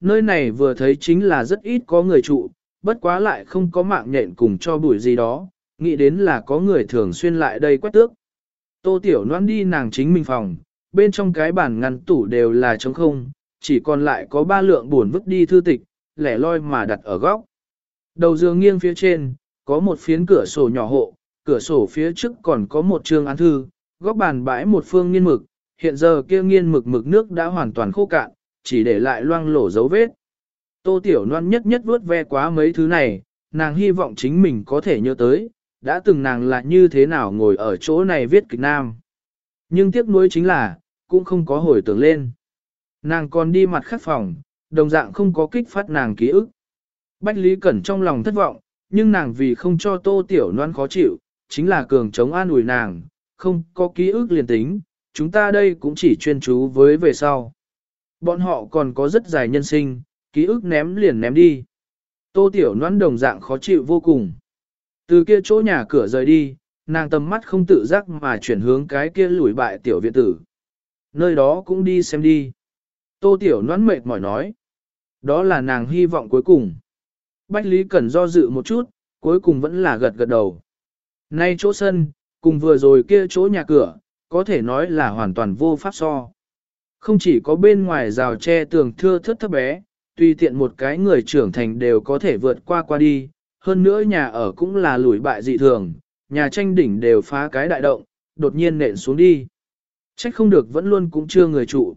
nơi này vừa thấy chính là rất ít có người trụ, bất quá lại không có mạng nhện cùng cho bụi gì đó, nghĩ đến là có người thường xuyên lại đây quét tước. Tô Tiểu Loan đi nàng chính mình phòng, bên trong cái bàn ngăn tủ đều là trống không, chỉ còn lại có ba lượng buồn vứt đi thư tịch, lẻ loi mà đặt ở góc. Đầu giường nghiêng phía trên, có một phiến cửa sổ nhỏ hộ, cửa sổ phía trước còn có một trường án thư, góc bàn bãi một phương nghiên mực, hiện giờ kia nghiên mực mực nước đã hoàn toàn khô cạn, chỉ để lại loang lổ dấu vết. Tô Tiểu Loan nhất nhất vuốt ve quá mấy thứ này, nàng hy vọng chính mình có thể nhớ tới, đã từng nàng là như thế nào ngồi ở chỗ này viết kịch nam. Nhưng tiếc nuối chính là, cũng không có hồi tưởng lên. Nàng còn đi mặt khắc phòng, đồng dạng không có kích phát nàng ký ức. Bách Lý Cẩn trong lòng thất vọng, nhưng nàng vì không cho tô tiểu Loan khó chịu, chính là cường chống an ủi nàng, không có ký ức liền tính, chúng ta đây cũng chỉ chuyên chú với về sau. Bọn họ còn có rất dài nhân sinh, ký ức ném liền ném đi. Tô tiểu noan đồng dạng khó chịu vô cùng. Từ kia chỗ nhà cửa rời đi, nàng tầm mắt không tự giác mà chuyển hướng cái kia lùi bại tiểu viện tử. Nơi đó cũng đi xem đi. Tô tiểu noan mệt mỏi nói. Đó là nàng hy vọng cuối cùng. Bách Lý Cẩn do dự một chút, cuối cùng vẫn là gật gật đầu. Nay chỗ sân, cùng vừa rồi kia chỗ nhà cửa, có thể nói là hoàn toàn vô pháp so. Không chỉ có bên ngoài rào tre tường thưa thất thấp bé, tùy tiện một cái người trưởng thành đều có thể vượt qua qua đi, hơn nữa nhà ở cũng là lủi bại dị thường, nhà tranh đỉnh đều phá cái đại động, đột nhiên nện xuống đi. Trách không được vẫn luôn cũng chưa người trụ.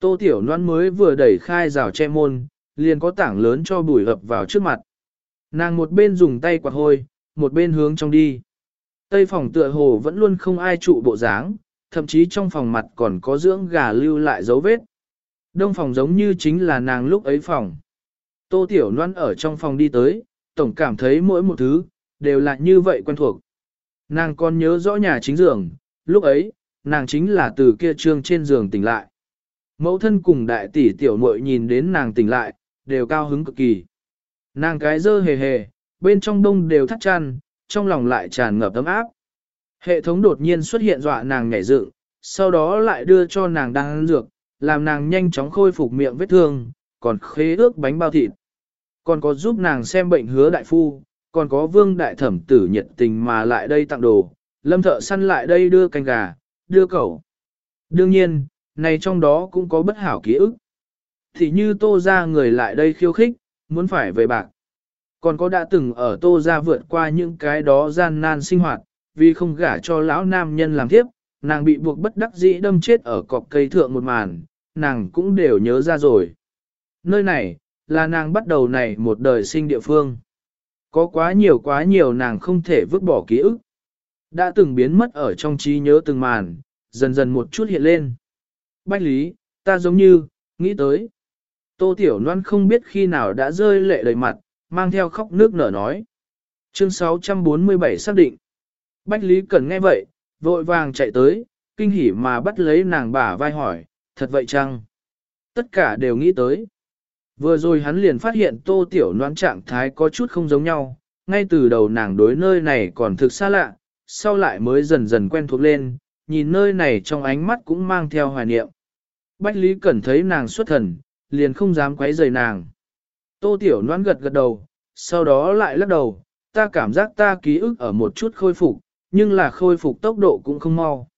Tô Tiểu Loan mới vừa đẩy khai rào che môn, liền có tảng lớn cho bùi ập vào trước mặt. Nàng một bên dùng tay quạt hôi, một bên hướng trong đi. Tây phòng tựa hồ vẫn luôn không ai trụ bộ dáng, thậm chí trong phòng mặt còn có dưỡng gà lưu lại dấu vết. Đông phòng giống như chính là nàng lúc ấy phòng. Tô Tiểu Loan ở trong phòng đi tới, tổng cảm thấy mỗi một thứ, đều là như vậy quen thuộc. Nàng còn nhớ rõ nhà chính giường, lúc ấy, nàng chính là từ kia trương trên giường tỉnh lại. Mẫu thân cùng đại tỷ tiểu muội nhìn đến nàng tỉnh lại, đều cao hứng cực kỳ. Nàng cái dơ hề hề, bên trong đông đều thắt chăn, trong lòng lại tràn ngập ấm áp. Hệ thống đột nhiên xuất hiện dọa nàng nhảy dựng, sau đó lại đưa cho nàng đang ăn dược, làm nàng nhanh chóng khôi phục miệng vết thương, còn khế ước bánh bao thịt. Còn có giúp nàng xem bệnh hứa đại phu, còn có vương đại thẩm tử nhiệt tình mà lại đây tặng đồ, lâm thợ săn lại đây đưa canh gà, đưa cẩu. Đương nhiên, này trong đó cũng có bất hảo ký ức. Thì như tô ra người lại đây khiêu khích, muốn phải về bạc. Còn có đã từng ở tô ra vượt qua những cái đó gian nan sinh hoạt, vì không gả cho lão nam nhân làm tiếp, nàng bị buộc bất đắc dĩ đâm chết ở cọc cây thượng một màn, nàng cũng đều nhớ ra rồi. Nơi này, là nàng bắt đầu này một đời sinh địa phương. Có quá nhiều quá nhiều nàng không thể vứt bỏ ký ức. Đã từng biến mất ở trong trí nhớ từng màn, dần dần một chút hiện lên. Bách lý, ta giống như, nghĩ tới. Tô Tiểu Loan không biết khi nào đã rơi lệ đầy mặt, mang theo khóc nước nở nói. Chương 647 xác định. Bách Lý Cẩn nghe vậy, vội vàng chạy tới, kinh hỉ mà bắt lấy nàng bả vai hỏi, thật vậy chăng? Tất cả đều nghĩ tới. Vừa rồi hắn liền phát hiện tô tiểu noan trạng thái có chút không giống nhau, ngay từ đầu nàng đối nơi này còn thực xa lạ, sau lại mới dần dần quen thuộc lên, nhìn nơi này trong ánh mắt cũng mang theo hoài niệm. Bách Lý Cẩn thấy nàng xuất thần, liền không dám quấy rầy nàng. Tô Tiểu noan gật gật đầu, sau đó lại lắc đầu, ta cảm giác ta ký ức ở một chút khôi phục, nhưng là khôi phục tốc độ cũng không mau.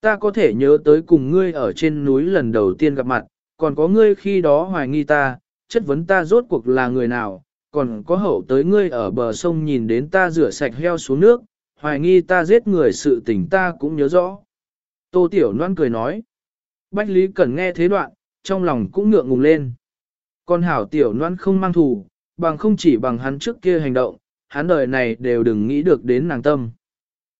Ta có thể nhớ tới cùng ngươi ở trên núi lần đầu tiên gặp mặt, còn có ngươi khi đó hoài nghi ta, chất vấn ta rốt cuộc là người nào, còn có hậu tới ngươi ở bờ sông nhìn đến ta rửa sạch heo xuống nước, hoài nghi ta giết người sự tình ta cũng nhớ rõ. Tô Tiểu Loan cười nói. Bách Lý Cẩn nghe thế đoạn, trong lòng cũng ngượng ngùng lên. Con hảo Tiểu Loan không mang thù, bằng không chỉ bằng hắn trước kia hành động, hắn đời này đều đừng nghĩ được đến nàng tâm.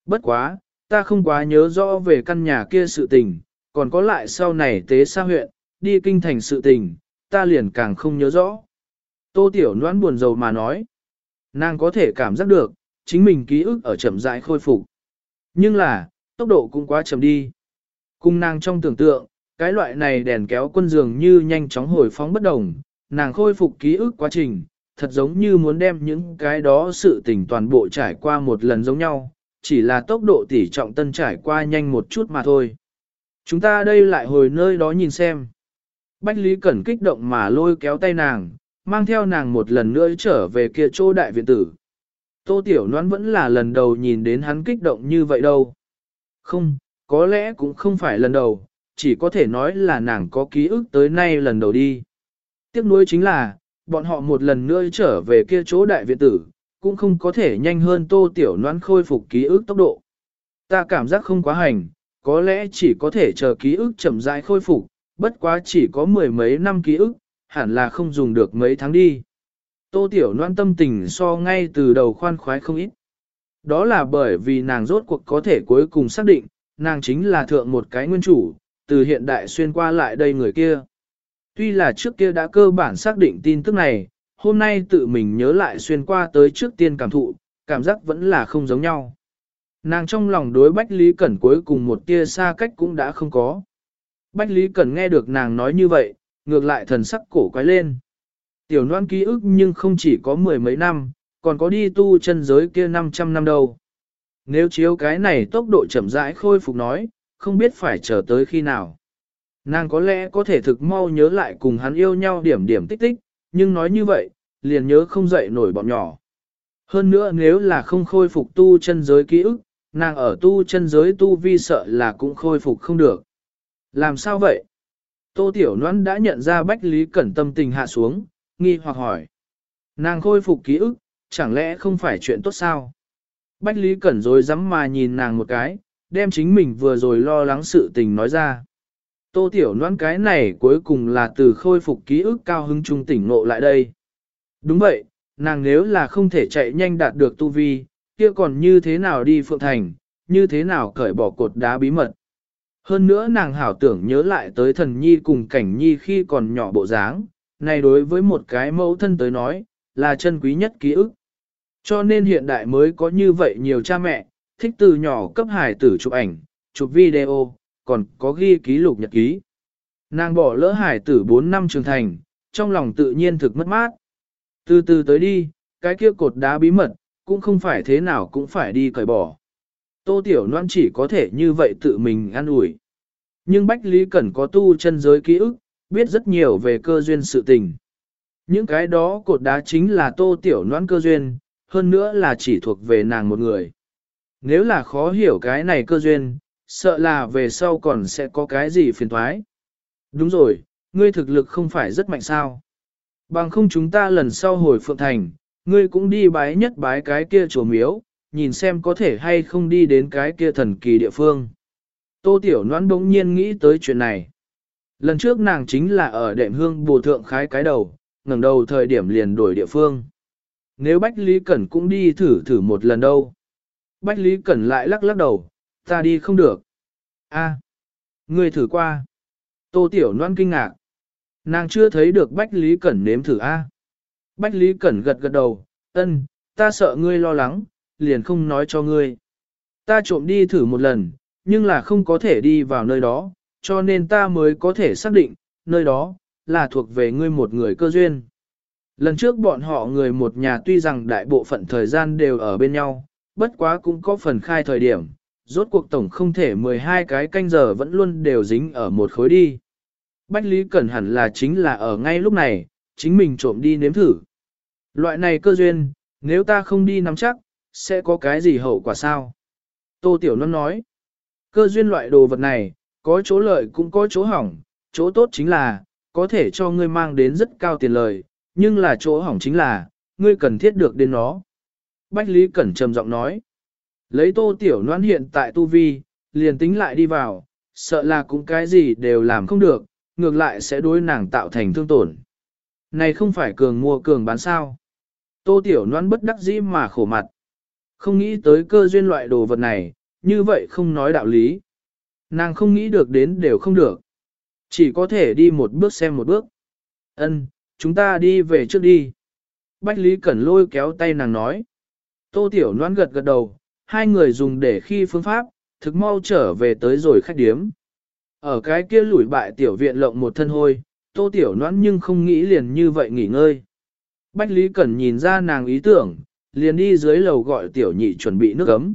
Bất quá, ta không quá nhớ rõ về căn nhà kia sự tình, còn có lại sau này tế xa huyện, đi kinh thành sự tình, ta liền càng không nhớ rõ. Tô Tiểu Loan buồn rầu mà nói. Nàng có thể cảm giác được, chính mình ký ức ở chậm rãi khôi phục. Nhưng là, tốc độ cũng quá chậm đi. Cùng nàng trong tưởng tượng, cái loại này đèn kéo quân dường như nhanh chóng hồi phóng bất đồng, nàng khôi phục ký ức quá trình, thật giống như muốn đem những cái đó sự tình toàn bộ trải qua một lần giống nhau, chỉ là tốc độ tỉ trọng tân trải qua nhanh một chút mà thôi. Chúng ta đây lại hồi nơi đó nhìn xem. Bách Lý Cẩn kích động mà lôi kéo tay nàng, mang theo nàng một lần nữa trở về kia chỗ đại viện tử. Tô Tiểu Loan vẫn là lần đầu nhìn đến hắn kích động như vậy đâu. Không, có lẽ cũng không phải lần đầu, chỉ có thể nói là nàng có ký ức tới nay lần đầu đi. Tiếc nuối chính là, bọn họ một lần nữa trở về kia chỗ đại viện tử, cũng không có thể nhanh hơn Tô Tiểu Loan khôi phục ký ức tốc độ. Ta cảm giác không quá hành, có lẽ chỉ có thể chờ ký ức chậm rãi khôi phục, bất quá chỉ có mười mấy năm ký ức, hẳn là không dùng được mấy tháng đi. Tô Tiểu Loan tâm tình so ngay từ đầu khoan khoái không ít. Đó là bởi vì nàng rốt cuộc có thể cuối cùng xác định, nàng chính là thượng một cái nguyên chủ, từ hiện đại xuyên qua lại đây người kia. Tuy là trước kia đã cơ bản xác định tin tức này, hôm nay tự mình nhớ lại xuyên qua tới trước tiên cảm thụ, cảm giác vẫn là không giống nhau. Nàng trong lòng đối Bách Lý Cẩn cuối cùng một tia xa cách cũng đã không có. Bách Lý Cẩn nghe được nàng nói như vậy, ngược lại thần sắc cổ quái lên. Tiểu noan ký ức nhưng không chỉ có mười mấy năm, còn có đi tu chân giới kia 500 năm đâu. Nếu chiếu cái này tốc độ chậm rãi khôi phục nói, không biết phải chờ tới khi nào. Nàng có lẽ có thể thực mau nhớ lại cùng hắn yêu nhau điểm điểm tích tích, nhưng nói như vậy, liền nhớ không dậy nổi bọn nhỏ. Hơn nữa nếu là không khôi phục tu chân giới ký ức, nàng ở tu chân giới tu vi sợ là cũng khôi phục không được. Làm sao vậy? Tô Tiểu Loan đã nhận ra Bách Lý Cẩn tâm tình hạ xuống, nghi hoặc hỏi. Nàng khôi phục ký ức, chẳng lẽ không phải chuyện tốt sao? Bách Lý Cẩn rồi dám mà nhìn nàng một cái, đem chính mình vừa rồi lo lắng sự tình nói ra. Tô Tiểu Loan cái này cuối cùng là từ khôi phục ký ức cao hứng trung tỉnh ngộ lại đây. Đúng vậy, nàng nếu là không thể chạy nhanh đạt được tu vi, kia còn như thế nào đi Phượng Thành, như thế nào cởi bỏ cột đá bí mật. Hơn nữa nàng hảo tưởng nhớ lại tới thần nhi cùng cảnh nhi khi còn nhỏ bộ dáng, này đối với một cái mẫu thân tới nói, là chân quý nhất ký ức. Cho nên hiện đại mới có như vậy nhiều cha mẹ, thích từ nhỏ cấp hải tử chụp ảnh, chụp video, còn có ghi ký lục nhật ký. Nàng bỏ lỡ hải tử 4 năm trưởng thành, trong lòng tự nhiên thực mất mát. Từ từ tới đi, cái kia cột đá bí mật, cũng không phải thế nào cũng phải đi cởi bỏ. Tô Tiểu Loan chỉ có thể như vậy tự mình ăn ủi. Nhưng Bách Lý Cẩn có tu chân giới ký ức, biết rất nhiều về cơ duyên sự tình. Những cái đó cột đá chính là Tô Tiểu Loan cơ duyên, hơn nữa là chỉ thuộc về nàng một người. Nếu là khó hiểu cái này cơ duyên, sợ là về sau còn sẽ có cái gì phiền thoái. Đúng rồi, ngươi thực lực không phải rất mạnh sao. Bằng không chúng ta lần sau hồi Phượng Thành, ngươi cũng đi bái nhất bái cái kia chùa miếu, nhìn xem có thể hay không đi đến cái kia thần kỳ địa phương. Tô Tiểu Noãn bỗng nhiên nghĩ tới chuyện này. Lần trước nàng chính là ở đệm hương bù thượng khái cái đầu, ngẩng đầu thời điểm liền đổi địa phương. Nếu Bách Lý Cẩn cũng đi thử thử một lần đâu. Bách Lý Cẩn lại lắc lắc đầu, ta đi không được. A, ngươi thử qua. Tô Tiểu Loan kinh ngạc. Nàng chưa thấy được Bách Lý Cẩn nếm thử A. Bách Lý Cẩn gật gật đầu, ân, ta sợ ngươi lo lắng, liền không nói cho ngươi. Ta trộm đi thử một lần, nhưng là không có thể đi vào nơi đó, cho nên ta mới có thể xác định, nơi đó, là thuộc về ngươi một người cơ duyên. Lần trước bọn họ người một nhà tuy rằng đại bộ phận thời gian đều ở bên nhau, bất quá cũng có phần khai thời điểm, rốt cuộc tổng không thể 12 cái canh giờ vẫn luôn đều dính ở một khối đi. Bách Lý Cẩn hẳn là chính là ở ngay lúc này, chính mình trộm đi nếm thử. Loại này cơ duyên, nếu ta không đi nắm chắc, sẽ có cái gì hậu quả sao? Tô Tiểu Loan nói, cơ duyên loại đồ vật này, có chỗ lợi cũng có chỗ hỏng, chỗ tốt chính là, có thể cho ngươi mang đến rất cao tiền lời, nhưng là chỗ hỏng chính là, ngươi cần thiết được đến nó. Bách Lý Cẩn trầm giọng nói, lấy Tô Tiểu noan hiện tại tu vi, liền tính lại đi vào, sợ là cũng cái gì đều làm không được, ngược lại sẽ đối nàng tạo thành thương tổn. Này không phải cường mua cường bán sao. Tô Tiểu noan bất đắc dĩ mà khổ mặt. Không nghĩ tới cơ duyên loại đồ vật này, như vậy không nói đạo lý. Nàng không nghĩ được đến đều không được. Chỉ có thể đi một bước xem một bước. Ân, chúng ta đi về trước đi. Bách Lý Cẩn lôi kéo tay nàng nói. Tô Tiểu Loan gật gật đầu, hai người dùng để khi phương pháp, thực mau trở về tới rồi khách điếm. Ở cái kia lủi bại tiểu viện lộng một thân hôi, Tô Tiểu noãn nhưng không nghĩ liền như vậy nghỉ ngơi. Bách Lý Cẩn nhìn ra nàng ý tưởng, liền đi dưới lầu gọi tiểu nhị chuẩn bị nước ấm.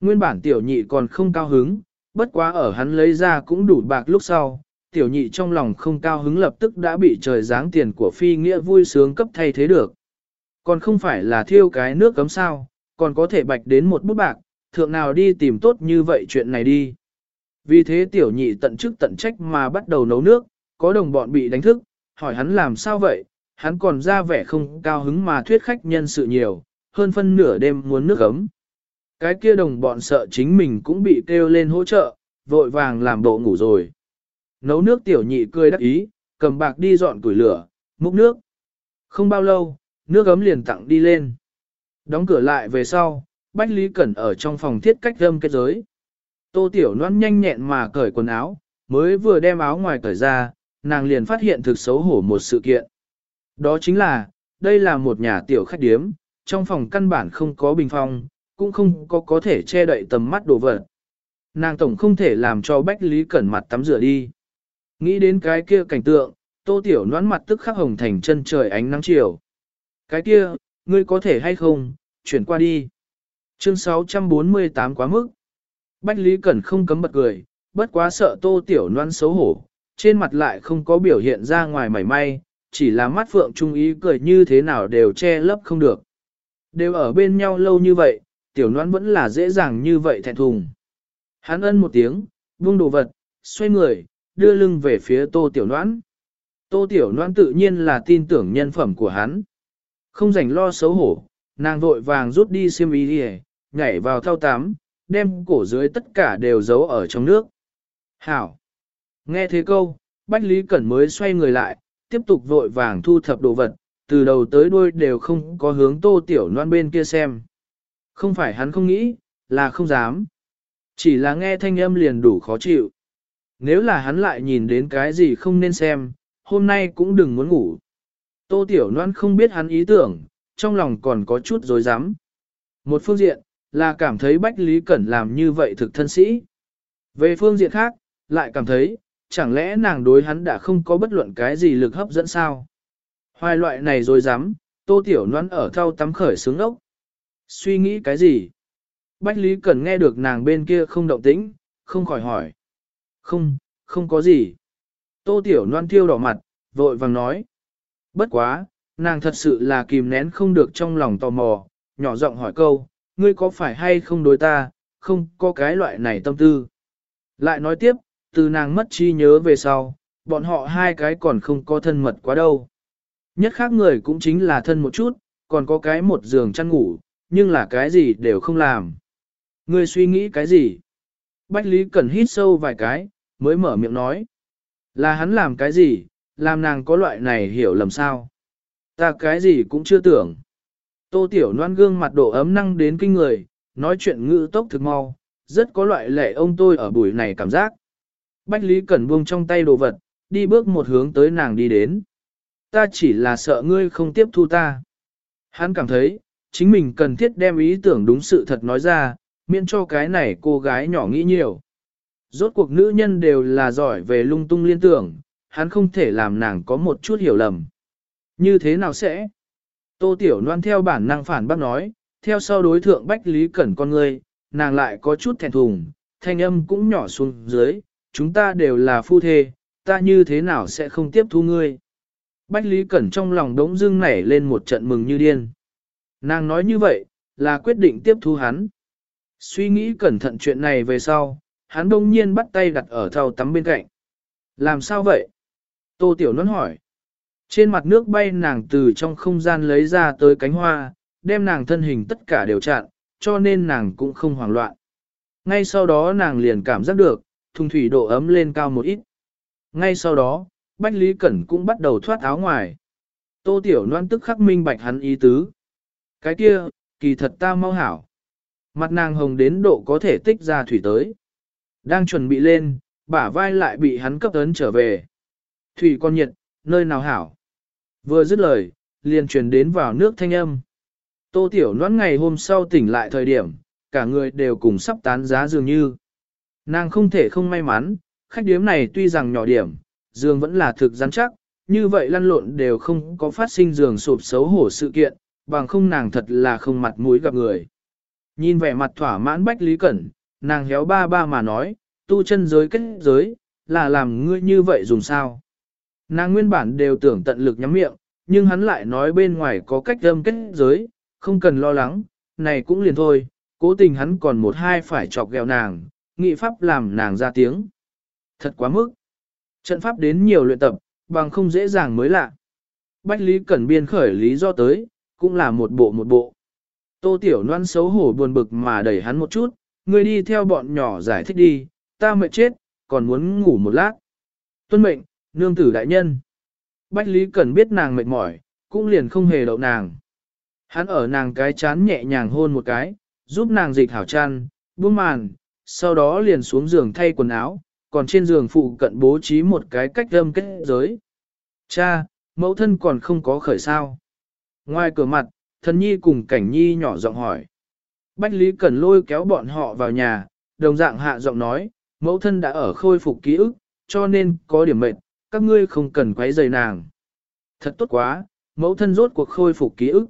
Nguyên bản tiểu nhị còn không cao hứng, bất quá ở hắn lấy ra cũng đủ bạc lúc sau, tiểu nhị trong lòng không cao hứng lập tức đã bị trời giáng tiền của phi nghĩa vui sướng cấp thay thế được. Còn không phải là thiêu cái nước cấm sao, còn có thể bạch đến một bút bạc, thượng nào đi tìm tốt như vậy chuyện này đi. Vì thế tiểu nhị tận chức tận trách mà bắt đầu nấu nước, có đồng bọn bị đánh thức, hỏi hắn làm sao vậy, hắn còn ra vẻ không cao hứng mà thuyết khách nhân sự nhiều, hơn phân nửa đêm muốn nước ấm. Cái kia đồng bọn sợ chính mình cũng bị kêu lên hỗ trợ, vội vàng làm bộ ngủ rồi. Nấu nước tiểu nhị cười đắc ý, cầm bạc đi dọn củi lửa, múc nước. Không bao lâu, nước ấm liền tặng đi lên. Đóng cửa lại về sau, Bách Lý Cẩn ở trong phòng thiết cách âm kết giới. Tô Tiểu Loan nhanh nhẹn mà cởi quần áo, mới vừa đem áo ngoài cởi ra, nàng liền phát hiện thực xấu hổ một sự kiện. Đó chính là, đây là một nhà tiểu khách điếm, trong phòng căn bản không có bình phong, cũng không có có thể che đậy tầm mắt đồ vật. Nàng tổng không thể làm cho Bách Lý Cẩn mặt tắm rửa đi. Nghĩ đến cái kia cảnh tượng, tô tiểu Loan mặt tức khắc hồng thành chân trời ánh nắng chiều. Cái kia, ngươi có thể hay không, chuyển qua đi. Chương 648 quá mức. Bách Lý Cẩn không cấm bật cười, bất quá sợ tô tiểu noan xấu hổ, trên mặt lại không có biểu hiện ra ngoài mảy may, chỉ là mắt phượng trung ý cười như thế nào đều che lấp không được. Đều ở bên nhau lâu như vậy, tiểu noan vẫn là dễ dàng như vậy thẹn thùng. Hắn ân một tiếng, buông đồ vật, xoay người, đưa lưng về phía tô tiểu noan. Tô tiểu noan tự nhiên là tin tưởng nhân phẩm của hắn. Không rảnh lo xấu hổ, nàng vội vàng rút đi xiêm y đi nhảy vào thao tắm, đem cổ dưới tất cả đều giấu ở trong nước. Hảo! Nghe thế câu, Bách Lý Cẩn mới xoay người lại, tiếp tục vội vàng thu thập đồ vật, từ đầu tới đuôi đều không có hướng tô tiểu loan bên kia xem. Không phải hắn không nghĩ, là không dám. Chỉ là nghe thanh âm liền đủ khó chịu. Nếu là hắn lại nhìn đến cái gì không nên xem, hôm nay cũng đừng muốn ngủ. Tô Tiểu Loan không biết hắn ý tưởng, trong lòng còn có chút dối rắm Một phương diện, là cảm thấy Bách Lý Cẩn làm như vậy thực thân sĩ. Về phương diện khác, lại cảm thấy, chẳng lẽ nàng đối hắn đã không có bất luận cái gì lực hấp dẫn sao? Hoài loại này rồi dám, Tô Tiểu Loan ở thau tắm khởi sướng ốc. Suy nghĩ cái gì? Bách Lý Cẩn nghe được nàng bên kia không động tĩnh, không khỏi hỏi. Không, không có gì. Tô Tiểu Loan thiêu đỏ mặt, vội vàng nói. Bất quá, nàng thật sự là kìm nén không được trong lòng tò mò, nhỏ giọng hỏi câu, ngươi có phải hay không đối ta, không có cái loại này tâm tư. Lại nói tiếp, từ nàng mất chi nhớ về sau, bọn họ hai cái còn không có thân mật quá đâu. Nhất khác người cũng chính là thân một chút, còn có cái một giường chăn ngủ, nhưng là cái gì đều không làm. Ngươi suy nghĩ cái gì? Bách Lý Cẩn hít sâu vài cái, mới mở miệng nói. Là hắn làm cái gì, làm nàng có loại này hiểu lầm sao. Ta cái gì cũng chưa tưởng. Tô Tiểu Loan gương mặt độ ấm năng đến kinh người, nói chuyện ngữ tốc thực mau, rất có loại lệ ông tôi ở buổi này cảm giác. Bách Lý Cẩn buông trong tay đồ vật, đi bước một hướng tới nàng đi đến. Ta chỉ là sợ ngươi không tiếp thu ta. Hắn cảm thấy, chính mình cần thiết đem ý tưởng đúng sự thật nói ra, miễn cho cái này cô gái nhỏ nghĩ nhiều. Rốt cuộc nữ nhân đều là giỏi về lung tung liên tưởng, hắn không thể làm nàng có một chút hiểu lầm. Như thế nào sẽ? Tô Tiểu Loan theo bản năng phản bác nói, theo sau đối thượng Bách Lý Cẩn con người, nàng lại có chút thẹn thùng, thanh âm cũng nhỏ xuống dưới, chúng ta đều là phu thê, ta như thế nào sẽ không tiếp thu ngươi. Bách Lý Cẩn trong lòng đống dưng nảy lên một trận mừng như điên. Nàng nói như vậy, là quyết định tiếp thu hắn. Suy nghĩ cẩn thận chuyện này về sau, hắn đông nhiên bắt tay đặt ở thau tắm bên cạnh. Làm sao vậy? Tô Tiểu Nôn hỏi. Trên mặt nước bay nàng từ trong không gian lấy ra tới cánh hoa, đem nàng thân hình tất cả đều chặn, cho nên nàng cũng không hoảng loạn. Ngay sau đó nàng liền cảm giác được, thùng thủy độ ấm lên cao một ít. Ngay sau đó, Bách Lý Cẩn cũng bắt đầu thoát áo ngoài. Tô Tiểu Loan tức khắc minh bạch hắn ý tứ. Cái kia, kỳ thật ta mau hảo. Mặt nàng hồng đến độ có thể tích ra thủy tới. Đang chuẩn bị lên, bả vai lại bị hắn cấp ấn trở về. Thủy con nhiệt, nơi nào hảo. Vừa dứt lời, liền truyền đến vào nước thanh âm. Tô Tiểu Loan ngày hôm sau tỉnh lại thời điểm, cả người đều cùng sắp tán giá dường như. Nàng không thể không may mắn, khách điếm này tuy rằng nhỏ điểm, giường vẫn là thực rắn chắc, như vậy lăn lộn đều không có phát sinh giường sụp xấu hổ sự kiện, bằng không nàng thật là không mặt mũi gặp người. Nhìn vẻ mặt thỏa mãn Bách Lý Cẩn, nàng héo ba ba mà nói, tu chân giới kết giới, là làm ngươi như vậy dùng sao. Nàng nguyên bản đều tưởng tận lực nhắm miệng, nhưng hắn lại nói bên ngoài có cách âm kết giới, không cần lo lắng, này cũng liền thôi, cố tình hắn còn một hai phải chọc ghẹo nàng, nghị pháp làm nàng ra tiếng. Thật quá mức. Trận pháp đến nhiều luyện tập, bằng không dễ dàng mới lạ. Bách Lý Cẩn biên khởi lý do tới, cũng là một bộ một bộ. Tô Tiểu Loan xấu hổ buồn bực mà đẩy hắn một chút, ngươi đi theo bọn nhỏ giải thích đi, ta mệt chết, còn muốn ngủ một lát. Tuân mệnh, nương tử đại nhân. Bách Lý Cẩn biết nàng mệt mỏi, cũng liền không hề đậu nàng. Hắn ở nàng cái chán nhẹ nhàng hôn một cái, giúp nàng dịch hảo chăn, buông màn, sau đó liền xuống giường thay quần áo, còn trên giường phụ cận bố trí một cái cách âm kết giới. Cha, mẫu thân còn không có khởi sao. Ngoài cửa mặt, thần nhi cùng cảnh nhi nhỏ giọng hỏi. Bách Lý Cẩn lôi kéo bọn họ vào nhà, đồng dạng hạ giọng nói, mẫu thân đã ở khôi phục ký ức, cho nên có điểm mệt các ngươi không cần quấy rầy nàng. Thật tốt quá, mẫu thân rốt cuộc khôi phục ký ức.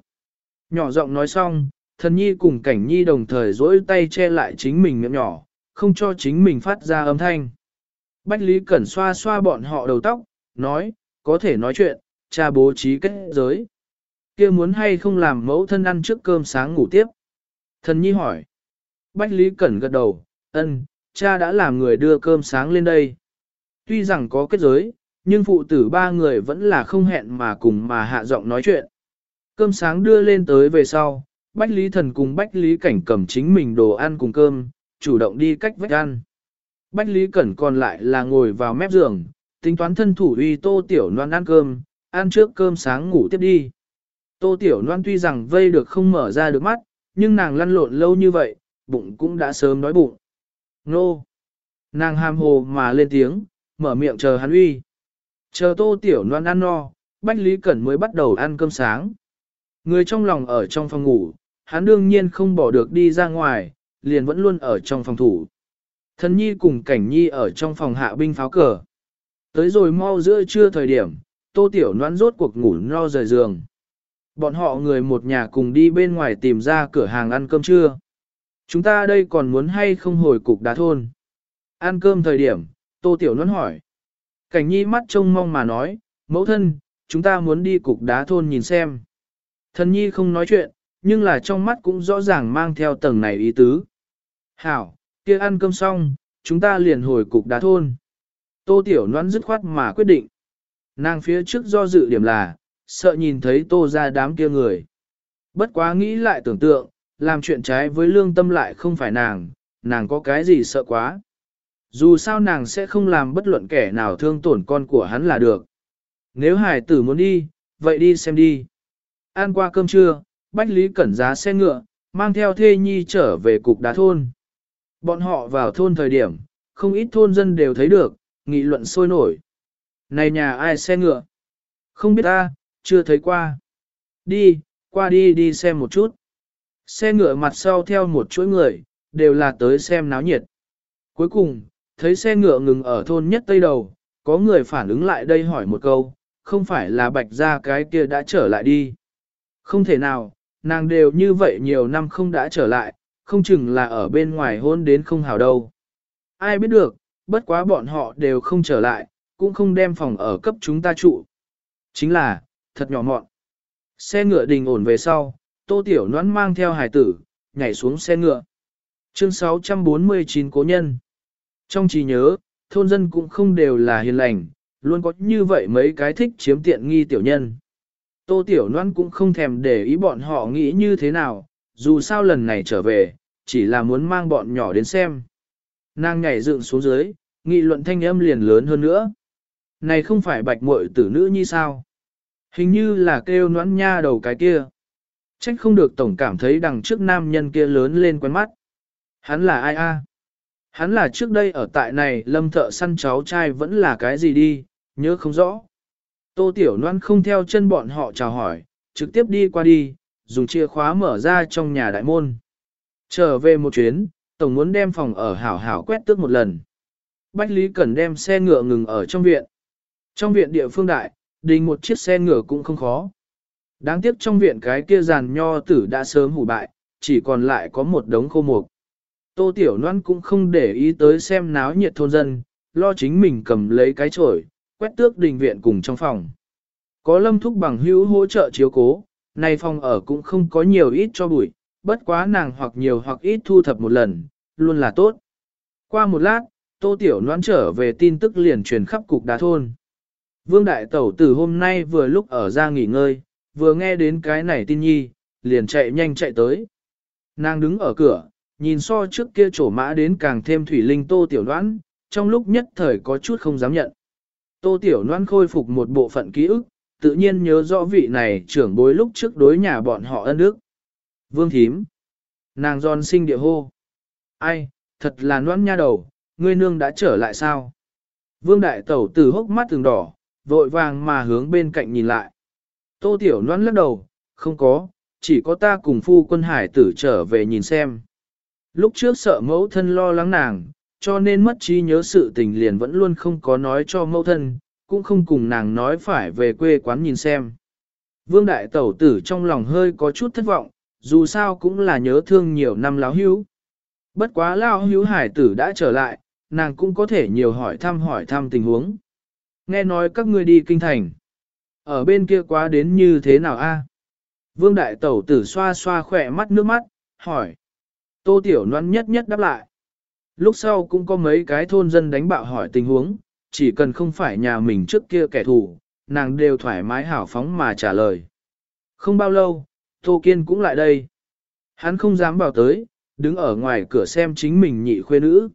Nhỏ giọng nói xong, thần nhi cùng cảnh nhi đồng thời dỗi tay che lại chính mình miệng nhỏ, không cho chính mình phát ra âm thanh. Bách Lý Cẩn xoa xoa bọn họ đầu tóc, nói, có thể nói chuyện, cha bố trí kết giới. kia muốn hay không làm mẫu thân ăn trước cơm sáng ngủ tiếp. Thần nhi hỏi. Bách Lý Cẩn gật đầu, ân, cha đã làm người đưa cơm sáng lên đây. Tuy rằng có kết giới, nhưng phụ tử ba người vẫn là không hẹn mà cùng mà hạ giọng nói chuyện. Cơm sáng đưa lên tới về sau, Bách Lý Thần cùng Bách Lý Cảnh cầm chính mình đồ ăn cùng cơm, chủ động đi cách vách ăn. Bách Lý Cẩn còn lại là ngồi vào mép giường, tính toán thân thủ uy tô tiểu noan ăn cơm, ăn trước cơm sáng ngủ tiếp đi. Tô tiểu noan tuy rằng vây được không mở ra được mắt, nhưng nàng lăn lộn lâu như vậy, bụng cũng đã sớm đói bụng. Nô! Nàng ham hồ mà lên tiếng, mở miệng chờ hắn uy. Chờ tô tiểu noan ăn no, Bách Lý Cẩn mới bắt đầu ăn cơm sáng. Người trong lòng ở trong phòng ngủ, hắn đương nhiên không bỏ được đi ra ngoài, liền vẫn luôn ở trong phòng thủ. Thần nhi cùng cảnh nhi ở trong phòng hạ binh pháo cờ. Tới rồi mau giữa trưa thời điểm, tô tiểu noan rốt cuộc ngủ no rời giường. Bọn họ người một nhà cùng đi bên ngoài tìm ra cửa hàng ăn cơm trưa. Chúng ta đây còn muốn hay không hồi cục đá thôn. Ăn cơm thời điểm, tô tiểu noan hỏi. Cảnh nhi mắt trông mong mà nói, mẫu thân, chúng ta muốn đi cục đá thôn nhìn xem. Thần nhi không nói chuyện, nhưng là trong mắt cũng rõ ràng mang theo tầng này ý tứ. Hảo, kia ăn cơm xong, chúng ta liền hồi cục đá thôn. Tô Tiểu Loan dứt khoát mà quyết định. Nàng phía trước do dự điểm là, sợ nhìn thấy tô ra đám kia người. Bất quá nghĩ lại tưởng tượng, làm chuyện trái với lương tâm lại không phải nàng, nàng có cái gì sợ quá. Dù sao nàng sẽ không làm bất luận kẻ nào thương tổn con của hắn là được. Nếu hải tử muốn đi, vậy đi xem đi. Ăn qua cơm trưa, Bách Lý cẩn giá xe ngựa, mang theo thê nhi trở về cục đá thôn. Bọn họ vào thôn thời điểm, không ít thôn dân đều thấy được, nghị luận sôi nổi. Này nhà ai xe ngựa? Không biết ta, chưa thấy qua. Đi, qua đi đi xem một chút. Xe ngựa mặt sau theo một chuỗi người, đều là tới xem náo nhiệt. Cuối cùng, thấy xe ngựa ngừng ở thôn nhất tây đầu, có người phản ứng lại đây hỏi một câu, không phải là bạch ra cái kia đã trở lại đi. Không thể nào, nàng đều như vậy nhiều năm không đã trở lại, không chừng là ở bên ngoài hôn đến không hào đâu. Ai biết được, bất quá bọn họ đều không trở lại, cũng không đem phòng ở cấp chúng ta trụ. Chính là, thật nhỏ mọn. Xe ngựa đình ổn về sau, tô tiểu noãn mang theo hải tử, nhảy xuống xe ngựa. Chương 649 Cố Nhân trong trí nhớ, thôn dân cũng không đều là hiền lành, luôn có như vậy mấy cái thích chiếm tiện nghi tiểu nhân. Tô Tiểu Loan cũng không thèm để ý bọn họ nghĩ như thế nào, dù sao lần này trở về, chỉ là muốn mang bọn nhỏ đến xem. Nàng nhảy dựng xuống dưới, nghị luận thanh âm liền lớn hơn nữa. Này không phải bạch muội tử nữ như sao? Hình như là kêu noãn nha đầu cái kia. Trách không được tổng cảm thấy đằng trước nam nhân kia lớn lên quen mắt. Hắn là ai a? Hắn là trước đây ở tại này lâm thợ săn cháu trai vẫn là cái gì đi, nhớ không rõ. Tô Tiểu Loan không theo chân bọn họ chào hỏi, trực tiếp đi qua đi, dùng chìa khóa mở ra trong nhà đại môn. Trở về một chuyến, Tổng muốn đem phòng ở hảo hảo quét tước một lần. Bách Lý Cẩn đem xe ngựa ngừng ở trong viện. Trong viện địa phương đại, đình một chiếc xe ngựa cũng không khó. Đáng tiếc trong viện cái kia giàn nho tử đã sớm hủ bại, chỉ còn lại có một đống khô mục. Tô Tiểu Loan cũng không để ý tới xem náo nhiệt thôn dân, lo chính mình cầm lấy cái chổi, quét tước đình viện cùng trong phòng. Có lâm thúc bằng hữu hỗ trợ chiếu cố, này phòng ở cũng không có nhiều ít cho bụi, bất quá nàng hoặc nhiều hoặc ít thu thập một lần, luôn là tốt. Qua một lát, Tô Tiểu Loan trở về tin tức liền truyền khắp cục đá thôn. Vương Đại Tẩu từ hôm nay vừa lúc ở ra nghỉ ngơi, vừa nghe đến cái này tin nhi, liền chạy nhanh chạy tới. Nàng đứng ở cửa, nhìn so trước kia trổ mã đến càng thêm thủy linh Tô Tiểu đoán trong lúc nhất thời có chút không dám nhận. Tô Tiểu đoán khôi phục một bộ phận ký ức, tự nhiên nhớ rõ vị này trưởng bối lúc trước đối nhà bọn họ ân đức. Vương thím. Nàng giòn sinh địa hô. Ai, thật là noan nha đầu, ngươi nương đã trở lại sao? Vương đại tẩu từ hốc mắt từng đỏ, vội vàng mà hướng bên cạnh nhìn lại. Tô tiểu noan lắc đầu, không có, chỉ có ta cùng phu quân hải tử trở về nhìn xem. Lúc trước sợ mẫu thân lo lắng nàng, cho nên mất trí nhớ sự tình liền vẫn luôn không có nói cho mẫu thân, cũng không cùng nàng nói phải về quê quán nhìn xem. Vương đại tẩu tử trong lòng hơi có chút thất vọng, dù sao cũng là nhớ thương nhiều năm láo hữu. Bất quá lao hữu hải tử đã trở lại, nàng cũng có thể nhiều hỏi thăm hỏi thăm tình huống. Nghe nói các ngươi đi kinh thành. Ở bên kia quá đến như thế nào a? Vương đại tẩu tử xoa xoa khỏe mắt nước mắt, hỏi. Tô tiểu Loan nhất nhất đáp lại. Lúc sau cũng có mấy cái thôn dân đánh bạo hỏi tình huống, chỉ cần không phải nhà mình trước kia kẻ thù, nàng đều thoải mái hảo phóng mà trả lời. Không bao lâu, Tô Kiên cũng lại đây. Hắn không dám vào tới, đứng ở ngoài cửa xem chính mình nhị khuê nữ.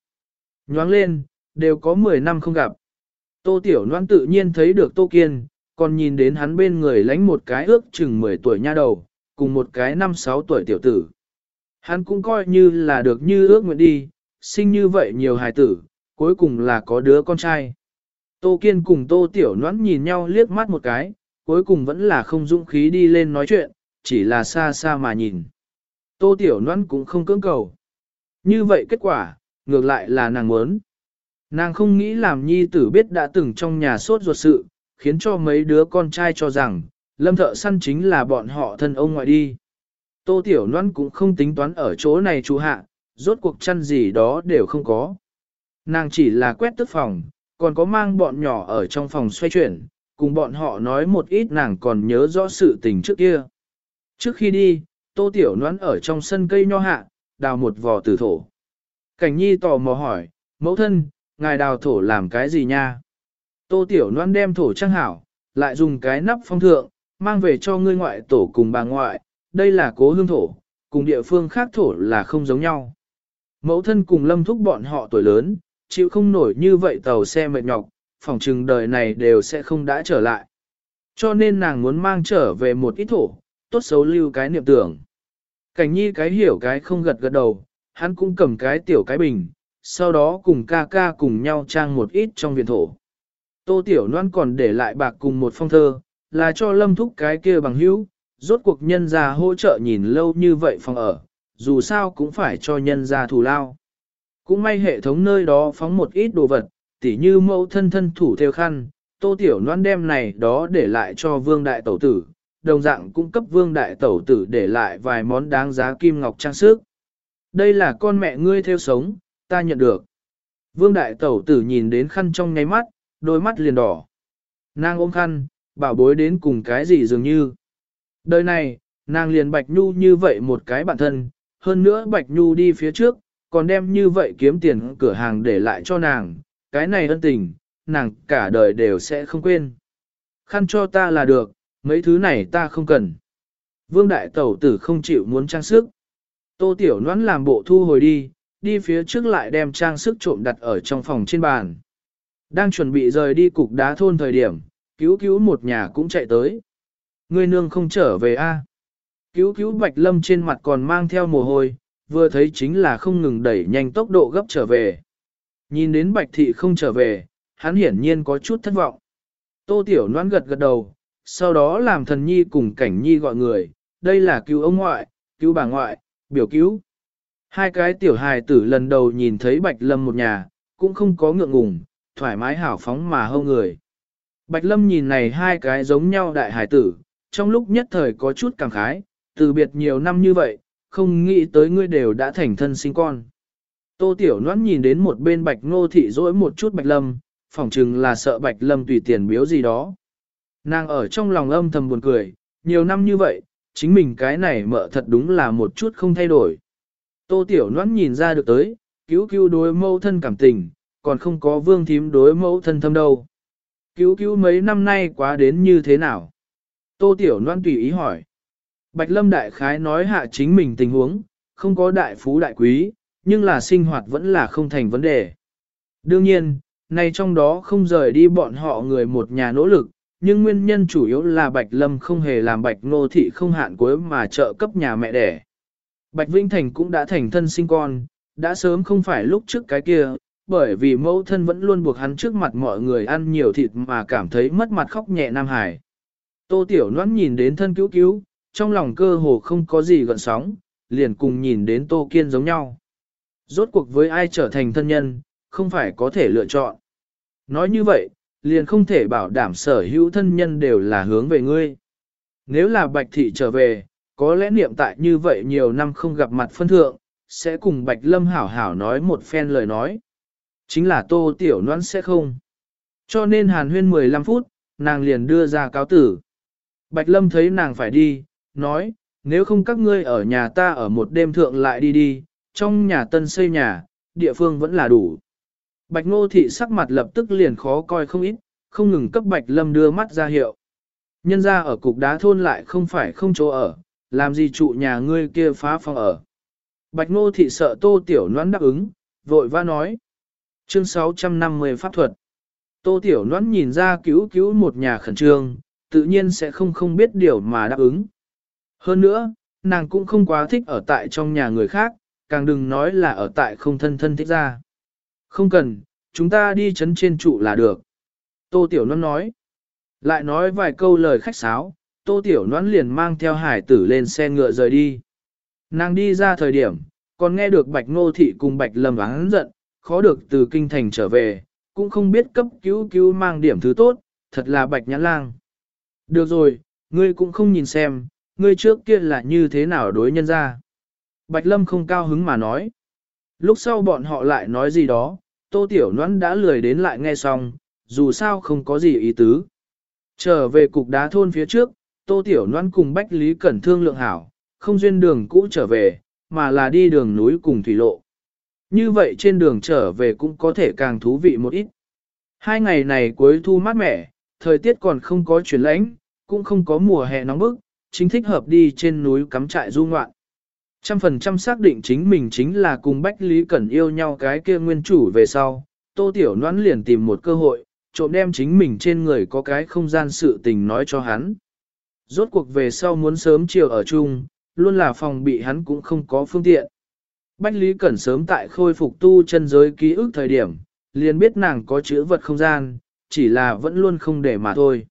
Nhoáng lên, đều có 10 năm không gặp. Tô Tiểu Loan tự nhiên thấy được Tô Kiên, còn nhìn đến hắn bên người lánh một cái ước chừng 10 tuổi nha đầu, cùng một cái 5-6 tuổi tiểu tử. Hắn cũng coi như là được như ước nguyện đi, sinh như vậy nhiều hài tử, cuối cùng là có đứa con trai. Tô Kiên cùng Tô Tiểu Noãn nhìn nhau liếc mắt một cái, cuối cùng vẫn là không dũng khí đi lên nói chuyện, chỉ là xa xa mà nhìn. Tô Tiểu Noãn cũng không cưỡng cầu. Như vậy kết quả, ngược lại là nàng muốn. Nàng không nghĩ làm nhi tử biết đã từng trong nhà sốt ruột sự, khiến cho mấy đứa con trai cho rằng, lâm thợ săn chính là bọn họ thân ông ngoại đi. Tô Tiểu Loan cũng không tính toán ở chỗ này chú hạ, rốt cuộc chăn gì đó đều không có. Nàng chỉ là quét tức phòng, còn có mang bọn nhỏ ở trong phòng xoay chuyển, cùng bọn họ nói một ít nàng còn nhớ rõ sự tình trước kia. Trước khi đi, Tô Tiểu Loan ở trong sân cây nho hạ, đào một vò tử thổ. Cảnh nhi tò mò hỏi, mẫu thân, ngài đào thổ làm cái gì nha? Tô Tiểu Loan đem thổ trang hảo, lại dùng cái nắp phong thượng, mang về cho ngươi ngoại tổ cùng bà ngoại, đây là cố hương thổ, cùng địa phương khác thổ là không giống nhau. Mẫu thân cùng lâm thúc bọn họ tuổi lớn, chịu không nổi như vậy tàu xe mệt nhọc, phòng trừng đời này đều sẽ không đã trở lại. Cho nên nàng muốn mang trở về một ít thổ, tốt xấu lưu cái niệm tưởng. Cảnh nhi cái hiểu cái không gật gật đầu, hắn cũng cầm cái tiểu cái bình, sau đó cùng ca ca cùng nhau trang một ít trong viện thổ. Tô tiểu Loan còn để lại bạc cùng một phong thơ, là cho lâm thúc cái kia bằng hữu, rốt cuộc nhân gia hỗ trợ nhìn lâu như vậy phòng ở, dù sao cũng phải cho nhân gia thù lao. Cũng may hệ thống nơi đó phóng một ít đồ vật, tỉ như mẫu thân thân thủ theo khăn, tô tiểu noan đem này đó để lại cho vương đại tẩu tử, đồng dạng cung cấp vương đại tẩu tử để lại vài món đáng giá kim ngọc trang sức. Đây là con mẹ ngươi theo sống, ta nhận được. Vương đại tẩu tử nhìn đến khăn trong nháy mắt, đôi mắt liền đỏ. Nàng ôm khăn, bảo bối đến cùng cái gì dường như. Đời này, nàng liền Bạch Nhu như vậy một cái bản thân, hơn nữa Bạch Nhu đi phía trước, còn đem như vậy kiếm tiền cửa hàng để lại cho nàng, cái này ân tình, nàng cả đời đều sẽ không quên. Khăn cho ta là được, mấy thứ này ta không cần. Vương Đại Tẩu Tử không chịu muốn trang sức. Tô Tiểu Noãn làm bộ thu hồi đi, đi phía trước lại đem trang sức trộm đặt ở trong phòng trên bàn. Đang chuẩn bị rời đi cục đá thôn thời điểm, cứu cứu một nhà cũng chạy tới. Ngươi nương không trở về a? Cứu cứu Bạch Lâm trên mặt còn mang theo mồ hôi, vừa thấy chính là không ngừng đẩy nhanh tốc độ gấp trở về. Nhìn đến Bạch Thị không trở về, hắn hiển nhiên có chút thất vọng. Tô Tiểu Loan gật gật đầu, sau đó làm thần nhi cùng cảnh nhi gọi người, đây là cứu ông ngoại, cứu bà ngoại, biểu cứu. Hai cái tiểu hài tử lần đầu nhìn thấy Bạch Lâm một nhà, cũng không có ngượng ngùng, thoải mái hảo phóng mà hâu người. Bạch Lâm nhìn này hai cái giống nhau đại hài tử, trong lúc nhất thời có chút cảm khái, từ biệt nhiều năm như vậy, không nghĩ tới ngươi đều đã thành thân sinh con. Tô Tiểu Loan nhìn đến một bên bạch ngô thị dỗi một chút bạch lâm, phỏng chừng là sợ bạch lâm tùy tiền biếu gì đó. Nàng ở trong lòng âm thầm buồn cười, nhiều năm như vậy, chính mình cái này mợ thật đúng là một chút không thay đổi. Tô Tiểu Loan nhìn ra được tới, cứu cứu đối mẫu thân cảm tình, còn không có vương thím đối mẫu thân thâm đâu. Cứu cứu mấy năm nay quá đến như thế nào? Tô Tiểu Loan tùy ý hỏi. Bạch Lâm Đại Khái nói hạ chính mình tình huống, không có đại phú đại quý, nhưng là sinh hoạt vẫn là không thành vấn đề. Đương nhiên, này trong đó không rời đi bọn họ người một nhà nỗ lực, nhưng nguyên nhân chủ yếu là Bạch Lâm không hề làm Bạch Nô Thị không hạn cuối mà trợ cấp nhà mẹ đẻ. Bạch Vĩnh Thành cũng đã thành thân sinh con, đã sớm không phải lúc trước cái kia, bởi vì mẫu thân vẫn luôn buộc hắn trước mặt mọi người ăn nhiều thịt mà cảm thấy mất mặt khóc nhẹ Nam Hải. Tô Tiểu Loan nhìn đến thân cứu cứu, trong lòng cơ hồ không có gì gợn sóng, liền cùng nhìn đến Tô Kiên giống nhau. Rốt cuộc với ai trở thành thân nhân, không phải có thể lựa chọn. Nói như vậy, liền không thể bảo đảm sở hữu thân nhân đều là hướng về ngươi. Nếu là Bạch Thị trở về, có lẽ niệm tại như vậy nhiều năm không gặp mặt phân thượng, sẽ cùng Bạch Lâm hảo hảo nói một phen lời nói. Chính là Tô Tiểu Loan sẽ không. Cho nên hàn huyên 15 phút, nàng liền đưa ra cáo tử. Bạch Lâm thấy nàng phải đi, nói, nếu không các ngươi ở nhà ta ở một đêm thượng lại đi đi, trong nhà tân xây nhà, địa phương vẫn là đủ. Bạch Ngô Thị sắc mặt lập tức liền khó coi không ít, không ngừng cấp Bạch Lâm đưa mắt ra hiệu. Nhân ra ở cục đá thôn lại không phải không chỗ ở, làm gì trụ nhà ngươi kia phá phòng ở. Bạch Ngô Thị sợ Tô Tiểu Noãn đáp ứng, vội va nói. Chương 650 Pháp thuật Tô Tiểu Noãn nhìn ra cứu cứu một nhà khẩn trương, tự nhiên sẽ không không biết điều mà đáp ứng. Hơn nữa, nàng cũng không quá thích ở tại trong nhà người khác, càng đừng nói là ở tại không thân thân thích ra. Không cần, chúng ta đi chấn trên trụ là được. Tô Tiểu Loan nói. Lại nói vài câu lời khách sáo, Tô Tiểu Loan liền mang theo hải tử lên xe ngựa rời đi. Nàng đi ra thời điểm, còn nghe được Bạch Ngô Thị cùng Bạch Lâm hắn giận, khó được từ kinh thành trở về, cũng không biết cấp cứu cứu mang điểm thứ tốt, thật là Bạch Nhãn Lang. Được rồi, ngươi cũng không nhìn xem, ngươi trước kia là như thế nào đối nhân ra. Bạch Lâm không cao hứng mà nói. Lúc sau bọn họ lại nói gì đó, Tô Tiểu Noãn đã lười đến lại nghe xong, dù sao không có gì ý tứ. Trở về cục đá thôn phía trước, Tô Tiểu Noãn cùng Bách Lý Cẩn thương lượng hảo, không duyên đường cũ trở về, mà là đi đường núi cùng thủy lộ. Như vậy trên đường trở về cũng có thể càng thú vị một ít. Hai ngày này cuối thu mát mẻ, thời tiết còn không có chuyển lãnh, cũng không có mùa hè nóng bức, chính thích hợp đi trên núi cắm trại du ngoạn. Trăm phần trăm xác định chính mình chính là cùng Bách Lý Cẩn yêu nhau cái kia nguyên chủ về sau, Tô Tiểu Noãn liền tìm một cơ hội, trộm đem chính mình trên người có cái không gian sự tình nói cho hắn. Rốt cuộc về sau muốn sớm chiều ở chung, luôn là phòng bị hắn cũng không có phương tiện. Bách Lý Cẩn sớm tại khôi phục tu chân giới ký ức thời điểm, liền biết nàng có chữ vật không gian, chỉ là vẫn luôn không để mà thôi.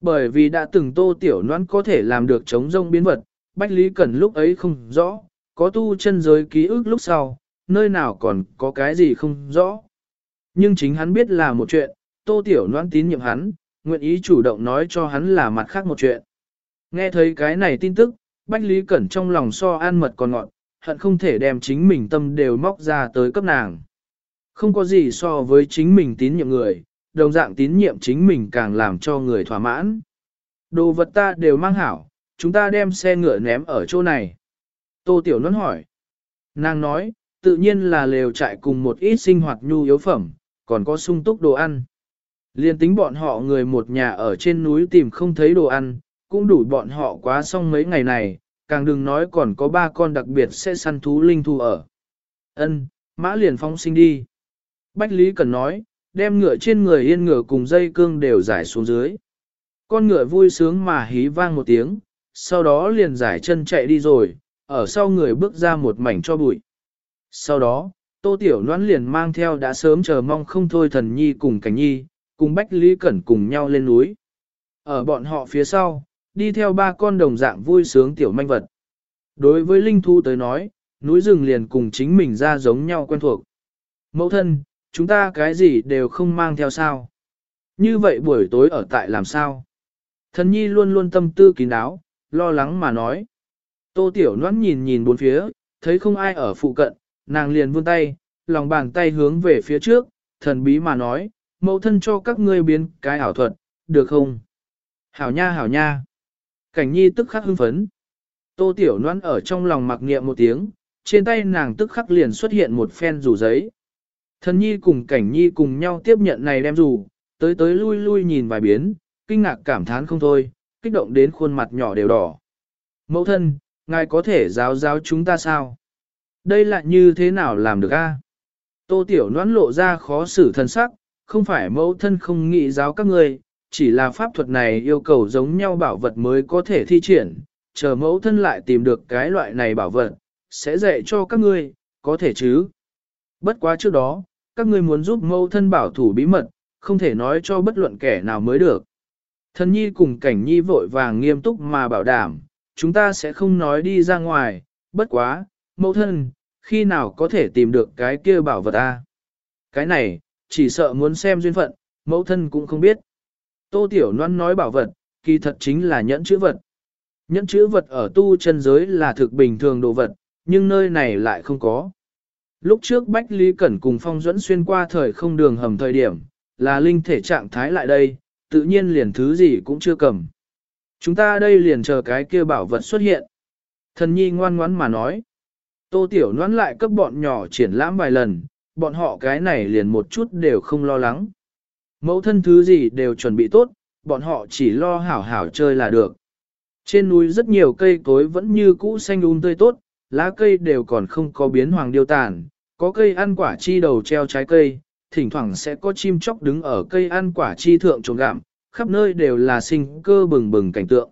Bởi vì đã từng tô tiểu noãn có thể làm được chống rông biến vật, Bách Lý Cẩn lúc ấy không rõ, có tu chân giới ký ức lúc sau, nơi nào còn có cái gì không rõ. Nhưng chính hắn biết là một chuyện, tô tiểu noãn tín nhiệm hắn, nguyện ý chủ động nói cho hắn là mặt khác một chuyện. Nghe thấy cái này tin tức, Bách Lý Cẩn trong lòng so an mật còn ngọn, hận không thể đem chính mình tâm đều móc ra tới cấp nàng. Không có gì so với chính mình tín nhiệm người, đồng dạng tín nhiệm chính mình càng làm cho người thỏa mãn. Đồ vật ta đều mang hảo, chúng ta đem xe ngựa ném ở chỗ này. Tô Tiểu Nôn hỏi. Nàng nói, tự nhiên là lều trại cùng một ít sinh hoạt nhu yếu phẩm, còn có sung túc đồ ăn. Liên tính bọn họ người một nhà ở trên núi tìm không thấy đồ ăn, cũng đủ bọn họ quá xong mấy ngày này, càng đừng nói còn có ba con đặc biệt sẽ săn thú linh thu ở. Ân, mã liền phong sinh đi. Bách Lý Cần nói, đem ngựa trên người yên ngựa cùng dây cương đều giải xuống dưới. Con ngựa vui sướng mà hí vang một tiếng, sau đó liền giải chân chạy đi rồi, ở sau người bước ra một mảnh cho bụi. Sau đó, Tô Tiểu Loan liền mang theo đã sớm chờ mong không thôi thần nhi cùng cảnh nhi, cùng Bách Lý Cẩn cùng nhau lên núi. Ở bọn họ phía sau, đi theo ba con đồng dạng vui sướng tiểu manh vật. Đối với Linh Thu tới nói, núi rừng liền cùng chính mình ra giống nhau quen thuộc. Mẫu thân, chúng ta cái gì đều không mang theo sao. Như vậy buổi tối ở tại làm sao? Thần nhi luôn luôn tâm tư kín đáo, lo lắng mà nói. Tô Tiểu Loan nhìn nhìn bốn phía, thấy không ai ở phụ cận, nàng liền vươn tay, lòng bàn tay hướng về phía trước, thần bí mà nói, mẫu thân cho các ngươi biến cái ảo thuật, được không? Hảo nha hảo nha. Cảnh nhi tức khắc hưng phấn. Tô tiểu noan ở trong lòng mặc niệm một tiếng, trên tay nàng tức khắc liền xuất hiện một phen rủ giấy. Thần nhi cùng cảnh nhi cùng nhau tiếp nhận này đem dù tới tới lui lui nhìn vài biến, kinh ngạc cảm thán không thôi, kích động đến khuôn mặt nhỏ đều đỏ. Mẫu thân, ngài có thể giáo giáo chúng ta sao? Đây là như thế nào làm được a? Tô Tiểu Noãn lộ ra khó xử thân sắc, không phải mẫu thân không nghĩ giáo các ngươi, chỉ là pháp thuật này yêu cầu giống nhau bảo vật mới có thể thi triển, chờ mẫu thân lại tìm được cái loại này bảo vật, sẽ dạy cho các ngươi, có thể chứ. Bất quá trước đó, các ngươi muốn giúp mẫu thân bảo thủ bí mật, không thể nói cho bất luận kẻ nào mới được. Thần nhi cùng cảnh nhi vội vàng nghiêm túc mà bảo đảm, chúng ta sẽ không nói đi ra ngoài, bất quá, mẫu thân, khi nào có thể tìm được cái kia bảo vật a? Cái này, chỉ sợ muốn xem duyên phận, mẫu thân cũng không biết. Tô Tiểu Loan nói bảo vật, kỳ thật chính là nhẫn chữ vật. Nhẫn chữ vật ở tu chân giới là thực bình thường đồ vật, nhưng nơi này lại không có. Lúc trước Bách Lý Cẩn cùng Phong Duẫn xuyên qua thời không đường hầm thời điểm, là linh thể trạng thái lại đây, tự nhiên liền thứ gì cũng chưa cầm. Chúng ta đây liền chờ cái kia bảo vật xuất hiện. Thần nhi ngoan ngoãn mà nói. Tô Tiểu noãn lại cấp bọn nhỏ triển lãm vài lần, bọn họ cái này liền một chút đều không lo lắng. Mẫu thân thứ gì đều chuẩn bị tốt, bọn họ chỉ lo hảo hảo chơi là được. Trên núi rất nhiều cây cối vẫn như cũ xanh um tươi tốt, lá cây đều còn không có biến hoàng điêu tàn, có cây ăn quả chi đầu treo trái cây, thỉnh thoảng sẽ có chim chóc đứng ở cây ăn quả chi thượng trồng gạm, khắp nơi đều là sinh cơ bừng bừng cảnh tượng.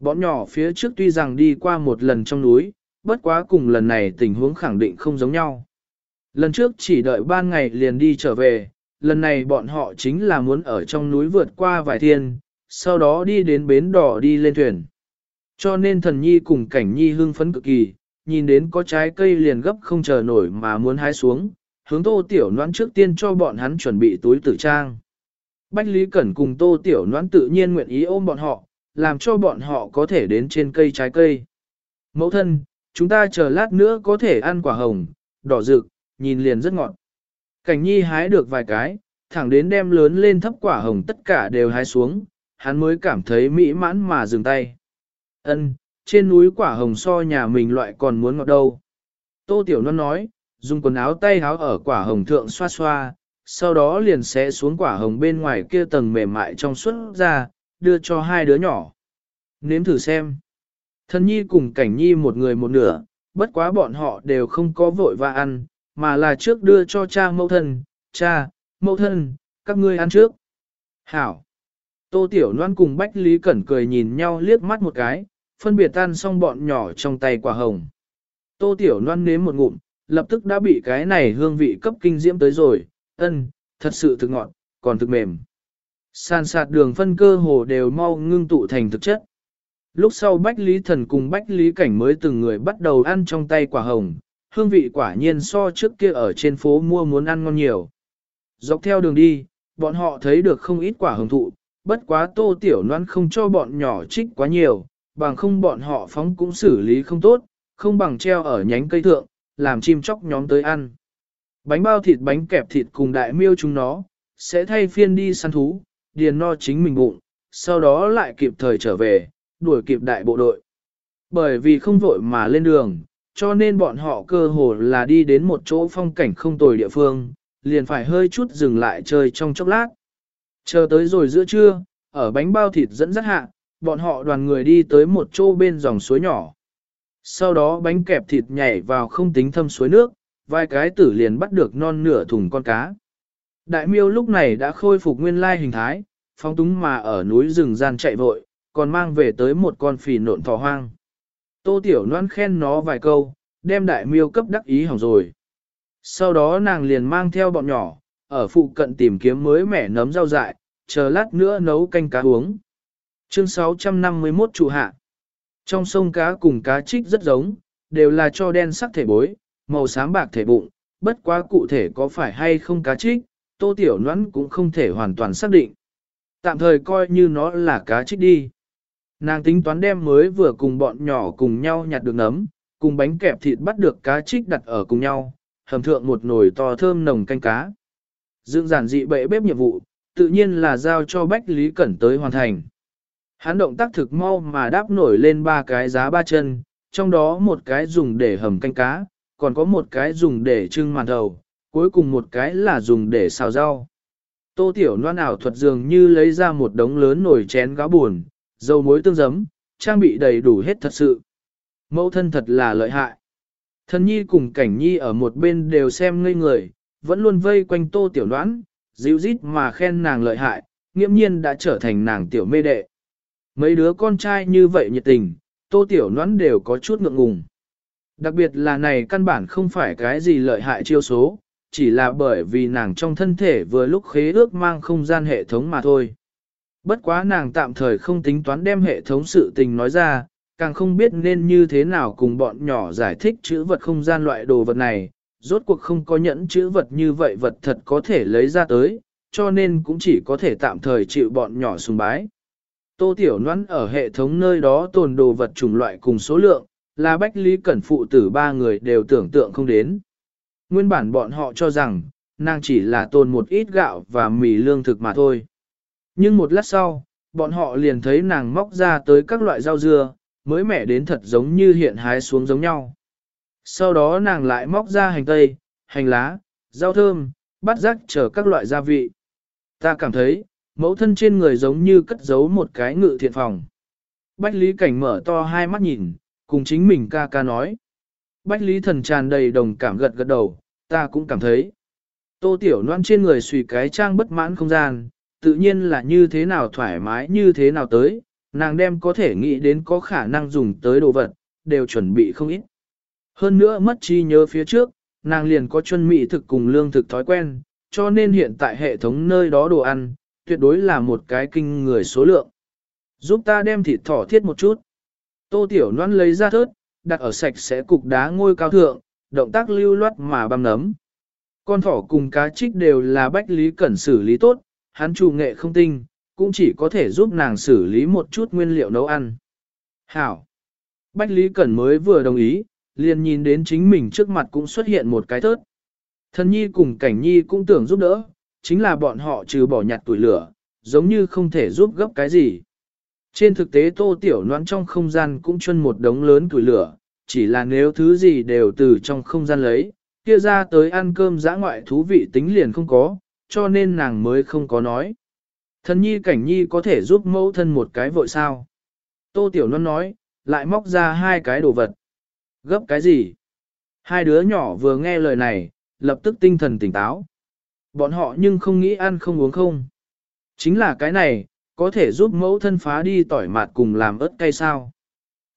Bọn nhỏ phía trước tuy rằng đi qua một lần trong núi, bất quá cùng lần này tình huống khẳng định không giống nhau. Lần trước chỉ đợi ban ngày liền đi trở về, lần này bọn họ chính là muốn ở trong núi vượt qua vài thiên, sau đó đi đến bến đỏ đi lên thuyền. Cho nên thần nhi cùng cảnh nhi hưng phấn cực kỳ, nhìn đến có trái cây liền gấp không chờ nổi mà muốn hái xuống, hướng tô tiểu noãn trước tiên cho bọn hắn chuẩn bị túi tử trang. Bách Lý Cẩn cùng tô tiểu noãn tự nhiên nguyện ý ôm bọn họ, làm cho bọn họ có thể đến trên cây trái cây. Mẫu thân, chúng ta chờ lát nữa có thể ăn quả hồng, đỏ rực, nhìn liền rất ngọt. Cảnh nhi hái được vài cái, thẳng đến đem lớn lên thấp quả hồng tất cả đều hái xuống, hắn mới cảm thấy mỹ mãn mà dừng tay. Ân, trên núi quả hồng so nhà mình loại còn muốn ngọt đâu. Tô Tiểu Loan nói, dùng quần áo tay háo ở quả hồng thượng xoa xoa, sau đó liền sẽ xuống quả hồng bên ngoài kia tầng mềm mại trong suốt ra, đưa cho hai đứa nhỏ. Nếm thử xem. Thân nhi cùng cảnh nhi một người một nửa, bất quá bọn họ đều không có vội và ăn, mà là trước đưa cho cha mẫu thân, cha, mẫu thân, các ngươi ăn trước. Hảo. Tô Tiểu Loan cùng Bách Lý Cẩn cười nhìn nhau liếc mắt một cái, phân biệt tan xong bọn nhỏ trong tay quả hồng. Tô Tiểu Loan nếm một ngụm, lập tức đã bị cái này hương vị cấp kinh diễm tới rồi, ân, thật sự thực ngọt, còn thực mềm. Sàn sạt đường phân cơ hồ đều mau ngưng tụ thành thực chất. Lúc sau Bách Lý Thần cùng Bách Lý Cảnh mới từng người bắt đầu ăn trong tay quả hồng, hương vị quả nhiên so trước kia ở trên phố mua muốn ăn ngon nhiều. Dọc theo đường đi, bọn họ thấy được không ít quả hồng thụ, bất quá tô tiểu noan không cho bọn nhỏ trích quá nhiều, bằng không bọn họ phóng cũng xử lý không tốt, không bằng treo ở nhánh cây thượng, làm chim chóc nhóm tới ăn. Bánh bao thịt bánh kẹp thịt cùng đại miêu chúng nó, sẽ thay phiên đi săn thú, điền no chính mình bụng, sau đó lại kịp thời trở về, đuổi kịp đại bộ đội. Bởi vì không vội mà lên đường, cho nên bọn họ cơ hồ là đi đến một chỗ phong cảnh không tồi địa phương, liền phải hơi chút dừng lại chơi trong chốc lát. Chờ tới rồi giữa trưa, ở bánh bao thịt dẫn dắt hạ, bọn họ đoàn người đi tới một chỗ bên dòng suối nhỏ. Sau đó bánh kẹp thịt nhảy vào không tính thâm suối nước, vài cái tử liền bắt được non nửa thùng con cá. Đại miêu lúc này đã khôi phục nguyên lai hình thái, phóng túng mà ở núi rừng gian chạy vội, còn mang về tới một con phì nộn thỏ hoang. Tô Tiểu Loan khen nó vài câu, đem đại miêu cấp đắc ý hỏng rồi. Sau đó nàng liền mang theo bọn nhỏ, ở phụ cận tìm kiếm mới mẻ nấm rau dại, chờ lát nữa nấu canh cá uống. Chương 651 trụ hạ. Trong sông cá cùng cá trích rất giống, đều là cho đen sắc thể bối, màu xám bạc thể bụng, bất quá cụ thể có phải hay không cá trích, tô tiểu noãn cũng không thể hoàn toàn xác định. Tạm thời coi như nó là cá trích đi. Nàng tính toán đem mới vừa cùng bọn nhỏ cùng nhau nhặt được nấm, cùng bánh kẹp thịt bắt được cá trích đặt ở cùng nhau, hầm thượng một nồi to thơm nồng canh cá. Dương giản dị bệ bếp nhiệm vụ, tự nhiên là giao cho Bách Lý Cẩn tới hoàn thành. Hắn động tác thực mau mà đáp nổi lên ba cái giá ba chân, trong đó một cái dùng để hầm canh cá, còn có một cái dùng để trưng màn đầu, cuối cùng một cái là dùng để xào rau. Tô Tiểu Loan ảo thuật dường như lấy ra một đống lớn nồi chén gáo buồn, dầu muối tương giấm, trang bị đầy đủ hết thật sự. Mẫu thân thật là lợi hại. Thần nhi cùng cảnh nhi ở một bên đều xem ngây người, vẫn luôn vây quanh Tô Tiểu Loan, dịu rít mà khen nàng lợi hại, nghiễm nhiên đã trở thành nàng tiểu mê đệ. Mấy đứa con trai như vậy nhiệt tình, Tô Tiểu nón đều có chút ngượng ngùng. Đặc biệt là này căn bản không phải cái gì lợi hại chiêu số, chỉ là bởi vì nàng trong thân thể vừa lúc khế ước mang không gian hệ thống mà thôi. Bất quá nàng tạm thời không tính toán đem hệ thống sự tình nói ra, càng không biết nên như thế nào cùng bọn nhỏ giải thích chữ vật không gian loại đồ vật này, rốt cuộc không có nhẫn chữ vật như vậy vật thật có thể lấy ra tới, cho nên cũng chỉ có thể tạm thời chịu bọn nhỏ sùng bái. Tô Tiểu Loan ở hệ thống nơi đó tồn đồ vật chủng loại cùng số lượng, là Bách Lý Cẩn phụ tử ba người đều tưởng tượng không đến. Nguyên bản bọn họ cho rằng, nàng chỉ là tồn một ít gạo và mì lương thực mà thôi. Nhưng một lát sau, bọn họ liền thấy nàng móc ra tới các loại rau dưa, mới mẻ đến thật giống như hiện hái xuống giống nhau. Sau đó nàng lại móc ra hành tây, hành lá, rau thơm, bát rắc chờ các loại gia vị. Ta cảm thấy, mẫu thân trên người giống như cất giấu một cái ngự thiện phòng. Bách Lý Cảnh mở to hai mắt nhìn, cùng chính mình ca ca nói. Bách Lý Thần tràn đầy đồng cảm gật gật đầu, ta cũng cảm thấy. Tô Tiểu Loan trên người suy cái trang bất mãn không gian, tự nhiên là như thế nào thoải mái như thế nào tới, nàng đem có thể nghĩ đến có khả năng dùng tới đồ vật, đều chuẩn bị không ít. Hơn nữa mất chi nhớ phía trước, nàng liền có chuẩn mỹ thực cùng lương thực thói quen, cho nên hiện tại hệ thống nơi đó đồ ăn, tuyệt đối là một cái kinh người số lượng. Giúp ta đem thịt thỏ thiết một chút. Tô Tiểu Loan lấy ra thớt, đặt ở sạch sẽ cục đá ngôi cao thượng, động tác lưu loát mà băm nấm. Con thỏ cùng cá trích đều là bách lý cẩn xử lý tốt, hắn chủ nghệ không tinh, cũng chỉ có thể giúp nàng xử lý một chút nguyên liệu nấu ăn. Hảo! Bách lý cẩn mới vừa đồng ý, liền nhìn đến chính mình trước mặt cũng xuất hiện một cái thớt. Thần nhi cùng cảnh nhi cũng tưởng giúp đỡ, chính là bọn họ trừ bỏ nhặt tuổi lửa, giống như không thể giúp gấp cái gì. Trên thực tế tô tiểu noãn trong không gian cũng chân một đống lớn tuổi lửa, chỉ là nếu thứ gì đều từ trong không gian lấy, kia ra tới ăn cơm giã ngoại thú vị tính liền không có, cho nên nàng mới không có nói. Thần nhi cảnh nhi có thể giúp mẫu thân một cái vội sao. Tô Tiểu Loan nói, lại móc ra hai cái đồ vật. Gấp cái gì? Hai đứa nhỏ vừa nghe lời này, lập tức tinh thần tỉnh táo. Bọn họ nhưng không nghĩ ăn không uống không. Chính là cái này, có thể giúp mẫu thân phá đi tỏi mạt cùng làm ớt cay sao.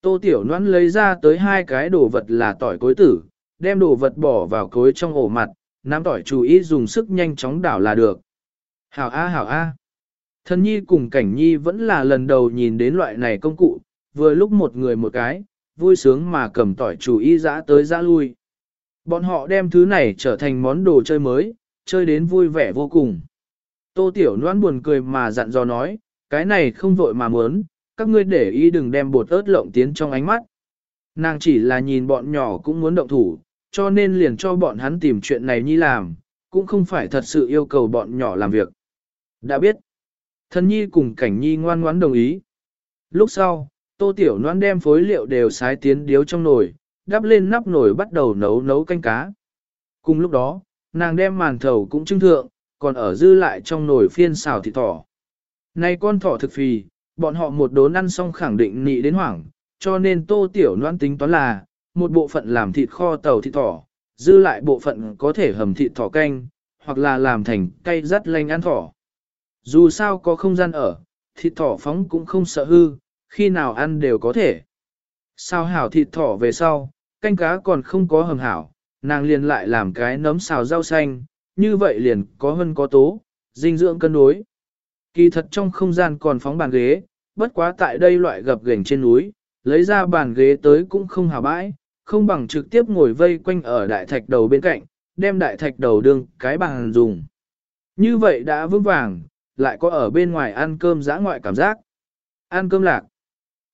Tô Tiểu Noãn lấy ra tới hai cái đồ vật là tỏi cối tử, đem đồ vật bỏ vào cối trong ổ mặt, nắm tỏi chú ý dùng sức nhanh chóng đảo là được. Hảo A hảo A. Thân nhi cùng cảnh nhi vẫn là lần đầu nhìn đến loại này công cụ, vừa lúc một người một cái, vui sướng mà cầm tỏi chủ ý dã tới dã lui. Bọn họ đem thứ này trở thành món đồ chơi mới, chơi đến vui vẻ vô cùng. Tô Tiểu Loan buồn cười mà dặn dò nói, cái này không vội mà muốn, các ngươi để ý đừng đem bột ớt lộng tiến trong ánh mắt. Nàng chỉ là nhìn bọn nhỏ cũng muốn động thủ, cho nên liền cho bọn hắn tìm chuyện này nhi làm, cũng không phải thật sự yêu cầu bọn nhỏ làm việc. Đã biết, thân nhi cùng cảnh nhi ngoan ngoãn đồng ý. Lúc sau, tô tiểu noan đem phối liệu đều sái tiến điếu trong nồi, đắp lên nắp nồi bắt đầu nấu nấu canh cá. Cùng lúc đó, nàng đem màn thầu cũng trưng thượng, còn ở dư lại trong nồi phiên xào thịt thỏ. Này con thỏ thực phì, bọn họ một đốn ăn xong khẳng định nị đến hoảng, cho nên tô tiểu noan tính toán là, một bộ phận làm thịt kho tàu thịt thỏ, dư lại bộ phận có thể hầm thịt thỏ canh, hoặc là làm thành cay rắt lanh ăn thỏ. Dù sao có không gian ở, thịt thỏ phóng cũng không sợ hư, khi nào ăn đều có thể. Sao hảo thịt thỏ về sau, canh cá còn không có hầm hảo, nàng liền lại làm cái nấm xào rau xanh, như vậy liền có hơn có tố, dinh dưỡng cân đối. Kỳ thật trong không gian còn phóng bàn ghế, bất quá tại đây loại gập ghềnh trên núi, lấy ra bàn ghế tới cũng không hào bãi, không bằng trực tiếp ngồi vây quanh ở đại thạch đầu bên cạnh, đem đại thạch đầu đương cái bàn dùng. Như vậy đã vững vàng, lại có ở bên ngoài ăn cơm giã ngoại cảm giác. Ăn cơm lạc.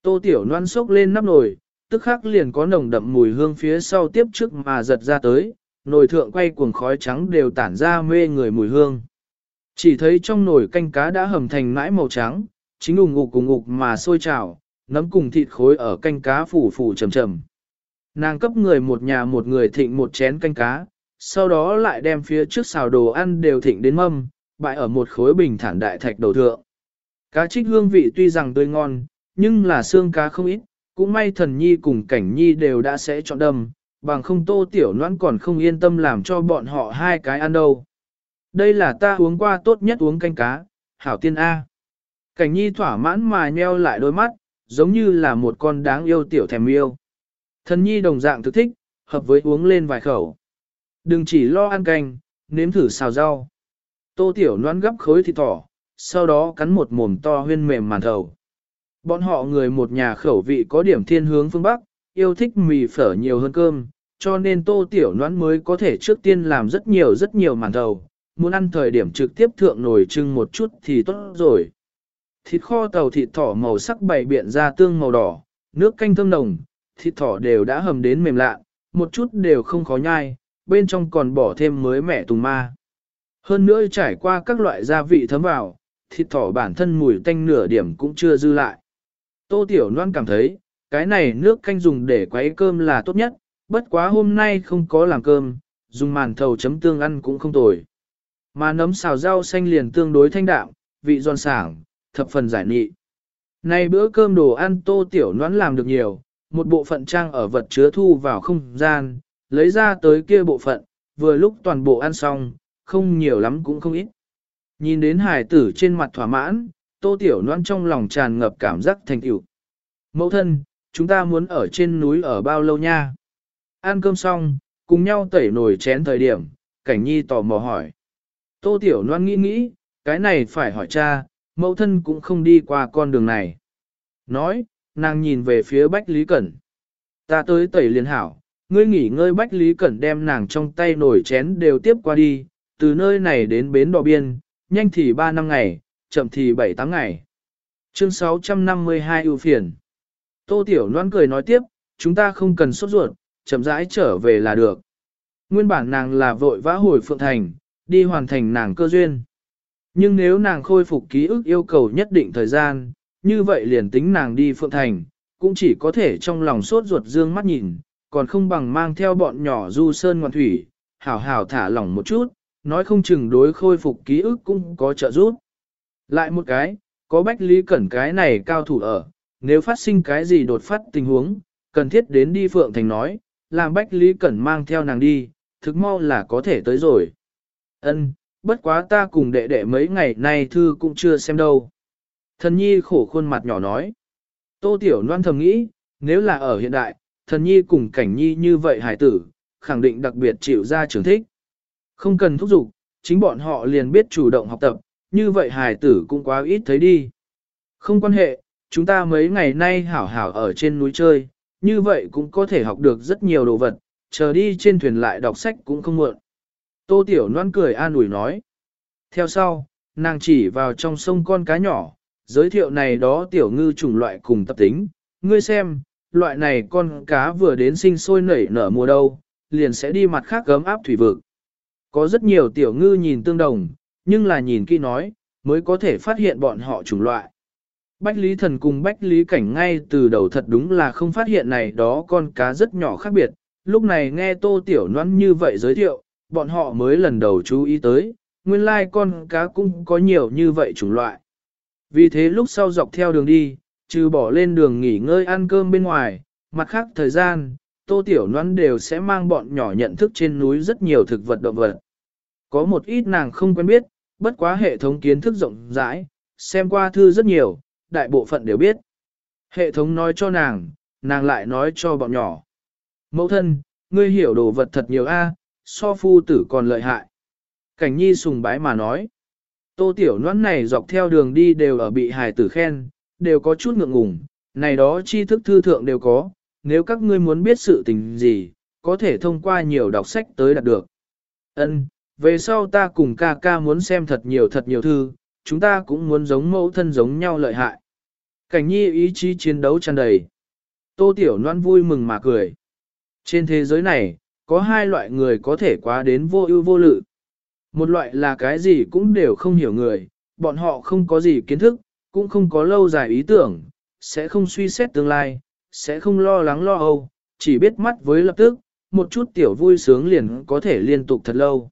Tô Tiểu Loan sốc lên nắp nồi, tức khắc liền có nồng đậm mùi hương phía sau tiếp trước mà giật ra tới, nồi thượng quay cuồng khói trắng đều tản ra mê người mùi hương. Chỉ thấy trong nồi canh cá đã hầm thành mãi màu trắng, chính ủng ngục cùng ngục mà sôi trào, nấm cùng thịt khối ở canh cá phủ phủ trầm trầm. Nàng cấp người một nhà một người thịnh một chén canh cá, sau đó lại đem phía trước xào đồ ăn đều thịnh đến mâm, bại ở một khối bình thản đại thạch đầu thượng. Cá trích hương vị tuy rằng tươi ngon, nhưng là xương cá không ít, cũng may thần nhi cùng cảnh nhi đều đã sẽ chọn đâm, bằng không tô tiểu noãn còn không yên tâm làm cho bọn họ hai cái ăn đâu. Đây là ta uống qua tốt nhất uống canh cá, hảo tiên A. Cảnh nhi thỏa mãn mà nheo lại đôi mắt, giống như là một con đáng yêu tiểu thèm yêu. Thần nhi đồng dạng thực thích, hợp với uống lên vài khẩu. Đừng chỉ lo ăn canh, nếm thử xào rau. Tô tiểu noãn gấp khối thịt thỏ, sau đó cắn một mồm to huyên mềm màn thầu. Bọn họ người một nhà khẩu vị có điểm thiên hướng phương Bắc, yêu thích mì phở nhiều hơn cơm, cho nên tô tiểu noãn mới có thể trước tiên làm rất nhiều rất nhiều màn thầu, muốn ăn thời điểm trực tiếp thượng nồi trưng một chút thì tốt rồi. Thịt kho tàu thịt thỏ màu sắc bày biện ra tương màu đỏ, nước canh thơm nồng, thịt thỏ đều đã hầm đến mềm lạ, một chút đều không khó nhai, bên trong còn bỏ thêm mới mẻ tùng ma. Hơn nữa trải qua các loại gia vị thấm vào, thịt thỏ bản thân mùi tanh nửa điểm cũng chưa dư lại. Tô Tiểu Loan cảm thấy, cái này nước canh dùng để quấy cơm là tốt nhất, bất quá hôm nay không có làm cơm, dùng màn thầu chấm tương ăn cũng không tồi. Mà nấm xào rau xanh liền tương đối thanh đạm, vị giòn sảng, thập phần giải nị. Nay bữa cơm đồ ăn Tô Tiểu Loan làm được nhiều, một bộ phận trang ở vật chứa thu vào không gian, lấy ra tới kia bộ phận, vừa lúc toàn bộ ăn xong, không nhiều lắm cũng không ít. Nhìn đến hải tử trên mặt thỏa mãn, tô tiểu noan trong lòng tràn ngập cảm giác thành tựu. Mẫu thân, chúng ta muốn ở trên núi ở bao lâu nha? Ăn cơm xong, cùng nhau tẩy nồi chén thời điểm, cảnh nhi tò mò hỏi. Tô tiểu noan nghĩ nghĩ, cái này phải hỏi cha, mẫu thân cũng không đi qua con đường này. Nói, nàng nhìn về phía Bách Lý Cẩn. Ta tới tẩy liền hảo, ngươi nghỉ ngơi Bách Lý Cẩn đem nàng trong tay nổi chén đều tiếp qua đi, từ nơi này đến bến đò biên, nhanh thì 3 năm ngày, chậm thì 7-8 ngày. Chương 652 ưu phiền. Tô Tiểu Loan cười nói tiếp, chúng ta không cần sốt ruột, chậm rãi trở về là được. Nguyên bản nàng là vội vã hồi Phượng Thành, đi hoàn thành nàng cơ duyên. Nhưng nếu nàng khôi phục ký ức yêu cầu nhất định thời gian, như vậy liền tính nàng đi Phượng Thành, cũng chỉ có thể trong lòng sốt ruột dương mắt nhìn, còn không bằng mang theo bọn nhỏ du sơn ngoan thủy, hảo hảo thả lỏng một chút, nói không chừng đối khôi phục ký ức cũng có trợ giúp. Lại một cái, có Bách Lý Cẩn cái này cao thủ ở, nếu phát sinh cái gì đột phát tình huống, cần thiết đến đi Phượng Thành nói, làm Bách Lý Cẩn mang theo nàng đi, thực mau là có thể tới rồi. Ân, bất quá ta cùng đệ đệ mấy ngày nay thư cũng chưa xem đâu. Thần nhi khổ khuôn mặt nhỏ nói. Tô Tiểu Loan thầm nghĩ, nếu là ở hiện đại, thần nhi cùng cảnh nhi như vậy hải tử, khẳng định đặc biệt chịu ra trưởng thích. Không cần thúc giục, chính bọn họ liền biết chủ động học tập, như vậy hải tử cũng quá ít thấy đi. Không quan hệ, chúng ta mấy ngày nay hảo hảo ở trên núi chơi, như vậy cũng có thể học được rất nhiều đồ vật, chờ đi trên thuyền lại đọc sách cũng không muộn. Tô Tiểu Loan cười an ủi nói. Theo sau, nàng chỉ vào trong sông con cá nhỏ, giới thiệu này đó tiểu ngư chủng loại cùng tập tính. Ngươi xem, loại này con cá vừa đến sinh sôi nảy nở mùa đâu, liền sẽ đi mặt khác gấm áp thủy vực. Có rất nhiều tiểu ngư nhìn tương đồng, nhưng là nhìn kỹ nói, mới có thể phát hiện bọn họ chủng loại. Bách Lý Thần cùng Bách Lý Cảnh ngay từ đầu thật đúng là không phát hiện này đó con cá rất nhỏ khác biệt, lúc này nghe Tô Tiểu Noãn như vậy giới thiệu, bọn họ mới lần đầu chú ý tới, nguyên lai con cá cũng có nhiều như vậy chủng loại. Vì thế lúc sau dọc theo đường đi, trừ bỏ lên đường nghỉ ngơi ăn cơm bên ngoài, mặt khác thời gian, Tô Tiểu Loan đều sẽ mang bọn nhỏ nhận thức trên núi rất nhiều thực vật động vật. Có một ít nàng không quen biết, bất quá hệ thống kiến thức rộng rãi, xem qua thư rất nhiều, đại bộ phận đều biết. Hệ thống nói cho nàng, nàng lại nói cho bọn nhỏ. Mẫu thân, ngươi hiểu đồ vật thật nhiều a, so phu tử còn lợi hại. Cảnh nhi sùng bái mà nói. Tô tiểu noãn này dọc theo đường đi đều ở bị hài tử khen, đều có chút ngượng ngùng, này đó tri thức thư thượng đều có, nếu các ngươi muốn biết sự tình gì, có thể thông qua nhiều đọc sách tới đạt được. Ân, về sau ta cùng ca ca muốn xem thật nhiều thật nhiều thư, chúng ta cũng muốn giống mẫu thân giống nhau lợi hại. Cảnh nhi ý chí chiến đấu tràn đầy. Tô Tiểu Loan vui mừng mà cười. Trên thế giới này, có hai loại người có thể quá đến vô ưu vô lự. Một loại là cái gì cũng đều không hiểu người, bọn họ không có gì kiến thức, cũng không có lâu dài ý tưởng, sẽ không suy xét tương lai, sẽ không lo lắng lo âu, chỉ biết mắt với lập tức, một chút tiểu vui sướng liền có thể liên tục thật lâu.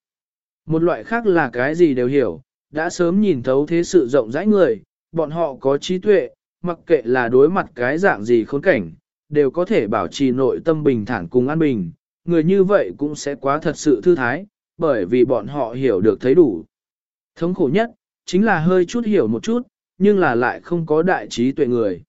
Một loại khác là cái gì đều hiểu, đã sớm nhìn thấu thế sự rộng rãi người, bọn họ có trí tuệ, mặc kệ là đối mặt cái dạng gì khốn cảnh, đều có thể bảo trì nội tâm bình thản cùng an bình, người như vậy cũng sẽ quá thật sự thư thái, bởi vì bọn họ hiểu được thấy đủ. Thống khổ nhất, chính là hơi chút hiểu một chút, nhưng là lại không có đại trí tuệ người.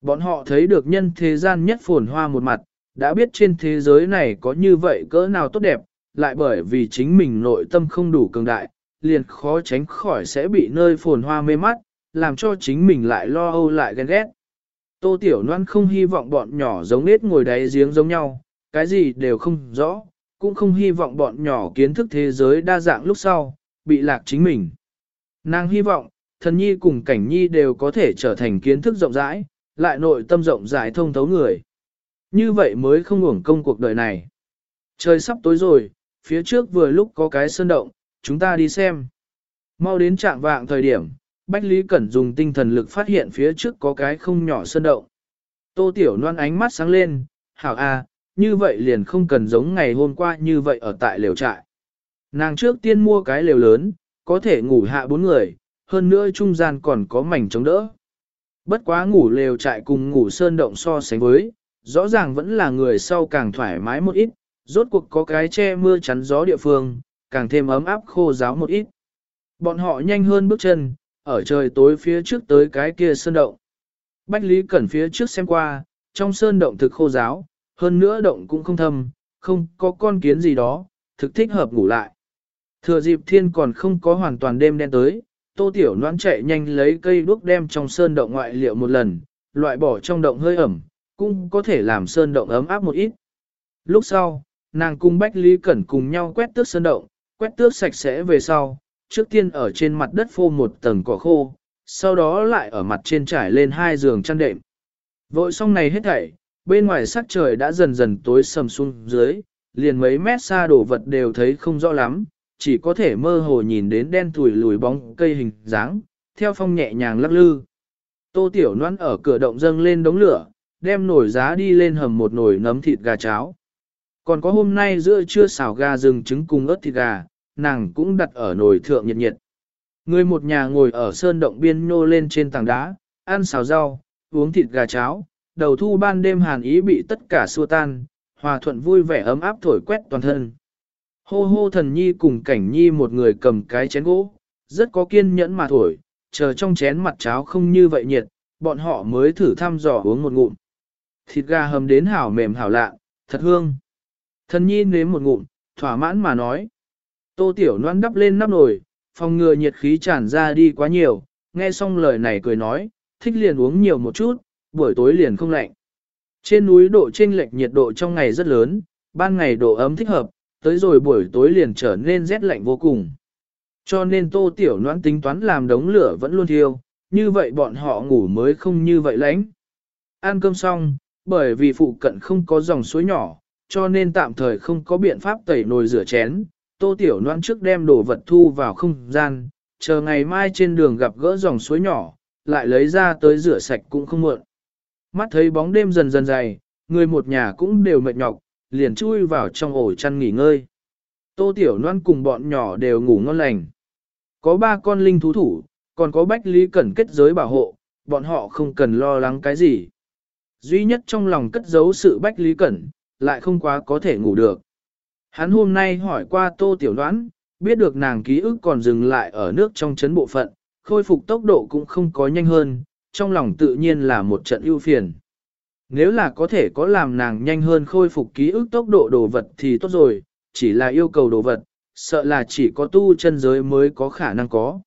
Bọn họ thấy được nhân thế gian nhất phồn hoa một mặt, đã biết trên thế giới này có như vậy cỡ nào tốt đẹp, lại bởi vì chính mình nội tâm không đủ cường đại, liền khó tránh khỏi sẽ bị nơi phồn hoa mê mắt, làm cho chính mình lại lo âu lại ghen ghét. Tô Tiểu Loan không hy vọng bọn nhỏ giống nết ngồi đáy giếng giống nhau, cái gì đều không rõ, cũng không hy vọng bọn nhỏ kiến thức thế giới đa dạng lúc sau, bị lạc chính mình. Nàng hy vọng, thần nhi cùng cảnh nhi đều có thể trở thành kiến thức rộng rãi, lại nội tâm rộng rãi thông thấu người. Như vậy mới không uổng công cuộc đời này. Trời sắp tối rồi, phía trước vừa lúc có cái sơn động, chúng ta đi xem. Mau đến trạng vạng thời điểm, Bách Lý Cẩn dùng tinh thần lực phát hiện phía trước có cái không nhỏ sơn động. Tô Tiểu Loan ánh mắt sáng lên, hảo a, như vậy liền không cần giống ngày hôm qua như vậy ở tại lều trại. Nàng trước tiên mua cái lều lớn, có thể ngủ hạ bốn người, hơn nữa trung gian còn có mảnh chống đỡ. Bất quá ngủ lều trại cùng ngủ sơn động so sánh với, rõ ràng vẫn là người sau càng thoải mái một ít, rốt cuộc có cái che mưa chắn gió địa phương, càng thêm ấm áp khô giáo một ít. Bọn họ nhanh hơn bước chân, ở trời tối phía trước tới cái kia sơn động. Bách Lý Cẩn phía trước xem qua, trong sơn động thực khô giáo, hơn nữa động cũng không thâm, không có con kiến gì đó, thực thích hợp ngủ lại. Thừa dịp thiên còn không có hoàn toàn đêm đen tới, tô tiểu noãn chạy nhanh lấy cây đuốc đem trong sơn động ngoại liệu một lần, loại bỏ trong động hơi ẩm, cũng có thể làm sơn động ấm áp một ít. Lúc sau, nàng cùng Bách Lý Cẩn cùng nhau quét tước sơn động, quét tước sạch sẽ về sau, trước tiên ở trên mặt đất phô một tầng cỏ khô, sau đó lại ở mặt trên trải lên hai giường chăn đệm. Vội xong này hết thảy, bên ngoài sắc trời đã dần dần tối sầm xuống dưới, liền mấy mét xa đổ vật đều thấy không rõ lắm, chỉ có thể mơ hồ nhìn đến đen thùi lùi bóng cây hình dáng, theo phong nhẹ nhàng lắc lư. Tô Tiểu Loan ở cửa động dâng lên đống lửa, đem nổi giá đi lên hầm một nồi nấm thịt gà cháo. Còn có hôm nay giữa trưa xào gà rừng trứng cùng ớt thịt gà, nàng cũng đặt ở nồi thượng nhiệt nhiệt. Người một nhà ngồi ở sơn động biên nô lên trên tảng đá, ăn xào rau, uống thịt gà cháo, đầu thu ban đêm hàn ý bị tất cả xua tan, hòa thuận vui vẻ ấm áp thổi quét toàn thân. Hô hô thần nhi cùng cảnh nhi một người cầm cái chén gỗ, rất có kiên nhẫn mà thổi, chờ trong chén mặt cháo không như vậy nhiệt, bọn họ mới thử thăm dò uống một ngụm. Thịt gà hầm đến hảo mềm hảo lạ, thật hương. Thần nhi nếm một ngụm, thỏa mãn mà nói. Tô tiểu noan đắp lên nắp nồi, phòng ngừa nhiệt khí tràn ra đi quá nhiều, nghe xong lời này cười nói, thích liền uống nhiều một chút, buổi tối liền không lạnh. Trên núi độ chênh lệch nhiệt độ trong ngày rất lớn, ban ngày độ ấm thích hợp, tới rồi buổi tối liền trở nên rét lạnh vô cùng. Cho nên tô tiểu noãn tính toán làm đống lửa vẫn luôn thiêu, như vậy bọn họ ngủ mới không như vậy lánh. Ăn cơm xong, bởi vì phụ cận không có dòng suối nhỏ, cho nên tạm thời không có biện pháp tẩy nồi rửa chén. Tô tiểu Loan trước đem đồ vật thu vào không gian, chờ ngày mai trên đường gặp gỡ dòng suối nhỏ, lại lấy ra tới rửa sạch cũng không muộn. Mắt thấy bóng đêm dần dần dày, người một nhà cũng đều mệt nhọc, liền chui vào trong ổ chăn nghỉ ngơi. Tô Tiểu Loan cùng bọn nhỏ đều ngủ ngon lành. Có ba con linh thú thủ, còn có Bách Lý Cẩn kết giới bảo hộ, bọn họ không cần lo lắng cái gì. Duy nhất trong lòng cất giấu sự Bách Lý Cẩn, lại không quá có thể ngủ được. Hắn hôm nay hỏi qua Tô Tiểu Đoán, biết được nàng ký ức còn dừng lại ở nước trong chấn bộ phận, khôi phục tốc độ cũng không có nhanh hơn, trong lòng tự nhiên là một trận ưu phiền. Nếu là có thể có làm nàng nhanh hơn khôi phục ký ức tốc độ đồ vật thì tốt rồi, chỉ là yêu cầu đồ vật, sợ là chỉ có tu chân giới mới có khả năng có.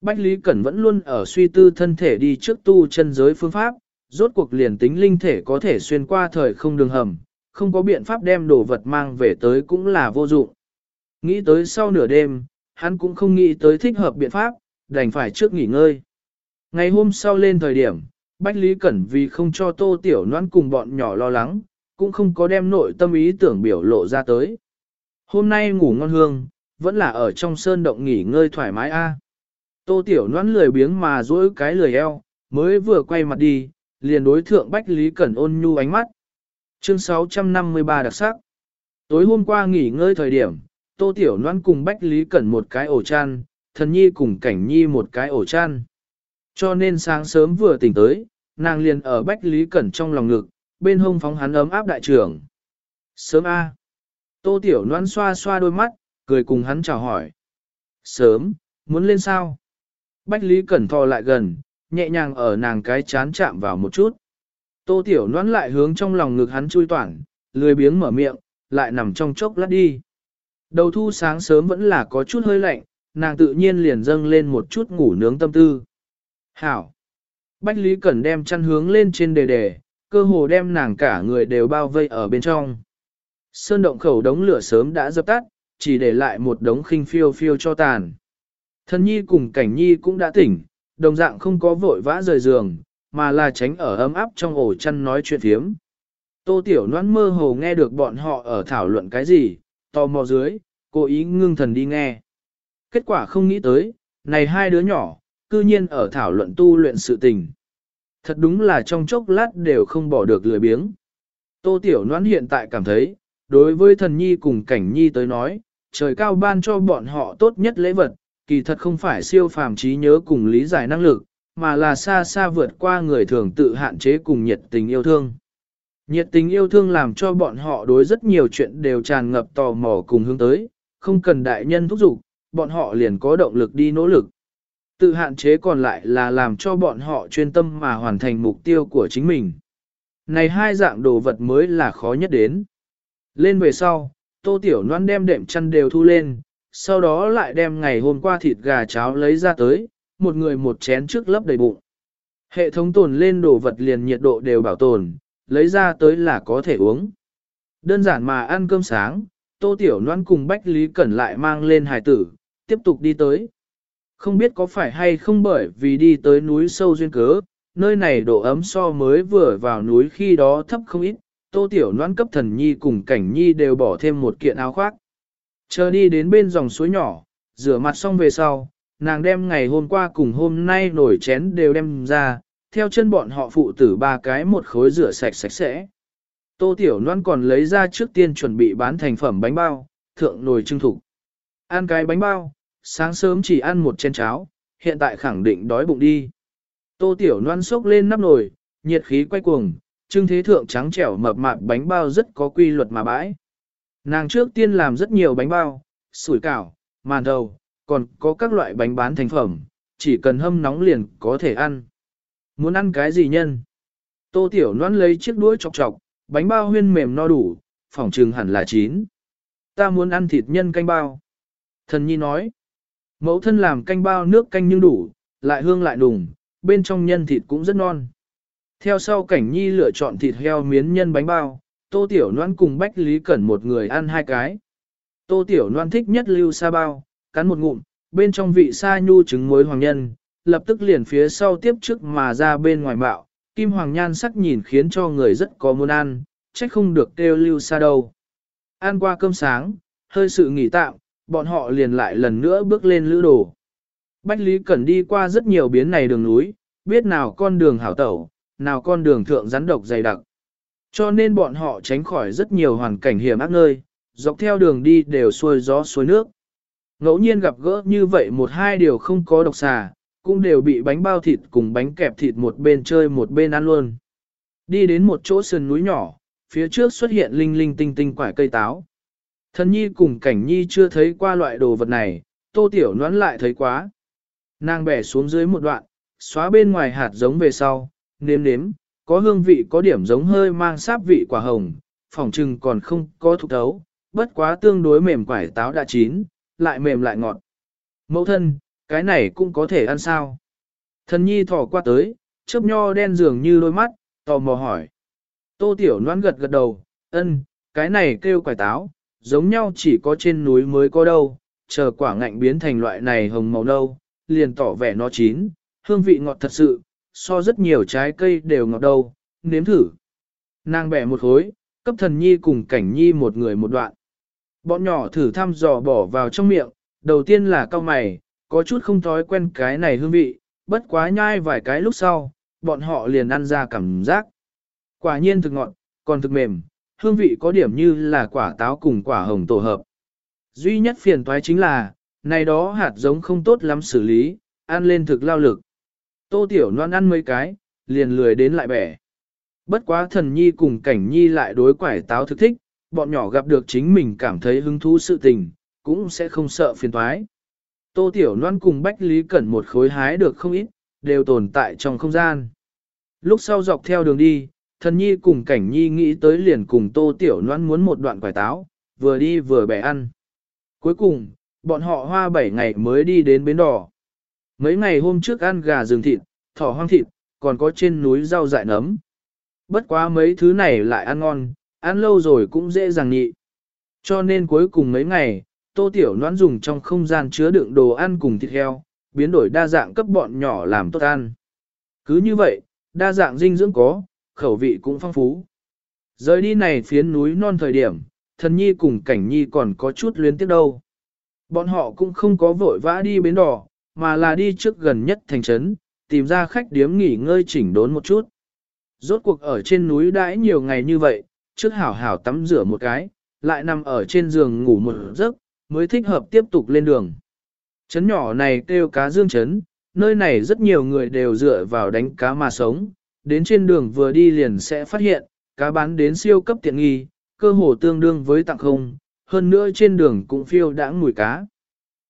Bách Lý Cẩn vẫn luôn ở suy tư thân thể đi trước tu chân giới phương pháp, rốt cuộc liền tính linh thể có thể xuyên qua thời không đường hầm, không có biện pháp đem đồ vật mang về tới cũng là vô dụng. Nghĩ tới sau nửa đêm, hắn cũng không nghĩ tới thích hợp biện pháp, đành phải trước nghỉ ngơi. Ngày hôm sau lên thời điểm, Bách Lý Cẩn vì không cho tô tiểu noan cùng bọn nhỏ lo lắng, cũng không có đem nội tâm ý tưởng biểu lộ ra tới. Hôm nay ngủ ngon hương, vẫn là ở trong sơn động nghỉ ngơi thoải mái a. Tô Tiểu Loan lười biếng mà duỗi cái lười eo, mới vừa quay mặt đi, liền đối thượng Bách Lý Cẩn ôn nhu ánh mắt. Chương 653 đặc sắc. Tối hôm qua nghỉ ngơi thời điểm, Tô Tiểu Loan cùng Bách Lý Cẩn một cái ổ chăn, thần nhi cùng cảnh nhi một cái ổ chăn. Cho nên sáng sớm vừa tỉnh tới, nàng liền ở Bách Lý Cẩn trong lòng ngực, bên hông phóng hắn ấm áp đại trưởng. Sớm A. Tô Tiểu Loan xoa xoa đôi mắt, cười cùng hắn chào hỏi. Sớm, muốn lên sao? Bách Lý Cẩn thò lại gần, nhẹ nhàng ở nàng cái chán chạm vào một chút. Tô Tiểu Loan lại hướng trong lòng ngực hắn chui toản, lười biếng mở miệng, lại nằm trong chốc lát đi. Đầu thu sáng sớm vẫn là có chút hơi lạnh, nàng tự nhiên liền dâng lên một chút ngủ nướng tâm tư. Hảo! Bách Lý Cẩn đem chăn hướng lên trên đề đề, cơ hồ đem nàng cả người đều bao vây ở bên trong. Sơn động khẩu đống lửa sớm đã dập tắt, chỉ để lại một đống khinh phiêu phiêu cho tàn. Thân nhi cùng cảnh nhi cũng đã tỉnh, đồng dạng không có vội vã rời giường, mà là tránh ở ấm áp trong ổ chăn nói chuyện thiếm. Tô Tiểu Loan mơ hồ nghe được bọn họ ở thảo luận cái gì, tò mò dưới, cố ý ngưng thần đi nghe. Kết quả không nghĩ tới, này hai đứa nhỏ, cư nhiên ở thảo luận tu luyện sự tình. Thật đúng là trong chốc lát đều không bỏ được lười biếng. Tô Tiểu Loan hiện tại cảm thấy, đối với thần nhi cùng cảnh nhi tới nói, trời cao ban cho bọn họ tốt nhất lễ vật, kỳ thật không phải siêu phàm trí nhớ cùng lý giải năng lực, mà là xa xa vượt qua người thường tự hạn chế cùng nhiệt tình yêu thương. Nhiệt tình yêu thương làm cho bọn họ đối rất nhiều chuyện đều tràn ngập tò mò cùng hướng tới, không cần đại nhân thúc giục, bọn họ liền có động lực đi nỗ lực. Tự hạn chế còn lại là làm cho bọn họ chuyên tâm mà hoàn thành mục tiêu của chính mình. Này hai dạng đồ vật mới là khó nhất đến. Lên về sau, tô tiểu noan đem đệm chăn đều thu lên, sau đó lại đem ngày hôm qua thịt gà cháo lấy ra tới, một người một chén trước lấp đầy bụng. Hệ thống tồn lên đồ vật liền nhiệt độ đều bảo tồn, lấy ra tới là có thể uống. Đơn giản mà ăn cơm sáng, tô tiểu noan cùng Bách Lý Cẩn lại mang lên hài tử, tiếp tục đi tới. Không biết có phải hay không bởi vì đi tới núi sâu duyên cớ, nơi này độ ấm so mới vừa vào núi khi đó thấp không ít, tô tiểu noan cấp thần nhi cùng cảnh nhi đều bỏ thêm một kiện áo khoác. Chờ đi đến bên dòng suối nhỏ, rửa mặt xong về sau, nàng đem ngày hôm qua cùng hôm nay nổi chén đều đem ra, theo chân bọn họ phụ tử ba cái một khối rửa sạch sạch sẽ. Tô Tiểu Loan còn lấy ra trước tiên chuẩn bị bán thành phẩm bánh bao, thượng nồi trưng thủ. Ăn cái bánh bao, sáng sớm chỉ ăn một chén cháo, hiện tại khẳng định đói bụng đi. Tô Tiểu Loan xốc lên nắp nồi, nhiệt khí quay cuồng, trưng thế thượng trắng trẻo mập mạp bánh bao rất có quy luật mà bãi. Nàng trước tiên làm rất nhiều bánh bao, sủi cảo, màn đầu còn có các loại bánh bán thành phẩm, chỉ cần hâm nóng liền có thể ăn. Muốn ăn cái gì nhân? Tô Tiểu Loan lấy chiếc đuôi chọc chọc, bánh bao huyên mềm no đủ, phỏng trừng hẳn là chín. Ta muốn ăn thịt nhân canh bao. Thần Nhi nói, mẫu thân làm canh bao nước canh nhưng đủ, lại hương lại đùng, bên trong nhân thịt cũng rất non. Theo sau cảnh Nhi lựa chọn thịt heo miến nhân bánh bao, Tô Tiểu Loan cùng Bách Lý Cẩn một người ăn hai cái. Tô Tiểu Loan thích nhất lưu sa bao, cắn một ngụm, bên trong vị sa nhu trứng muối hoàng nhân, lập tức liền phía sau tiếp trước mà ra bên ngoài bạo, kim hoàng nhan sắc nhìn khiến cho người rất có muốn ăn, trách không được kêu lưu xa đâu. Ăn qua cơm sáng, hơi sự nghỉ tạm, bọn họ liền lại lần nữa bước lên lữ đồ. Bách Lý Cẩn đi qua rất nhiều biến này đường núi, biết nào con đường hảo tẩu, nào con đường thượng rắn độc dày đặc. Cho nên bọn họ tránh khỏi rất nhiều hoàn cảnh hiểm ác nơi, dọc theo đường đi đều xuôi gió xuôi nước. Ngẫu nhiên gặp gỡ như vậy một hai điều không có độc xà, cũng đều bị bánh bao thịt cùng bánh kẹp thịt một bên chơi một bên ăn luôn. Đi đến một chỗ sườn núi nhỏ, phía trước xuất hiện linh linh tinh tinh quải cây táo. Thần nhi cùng cảnh nhi chưa thấy qua loại đồ vật này, tô tiểu nón lại thấy quá. Nàng bẻ xuống dưới một đoạn, xóa bên ngoài hạt giống về sau, nếm nếm, có hương vị có điểm giống hơi mang sáp vị quả hồng, phỏng trừng còn không có thục thấu, bất quá tương đối mềm quải táo đã chín, lại mềm lại ngọt. Mẫu thân, cái này cũng có thể ăn sao? Thần nhi thỏ qua tới, chớp nho đen dường như đôi mắt, tò mò hỏi. Tô tiểu noan gật gật đầu, ân, cái này kêu quải táo, giống nhau chỉ có trên núi mới có đâu, chờ quả ngạnh biến thành loại này hồng màu nâu, liền tỏ vẻ nó chín, hương vị ngọt thật sự, so rất nhiều trái cây đều ngọt đâu, nếm thử. Nàng bẻ một khối, cấp thần nhi cùng cảnh nhi một người một đoạn. Bọn nhỏ thử thăm dò bỏ vào trong miệng, đầu tiên là cao mày, có chút không thói quen cái này hương vị, bất quá nhai vài cái lúc sau, bọn họ liền ăn ra cảm giác. Quả nhiên thực ngọt, còn thực mềm, hương vị có điểm như là quả táo cùng quả hồng tổ hợp. Duy nhất phiền toái chính là, này đó hạt giống không tốt lắm xử lý, ăn lên thực lao lực. Tô Tiểu Loan ăn mấy cái, liền lười đến lại bẻ. Bất quá thần nhi cùng cảnh nhi lại đối quải táo thực thích, bọn nhỏ gặp được chính mình cảm thấy hứng thú sự tình, cũng sẽ không sợ phiền toái. Tô Tiểu Loan cùng Bách Lý Cẩn một khối hái được không ít, đều tồn tại trong không gian. Lúc sau dọc theo đường đi, thần nhi cùng cảnh nhi nghĩ tới liền cùng Tô Tiểu Loan muốn một đoạn quải táo, vừa đi vừa bẻ ăn. Cuối cùng, bọn họ hoa 7 ngày mới đi đến bến đỏ. Mấy ngày hôm trước ăn gà rừng thịt, thỏ hoang thịt, còn có trên núi rau dại nấm. Bất quá mấy thứ này lại ăn ngon, ăn lâu rồi cũng dễ dàng nhị. Cho nên cuối cùng mấy ngày, tô tiểu noãn dùng trong không gian chứa đựng đồ ăn cùng thịt heo, biến đổi đa dạng cấp bọn nhỏ làm tốt ăn. Cứ như vậy, đa dạng dinh dưỡng có, khẩu vị cũng phong phú. Rời đi này phiến núi non thời điểm, thần nhi cùng cảnh nhi còn có chút luyến tiếc đâu. Bọn họ cũng không có vội vã đi bến đỏ, mà là đi trước gần nhất thành trấn, tìm ra khách điếm nghỉ ngơi chỉnh đốn một chút. Rốt cuộc ở trên núi đãi nhiều ngày như vậy, trước hảo hảo tắm rửa một cái, lại nằm ở trên giường ngủ một giấc, mới thích hợp tiếp tục lên đường. Trấn nhỏ này kêu cá dương trấn, nơi này rất nhiều người đều dựa vào đánh cá mà sống, đến trên đường vừa đi liền sẽ phát hiện, cá bán đến siêu cấp tiện nghi, cơ hồ tương đương với tặng không, hơn nữa trên đường cũng phiêu đãng mùi cá.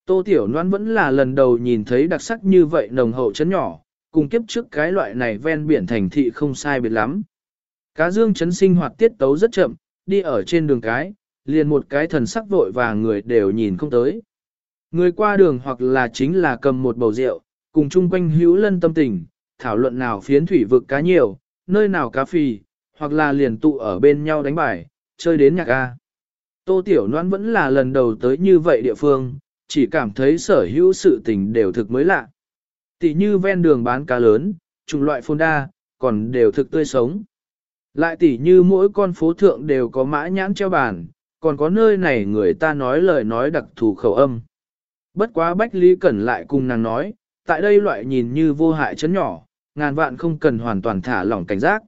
Tô Tiểu Loan vẫn là lần đầu nhìn thấy đặc sắc như vậy nồng hậu chấn nhỏ, cùng kiếp trước cái loại này ven biển thành thị không sai biệt lắm. Cá dương chấn sinh hoạt tiết tấu rất chậm, đi ở trên đường cái, liền một cái thần sắc vội và người đều nhìn không tới. Người qua đường hoặc là chính là cầm một bầu rượu, cùng chung quanh hữu lân tâm tình, thảo luận nào phiến thủy vực cá nhiều, nơi nào cá phì, hoặc là liền tụ ở bên nhau đánh bài, chơi đến nhạc A. Tô Tiểu Loan vẫn là lần đầu tới như vậy địa phương, chỉ cảm thấy sở hữu sự tình đều thực mới lạ. Tỷ như ven đường bán cá lớn, chủng loại phôn đa, còn đều thực tươi sống. Lại tỷ như mỗi con phố thượng đều có mã nhãn treo bàn, còn có nơi này người ta nói lời nói đặc thù khẩu âm. Bất quá Bách Lý Cẩn lại cùng nàng nói, tại đây loại nhìn như vô hại chấn nhỏ, ngàn vạn không cần hoàn toàn thả lỏng cảnh giác.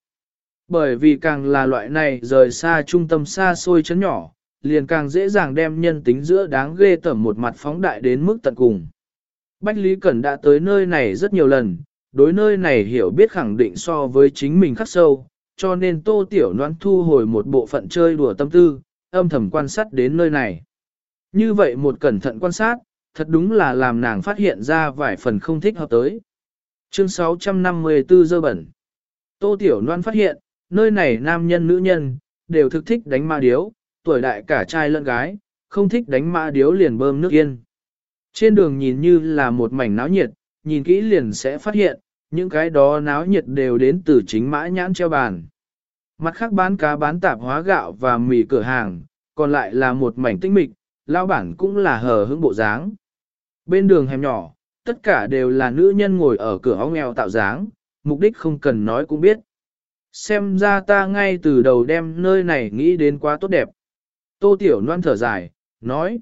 Bởi vì càng là loại này rời xa trung tâm xa xôi chấn nhỏ, liền càng dễ dàng đem nhân tính giữa đáng ghê tởm một mặt phóng đại đến mức tận cùng. Bách Lý Cẩn đã tới nơi này rất nhiều lần, đối nơi này hiểu biết khẳng định so với chính mình khắc sâu, cho nên tô tiểu noan thu hồi một bộ phận chơi đùa tâm tư, âm thầm quan sát đến nơi này. Như vậy một cẩn thận quan sát, thật đúng là làm nàng phát hiện ra vài phần không thích hợp tới. Chương 654 dơ bẩn. Tô Tiểu Loan phát hiện, nơi này nam nhân nữ nhân, đều thực thích đánh ma điếu, tuổi đại cả trai lẫn gái, không thích đánh ma điếu liền bơm nước yên. Trên đường nhìn như là một mảnh náo nhiệt, nhìn kỹ liền sẽ phát hiện, những cái đó náo nhiệt đều đến từ chính mã nhãn treo bàn. Mặt khác bán cá bán tạp hóa gạo và mì cửa hàng, còn lại là một mảnh tinh mịch, lao bản cũng là hờ hững bộ dáng. Bên đường hẻm nhỏ, tất cả đều là nữ nhân ngồi ở cửa ong eo tạo dáng, mục đích không cần nói cũng biết. Xem ra ta ngay từ đầu đem nơi này nghĩ đến quá tốt đẹp. Tô Tiểu Loan thở dài, nói.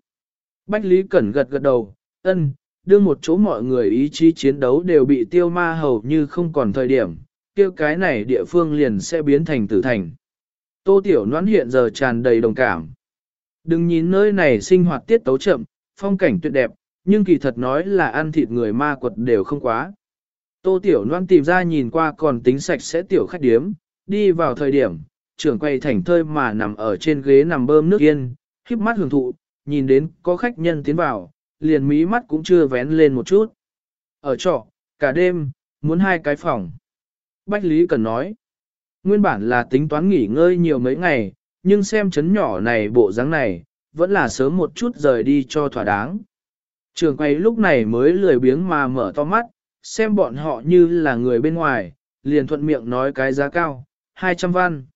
Bách Lý Cẩn gật gật đầu, ân, đưa một chỗ mọi người ý chí chiến đấu đều bị tiêu ma hầu như không còn thời điểm, kêu cái này địa phương liền sẽ biến thành tử thành. Tô Tiểu Noãn hiện giờ tràn đầy đồng cảm. Đừng nhìn nơi này sinh hoạt tiết tấu chậm, phong cảnh tuyệt đẹp, nhưng kỳ thật nói là ăn thịt người ma quật đều không quá. Tô Tiểu Loan tìm ra nhìn qua còn tính sạch sẽ tiểu khách điếm, đi vào thời điểm, trưởng quay thành thơi mà nằm ở trên ghế nằm bơm nước yên, híp mắt hưởng thụ, nhìn đến có khách nhân tiến vào, liền mí mắt cũng chưa vén lên một chút. Ở trọ, cả đêm, muốn hai cái phòng. Bách Lý cần nói, nguyên bản là tính toán nghỉ ngơi nhiều mấy ngày, nhưng xem chấn nhỏ này bộ dáng này, vẫn là sớm một chút rời đi cho thỏa đáng. Trường quay lúc này mới lười biếng mà mở to mắt, xem bọn họ như là người bên ngoài, liền thuận miệng nói cái giá cao, 200 văn.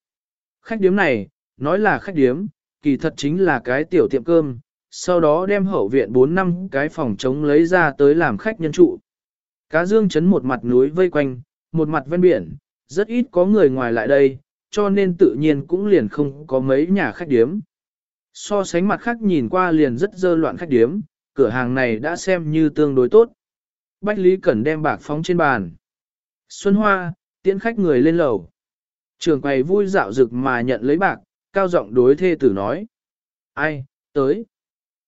Khách điếm này, nói là khách điếm, kỳ thật chính là cái tiểu tiệm cơm, sau đó đem hậu viện 4 năm cái phòng trống lấy ra tới làm khách nhân trụ. Cá dương chấn một mặt núi vây quanh, một mặt ven biển, rất ít có người ngoài lại đây, cho nên tự nhiên cũng liền không có mấy nhà khách điếm. So sánh mặt khác nhìn qua liền rất dơ loạn khách điếm, cửa hàng này đã xem như tương đối tốt. Bách Lý Cẩn đem bạc phóng trên bàn. Xuân Hoa, tiễn khách người lên lầu. Trường quầy vui dạo rực mà nhận lấy bạc, cao giọng đối thê tử nói. Ai, tới.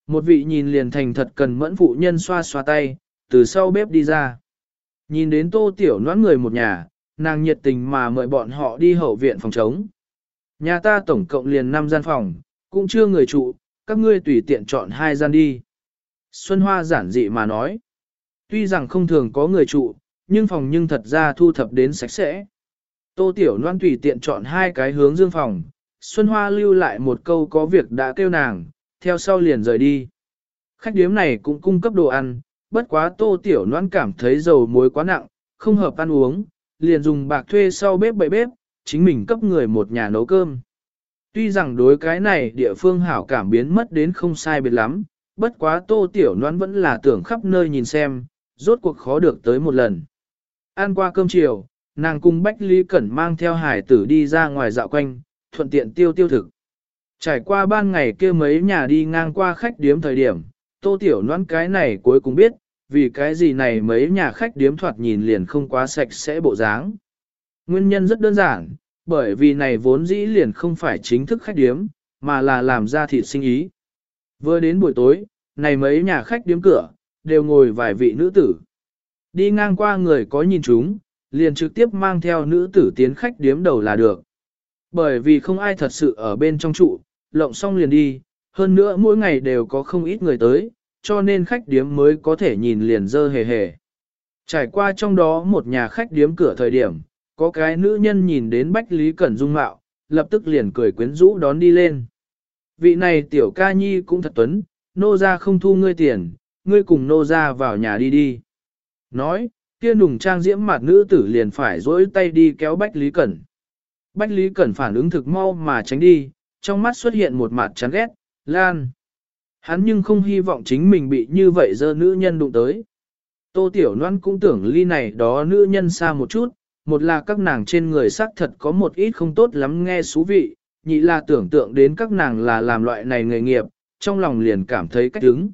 Một vị nhìn liền thành thật cần mẫn phụ nhân xoa xoa tay, từ sau bếp đi ra. Nhìn đến tô tiểu noãn người một nhà, nàng nhiệt tình mà mời bọn họ đi hậu viện phòng trống. Nhà ta tổng cộng liền 5 gian phòng, cũng chưa người trụ, các ngươi tùy tiện chọn hai gian đi. Xuân Hoa giản dị mà nói. Tuy rằng không thường có người trụ, nhưng phòng nhưng thật ra thu thập đến sạch sẽ. Tô Tiểu Loan tùy tiện chọn hai cái hướng dương phòng, Xuân Hoa lưu lại một câu có việc đã kêu nàng, theo sau liền rời đi. Khách điếm này cũng cung cấp đồ ăn, bất quá Tô Tiểu noan cảm thấy dầu muối quá nặng, không hợp ăn uống, liền dùng bạc thuê sau bếp bậy bếp, chính mình cấp người một nhà nấu cơm. Tuy rằng đối cái này địa phương hảo cảm biến mất đến không sai biệt lắm, bất quá Tô Tiểu noan vẫn là tưởng khắp nơi nhìn xem, rốt cuộc khó được tới một lần. Ăn qua cơm chiều, nàng cùng Bách Lý Cẩn mang theo hải tử đi ra ngoài dạo quanh, thuận tiện tiêu tiêu thực. Trải qua ban ngày kia mấy nhà đi ngang qua khách điếm thời điểm, tô tiểu noãn cái này cuối cùng biết, vì cái gì này mấy nhà khách điếm thoạt nhìn liền không quá sạch sẽ bộ dáng. Nguyên nhân rất đơn giản, bởi vì này vốn dĩ liền không phải chính thức khách điếm, mà là làm ra thịt sinh ý. Vừa đến buổi tối, này mấy nhà khách điếm cửa, đều ngồi vài vị nữ tử. Đi ngang qua người có nhìn chúng, liền trực tiếp mang theo nữ tử tiến khách điếm đầu là được. Bởi vì không ai thật sự ở bên trong trụ, lộng xong liền đi, hơn nữa mỗi ngày đều có không ít người tới, cho nên khách điếm mới có thể nhìn liền dơ hề hề. Trải qua trong đó một nhà khách điếm cửa thời điểm, có cái nữ nhân nhìn đến Bách Lý Cẩn Dung mạo, lập tức liền cười quyến rũ đón đi lên. Vị này tiểu ca nhi cũng thật tuấn, nô ra không thu ngươi tiền, ngươi cùng nô ra vào nhà đi đi. Nói, kia nùng trang diễm mặt nữ tử liền phải dỗi tay đi kéo Bách Lý Cẩn. Bách Lý Cẩn phản ứng thực mau mà tránh đi, trong mắt xuất hiện một mặt chán ghét, lan. Hắn nhưng không hy vọng chính mình bị như vậy dơ nữ nhân đụng tới. Tô Tiểu Loan cũng tưởng ly này đó nữ nhân xa một chút, một là các nàng trên người xác thật có một ít không tốt lắm nghe xú vị, nhị là tưởng tượng đến các nàng là làm loại này nghề nghiệp, trong lòng liền cảm thấy cách đứng.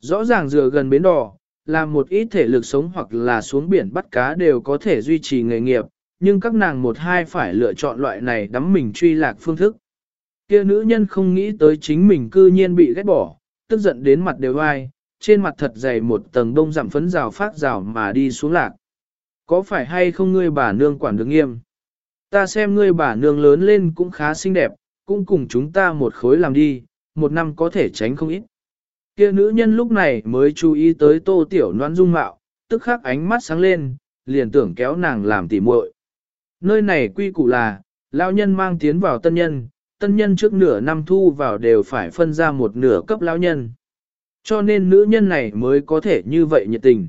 Rõ ràng dựa gần bến đò, làm một ít thể lực sống hoặc là xuống biển bắt cá đều có thể duy trì nghề nghiệp, nhưng các nàng một hai phải lựa chọn loại này đắm mình truy lạc phương thức. Kia nữ nhân không nghĩ tới chính mình cư nhiên bị ghét bỏ, tức giận đến mặt đều ai, trên mặt thật dày một tầng đông giảm phấn rào phát rào mà đi xuống lạc. Có phải hay không ngươi bà nương quản được nghiêm? Ta xem ngươi bà nương lớn lên cũng khá xinh đẹp, cũng cùng chúng ta một khối làm đi, một năm có thể tránh không ít. Kia nữ nhân lúc này mới chú ý tới tô tiểu noan dung mạo, tức khắc ánh mắt sáng lên, liền tưởng kéo nàng làm tỉ muội. Nơi này quy củ là, lao nhân mang tiến vào tân nhân, tân nhân trước nửa năm thu vào đều phải phân ra một nửa cấp lão nhân. Cho nên nữ nhân này mới có thể như vậy nhiệt tình.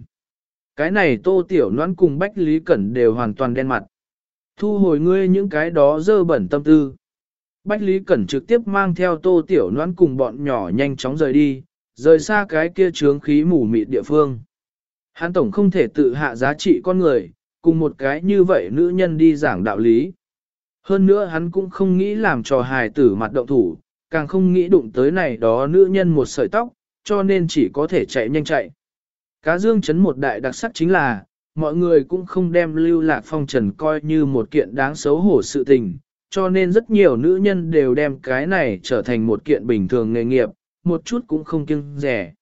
Cái này tô tiểu noan cùng Bách Lý Cẩn đều hoàn toàn đen mặt. Thu hồi ngươi những cái đó dơ bẩn tâm tư. Bách Lý Cẩn trực tiếp mang theo tô tiểu noan cùng bọn nhỏ nhanh chóng rời đi, rời xa cái kia trướng khí mù mịt địa phương. Hắn tổng không thể tự hạ giá trị con người, cùng một cái như vậy nữ nhân đi giảng đạo lý. Hơn nữa hắn cũng không nghĩ làm trò hài tử mặt động thủ, càng không nghĩ đụng tới này đó nữ nhân một sợi tóc, cho nên chỉ có thể chạy nhanh chạy. Cá dương chấn một đại đặc sắc chính là, mọi người cũng không đem lưu lạc phong trần coi như một kiện đáng xấu hổ sự tình, cho nên rất nhiều nữ nhân đều đem cái này trở thành một kiện bình thường nghề nghiệp, một chút cũng không kiêng rẻ.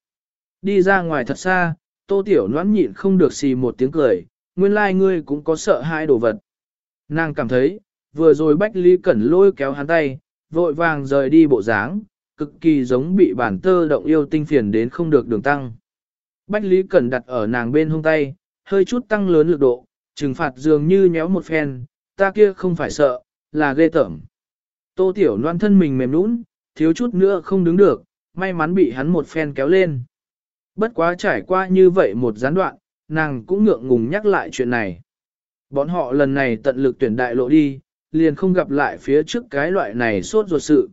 Đi ra ngoài thật xa, tô tiểu noãn nhịn không được xì một tiếng cười, nguyên lai like ngươi cũng có sợ hai đồ vật. Nàng cảm thấy, vừa rồi Bách Lý Cẩn lôi kéo hắn tay, vội vàng rời đi bộ dáng, cực kỳ giống bị bản tơ động yêu tinh phiền đến không được đường tăng. Bách Lý Cẩn đặt ở nàng bên hông tay, hơi chút tăng lớn lực độ, trừng phạt dường như nhéo một phen, ta kia không phải sợ, là ghê tởm. Tô Tiểu Loan thân mình mềm nũng, thiếu chút nữa không đứng được, may mắn bị hắn một phen kéo lên. Bất quá trải qua như vậy một gián đoạn, nàng cũng ngượng ngùng nhắc lại chuyện này. Bọn họ lần này tận lực tuyển đại lộ đi, liền không gặp lại phía trước cái loại này sốt ruột sự.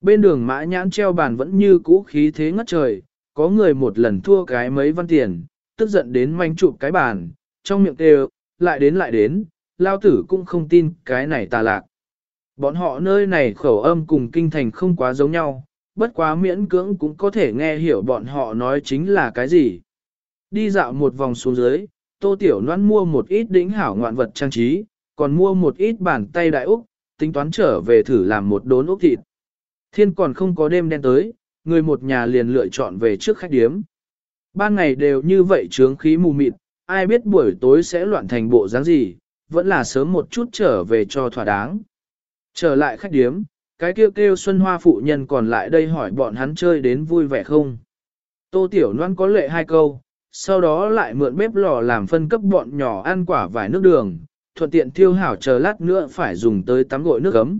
Bên đường mã nhãn treo bàn vẫn như cũ khí thế ngất trời, có người một lần thua cái mấy văn tiền, tức giận đến manh chụp cái bàn, trong miệng kêu, lại đến lại đến, lao tử cũng không tin cái này tà lạc. Bọn họ nơi này khẩu âm cùng kinh thành không quá giống nhau, bất quá miễn cưỡng cũng có thể nghe hiểu bọn họ nói chính là cái gì. Đi dạo một vòng xuống dưới, tô tiểu noan mua một ít đỉnh hảo ngoạn vật trang trí, còn mua một ít bàn tay đại úc, tính toán trở về thử làm một đốn úc thịt. Thiên còn không có đêm đen tới, người một nhà liền lựa chọn về trước khách điếm. Ban ngày đều như vậy trướng khí mù mịt, ai biết buổi tối sẽ loạn thành bộ dáng gì, vẫn là sớm một chút trở về cho thỏa đáng. Trở lại khách điếm, cái kêu kêu Xuân Hoa phụ nhân còn lại đây hỏi bọn hắn chơi đến vui vẻ không. Tô Tiểu Loan có lệ hai câu, sau đó lại mượn bếp lò làm phân cấp bọn nhỏ ăn quả vài nước đường, thuận tiện thiêu hảo chờ lát nữa phải dùng tới tắm gội nước ấm.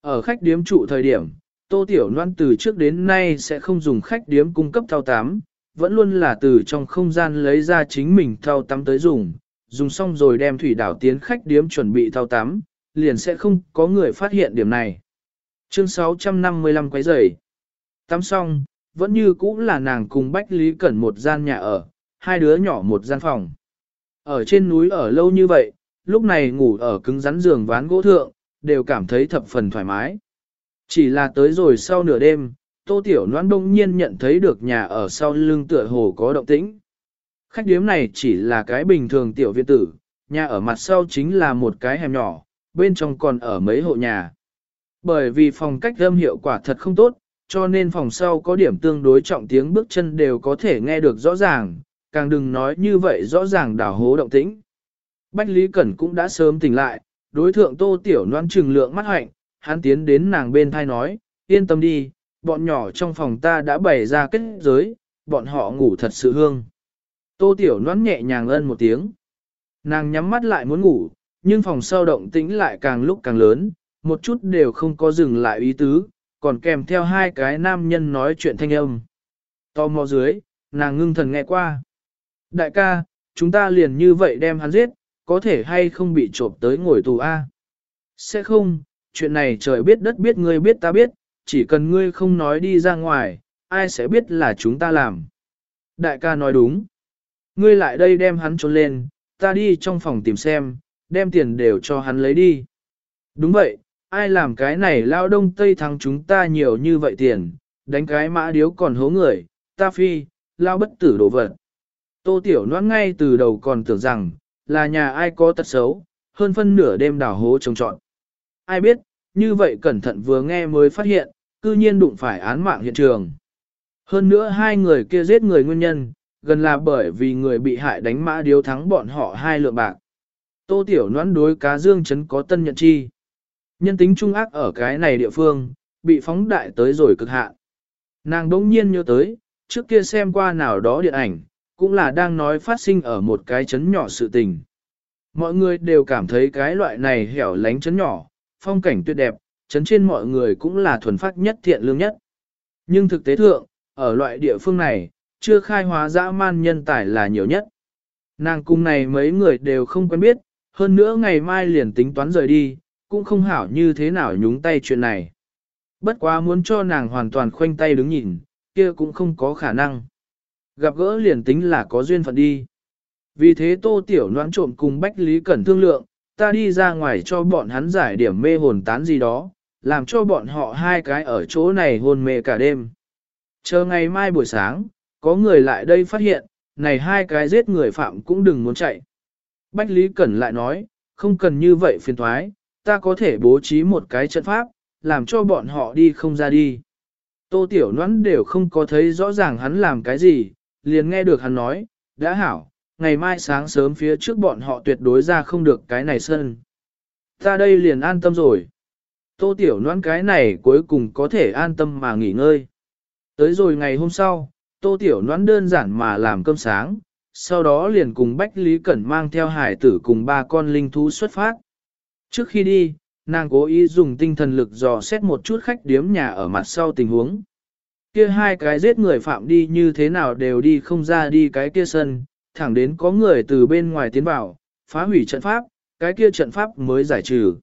Ở khách điếm trụ thời điểm, Tô Tiểu Loan từ trước đến nay sẽ không dùng khách điếm cung cấp thao tắm, vẫn luôn là từ trong không gian lấy ra chính mình thao tắm tới dùng, dùng xong rồi đem thủy đảo tiến khách điếm chuẩn bị thao tắm, liền sẽ không có người phát hiện điểm này. Chương 655 quấy rầy. Tắm xong, vẫn như cũ là nàng cùng Bách Lý Cẩn một gian nhà ở, hai đứa nhỏ một gian phòng. Ở trên núi ở lâu như vậy, lúc này ngủ ở cứng rắn giường ván gỗ thượng, đều cảm thấy thập phần thoải mái. Chỉ là tới rồi sau nửa đêm, Tô Tiểu noan đông nhiên nhận thấy được nhà ở sau lưng tựa hồ có động tĩnh. Khách điếm này chỉ là cái bình thường tiểu viện tử, nhà ở mặt sau chính là một cái hẻm nhỏ, bên trong còn ở mấy hộ nhà. Bởi vì phòng cách âm hiệu quả thật không tốt, cho nên phòng sau có điểm tương đối trọng tiếng bước chân đều có thể nghe được rõ ràng, càng đừng nói như vậy rõ ràng đảo hố động tĩnh. Bách Lý Cẩn cũng đã sớm tỉnh lại, đối thượng tô tiểu noan trừng lượng mắt hạnh, hắn tiến đến nàng bên thai nói, yên tâm đi, bọn nhỏ trong phòng ta đã bày ra kết giới, bọn họ ngủ thật sự hương. Tô tiểu noan nhẹ nhàng ân một tiếng. Nàng nhắm mắt lại muốn ngủ, nhưng phòng sau động tĩnh lại càng lúc càng lớn, một chút đều không có dừng lại ý tứ, còn kèm theo hai cái nam nhân nói chuyện thanh âm. To mò dưới, nàng ngưng thần nghe qua. Đại ca, chúng ta liền như vậy đem hắn giết, có thể hay không bị trộm tới ngồi tù A. Sẽ không, chuyện này trời biết đất biết ngươi biết ta biết, chỉ cần ngươi không nói đi ra ngoài, ai sẽ biết là chúng ta làm. Đại ca nói đúng. Ngươi lại đây đem hắn trốn lên, ta đi trong phòng tìm xem, đem tiền đều cho hắn lấy đi. Đúng vậy, ai làm cái này lao đông tây thắng chúng ta nhiều như vậy tiền, đánh cái mã điếu còn hố người, ta phi, lao bất tử đổ vật. Tô Tiểu Loan ngay từ đầu còn tưởng rằng, là nhà ai có tật xấu, hơn phân nửa đêm đào hố trông trọn. Ai biết, như vậy cẩn thận vừa nghe mới phát hiện, cư nhiên đụng phải án mạng hiện trường. Hơn nữa hai người kia giết người nguyên nhân, gần là bởi vì người bị hại đánh mã điếu thắng bọn họ hai lượng bạc. Tô Tiểu Loan đối cá dương chấn có tân nhận chi. Nhân tính trung ác ở cái này địa phương, bị phóng đại tới rồi cực hạn. Nàng đống nhiên nhớ tới, trước kia xem qua nào đó điện ảnh, cũng là đang nói phát sinh ở một cái chấn nhỏ sự tình. Mọi người đều cảm thấy cái loại này hẻo lánh chấn nhỏ, phong cảnh tuyệt đẹp, chấn trên mọi người cũng là thuần phát nhất thiện lương nhất. Nhưng thực tế thượng, ở loại địa phương này, chưa khai hóa dã man nhân tài là nhiều nhất. Nàng cung này mấy người đều không quen biết, hơn nữa ngày mai liền tính toán rời đi, cũng không hảo như thế nào nhúng tay chuyện này. Bất quá muốn cho nàng hoàn toàn khoanh tay đứng nhìn, kia cũng không có khả năng. Gặp gỡ liền tính là có duyên phận đi. Vì thế tô tiểu noãn trộm cùng Bách Lý Cẩn thương lượng, ta đi ra ngoài cho bọn hắn giải điểm mê hồn tán gì đó, làm cho bọn họ hai cái ở chỗ này hôn mê cả đêm. Chờ ngày mai buổi sáng, có người lại đây phát hiện, này hai cái giết người phạm cũng đừng muốn chạy. Bách Lý Cẩn lại nói, không cần như vậy phiền thoái, ta có thể bố trí một cái trận pháp, làm cho bọn họ đi không ra đi. Tô Tiểu Noãn đều không có thấy rõ ràng hắn làm cái gì, liền nghe được hắn nói, đã hảo, ngày mai sáng sớm phía trước bọn họ tuyệt đối ra không được cái này sân. Ta đây liền an tâm rồi. Tô Tiểu Noãn cái này cuối cùng có thể an tâm mà nghỉ ngơi. Tới rồi ngày hôm sau, Tô Tiểu Noãn đơn giản mà làm cơm sáng, sau đó liền cùng Bách Lý Cẩn mang theo hải tử cùng ba con linh thú xuất phát. Trước khi đi, nàng cố ý dùng tinh thần lực dò xét một chút khách điếm nhà ở mặt sau tình huống. Kia hai cái giết người phạm đi như thế nào đều đi không ra đi cái kia sân, thẳng đến có người từ bên ngoài tiến vào, phá hủy trận pháp, cái kia trận pháp mới giải trừ.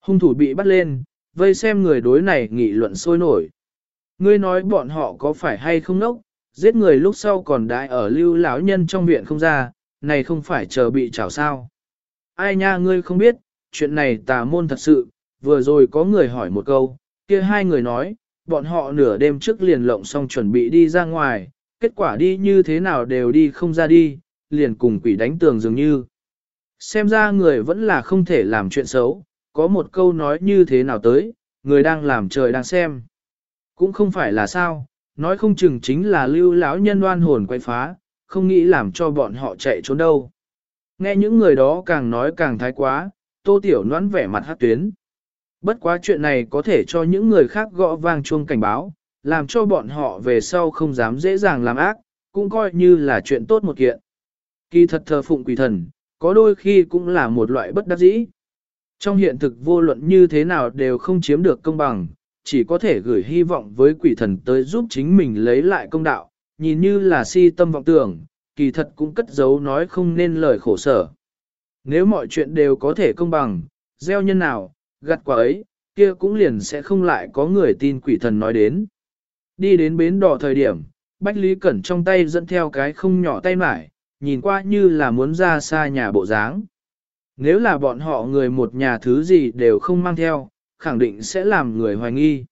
Hung thủ bị bắt lên, vây xem người đối này nghị luận sôi nổi. Ngươi nói bọn họ có phải hay không nốc, giết người lúc sau còn đại ở lưu lão nhân trong viện không ra, này không phải chờ bị trảo sao. Ai nha ngươi không biết, chuyện này tà môn thật sự, vừa rồi có người hỏi một câu, kia hai người nói, bọn họ nửa đêm trước liền lộng xong chuẩn bị đi ra ngoài, kết quả đi như thế nào đều đi không ra đi, liền cùng quỷ đánh tường dường như. Xem ra người vẫn là không thể làm chuyện xấu, có một câu nói như thế nào tới, người đang làm trời đang xem. Cũng không phải là sao, nói không chừng chính là lưu lão nhân đoan hồn quay phá, không nghĩ làm cho bọn họ chạy trốn đâu. Nghe những người đó càng nói càng thái quá, tô tiểu noãn vẻ mặt hát tuyến. Bất quá chuyện này có thể cho những người khác gõ vang chuông cảnh báo, làm cho bọn họ về sau không dám dễ dàng làm ác, cũng coi như là chuyện tốt một kiện. Kỳ thật thờ phụng quỷ thần, có đôi khi cũng là một loại bất đắc dĩ. Trong hiện thực vô luận như thế nào đều không chiếm được công bằng, chỉ có thể gửi hy vọng với quỷ thần tới giúp chính mình lấy lại công đạo, nhìn như là si tâm vọng tưởng, kỳ thật cũng cất giấu nói không nên lời khổ sở. Nếu mọi chuyện đều có thể công bằng, gieo nhân nào, gặt quả ấy, kia cũng liền sẽ không lại có người tin quỷ thần nói đến. Đi đến bến đỏ thời điểm, Bách Lý Cẩn trong tay dẫn theo cái không nhỏ tay mải, nhìn qua như là muốn ra xa nhà bộ dáng. Nếu là bọn họ người một nhà thứ gì đều không mang theo, khẳng định sẽ làm người hoài nghi.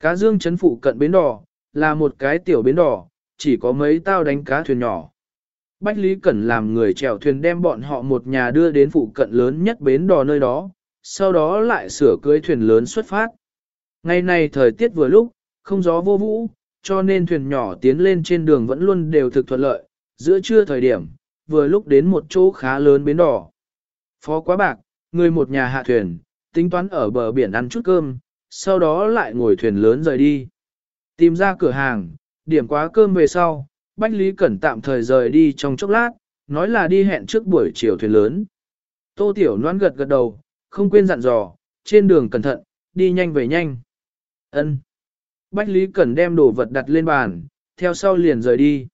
Cá dương chấn phụ cận bến đỏ, là một cái tiểu bến đỏ, chỉ có mấy tao đánh cá thuyền nhỏ. Bách Lý Cẩn làm người chèo thuyền đem bọn họ một nhà đưa đến phụ cận lớn nhất bến đò nơi đó, sau đó lại sửa cưới thuyền lớn xuất phát. Ngày này thời tiết vừa lúc, không gió vô vũ, cho nên thuyền nhỏ tiến lên trên đường vẫn luôn đều thực thuận lợi, giữa trưa thời điểm, vừa lúc đến một chỗ khá lớn bến đỏ. Phó quá bạc, người một nhà hạ thuyền, tính toán ở bờ biển ăn chút cơm, sau đó lại ngồi thuyền lớn rời đi. Tìm ra cửa hàng, điểm quá cơm về sau, Bách Lý Cẩn tạm thời rời đi trong chốc lát, nói là đi hẹn trước buổi chiều thuyền lớn. Tô Tiểu Loan gật gật đầu, không quên dặn dò, trên đường cẩn thận, đi nhanh về nhanh. Ân. Bách Lý Cẩn đem đồ vật đặt lên bàn, theo sau liền rời đi.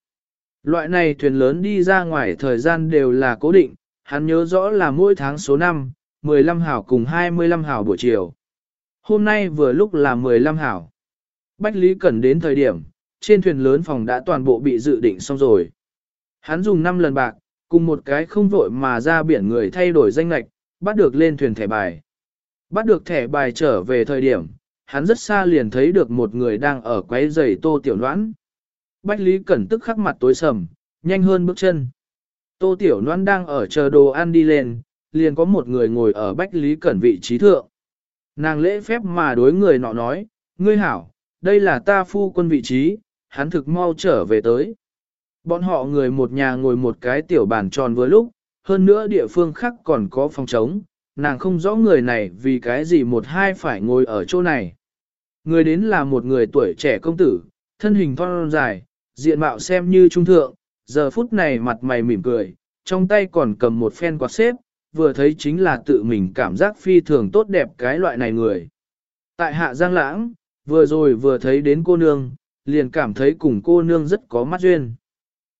Loại này thuyền lớn đi ra ngoài thời gian đều là cố định, hắn nhớ rõ là mỗi tháng số 5, 15 hảo cùng 25 hảo buổi chiều. Hôm nay vừa lúc là 15 hảo. Bách Lý Cẩn đến thời điểm, trên thuyền lớn phòng đã toàn bộ bị dự định xong rồi. Hắn dùng 5 lần bạc, cùng một cái không vội mà ra biển người thay đổi danh lạch, bắt được lên thuyền thẻ bài. Bắt được thẻ bài trở về thời điểm, hắn rất xa liền thấy được một người đang ở quấy giày tô tiểu noãn. Bách Lý Cẩn tức khắc mặt tối sầm, nhanh hơn bước chân. Tô tiểu noãn đang ở chờ đồ ăn đi lên, liền có một người ngồi ở Bách Lý Cẩn vị trí thượng. Nàng lễ phép mà đối người nọ nói, ngươi hảo, đây là ta phu quân vị trí, hắn thực mau trở về tới. Bọn họ người một nhà ngồi một cái tiểu bàn tròn vừa lúc, hơn nữa địa phương khác còn có phòng trống, nàng không rõ người này vì cái gì một hai phải ngồi ở chỗ này. Người đến là một người tuổi trẻ công tử, thân hình thon dài, diện mạo xem như trung thượng, giờ phút này mặt mày mỉm cười, trong tay còn cầm một phen quạt xếp, vừa thấy chính là tự mình cảm giác phi thường tốt đẹp cái loại này người. Tại hạ giang lãng, vừa rồi vừa thấy đến cô nương, liền cảm thấy cùng cô nương rất có mắt duyên.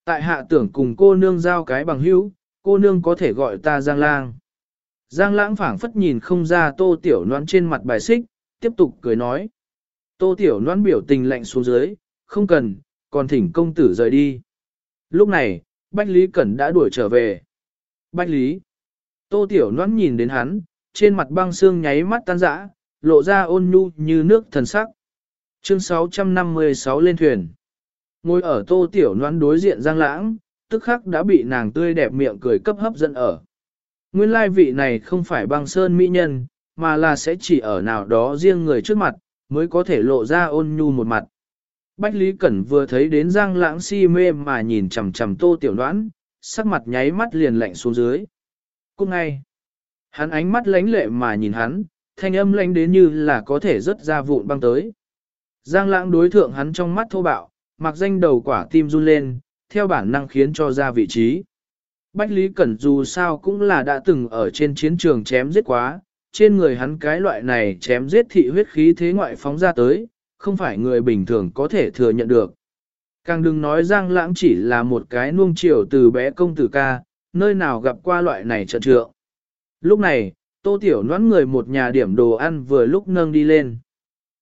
Tại hạ tưởng cùng cô nương giao cái bằng hữu, cô nương có thể gọi ta giang lang. Giang lãng phảng phất nhìn không ra tô tiểu noan trên mặt bài xích, tiếp tục cười nói. Tô tiểu noan biểu tình lạnh xuống dưới, không cần, còn thỉnh công tử rời đi. Lúc này, Bách Lý Cẩn đã đuổi trở về. Bách Lý. Tô tiểu noan nhìn đến hắn, trên mặt băng xương nháy mắt tan rã, lộ ra ôn nhu như nước thần sắc. Chương 656 lên thuyền. Ngồi ở tô tiểu noan đối diện giang lãng, tức khắc đã bị nàng tươi đẹp miệng cười cấp hấp dẫn ở. Nguyên lai vị này không phải băng sơn mỹ nhân, mà là sẽ chỉ ở nào đó riêng người trước mặt, mới có thể lộ ra ôn nhu một mặt. Bách Lý Cẩn vừa thấy đến Giang Lãng si mê mà nhìn chằm chằm tô tiểu đoán, sắc mặt nháy mắt liền lạnh xuống dưới. Cũng ngay, hắn ánh mắt lánh lệ mà nhìn hắn, thanh âm lánh đến như là có thể rớt ra vụn băng tới. Giang Lãng đối thượng hắn trong mắt thô bạo, mặc danh đầu quả tim run lên, theo bản năng khiến cho ra vị trí. Bách Lý Cẩn dù sao cũng là đã từng ở trên chiến trường chém giết quá, trên người hắn cái loại này chém giết thị huyết khí thế ngoại phóng ra tới, không phải người bình thường có thể thừa nhận được. Càng đừng nói Giang Lãng chỉ là một cái nuông chiều từ bé công tử ca, nơi nào gặp qua loại này trận trượng. Lúc này, Tô Tiểu noãn người một nhà điểm đồ ăn vừa lúc nâng đi lên.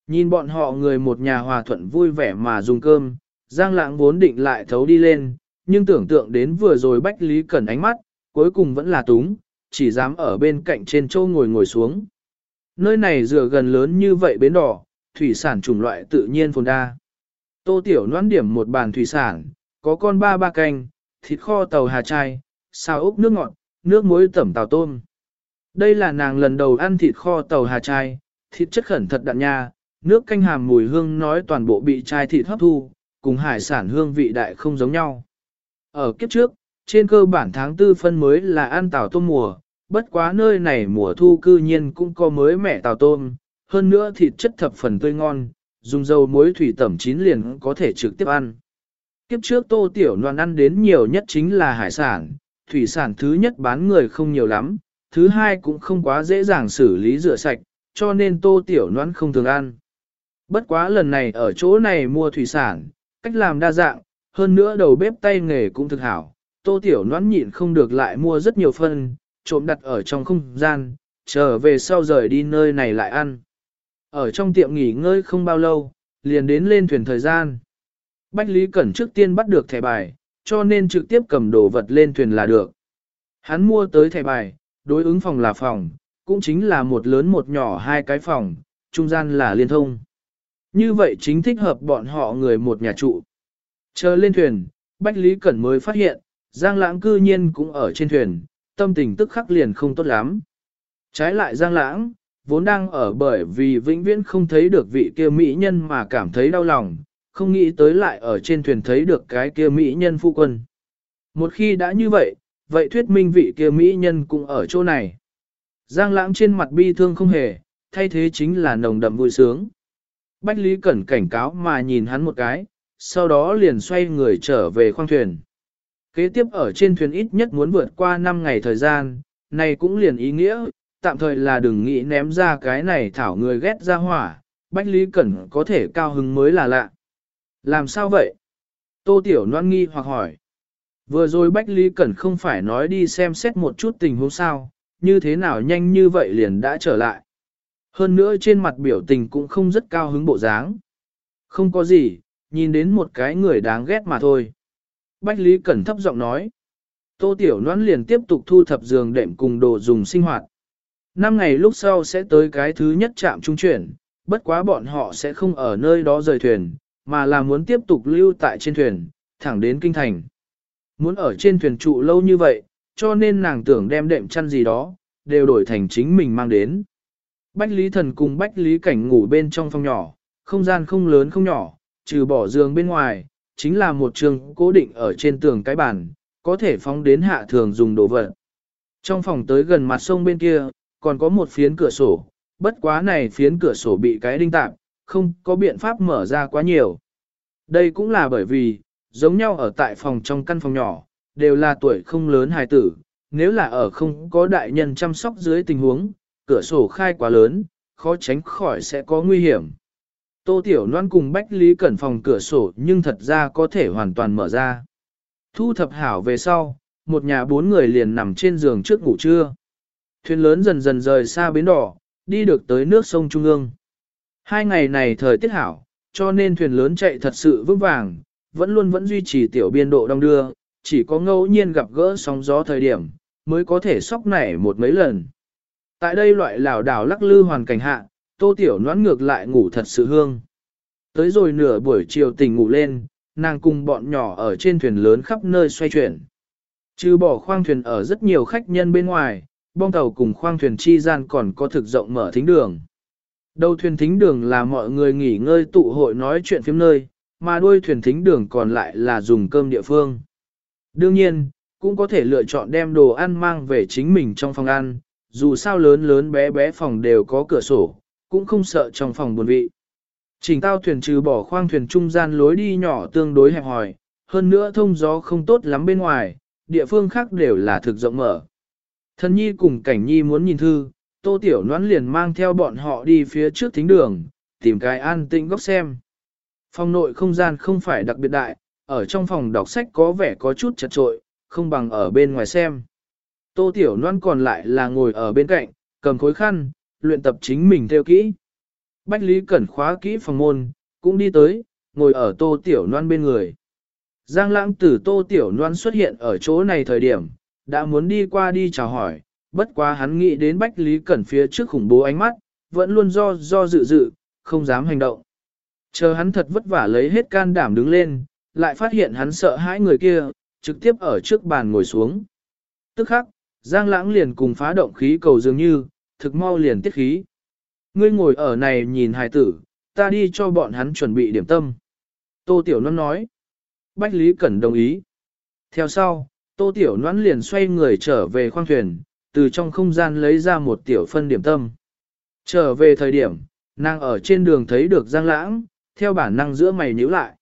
Nhìn bọn họ người một nhà hòa thuận vui vẻ mà dùng cơm, Giang Lãng vốn định lại thấu đi lên, nhưng tưởng tượng đến vừa rồi Bách Lý Cẩn ánh mắt, cuối cùng vẫn là túng, chỉ dám ở bên cạnh trên châu ngồi ngồi xuống. Nơi này dựa gần lớn như vậy bến đỏ, thủy sản chủng loại tự nhiên phồn đa. Tô Tiểu noan điểm một bàn thủy sản, có con ba ba canh, thịt kho tàu hà chai, xào ốc nước ngọt, nước muối tẩm tàu tôm. Đây là nàng lần đầu ăn thịt kho tàu hà chai, thịt chất khẩn thật đặn nha, nước canh hàm mùi hương nói toàn bộ bị chai thịt hấp thu, cùng hải sản hương vị đại không giống nhau. Ở kiếp trước, trên cơ bản tháng tư phân mới là ăn tàu tôm mùa, bất quá nơi này mùa thu cư nhiên cũng có mới mẻ tàu tôm, hơn nữa thịt chất thập phần tươi ngon, dùng dầu muối thủy tẩm chín liền có thể trực tiếp ăn. Kiếp trước tô tiểu noan ăn đến nhiều nhất chính là hải sản, thủy sản thứ nhất bán người không nhiều lắm, thứ hai cũng không quá dễ dàng xử lý rửa sạch, cho nên tô tiểu noan không thường ăn. Bất quá lần này ở chỗ này mua thủy sản, cách làm đa dạng, hơn nữa đầu bếp tay nghề cũng thực hảo. Tô tiểu noãn nhịn không được lại mua rất nhiều phân, trộm đặt ở trong không gian, trở về sau rời đi nơi này lại ăn. Ở trong tiệm nghỉ ngơi không bao lâu, liền đến lên thuyền thời gian. Bách Lý Cẩn trước tiên bắt được thẻ bài, cho nên trực tiếp cầm đồ vật lên thuyền là được. Hắn mua tới thẻ bài, đối ứng phòng là phòng, cũng chính là một lớn một nhỏ hai cái phòng, trung gian là liên thông. Như vậy chính thích hợp bọn họ người một nhà trụ. Chờ lên thuyền, Bách Lý Cẩn mới phát hiện, Giang Lãng cư nhiên cũng ở trên thuyền, tâm tình tức khắc liền không tốt lắm. Trái lại Giang Lãng, vốn đang ở bởi vì vĩnh viễn không thấy được vị kia mỹ nhân mà cảm thấy đau lòng, không nghĩ tới lại ở trên thuyền thấy được cái kia mỹ nhân phu quân. Một khi đã như vậy, vậy thuyết minh vị kia mỹ nhân cũng ở chỗ này. Giang lãng trên mặt bi thương không hề, thay thế chính là nồng đậm vui sướng. Bách Lý Cẩn cảnh cáo mà nhìn hắn một cái, sau đó liền xoay người trở về khoang thuyền. Kế tiếp ở trên thuyền ít nhất muốn vượt qua 5 ngày thời gian, này cũng liền ý nghĩa, tạm thời là đừng nghĩ ném ra cái này thảo người ghét ra hỏa, Bách Lý Cẩn có thể cao hứng mới là lạ. Làm sao vậy? Tô Tiểu Loan nghi hoặc hỏi. Vừa rồi Bách Lý Cẩn không phải nói đi xem xét một chút tình huống sao, như thế nào nhanh như vậy liền đã trở lại. Hơn nữa trên mặt biểu tình cũng không rất cao hứng bộ dáng. Không có gì, nhìn đến một cái người đáng ghét mà thôi. Bách Lý Cẩn thấp giọng nói. Tô Tiểu Noãn liền tiếp tục thu thập giường đệm cùng đồ dùng sinh hoạt. Năm ngày lúc sau sẽ tới cái thứ nhất trạm trung chuyển, bất quá bọn họ sẽ không ở nơi đó rời thuyền, mà là muốn tiếp tục lưu tại trên thuyền, thẳng đến kinh thành. Muốn ở trên thuyền trụ lâu như vậy, cho nên nàng tưởng đem đệm chăn gì đó, đều đổi thành chính mình mang đến. Bách Lý Thần cùng Bách Lý Cảnh ngủ bên trong phòng nhỏ, không gian không lớn không nhỏ, trừ bỏ giường bên ngoài, chính là một trường cố định ở trên tường cái bàn, có thể phóng đến hạ thường dùng đồ vật. Trong phòng tới gần mặt sông bên kia, còn có một phiến cửa sổ, bất quá này phiến cửa sổ bị cái đinh tạm, không có biện pháp mở ra quá nhiều. Đây cũng là bởi vì, giống nhau ở tại phòng trong căn phòng nhỏ, đều là tuổi không lớn hài tử, nếu là ở không có đại nhân chăm sóc dưới tình huống, cửa sổ khai quá lớn, khó tránh khỏi sẽ có nguy hiểm. Tô Tiểu Loan cùng Bách Lý Cẩn phòng cửa sổ nhưng thật ra có thể hoàn toàn mở ra. Thu thập hảo về sau, một nhà bốn người liền nằm trên giường trước ngủ trưa. Thuyền lớn dần dần rời xa bến đỏ, đi được tới nước sông Trung ương. Hai ngày này thời tiết hảo, cho nên thuyền lớn chạy thật sự vững vàng, vẫn luôn vẫn duy trì tiểu biên độ đông đưa, chỉ có ngẫu nhiên gặp gỡ sóng gió thời điểm, mới có thể sóc nảy một mấy lần. Tại đây loại lảo đảo lắc lư hoàn cảnh hạ, tô tiểu noãn ngược lại ngủ thật sự hương. Tới rồi nửa buổi chiều tỉnh ngủ lên, nàng cùng bọn nhỏ ở trên thuyền lớn khắp nơi xoay chuyển. Trừ bỏ khoang thuyền ở rất nhiều khách nhân bên ngoài, bong tàu cùng khoang thuyền chi gian còn có thực rộng mở thính đường. Đầu thuyền thính đường là mọi người nghỉ ngơi tụ hội nói chuyện phim nơi, mà đuôi thuyền thính đường còn lại là dùng cơm địa phương. Đương nhiên, cũng có thể lựa chọn đem đồ ăn mang về chính mình trong phòng ăn, dù sao lớn lớn bé bé phòng đều có cửa sổ, cũng không sợ trong phòng buồn vị. Trình tao thuyền trừ bỏ khoang thuyền trung gian lối đi nhỏ tương đối hẹp hòi, hơn nữa thông gió không tốt lắm bên ngoài, địa phương khác đều là thực rộng mở. Thần nhi cùng cảnh nhi muốn nhìn thư, tô tiểu noãn liền mang theo bọn họ đi phía trước thính đường, tìm cái an tĩnh góc xem. Phòng nội không gian không phải đặc biệt đại, ở trong phòng đọc sách có vẻ có chút chật trội, không bằng ở bên ngoài xem. Tô Tiểu Loan còn lại là ngồi ở bên cạnh, cầm khối khăn, luyện tập chính mình theo kỹ. Bách Lý Cẩn khóa kỹ phòng môn, cũng đi tới, ngồi ở Tô Tiểu Loan bên người. Giang lãng tử Tô Tiểu Loan xuất hiện ở chỗ này thời điểm, đã muốn đi qua đi chào hỏi, bất quá hắn nghĩ đến Bách Lý Cẩn phía trước khủng bố ánh mắt, vẫn luôn do do dự dự, không dám hành động. Chờ hắn thật vất vả lấy hết can đảm đứng lên, lại phát hiện hắn sợ hãi người kia, trực tiếp ở trước bàn ngồi xuống. Tức khắc, Giang Lãng liền cùng phá động khí cầu dường như, thực mau liền tiết khí. Ngươi ngồi ở này nhìn hài tử, ta đi cho bọn hắn chuẩn bị điểm tâm. Tô Tiểu Loan nói. Bách Lý Cẩn đồng ý. Theo sau, Tô Tiểu Loan liền xoay người trở về khoang thuyền, từ trong không gian lấy ra một tiểu phân điểm tâm. Trở về thời điểm, nàng ở trên đường thấy được Giang Lãng, theo bản năng giữa mày nhíu lại.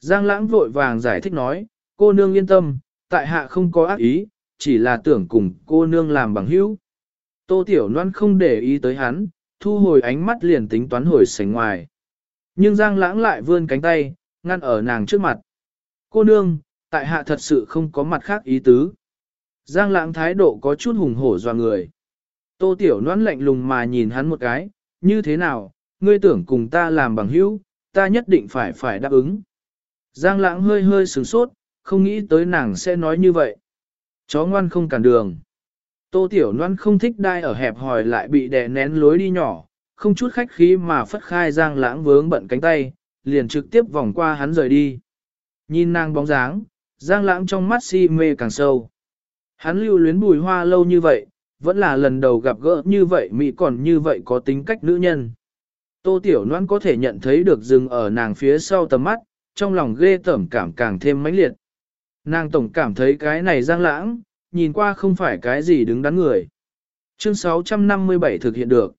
Giang Lãng vội vàng giải thích nói, cô nương yên tâm, tại hạ không có ác ý, chỉ là tưởng cùng cô nương làm bằng hữu. Tô Tiểu Loan không để ý tới hắn, thu hồi ánh mắt liền tính toán hồi sảnh ngoài. Nhưng Giang Lãng lại vươn cánh tay, ngăn ở nàng trước mặt. Cô nương, tại hạ thật sự không có mặt khác ý tứ. Giang Lãng thái độ có chút hùng hổ doa người. Tô Tiểu Loan lạnh lùng mà nhìn hắn một cái, như thế nào, ngươi tưởng cùng ta làm bằng hữu, ta nhất định phải phải đáp ứng. Giang Lãng hơi hơi sửng sốt, không nghĩ tới nàng sẽ nói như vậy. Chó ngoan không cản đường. Tô Tiểu Loan không thích đai ở hẹp hòi lại bị đè nén lối đi nhỏ, không chút khách khí mà phất khai Giang Lãng vướng bận cánh tay, liền trực tiếp vòng qua hắn rời đi. Nhìn nàng bóng dáng, Giang Lãng trong mắt si mê càng sâu. Hắn lưu luyến bùi hoa lâu như vậy, vẫn là lần đầu gặp gỡ như vậy mỹ còn như vậy có tính cách nữ nhân. Tô Tiểu Loan có thể nhận thấy được dừng ở nàng phía sau tầm mắt, trong lòng ghê tởm cảm càng thêm mãnh liệt. Nàng tổng cảm thấy cái này giang lãng, nhìn qua không phải cái gì đứng đắn người. Chương 657 thực hiện được.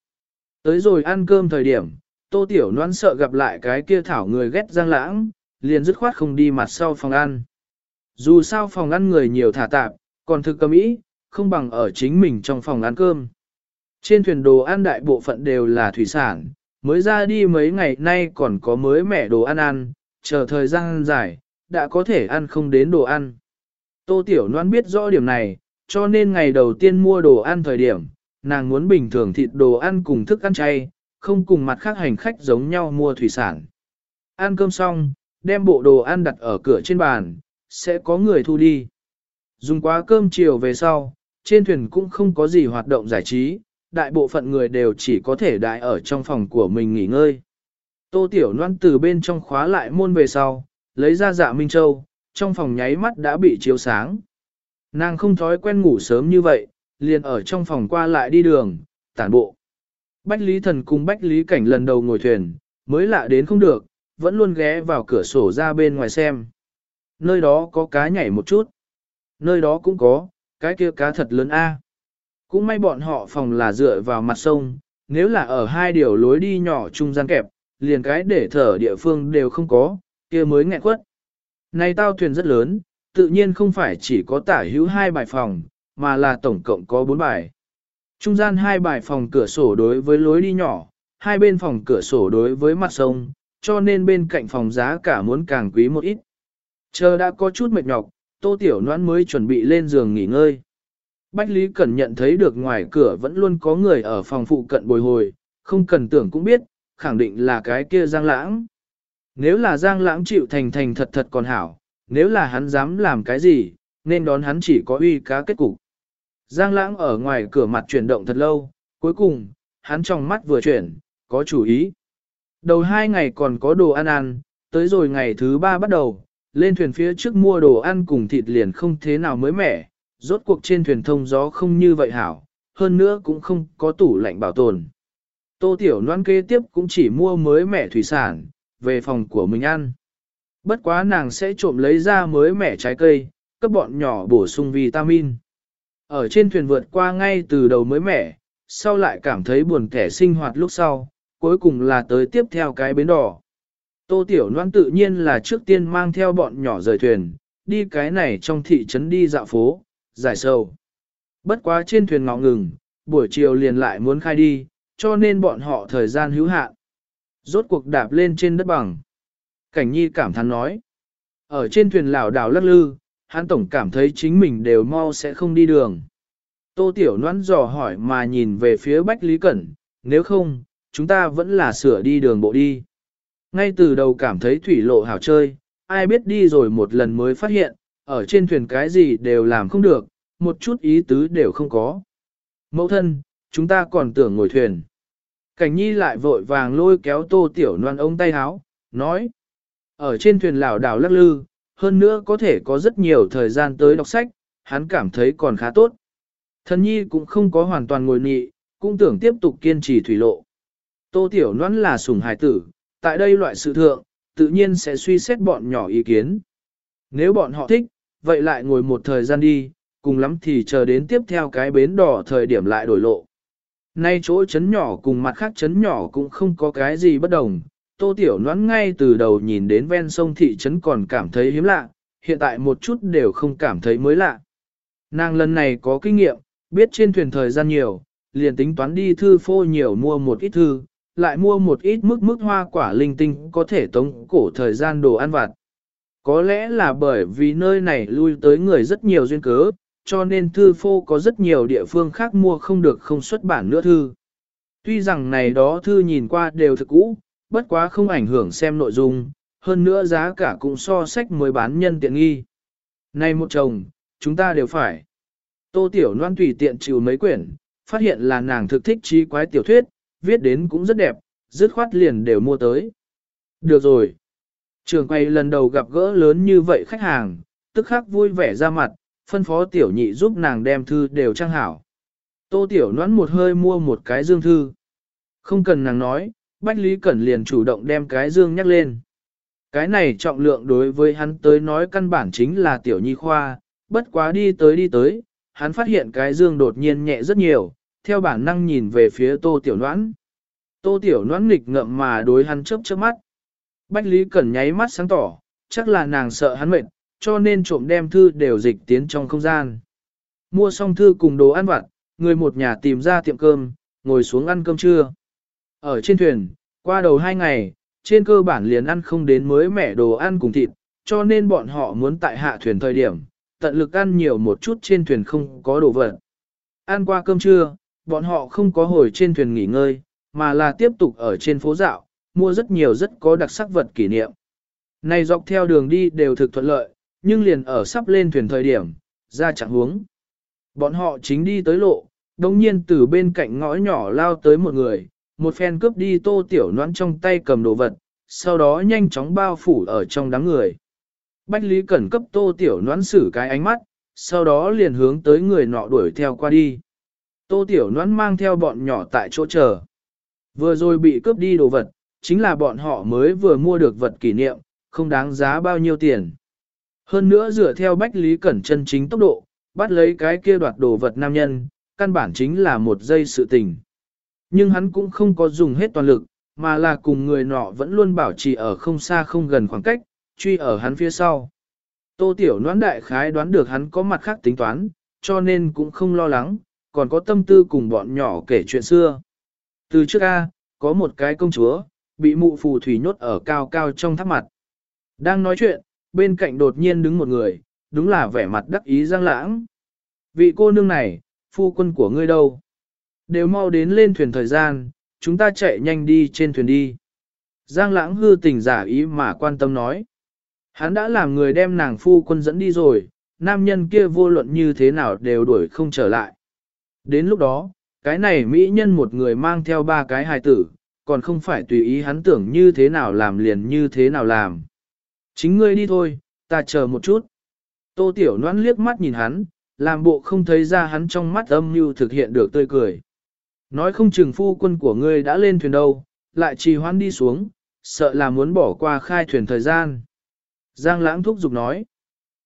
Tới rồi ăn cơm thời điểm, Tô Tiểu noan sợ gặp lại cái kia thảo người ghét giang lãng, liền dứt khoát không đi mặt sau phòng ăn. Dù sao phòng ăn người nhiều thả tạp, còn thực cầm ý, không bằng ở chính mình trong phòng ăn cơm. Trên thuyền đồ ăn đại bộ phận đều là thủy sản, mới ra đi mấy ngày nay còn có mới mẻ đồ ăn ăn, chờ thời gian dài, đã có thể ăn không đến đồ ăn. Tô Tiểu Loan biết rõ điểm này, cho nên ngày đầu tiên mua đồ ăn thời điểm, nàng muốn bình thường thịt đồ ăn cùng thức ăn chay, không cùng mặt khác hành khách giống nhau mua thủy sản. Ăn cơm xong, đem bộ đồ ăn đặt ở cửa trên bàn, sẽ có người thu đi. Dùng quá cơm chiều về sau, trên thuyền cũng không có gì hoạt động giải trí, đại bộ phận người đều chỉ có thể đại ở trong phòng của mình nghỉ ngơi. Tô Tiểu Loan từ bên trong khóa lại môn về sau, lấy ra dạ Minh Châu, trong phòng nháy mắt đã bị chiếu sáng. Nàng không thói quen ngủ sớm như vậy, liền ở trong phòng qua lại đi đường, tản bộ. Bách Lý Thần cùng Bách Lý Cảnh lần đầu ngồi thuyền, mới lạ đến không được, vẫn luôn ghé vào cửa sổ ra bên ngoài xem. Nơi đó có cá nhảy một chút. Nơi đó cũng có, cái kia cá thật lớn a. Cũng may bọn họ phòng là dựa vào mặt sông, nếu là ở hai điều lối đi nhỏ trung gian kẹp, liền cái để thở địa phương đều không có, kia mới nghẹn quất. Này tao thuyền rất lớn, tự nhiên không phải chỉ có tả hữu hai bài phòng, mà là tổng cộng có bốn bài. Trung gian hai bài phòng cửa sổ đối với lối đi nhỏ, hai bên phòng cửa sổ đối với mặt sông, cho nên bên cạnh phòng giá cả muốn càng quý một ít. Chờ đã có chút mệt nhọc, tô tiểu noãn mới chuẩn bị lên giường nghỉ ngơi. Bách Lý Cẩn nhận thấy được ngoài cửa vẫn luôn có người ở phòng phụ cận bồi hồi, không cần tưởng cũng biết, khẳng định là cái kia Giang Lãng. Nếu là Giang Lãng chịu thành thành thật thật còn hảo, nếu là hắn dám làm cái gì, nên đón hắn chỉ có uy cá kết cục. Giang Lãng ở ngoài cửa mặt chuyển động thật lâu, cuối cùng, hắn trong mắt vừa chuyển, có chủ ý. Đầu hai ngày còn có đồ ăn ăn, tới rồi ngày thứ ba bắt đầu, lên thuyền phía trước mua đồ ăn cùng thịt liền không thế nào mới mẻ, rốt cuộc trên thuyền thông gió không như vậy hảo, hơn nữa cũng không có tủ lạnh bảo tồn. Tô Tiểu Loan kế tiếp cũng chỉ mua mới mẻ thủy sản, về phòng của mình ăn. Bất quá nàng sẽ trộm lấy ra mới mẻ trái cây, cấp bọn nhỏ bổ sung vitamin. Ở trên thuyền vượt qua ngay từ đầu mới mẻ, sau lại cảm thấy buồn kẻ sinh hoạt lúc sau, cuối cùng là tới tiếp theo cái bến đỏ. Tô Tiểu Loan tự nhiên là trước tiên mang theo bọn nhỏ rời thuyền, đi cái này trong thị trấn đi dạo phố, giải sầu. Bất quá trên thuyền ngọ ngừng, buổi chiều liền lại muốn khai đi, cho nên bọn họ thời gian hữu hạn. Rốt cuộc đạp lên trên đất bằng. Cảnh nhi cảm thán nói. Ở trên thuyền lảo đảo lắc lư, hắn tổng cảm thấy chính mình đều mau sẽ không đi đường. Tô Tiểu Loan dò hỏi mà nhìn về phía Bách Lý Cẩn, nếu không, chúng ta vẫn là sửa đi đường bộ đi. Ngay từ đầu cảm thấy thủy lộ hảo chơi, ai biết đi rồi một lần mới phát hiện, ở trên thuyền cái gì đều làm không được, một chút ý tứ đều không có. Mẫu thân, chúng ta còn tưởng ngồi thuyền. Cảnh nhi lại vội vàng lôi kéo tô tiểu noan ông tay háo, nói. Ở trên thuyền lảo đảo lắc lư, hơn nữa có thể có rất nhiều thời gian tới đọc sách, hắn cảm thấy còn khá tốt. Thần nhi cũng không có hoàn toàn ngồi nị, cũng tưởng tiếp tục kiên trì thủy lộ. Tô tiểu noan là sủng hài tử, tại đây loại sự thượng, tự nhiên sẽ suy xét bọn nhỏ ý kiến. Nếu bọn họ thích, vậy lại ngồi một thời gian đi, cùng lắm thì chờ đến tiếp theo cái bến đỏ thời điểm lại đổi lộ. Nay chỗ chấn nhỏ cùng mặt khác chấn nhỏ cũng không có cái gì bất đồng, tô tiểu noãn ngay từ đầu nhìn đến ven sông thị trấn còn cảm thấy hiếm lạ, hiện tại một chút đều không cảm thấy mới lạ. Nàng lần này có kinh nghiệm, biết trên thuyền thời gian nhiều, liền tính toán đi thư phô nhiều mua một ít thư, lại mua một ít mức mức hoa quả linh tinh có thể tống cổ thời gian đồ ăn vặt. Có lẽ là bởi vì nơi này lui tới người rất nhiều duyên cớ, cho nên thư phô có rất nhiều địa phương khác mua không được không xuất bản nữa thư. Tuy rằng này đó thư nhìn qua đều thực cũ, bất quá không ảnh hưởng xem nội dung, hơn nữa giá cả cũng so sách mới bán nhân tiện nghi. Này một chồng, chúng ta đều phải. Tô Tiểu Loan tùy tiện chịu mấy quyển, phát hiện là nàng thực thích trí quái tiểu thuyết, viết đến cũng rất đẹp, dứt khoát liền đều mua tới. Được rồi. Trường quay lần đầu gặp gỡ lớn như vậy khách hàng, tức khắc vui vẻ ra mặt, phân phó tiểu nhị giúp nàng đem thư đều trang hảo. Tô tiểu nón một hơi mua một cái dương thư. Không cần nàng nói, Bách Lý Cẩn liền chủ động đem cái dương nhắc lên. Cái này trọng lượng đối với hắn tới nói căn bản chính là tiểu nhi khoa, bất quá đi tới đi tới, hắn phát hiện cái dương đột nhiên nhẹ rất nhiều, theo bản năng nhìn về phía tô tiểu noãn. Tô tiểu noãn nghịch ngậm mà đối hắn chớp chớp mắt. Bách Lý Cẩn nháy mắt sáng tỏ, chắc là nàng sợ hắn mệt, cho nên trộm đem thư đều dịch tiến trong không gian. Mua xong thư cùng đồ ăn vặt, người một nhà tìm ra tiệm cơm, ngồi xuống ăn cơm trưa. Ở trên thuyền, qua đầu hai ngày, trên cơ bản liền ăn không đến mới mẻ đồ ăn cùng thịt, cho nên bọn họ muốn tại hạ thuyền thời điểm, tận lực ăn nhiều một chút trên thuyền không có đồ vật. Ăn qua cơm trưa, bọn họ không có hồi trên thuyền nghỉ ngơi, mà là tiếp tục ở trên phố dạo, mua rất nhiều rất có đặc sắc vật kỷ niệm. Này dọc theo đường đi đều thực thuận lợi, nhưng liền ở sắp lên thuyền thời điểm, ra chẳng hướng. Bọn họ chính đi tới lộ, đồng nhiên từ bên cạnh ngõ nhỏ lao tới một người, một phen cướp đi tô tiểu noãn trong tay cầm đồ vật, sau đó nhanh chóng bao phủ ở trong đám người. Bách Lý Cẩn cấp tô tiểu noãn xử cái ánh mắt, sau đó liền hướng tới người nọ đuổi theo qua đi. Tô tiểu noãn mang theo bọn nhỏ tại chỗ chờ. Vừa rồi bị cướp đi đồ vật, chính là bọn họ mới vừa mua được vật kỷ niệm, không đáng giá bao nhiêu tiền. Hơn nữa dựa theo Bách Lý Cẩn chân chính tốc độ, bắt lấy cái kia đoạt đồ vật nam nhân, căn bản chính là một giây sự tình. Nhưng hắn cũng không có dùng hết toàn lực, mà là cùng người nọ vẫn luôn bảo trì ở không xa không gần khoảng cách, truy ở hắn phía sau. Tô Tiểu Noãn đại khái đoán được hắn có mặt khác tính toán, cho nên cũng không lo lắng, còn có tâm tư cùng bọn nhỏ kể chuyện xưa. Từ trước A, có một cái công chúa, bị mụ phù thủy nhốt ở cao cao trong tháp mặt. Đang nói chuyện, bên cạnh đột nhiên đứng một người, đúng là vẻ mặt đắc ý giang lãng. Vị cô nương này, phu quân của ngươi đâu? Đều mau đến lên thuyền thời gian, chúng ta chạy nhanh đi trên thuyền đi. Giang lãng hư tình giả ý mà quan tâm nói. Hắn đã làm người đem nàng phu quân dẫn đi rồi, nam nhân kia vô luận như thế nào đều đuổi không trở lại. Đến lúc đó, cái này mỹ nhân một người mang theo ba cái hài tử, còn không phải tùy ý hắn tưởng như thế nào làm liền như thế nào làm. Chính ngươi đi thôi, ta chờ một chút. Tô Tiểu Loan liếc mắt nhìn hắn, làm bộ không thấy ra hắn trong mắt âm mưu thực hiện được tươi cười. Nói không chừng phu quân của ngươi đã lên thuyền đâu, lại trì hoãn đi xuống, sợ là muốn bỏ qua khai thuyền thời gian. Giang lãng thúc giục nói.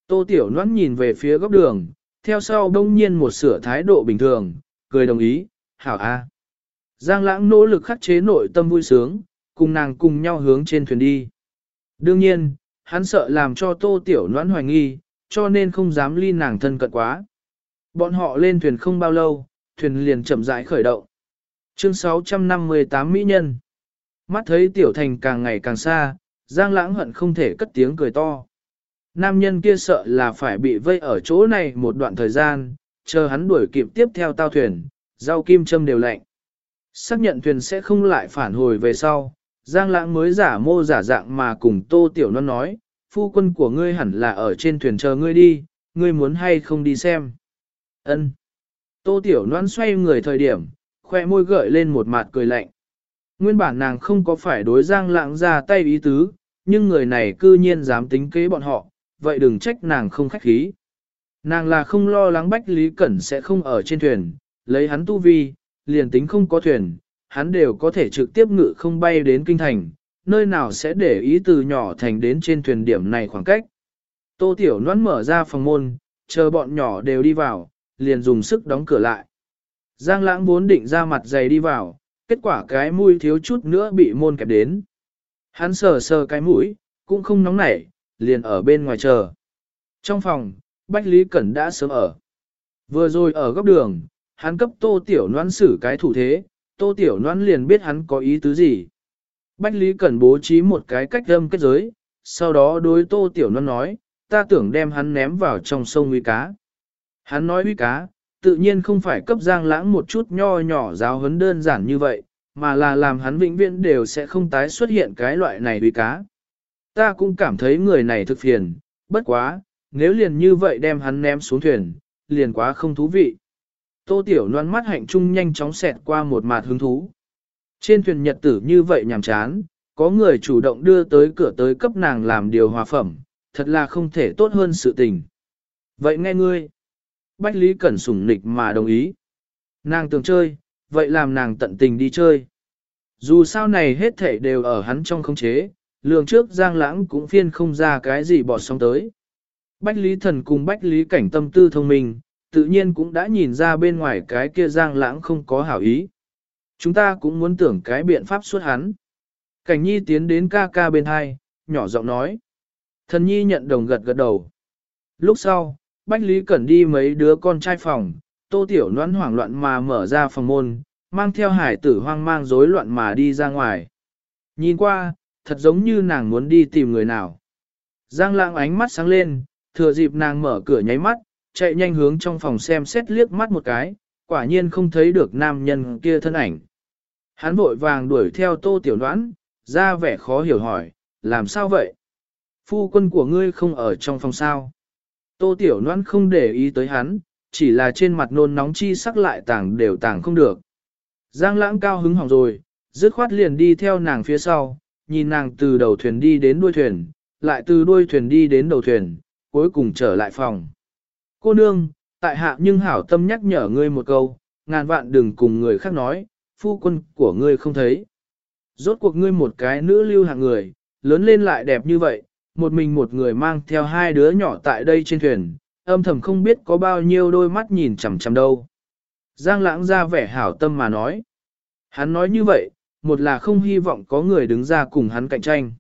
Tô Tiểu Loan nhìn về phía góc đường, theo sau đông nhiên một sửa thái độ bình thường, cười đồng ý, hảo a. Giang lãng nỗ lực khắc chế nội tâm vui sướng, cùng nàng cùng nhau hướng trên thuyền đi. Đương nhiên, hắn sợ làm cho tô tiểu noãn hoài nghi, cho nên không dám ly nàng thân cận quá. Bọn họ lên thuyền không bao lâu, thuyền liền chậm rãi khởi động. Chương 658 Mỹ Nhân Mắt thấy tiểu thành càng ngày càng xa, Giang lãng hận không thể cất tiếng cười to. Nam nhân kia sợ là phải bị vây ở chỗ này một đoạn thời gian, chờ hắn đuổi kịp tiếp theo tao thuyền, rau kim châm đều lạnh. Xác nhận thuyền sẽ không lại phản hồi về sau, Giang lãng mới giả mô giả dạng mà cùng Tô Tiểu Non nói, phu quân của ngươi hẳn là ở trên thuyền chờ ngươi đi, ngươi muốn hay không đi xem. Ân. Tô Tiểu non xoay người thời điểm, khoe môi gợi lên một mặt cười lạnh. Nguyên bản nàng không có phải đối Giang Lãng ra tay ý tứ, nhưng người này cư nhiên dám tính kế bọn họ, vậy đừng trách nàng không khách khí. Nàng là không lo lắng Bách Lý Cẩn sẽ không ở trên thuyền, lấy hắn tu vi, liền tính không có thuyền, hắn đều có thể trực tiếp ngự không bay đến kinh thành, nơi nào sẽ để ý từ nhỏ thành đến trên thuyền điểm này khoảng cách. Tô Tiểu Loan mở ra phòng môn, chờ bọn nhỏ đều đi vào, liền dùng sức đóng cửa lại. Giang lãng vốn định ra mặt dày đi vào, kết quả cái mũi thiếu chút nữa bị môn kẹp đến. Hắn sờ sờ cái mũi, cũng không nóng nảy, liền ở bên ngoài chờ. Trong phòng, Bách Lý Cẩn đã sớm ở. Vừa rồi ở góc đường, hắn cấp tô tiểu noan xử cái thủ thế, tô tiểu noan liền biết hắn có ý tứ gì. Bách Lý Cẩn bố trí một cái cách âm kết giới, sau đó đối tô tiểu noan nói, ta tưởng đem hắn ném vào trong sông uy cá. Hắn nói uy cá, tự nhiên không phải cấp giang lãng một chút nho nhỏ giáo huấn đơn giản như vậy, mà là làm hắn vĩnh viễn đều sẽ không tái xuất hiện cái loại này uy cá. Ta cũng cảm thấy người này thực phiền, bất quá, nếu liền như vậy đem hắn ném xuống thuyền, liền quá không thú vị. Tô Tiểu Loan mắt hạnh trung nhanh chóng xẹt qua một mặt hứng thú. Trên thuyền nhật tử như vậy nhàm chán, có người chủ động đưa tới cửa tới cấp nàng làm điều hòa phẩm, thật là không thể tốt hơn sự tình. Vậy nghe ngươi. Bách Lý Cẩn sủng nịch mà đồng ý. Nàng tưởng chơi, vậy làm nàng tận tình đi chơi. Dù sao này hết thể đều ở hắn trong khống chế, lường trước Giang Lãng cũng phiên không ra cái gì bỏ xong tới. Bách Lý Thần cùng Bách Lý Cảnh tâm tư thông minh, tự nhiên cũng đã nhìn ra bên ngoài cái kia Giang Lãng không có hảo ý. Chúng ta cũng muốn tưởng cái biện pháp suốt hắn. Cảnh Nhi tiến đến ca ca bên hai, nhỏ giọng nói. Thần Nhi nhận đồng gật gật đầu. Lúc sau, Bách Lý Cẩn đi mấy đứa con trai phòng, tô tiểu noãn hoảng loạn mà mở ra phòng môn, mang theo hải tử hoang mang rối loạn mà đi ra ngoài. Nhìn qua, thật giống như nàng muốn đi tìm người nào. Giang lãng ánh mắt sáng lên, thừa dịp nàng mở cửa nháy mắt, chạy nhanh hướng trong phòng xem xét liếc mắt một cái, quả nhiên không thấy được nam nhân kia thân ảnh. Hắn vội vàng đuổi theo tô tiểu đoán, ra vẻ khó hiểu hỏi, làm sao vậy? Phu quân của ngươi không ở trong phòng sao? Tô tiểu đoán không để ý tới hắn, chỉ là trên mặt nôn nóng chi sắc lại tảng đều tảng không được. Giang lãng cao hứng hỏng rồi, dứt khoát liền đi theo nàng phía sau, nhìn nàng từ đầu thuyền đi đến đuôi thuyền, lại từ đuôi thuyền đi đến đầu thuyền, cuối cùng trở lại phòng. Cô nương, tại hạ nhưng hảo tâm nhắc nhở ngươi một câu, ngàn vạn đừng cùng người khác nói, phu quân của ngươi không thấy. Rốt cuộc ngươi một cái nữ lưu hạng người, lớn lên lại đẹp như vậy, một mình một người mang theo hai đứa nhỏ tại đây trên thuyền, âm thầm không biết có bao nhiêu đôi mắt nhìn chằm chằm đâu. Giang lãng ra vẻ hảo tâm mà nói. Hắn nói như vậy, một là không hy vọng có người đứng ra cùng hắn cạnh tranh.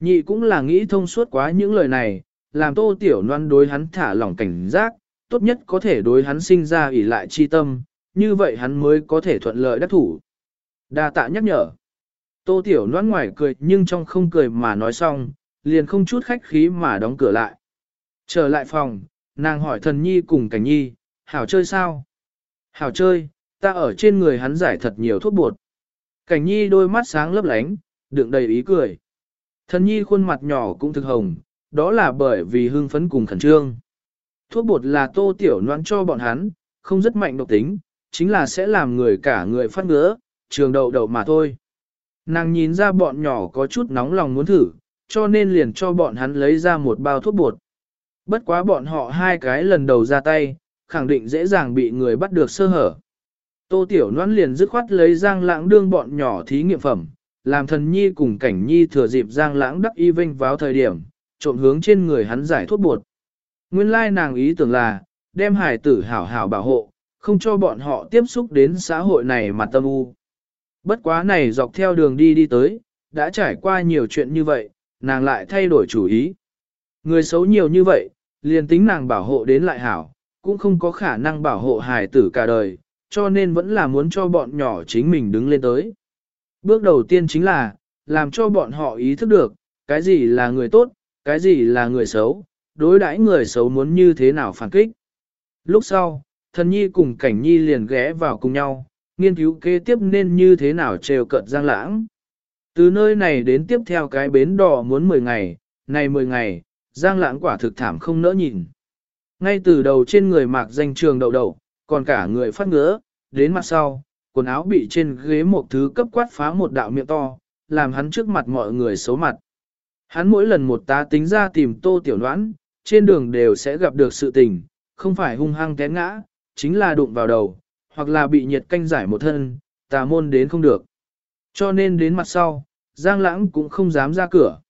Nhị cũng là nghĩ thông suốt quá những lời này, làm tô tiểu loan đối hắn thả lỏng cảnh giác, tốt nhất có thể đối hắn sinh ra ủy lại chi tâm, như vậy hắn mới có thể thuận lợi đắc thủ. Đa tạ nhắc nhở. Tô tiểu loan ngoài cười nhưng trong không cười mà nói xong, liền không chút khách khí mà đóng cửa lại. Trở lại phòng, nàng hỏi thần nhi cùng cảnh nhi, hảo chơi sao? Hảo chơi, ta ở trên người hắn giải thật nhiều thuốc bột. Cảnh nhi đôi mắt sáng lấp lánh, đựng đầy ý cười. Thần nhi khuôn mặt nhỏ cũng thực hồng, đó là bởi vì hưng phấn cùng khẩn trương. Thuốc bột là tô tiểu noan cho bọn hắn, không rất mạnh độc tính, chính là sẽ làm người cả người phát ngứa, trường đầu đầu mà thôi. Nàng nhìn ra bọn nhỏ có chút nóng lòng muốn thử, cho nên liền cho bọn hắn lấy ra một bao thuốc bột. Bất quá bọn họ hai cái lần đầu ra tay, khẳng định dễ dàng bị người bắt được sơ hở. Tô Tiểu Loan liền dứt khoát lấy Giang Lãng đương bọn nhỏ thí nghiệm phẩm, làm thần nhi cùng cảnh nhi thừa dịp Giang Lãng đắc y vinh vào thời điểm, trộn hướng trên người hắn giải thuốc bột. Nguyên lai nàng ý tưởng là, đem hải tử hảo hảo bảo hộ, không cho bọn họ tiếp xúc đến xã hội này mà tâm u. Bất quá này dọc theo đường đi đi tới, đã trải qua nhiều chuyện như vậy, nàng lại thay đổi chủ ý. Người xấu nhiều như vậy, liền tính nàng bảo hộ đến lại hảo, cũng không có khả năng bảo hộ hài tử cả đời, cho nên vẫn là muốn cho bọn nhỏ chính mình đứng lên tới. Bước đầu tiên chính là, làm cho bọn họ ý thức được, cái gì là người tốt, cái gì là người xấu, đối đãi người xấu muốn như thế nào phản kích. Lúc sau, thần nhi cùng cảnh nhi liền ghé vào cùng nhau, nghiên cứu kế tiếp nên như thế nào trêu cận giang lãng. Từ nơi này đến tiếp theo cái bến đỏ muốn 10 ngày, này 10 ngày, giang lãng quả thực thảm không nỡ nhìn. Ngay từ đầu trên người mạc danh trường đậu đậu, còn cả người phát ngứa, đến mặt sau, quần áo bị trên ghế một thứ cấp quát phá một đạo miệng to, làm hắn trước mặt mọi người xấu mặt. Hắn mỗi lần một tá tính ra tìm tô tiểu đoán, trên đường đều sẽ gặp được sự tình, không phải hung hăng té ngã, chính là đụng vào đầu, hoặc là bị nhiệt canh giải một thân, tà môn đến không được. Cho nên đến mặt sau, Giang Lãng cũng không dám ra cửa.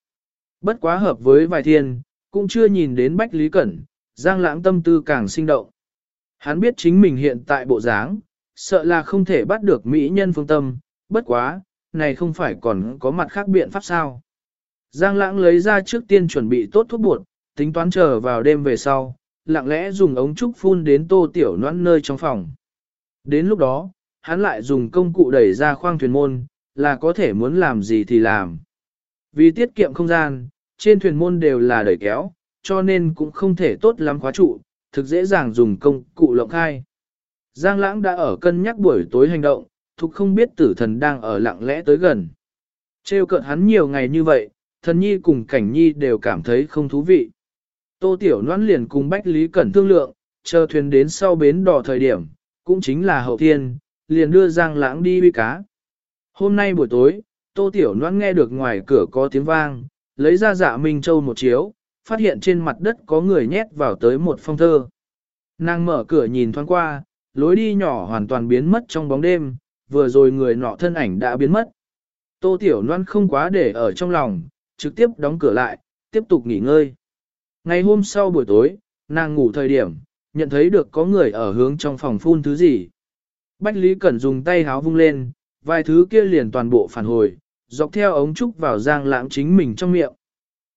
Bất quá hợp với vài thiên, cũng chưa nhìn đến Bách Lý Cẩn, Giang Lãng tâm tư càng sinh động. Hắn biết chính mình hiện tại bộ dáng, sợ là không thể bắt được mỹ nhân phương tâm, bất quá, này không phải còn có mặt khác biện pháp sao. Giang Lãng lấy ra trước tiên chuẩn bị tốt thuốc bột, tính toán chờ vào đêm về sau, lặng lẽ dùng ống trúc phun đến tô tiểu noãn nơi trong phòng. Đến lúc đó, hắn lại dùng công cụ đẩy ra khoang thuyền môn, là có thể muốn làm gì thì làm. Vì tiết kiệm không gian, trên thuyền môn đều là đẩy kéo, cho nên cũng không thể tốt lắm khóa trụ, thực dễ dàng dùng công cụ lộng khai. Giang lãng đã ở cân nhắc buổi tối hành động, thục không biết tử thần đang ở lặng lẽ tới gần. Trêu cợt hắn nhiều ngày như vậy, thần nhi cùng cảnh nhi đều cảm thấy không thú vị. Tô Tiểu Loan liền cùng Bách Lý Cẩn thương lượng, chờ thuyền đến sau bến đỏ thời điểm, cũng chính là hậu thiên, liền đưa Giang Lãng đi uy cá. Hôm nay buổi tối, Tô Tiểu Loan nghe được ngoài cửa có tiếng vang, lấy ra dạ Minh Châu một chiếu, phát hiện trên mặt đất có người nhét vào tới một phong thơ. Nàng mở cửa nhìn thoáng qua, lối đi nhỏ hoàn toàn biến mất trong bóng đêm, vừa rồi người nọ thân ảnh đã biến mất. Tô Tiểu Loan không quá để ở trong lòng, trực tiếp đóng cửa lại, tiếp tục nghỉ ngơi. Ngày hôm sau buổi tối, nàng ngủ thời điểm, nhận thấy được có người ở hướng trong phòng phun thứ gì. Bách Lý Cẩn dùng tay háo vung lên, vài thứ kia liền toàn bộ phản hồi, dọc theo ống trúc vào Giang Lãng chính mình trong miệng.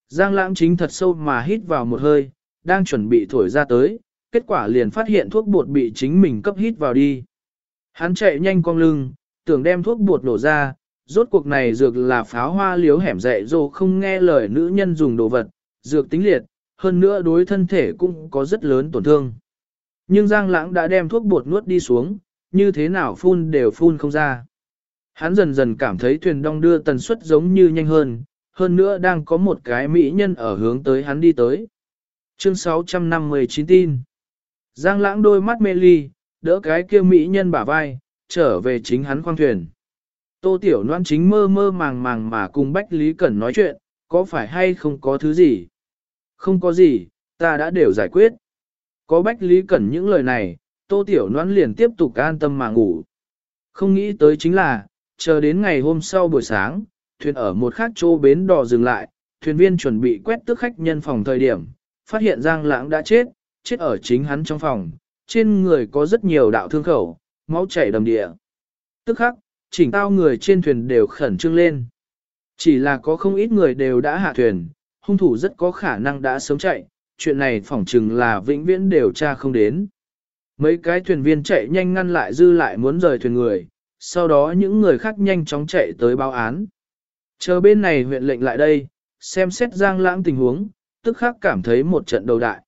Giang Lãng chính thật sâu mà hít vào một hơi, đang chuẩn bị thổi ra tới, kết quả liền phát hiện thuốc bột bị chính mình cấp hít vào đi. Hắn chạy nhanh cong lưng, tưởng đem thuốc bột nổ ra, rốt cuộc này dược là pháo hoa liếu hẻm dạy dô không nghe lời nữ nhân dùng đồ vật, dược tính liệt, hơn nữa đối thân thể cũng có rất lớn tổn thương. Nhưng Giang Lãng đã đem thuốc bột nuốt đi xuống, như thế nào phun đều phun không ra. Hắn dần dần cảm thấy thuyền đong đưa tần suất giống như nhanh hơn, hơn nữa đang có một cái mỹ nhân ở hướng tới hắn đi tới. Chương 659 tin Giang lãng đôi mắt mê ly, đỡ cái kia mỹ nhân bả vai, trở về chính hắn khoang thuyền. Tô Tiểu Loan chính mơ mơ màng màng mà cùng Bách Lý Cẩn nói chuyện, có phải hay không có thứ gì? Không có gì, ta đã đều giải quyết. Có Bách Lý Cẩn những lời này, Tô Tiểu Loan liền tiếp tục an tâm mà ngủ. Không nghĩ tới chính là, chờ đến ngày hôm sau buổi sáng, thuyền ở một khác chỗ bến đò dừng lại, thuyền viên chuẩn bị quét tước khách nhân phòng thời điểm, phát hiện Giang Lãng đã chết, chết ở chính hắn trong phòng, trên người có rất nhiều đạo thương khẩu, máu chảy đầm địa. Tức khắc, chỉnh tao người trên thuyền đều khẩn trương lên. Chỉ là có không ít người đều đã hạ thuyền, hung thủ rất có khả năng đã sớm chạy, chuyện này phỏng chừng là vĩnh viễn đều tra không đến. Mấy cái thuyền viên chạy nhanh ngăn lại dư lại muốn rời thuyền người, sau đó những người khác nhanh chóng chạy tới báo án. Chờ bên này huyện lệnh lại đây, xem xét giang lãng tình huống, tức khắc cảm thấy một trận đầu đại.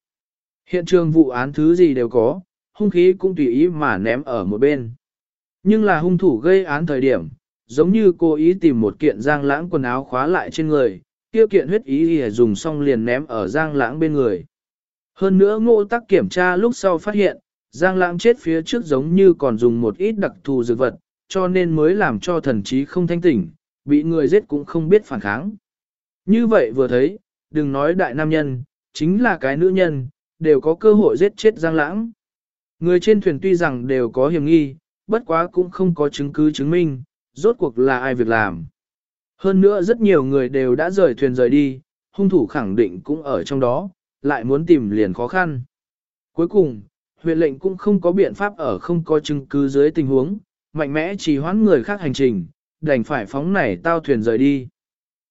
Hiện trường vụ án thứ gì đều có, hung khí cũng tùy ý mà ném ở một bên. Nhưng là hung thủ gây án thời điểm, giống như cô ý tìm một kiện giang lãng quần áo khóa lại trên người, kia kiện huyết ý thì dùng xong liền ném ở giang lãng bên người. Hơn nữa ngô tắc kiểm tra lúc sau phát hiện, giang lãng chết phía trước giống như còn dùng một ít đặc thù dược vật, cho nên mới làm cho thần trí không thanh tỉnh, bị người giết cũng không biết phản kháng. Như vậy vừa thấy, đừng nói đại nam nhân, chính là cái nữ nhân, đều có cơ hội giết chết Giang Lãng. Người trên thuyền tuy rằng đều có hiểm nghi, bất quá cũng không có chứng cứ chứng minh, rốt cuộc là ai việc làm. Hơn nữa rất nhiều người đều đã rời thuyền rời đi, hung thủ khẳng định cũng ở trong đó, lại muốn tìm liền khó khăn. Cuối cùng, huyện lệnh cũng không có biện pháp ở không có chứng cứ dưới tình huống, mạnh mẽ chỉ hoãn người khác hành trình, đành phải phóng nảy tao thuyền rời đi.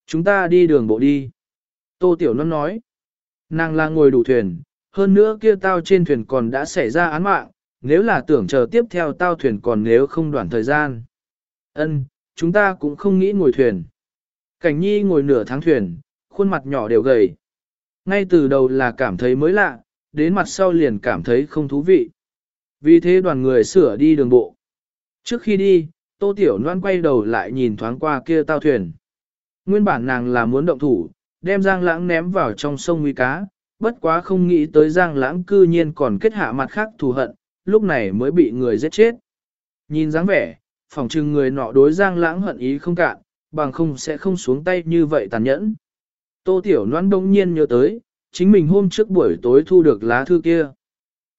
Chúng ta đi đường bộ đi. Tô Tiểu Loan nói. Nàng là ngồi đủ thuyền, hơn nữa kia tao trên thuyền còn đã xảy ra án mạng, nếu là tưởng chờ tiếp theo tao thuyền còn nếu không đoạn thời gian. Ân, chúng ta cũng không nghĩ ngồi thuyền. Cảnh nhi ngồi nửa tháng thuyền, khuôn mặt nhỏ đều gầy. Ngay từ đầu là cảm thấy mới lạ, đến mặt sau liền cảm thấy không thú vị. Vì thế đoàn người sửa đi đường bộ. Trước khi đi, Tô Tiểu Loan quay đầu lại nhìn thoáng qua kia tao thuyền. Nguyên bản nàng là muốn động thủ, đem Giang Lãng ném vào trong sông nguy cá, bất quá không nghĩ tới Giang Lãng cư nhiên còn kết hạ mặt khác thù hận, lúc này mới bị người giết chết. Nhìn dáng vẻ, phỏng chừng người nọ đối giang lãng hận ý không cạn, bằng không sẽ không xuống tay như vậy tàn nhẫn. Tô Tiểu Loan đông nhiên nhớ tới, chính mình hôm trước buổi tối thu được lá thư kia.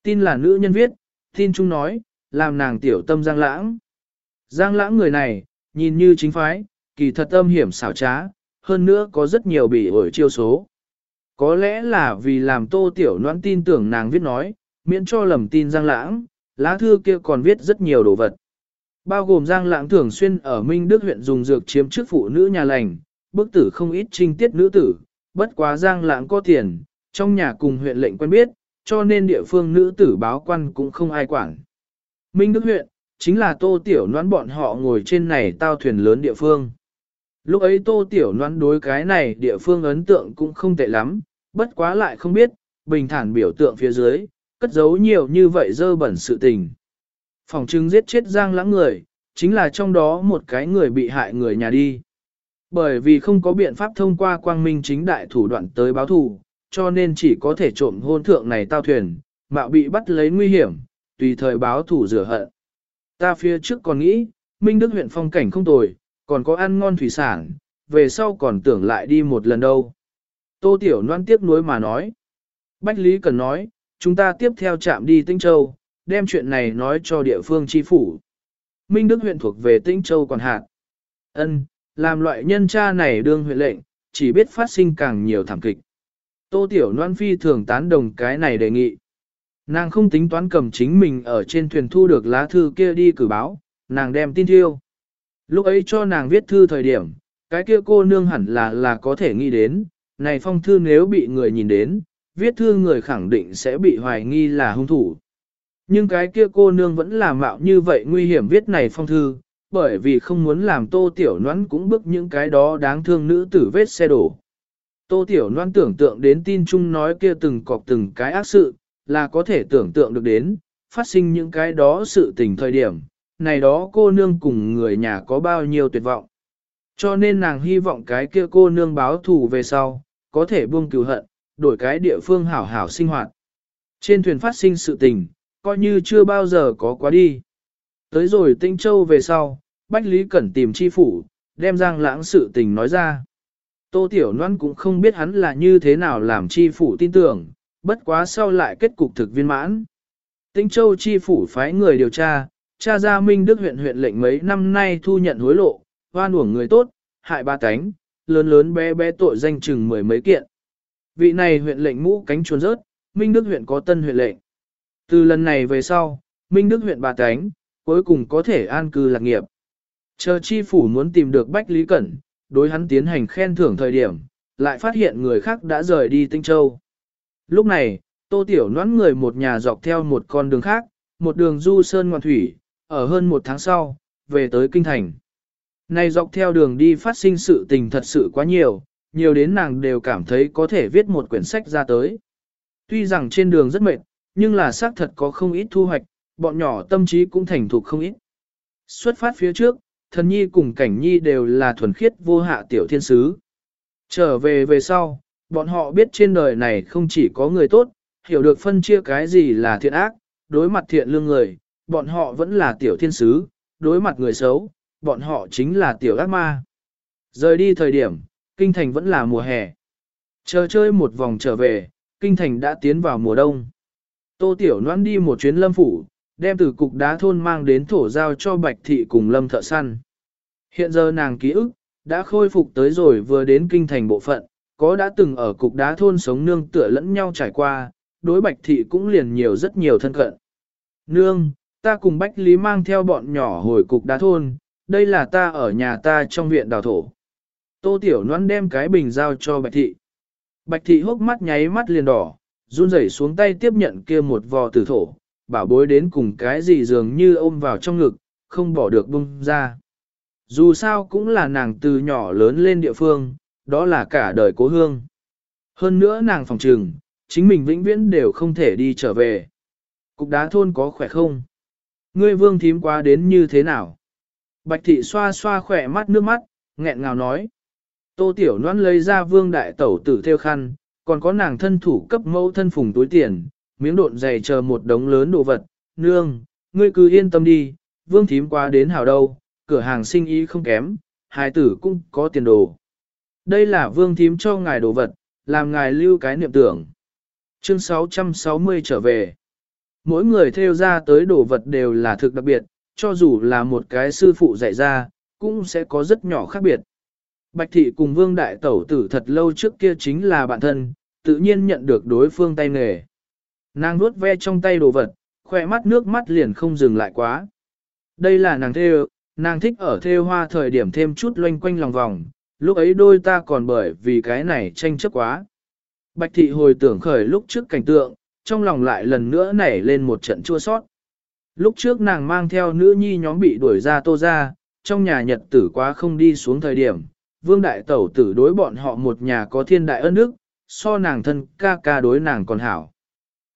Tin là nữ nhân viết, tin chung nói, làm nàng tiểu tâm giang lãng. Giang lãng người này, nhìn như chính phái, kỳ thật âm hiểm xảo trá, hơn nữa có rất nhiều bị ổi chiêu số. Có lẽ là vì làm tô tiểu Loan tin tưởng nàng viết nói, miễn cho lầm tin giang lãng, lá thư kia còn viết rất nhiều đồ vật. Bao gồm giang lãng thường xuyên ở Minh Đức huyện dùng dược chiếm chức phụ nữ nhà lành, bức tử không ít trinh tiết nữ tử, bất quá giang lãng có tiền, trong nhà cùng huyện lệnh quen biết, cho nên địa phương nữ tử báo quan cũng không ai quản. Minh Đức huyện, chính là tô tiểu noãn bọn họ ngồi trên này tao thuyền lớn địa phương. Lúc ấy tô tiểu noãn đối cái này địa phương ấn tượng cũng không tệ lắm, bất quá lại không biết, bình thản biểu tượng phía dưới, cất giấu nhiều như vậy dơ bẩn sự tình. Phòng trưng giết chết giang lãng người, chính là trong đó một cái người bị hại người nhà đi. Bởi vì không có biện pháp thông qua quang minh chính đại thủ đoạn tới báo thù, cho nên chỉ có thể trộm hôn thượng này tao thuyền, mạo bị bắt lấy nguy hiểm, tùy thời báo thù rửa hận. Ta phía trước còn nghĩ, Minh Đức huyện phong cảnh không tồi, còn có ăn ngon thủy sản, về sau còn tưởng lại đi một lần đâu. Tô Tiểu Loan tiếc nuối mà nói. Bách Lý Cần nói, chúng ta tiếp theo chạm đi Tinh Châu, đem chuyện này nói cho địa phương chi phủ. Minh Đức huyện thuộc về Tinh Châu còn hạt. Ân, làm loại nhân cha này đương huyện lệnh, chỉ biết phát sinh càng nhiều thảm kịch. Tô Tiểu Loan phi thường tán đồng cái này đề nghị. Nàng không tính toán cầm chính mình ở trên thuyền thu được lá thư kia đi cử báo, nàng đem tin thiêu. Lúc ấy cho nàng viết thư thời điểm, cái kia cô nương hẳn là là có thể nghĩ đến, này phong thư nếu bị người nhìn đến, viết thư người khẳng định sẽ bị hoài nghi là hung thủ. Nhưng cái kia cô nương vẫn làm mạo như vậy nguy hiểm viết này phong thư, bởi vì không muốn làm tô tiểu noãn cũng bức những cái đó đáng thương nữ tử vết xe đổ. Tô tiểu noãn tưởng tượng đến tin chung nói kia từng cọc từng cái ác sự, là có thể tưởng tượng được đến, phát sinh những cái đó sự tình thời điểm, này đó cô nương cùng người nhà có bao nhiêu tuyệt vọng. Cho nên nàng hy vọng cái kia cô nương báo thù về sau, có thể buông cừu hận, đổi cái địa phương hảo hảo sinh hoạt. Trên thuyền phát sinh sự tình, coi như chưa bao giờ có quá đi. Tới rồi Tinh Châu về sau, Bách Lý Cẩn tìm chi phủ, đem giang lãng sự tình nói ra. Tô Tiểu Loan cũng không biết hắn là như thế nào làm chi phủ tin tưởng, bất quá sau lại kết cục thực viên mãn. Tinh Châu chi phủ phái người điều tra, cha gia Minh Đức huyện huyện lệnh mấy năm nay thu nhận hối lộ, hoan uổng người tốt, hại ba cánh, lớn lớn bé bé tội danh chừng mười mấy kiện. Vị này huyện lệnh mũ cánh chuồn rớt, Minh Đức huyện có tân huyện lệnh. Từ lần này về sau, Minh Đức huyện bà cánh, cuối cùng có thể an cư lạc nghiệp. Chờ chi phủ muốn tìm được Bách Lý Cẩn, đối hắn tiến hành khen thưởng thời điểm, lại phát hiện người khác đã rời đi Tinh Châu. Lúc này, Tô Tiểu noãn người một nhà dọc theo một con đường khác, một đường du sơn ngoan thủy, ở hơn một tháng sau, về tới Kinh Thành. Này dọc theo đường đi phát sinh sự tình thật sự quá nhiều, nhiều đến nàng đều cảm thấy có thể viết một quyển sách ra tới. Tuy rằng trên đường rất mệt, nhưng là xác thật có không ít thu hoạch, bọn nhỏ tâm trí cũng thành thục không ít. Xuất phát phía trước, thần nhi cùng cảnh nhi đều là thuần khiết vô hạ tiểu thiên sứ. Trở về về sau, bọn họ biết trên đời này không chỉ có người tốt, hiểu được phân chia cái gì là thiện ác, đối mặt thiện lương người, bọn họ vẫn là tiểu thiên sứ, đối mặt người xấu, bọn họ chính là tiểu ác ma. Rời đi thời điểm, kinh thành vẫn là mùa hè. Chờ chơi một vòng trở về, kinh thành đã tiến vào mùa đông. Tô Tiểu Loan đi một chuyến lâm phủ, đem từ cục đá thôn mang đến thổ giao cho Bạch Thị cùng lâm thợ săn. Hiện giờ nàng ký ức, đã khôi phục tới rồi vừa đến kinh thành bộ phận, có đã từng ở cục đá thôn sống nương tựa lẫn nhau trải qua, đối Bạch Thị cũng liền nhiều rất nhiều thân cận. Nương, ta cùng Bách Lý mang theo bọn nhỏ hồi cục đá thôn, đây là ta ở nhà ta trong viện đào thổ. Tô Tiểu Loan đem cái bình giao cho Bạch Thị. Bạch Thị hốc mắt nháy mắt liền đỏ, run rẩy xuống tay tiếp nhận kia một vò tử thổ, bảo bối đến cùng cái gì dường như ôm vào trong ngực, không bỏ được bung ra. Dù sao cũng là nàng từ nhỏ lớn lên địa phương, đó là cả đời cố hương. Hơn nữa nàng phòng trừng, chính mình vĩnh viễn đều không thể đi trở về. Cục đá thôn có khỏe không? Ngươi vương thím quá đến như thế nào? Bạch thị xoa xoa khỏe mắt nước mắt, nghẹn ngào nói. Tô Tiểu Loan lấy ra vương đại tẩu tử theo khăn, còn có nàng thân thủ cấp mẫu thân phùng túi tiền, miếng độn dày chờ một đống lớn đồ vật. Nương, ngươi cứ yên tâm đi, vương thím qua đến hào đâu, cửa hàng sinh ý không kém, hai tử cũng có tiền đồ. Đây là vương thím cho ngài đồ vật, làm ngài lưu cái niệm tưởng. Chương 660 trở về. Mỗi người theo ra tới đồ vật đều là thực đặc biệt, cho dù là một cái sư phụ dạy ra, cũng sẽ có rất nhỏ khác biệt. Bạch thị cùng vương đại tẩu tử thật lâu trước kia chính là bạn thân, tự nhiên nhận được đối phương tay nghề. Nàng nuốt ve trong tay đồ vật, khỏe mắt nước mắt liền không dừng lại quá. Đây là nàng theo, nàng thích ở theo hoa thời điểm thêm chút loanh quanh lòng vòng, lúc ấy đôi ta còn bởi vì cái này tranh chấp quá. Bạch thị hồi tưởng khởi lúc trước cảnh tượng, trong lòng lại lần nữa nảy lên một trận chua sót. Lúc trước nàng mang theo nữ nhi nhóm bị đuổi ra tô ra, trong nhà nhật tử quá không đi xuống thời điểm, vương đại tẩu tử đối bọn họ một nhà có thiên đại ân đức, so nàng thân ca ca đối nàng còn hảo.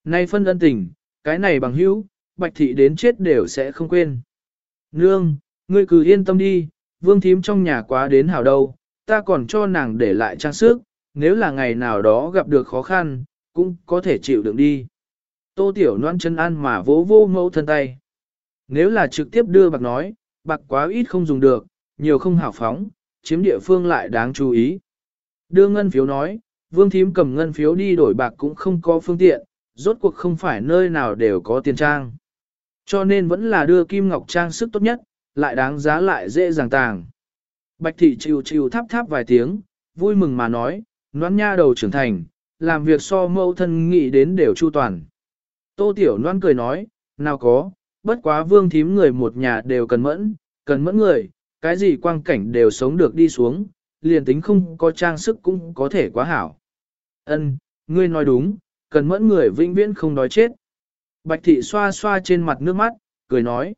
Nay phân ân tình, cái này bằng hữu, bạch thị đến chết đều sẽ không quên. Nương, ngươi cứ yên tâm đi, vương thím trong nhà quá đến hảo đâu, ta còn cho nàng để lại trang sức, nếu là ngày nào đó gặp được khó khăn, cũng có thể chịu đựng đi. Tô tiểu noan chân ăn mà vỗ vô mẫu thân tay. Nếu là trực tiếp đưa bạc nói, bạc quá ít không dùng được, nhiều không hảo phóng, chiếm địa phương lại đáng chú ý. Đưa ngân phiếu nói, vương thím cầm ngân phiếu đi đổi bạc cũng không có phương tiện, rốt cuộc không phải nơi nào đều có tiền trang. Cho nên vẫn là đưa kim ngọc trang sức tốt nhất, lại đáng giá lại dễ dàng tàng. Bạch thị chịu chịu tháp tháp vài tiếng, vui mừng mà nói, noan nha đầu trưởng thành, làm việc so mâu thân nghĩ đến đều chu toàn. Tô tiểu noan cười nói, nào có, bất quá vương thím người một nhà đều cần mẫn, cần mẫn người, cái gì quang cảnh đều sống được đi xuống, liền tính không có trang sức cũng có thể quá hảo. Ân, ngươi nói đúng, cần mẫn người vĩnh viễn không đói chết. Bạch thị xoa xoa trên mặt nước mắt, cười nói.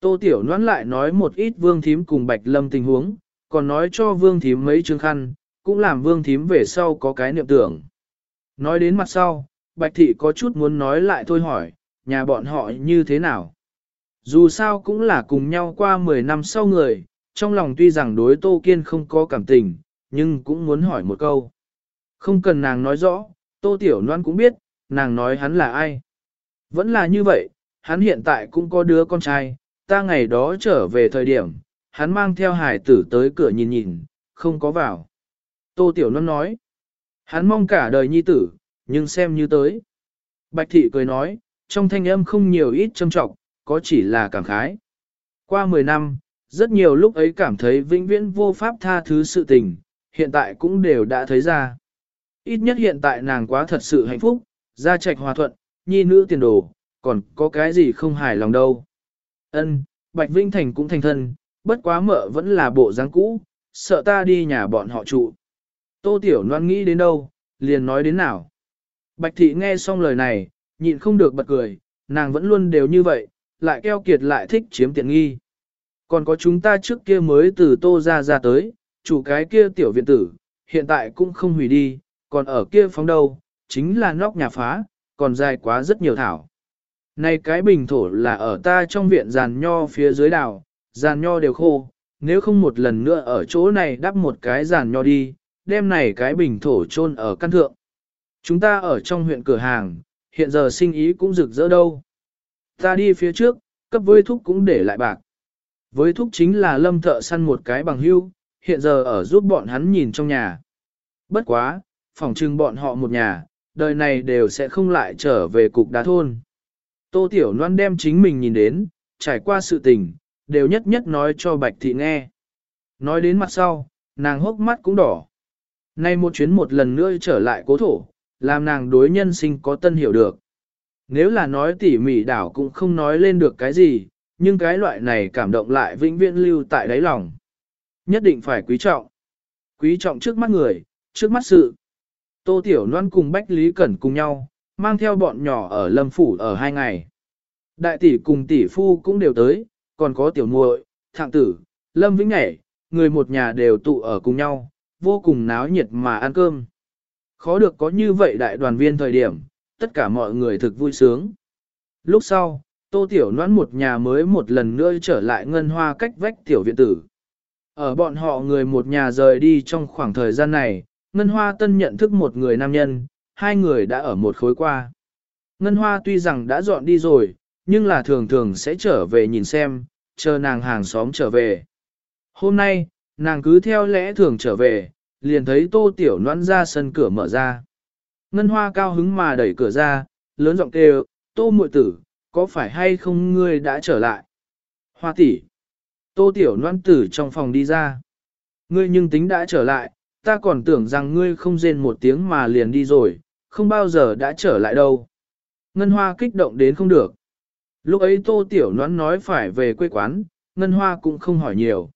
Tô Tiểu Noãn lại nói một ít vương thím cùng Bạch Lâm tình huống, còn nói cho vương thím mấy chương khăn, cũng làm vương thím về sau có cái niệm tưởng. Nói đến mặt sau, Bạch thị có chút muốn nói lại thôi hỏi, nhà bọn họ như thế nào? Dù sao cũng là cùng nhau qua 10 năm sau người, trong lòng tuy rằng đối Tô Kiên không có cảm tình, nhưng cũng muốn hỏi một câu. Không cần nàng nói rõ, Tô Tiểu Loan cũng biết, nàng nói hắn là ai. Vẫn là như vậy, hắn hiện tại cũng có đứa con trai, ta ngày đó trở về thời điểm, hắn mang theo hải tử tới cửa nhìn nhìn, không có vào. Tô Tiểu Loan nói, hắn mong cả đời nhi tử, nhưng xem như tới. Bạch Thị cười nói, trong thanh âm không nhiều ít châm trọng, có chỉ là cảm khái. Qua 10 năm, rất nhiều lúc ấy cảm thấy vĩnh viễn vô pháp tha thứ sự tình, hiện tại cũng đều đã thấy ra. Ít nhất hiện tại nàng quá thật sự hạnh phúc, gia trạch hòa thuận, nhi nữ tiền đồ, còn có cái gì không hài lòng đâu. Ân, Bạch Vinh Thành cũng thành thân, bất quá mợ vẫn là bộ dáng cũ, sợ ta đi nhà bọn họ trụ. Tô Tiểu Loan nghĩ đến đâu, liền nói đến nào. Bạch Thị nghe xong lời này, nhịn không được bật cười, nàng vẫn luôn đều như vậy, lại keo kiệt lại thích chiếm tiện nghi. Còn có chúng ta trước kia mới từ Tô ra ra tới, chủ cái kia tiểu viện tử, hiện tại cũng không hủy đi, còn ở kia phóng đâu, chính là nóc nhà phá, còn dài quá rất nhiều thảo. Này cái bình thổ là ở ta trong viện giàn nho phía dưới đảo, giàn nho đều khô, nếu không một lần nữa ở chỗ này đắp một cái giàn nho đi, đem này cái bình thổ chôn ở căn thượng. Chúng ta ở trong huyện cửa hàng, hiện giờ sinh ý cũng rực rỡ đâu. Ta đi phía trước, cấp với thúc cũng để lại bạc. Với thúc chính là lâm thợ săn một cái bằng hưu, hiện giờ ở giúp bọn hắn nhìn trong nhà. Bất quá, phòng trưng bọn họ một nhà, đời này đều sẽ không lại trở về cục đá thôn. Tô Tiểu Loan đem chính mình nhìn đến, trải qua sự tình, đều nhất nhất nói cho Bạch Thị nghe. Nói đến mặt sau, nàng hốc mắt cũng đỏ. Nay một chuyến một lần nữa trở lại cố thổ, làm nàng đối nhân sinh có tân hiểu được. Nếu là nói tỉ mỉ đảo cũng không nói lên được cái gì, nhưng cái loại này cảm động lại vĩnh viễn lưu tại đáy lòng. Nhất định phải quý trọng. Quý trọng trước mắt người, trước mắt sự. Tô Tiểu Loan cùng Bách Lý Cẩn cùng nhau, mang theo bọn nhỏ ở Lâm Phủ ở hai ngày. Đại tỷ cùng tỷ phu cũng đều tới, còn có tiểu muội, thạng tử, Lâm Vĩnh Nhảy, người một nhà đều tụ ở cùng nhau, vô cùng náo nhiệt mà ăn cơm. Khó được có như vậy đại đoàn viên thời điểm, tất cả mọi người thực vui sướng. Lúc sau, Tô Tiểu Noãn một nhà mới một lần nữa trở lại ngân hoa cách vách tiểu viện tử. Ở bọn họ người một nhà rời đi trong khoảng thời gian này, Ngân Hoa Tân nhận thức một người nam nhân, hai người đã ở một khối qua. Ngân Hoa tuy rằng đã dọn đi rồi, nhưng là thường thường sẽ trở về nhìn xem, chờ nàng hàng xóm trở về. Hôm nay, nàng cứ theo lẽ thường trở về, liền thấy tô tiểu noãn ra sân cửa mở ra. Ngân hoa cao hứng mà đẩy cửa ra, lớn giọng kêu, tô muội tử, có phải hay không ngươi đã trở lại? Hoa tỷ, tô tiểu noãn tử trong phòng đi ra. Ngươi nhưng tính đã trở lại, ta còn tưởng rằng ngươi không rên một tiếng mà liền đi rồi, không bao giờ đã trở lại đâu. Ngân hoa kích động đến không được. Lúc ấy tô tiểu noãn nói phải về quê quán, Ngân hoa cũng không hỏi nhiều.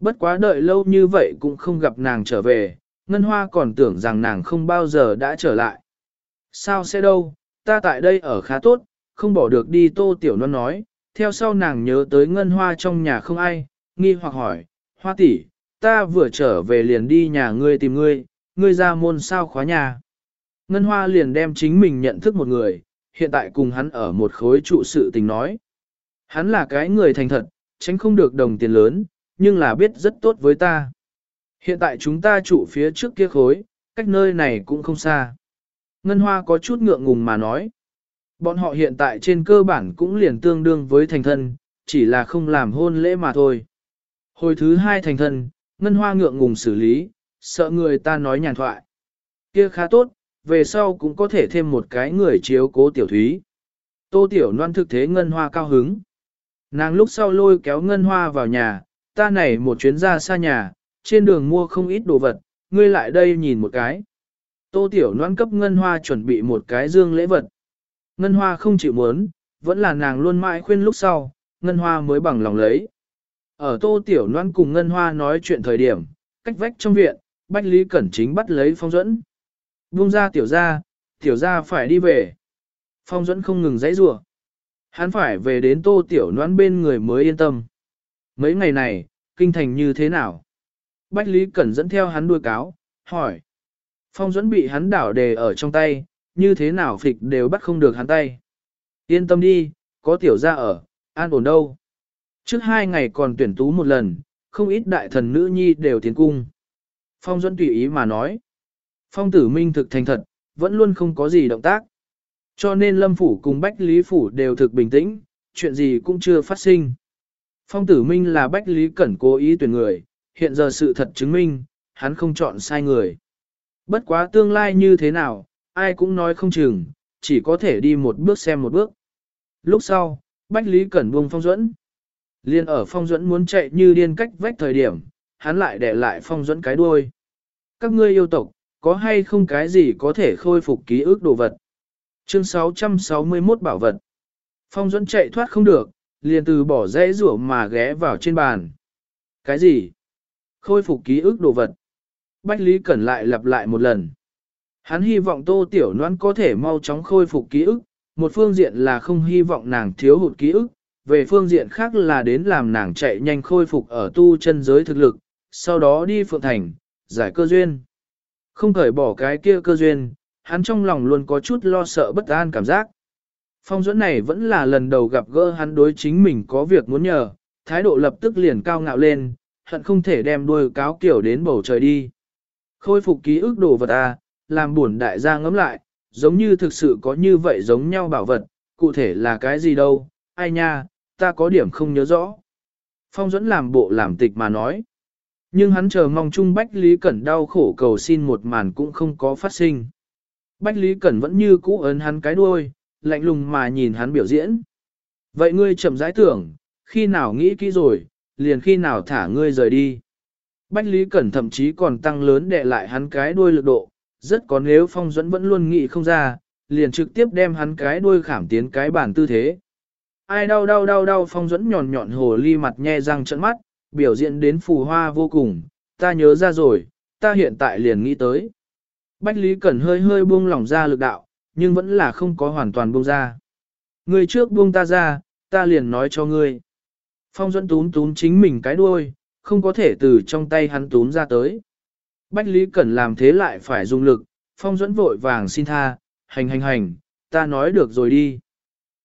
Bất quá đợi lâu như vậy cũng không gặp nàng trở về, Ngân hoa còn tưởng rằng nàng không bao giờ đã trở lại. Sao sẽ đâu, ta tại đây ở khá tốt, không bỏ được đi tô tiểu non nói, theo sau nàng nhớ tới Ngân hoa trong nhà không ai, nghi hoặc hỏi, hoa tỷ, ta vừa trở về liền đi nhà ngươi tìm ngươi, ngươi ra môn sao khóa nhà. Ngân Hoa liền đem chính mình nhận thức một người, hiện tại cùng hắn ở một khối trụ sự tình nói. Hắn là cái người thành thật, tránh không được đồng tiền lớn, nhưng là biết rất tốt với ta. Hiện tại chúng ta trụ phía trước kia khối, cách nơi này cũng không xa. Ngân Hoa có chút ngượng ngùng mà nói. Bọn họ hiện tại trên cơ bản cũng liền tương đương với thành thân, chỉ là không làm hôn lễ mà thôi. Hồi thứ hai thành thân, Ngân Hoa ngượng ngùng xử lý, sợ người ta nói nhàn thoại. Kia khá tốt, về sau cũng có thể thêm một cái người chiếu cố tiểu thúy. Tô tiểu loan thực thế Ngân Hoa cao hứng. Nàng lúc sau lôi kéo Ngân Hoa vào nhà, ta này một chuyến ra xa nhà, trên đường mua không ít đồ vật, ngươi lại đây nhìn một cái. Tô tiểu loan cấp Ngân Hoa chuẩn bị một cái dương lễ vật. Ngân Hoa không chịu muốn, vẫn là nàng luôn mãi khuyên lúc sau, Ngân Hoa mới bằng lòng lấy. Ở tô tiểu Loan cùng Ngân Hoa nói chuyện thời điểm, cách vách trong viện, Bách Lý Cẩn Chính bắt lấy phong Duẫn, Buông ra tiểu ra, tiểu ra phải đi về. Phong Duẫn không ngừng dãy rủa Hắn phải về đến tô tiểu Loan bên người mới yên tâm. Mấy ngày này, kinh thành như thế nào? Bách Lý Cẩn dẫn theo hắn đuôi cáo, hỏi. Phong Duẫn bị hắn đảo đề ở trong tay, như thế nào phịch đều bắt không được hắn tay. Yên tâm đi, có tiểu ra ở, an ổn đâu. Trước hai ngày còn tuyển tú một lần, không ít đại thần nữ nhi đều tiến cung. Phong Duẫn tùy ý mà nói. Phong tử minh thực thành thật, vẫn luôn không có gì động tác. Cho nên Lâm Phủ cùng Bách Lý Phủ đều thực bình tĩnh, chuyện gì cũng chưa phát sinh. Phong tử minh là Bách Lý Cẩn cố ý tuyển người, hiện giờ sự thật chứng minh, hắn không chọn sai người. Bất quá tương lai như thế nào, ai cũng nói không chừng, chỉ có thể đi một bước xem một bước. Lúc sau, Bách Lý Cẩn buông Phong Duẫn. Liên ở phong Duẫn muốn chạy như điên cách vách thời điểm, hắn lại để lại phong Duẫn cái đuôi. Các ngươi yêu tộc, có hay không cái gì có thể khôi phục ký ức đồ vật? Chương 661 bảo vật. Phong Duẫn chạy thoát không được, liền từ bỏ dãy rủa mà ghé vào trên bàn. Cái gì? Khôi phục ký ức đồ vật. Bách Lý Cẩn lại lặp lại một lần. Hắn hy vọng Tô Tiểu Loan có thể mau chóng khôi phục ký ức, một phương diện là không hy vọng nàng thiếu hụt ký ức, về phương diện khác là đến làm nàng chạy nhanh khôi phục ở tu chân giới thực lực, sau đó đi Phượng Thành, giải cơ duyên. Không thể bỏ cái kia cơ duyên, hắn trong lòng luôn có chút lo sợ bất an cảm giác. Phong dẫn này vẫn là lần đầu gặp gỡ hắn đối chính mình có việc muốn nhờ, thái độ lập tức liền cao ngạo lên, hận không thể đem đuôi cáo kiểu đến bầu trời đi. Khôi phục ký ức đồ vật à, làm buồn đại gia ngẫm lại, giống như thực sự có như vậy giống nhau bảo vật, cụ thể là cái gì đâu, ai nha, ta có điểm không nhớ rõ. Phong dẫn làm bộ làm tịch mà nói. Nhưng hắn chờ mong chung Bách Lý Cẩn đau khổ cầu xin một màn cũng không có phát sinh. Bách Lý Cẩn vẫn như cũ ấn hắn cái đuôi, lạnh lùng mà nhìn hắn biểu diễn. Vậy ngươi chậm rãi tưởng, khi nào nghĩ kỹ rồi, liền khi nào thả ngươi rời đi. Bách Lý Cẩn thậm chí còn tăng lớn để lại hắn cái đuôi lực độ, rất có nếu phong Duẫn vẫn luôn nghĩ không ra, liền trực tiếp đem hắn cái đuôi khảm tiến cái bản tư thế ai đau đau đau đau phong Duẫn nhọn nhọn hồ ly mặt nhe răng trận mắt, biểu diễn đến phù hoa vô cùng, ta nhớ ra rồi, ta hiện tại liền nghĩ tới. Bách Lý Cẩn hơi hơi buông lỏng ra lực đạo, nhưng vẫn là không có hoàn toàn buông ra. Người trước buông ta ra, ta liền nói cho ngươi. Phong Duẫn túm túm chính mình cái đuôi, không có thể từ trong tay hắn túm ra tới. Bách Lý Cẩn làm thế lại phải dùng lực, phong dẫn vội vàng xin tha, hành hành hành, ta nói được rồi đi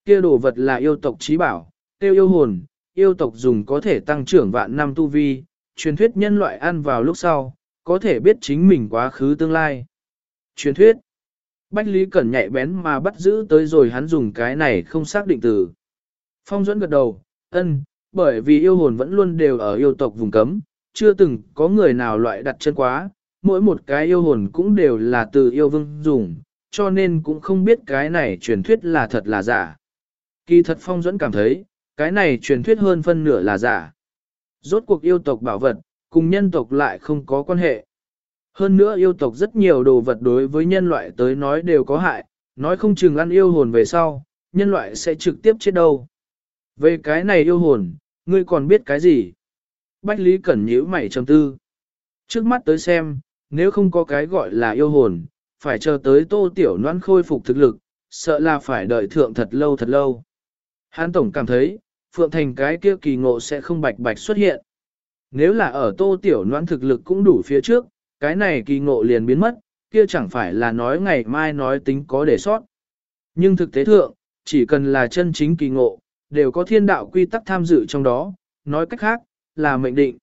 kia đồ vật là yêu tộc trí bảo, tiêu yêu hồn, yêu tộc dùng có thể tăng trưởng vạn năm tu vi, truyền thuyết nhân loại ăn vào lúc sau, có thể biết chính mình quá khứ tương lai. Truyền thuyết Bách Lý Cẩn nhạy bén mà bắt giữ tới rồi hắn dùng cái này không xác định từ. Phong dẫn gật đầu, ân, bởi vì yêu hồn vẫn luôn đều ở yêu tộc vùng cấm, chưa từng có người nào loại đặt chân quá, mỗi một cái yêu hồn cũng đều là từ yêu vương dùng, cho nên cũng không biết cái này truyền thuyết là thật là giả. Kỳ thật phong dẫn cảm thấy, cái này truyền thuyết hơn phân nửa là giả. Rốt cuộc yêu tộc bảo vật, cùng nhân tộc lại không có quan hệ. Hơn nữa yêu tộc rất nhiều đồ vật đối với nhân loại tới nói đều có hại, nói không chừng ăn yêu hồn về sau, nhân loại sẽ trực tiếp chết đâu. Về cái này yêu hồn, ngươi còn biết cái gì? Bách Lý Cẩn nhíu mày trầm tư. Trước mắt tới xem, nếu không có cái gọi là yêu hồn, phải chờ tới tô tiểu noan khôi phục thực lực, sợ là phải đợi thượng thật lâu thật lâu. Hán Tổng cảm thấy, Phượng Thành cái kia kỳ ngộ sẽ không bạch bạch xuất hiện. Nếu là ở tô tiểu noan thực lực cũng đủ phía trước, cái này kỳ ngộ liền biến mất, kia chẳng phải là nói ngày mai nói tính có để sót. Nhưng thực tế thượng, chỉ cần là chân chính kỳ ngộ, đều có thiên đạo quy tắc tham dự trong đó, nói cách khác, là mệnh định.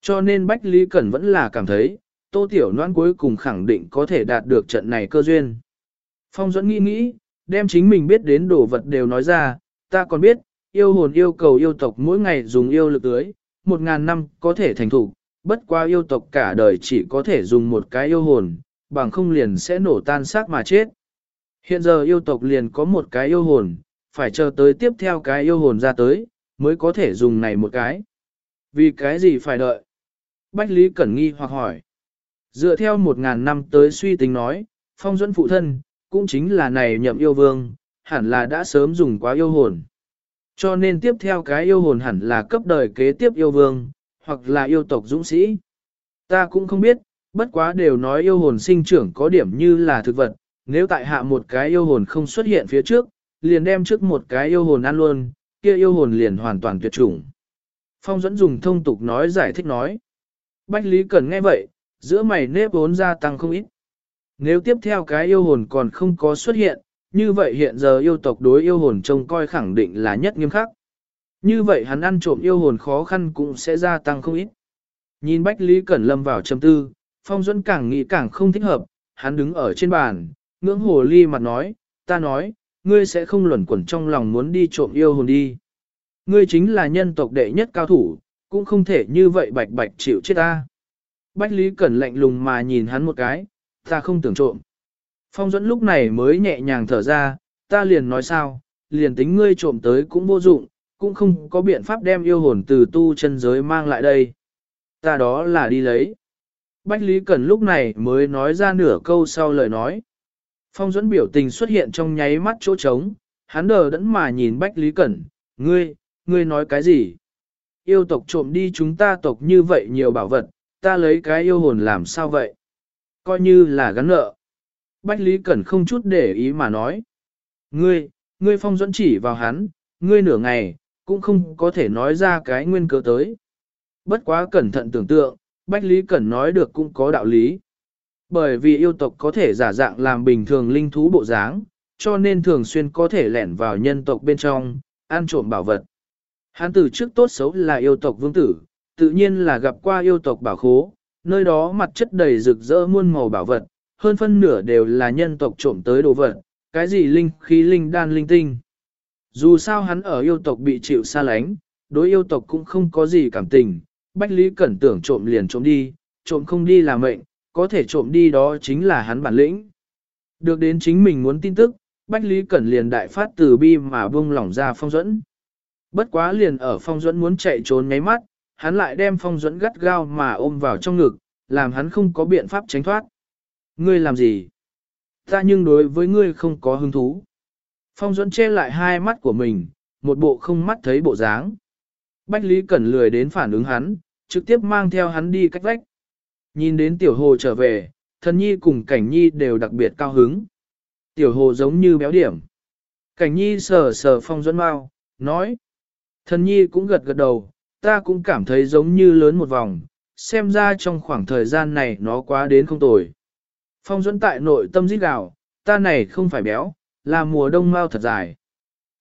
Cho nên Bách Lý Cẩn vẫn là cảm thấy, Tô Tiểu Loan cuối cùng khẳng định có thể đạt được trận này cơ duyên. Phong Duẫn nghĩ nghĩ, đem chính mình biết đến đồ vật đều nói ra, ta còn biết, yêu hồn yêu cầu yêu tộc mỗi ngày dùng yêu lực tưới, một ngàn năm có thể thành thủ, bất qua yêu tộc cả đời chỉ có thể dùng một cái yêu hồn, bằng không liền sẽ nổ tan xác mà chết. Hiện giờ yêu tộc liền có một cái yêu hồn, phải chờ tới tiếp theo cái yêu hồn ra tới, mới có thể dùng này một cái. Vì cái gì phải đợi? Bách Lý Cẩn nghi hoặc hỏi. Dựa theo một ngàn năm tới suy tính nói, phong dẫn phụ thân, cũng chính là này nhậm yêu vương, hẳn là đã sớm dùng quá yêu hồn. Cho nên tiếp theo cái yêu hồn hẳn là cấp đời kế tiếp yêu vương, hoặc là yêu tộc dũng sĩ. Ta cũng không biết, bất quá đều nói yêu hồn sinh trưởng có điểm như là thực vật, nếu tại hạ một cái yêu hồn không xuất hiện phía trước, liền đem trước một cái yêu hồn ăn luôn, kia yêu hồn liền hoàn toàn tuyệt chủng. Phong dẫn dùng thông tục nói giải thích nói. Bách Lý Cần nghe vậy, giữa mày nếp vốn gia tăng không ít. Nếu tiếp theo cái yêu hồn còn không có xuất hiện, như vậy hiện giờ yêu tộc đối yêu hồn trông coi khẳng định là nhất nghiêm khắc. Như vậy hắn ăn trộm yêu hồn khó khăn cũng sẽ gia tăng không ít. Nhìn Bách Lý Cẩn lâm vào trầm tư, Phong Duẫn càng nghĩ càng không thích hợp, hắn đứng ở trên bàn, ngưỡng hồ ly mặt nói, ta nói, ngươi sẽ không luẩn quẩn trong lòng muốn đi trộm yêu hồn đi. Ngươi chính là nhân tộc đệ nhất cao thủ, cũng không thể như vậy bạch bạch chịu chết ta. Bách Lý Cẩn lạnh lùng mà nhìn hắn một cái, ta không tưởng trộm. Phong Duẫn lúc này mới nhẹ nhàng thở ra, ta liền nói sao, liền tính ngươi trộm tới cũng vô dụng, cũng không có biện pháp đem yêu hồn từ tu chân giới mang lại đây. Ta đó là đi lấy. Bách Lý Cẩn lúc này mới nói ra nửa câu sau lời nói. Phong Duẫn biểu tình xuất hiện trong nháy mắt chỗ trống, hắn đờ đẫn mà nhìn Bách Lý Cẩn, ngươi, ngươi nói cái gì? Yêu tộc trộm đi chúng ta tộc như vậy nhiều bảo vật, ta lấy cái yêu hồn làm sao vậy? Coi như là gắn nợ. Bách Lý Cẩn không chút để ý mà nói. Ngươi, ngươi Phong Duẫn chỉ vào hắn, ngươi nửa ngày, cũng không có thể nói ra cái nguyên cớ tới. Bất quá cẩn thận tưởng tượng, Bách Lý Cẩn nói được cũng có đạo lý. Bởi vì yêu tộc có thể giả dạng làm bình thường linh thú bộ dáng, cho nên thường xuyên có thể lẻn vào nhân tộc bên trong, ăn trộm bảo vật. Hắn từ trước tốt xấu là yêu tộc vương tử, tự nhiên là gặp qua yêu tộc bảo khố, nơi đó mặt chất đầy rực rỡ muôn màu bảo vật, hơn phân nửa đều là nhân tộc trộm tới đồ vật, cái gì linh khí linh đan linh tinh. Dù sao hắn ở yêu tộc bị chịu xa lánh, đối yêu tộc cũng không có gì cảm tình, Bách Lý Cẩn tưởng trộm liền trộm đi, trộm không đi là mệnh, có thể trộm đi đó chính là hắn bản lĩnh. Được đến chính mình muốn tin tức, Bách Lý Cẩn liền đại phát từ bi mà buông lỏng ra phong dẫn. Bất quá liền ở phong dẫn muốn chạy trốn nháy mắt, hắn lại đem phong Duẫn gắt gao mà ôm vào trong ngực, làm hắn không có biện pháp tránh thoát. Ngươi làm gì? Ta nhưng đối với ngươi không có hứng thú. Phong Duẫn che lại hai mắt của mình, một bộ không mắt thấy bộ dáng. Bách Lý Cẩn lười đến phản ứng hắn, trực tiếp mang theo hắn đi cách vách. Nhìn đến tiểu hồ trở về, thần nhi cùng cảnh nhi đều đặc biệt cao hứng. Tiểu hồ giống như béo điểm. Cảnh nhi sờ sờ phong Duẫn mau, nói. Thần nhi cũng gật gật đầu, ta cũng cảm thấy giống như lớn một vòng, xem ra trong khoảng thời gian này nó quá đến không tồi. Phong dẫn tại nội tâm giết gào, ta này không phải béo, là mùa đông mau thật dài.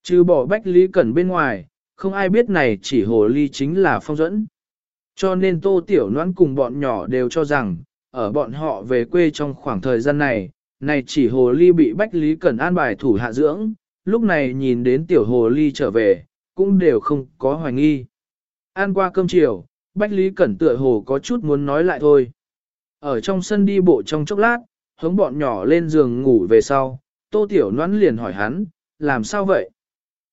Trừ bỏ bách lý cẩn bên ngoài, không ai biết này chỉ hồ ly chính là phong dẫn. Cho nên tô tiểu noãn cùng bọn nhỏ đều cho rằng, ở bọn họ về quê trong khoảng thời gian này, này chỉ hồ ly bị bách lý cẩn an bài thủ hạ dưỡng, lúc này nhìn đến tiểu hồ ly trở về, cũng đều không có hoài nghi. Ăn qua cơm chiều, Bách Lý Cẩn tựa hồ có chút muốn nói lại thôi. Ở trong sân đi bộ trong chốc lát, hống bọn nhỏ lên giường ngủ về sau, Tô Tiểu Noãn liền hỏi hắn, làm sao vậy?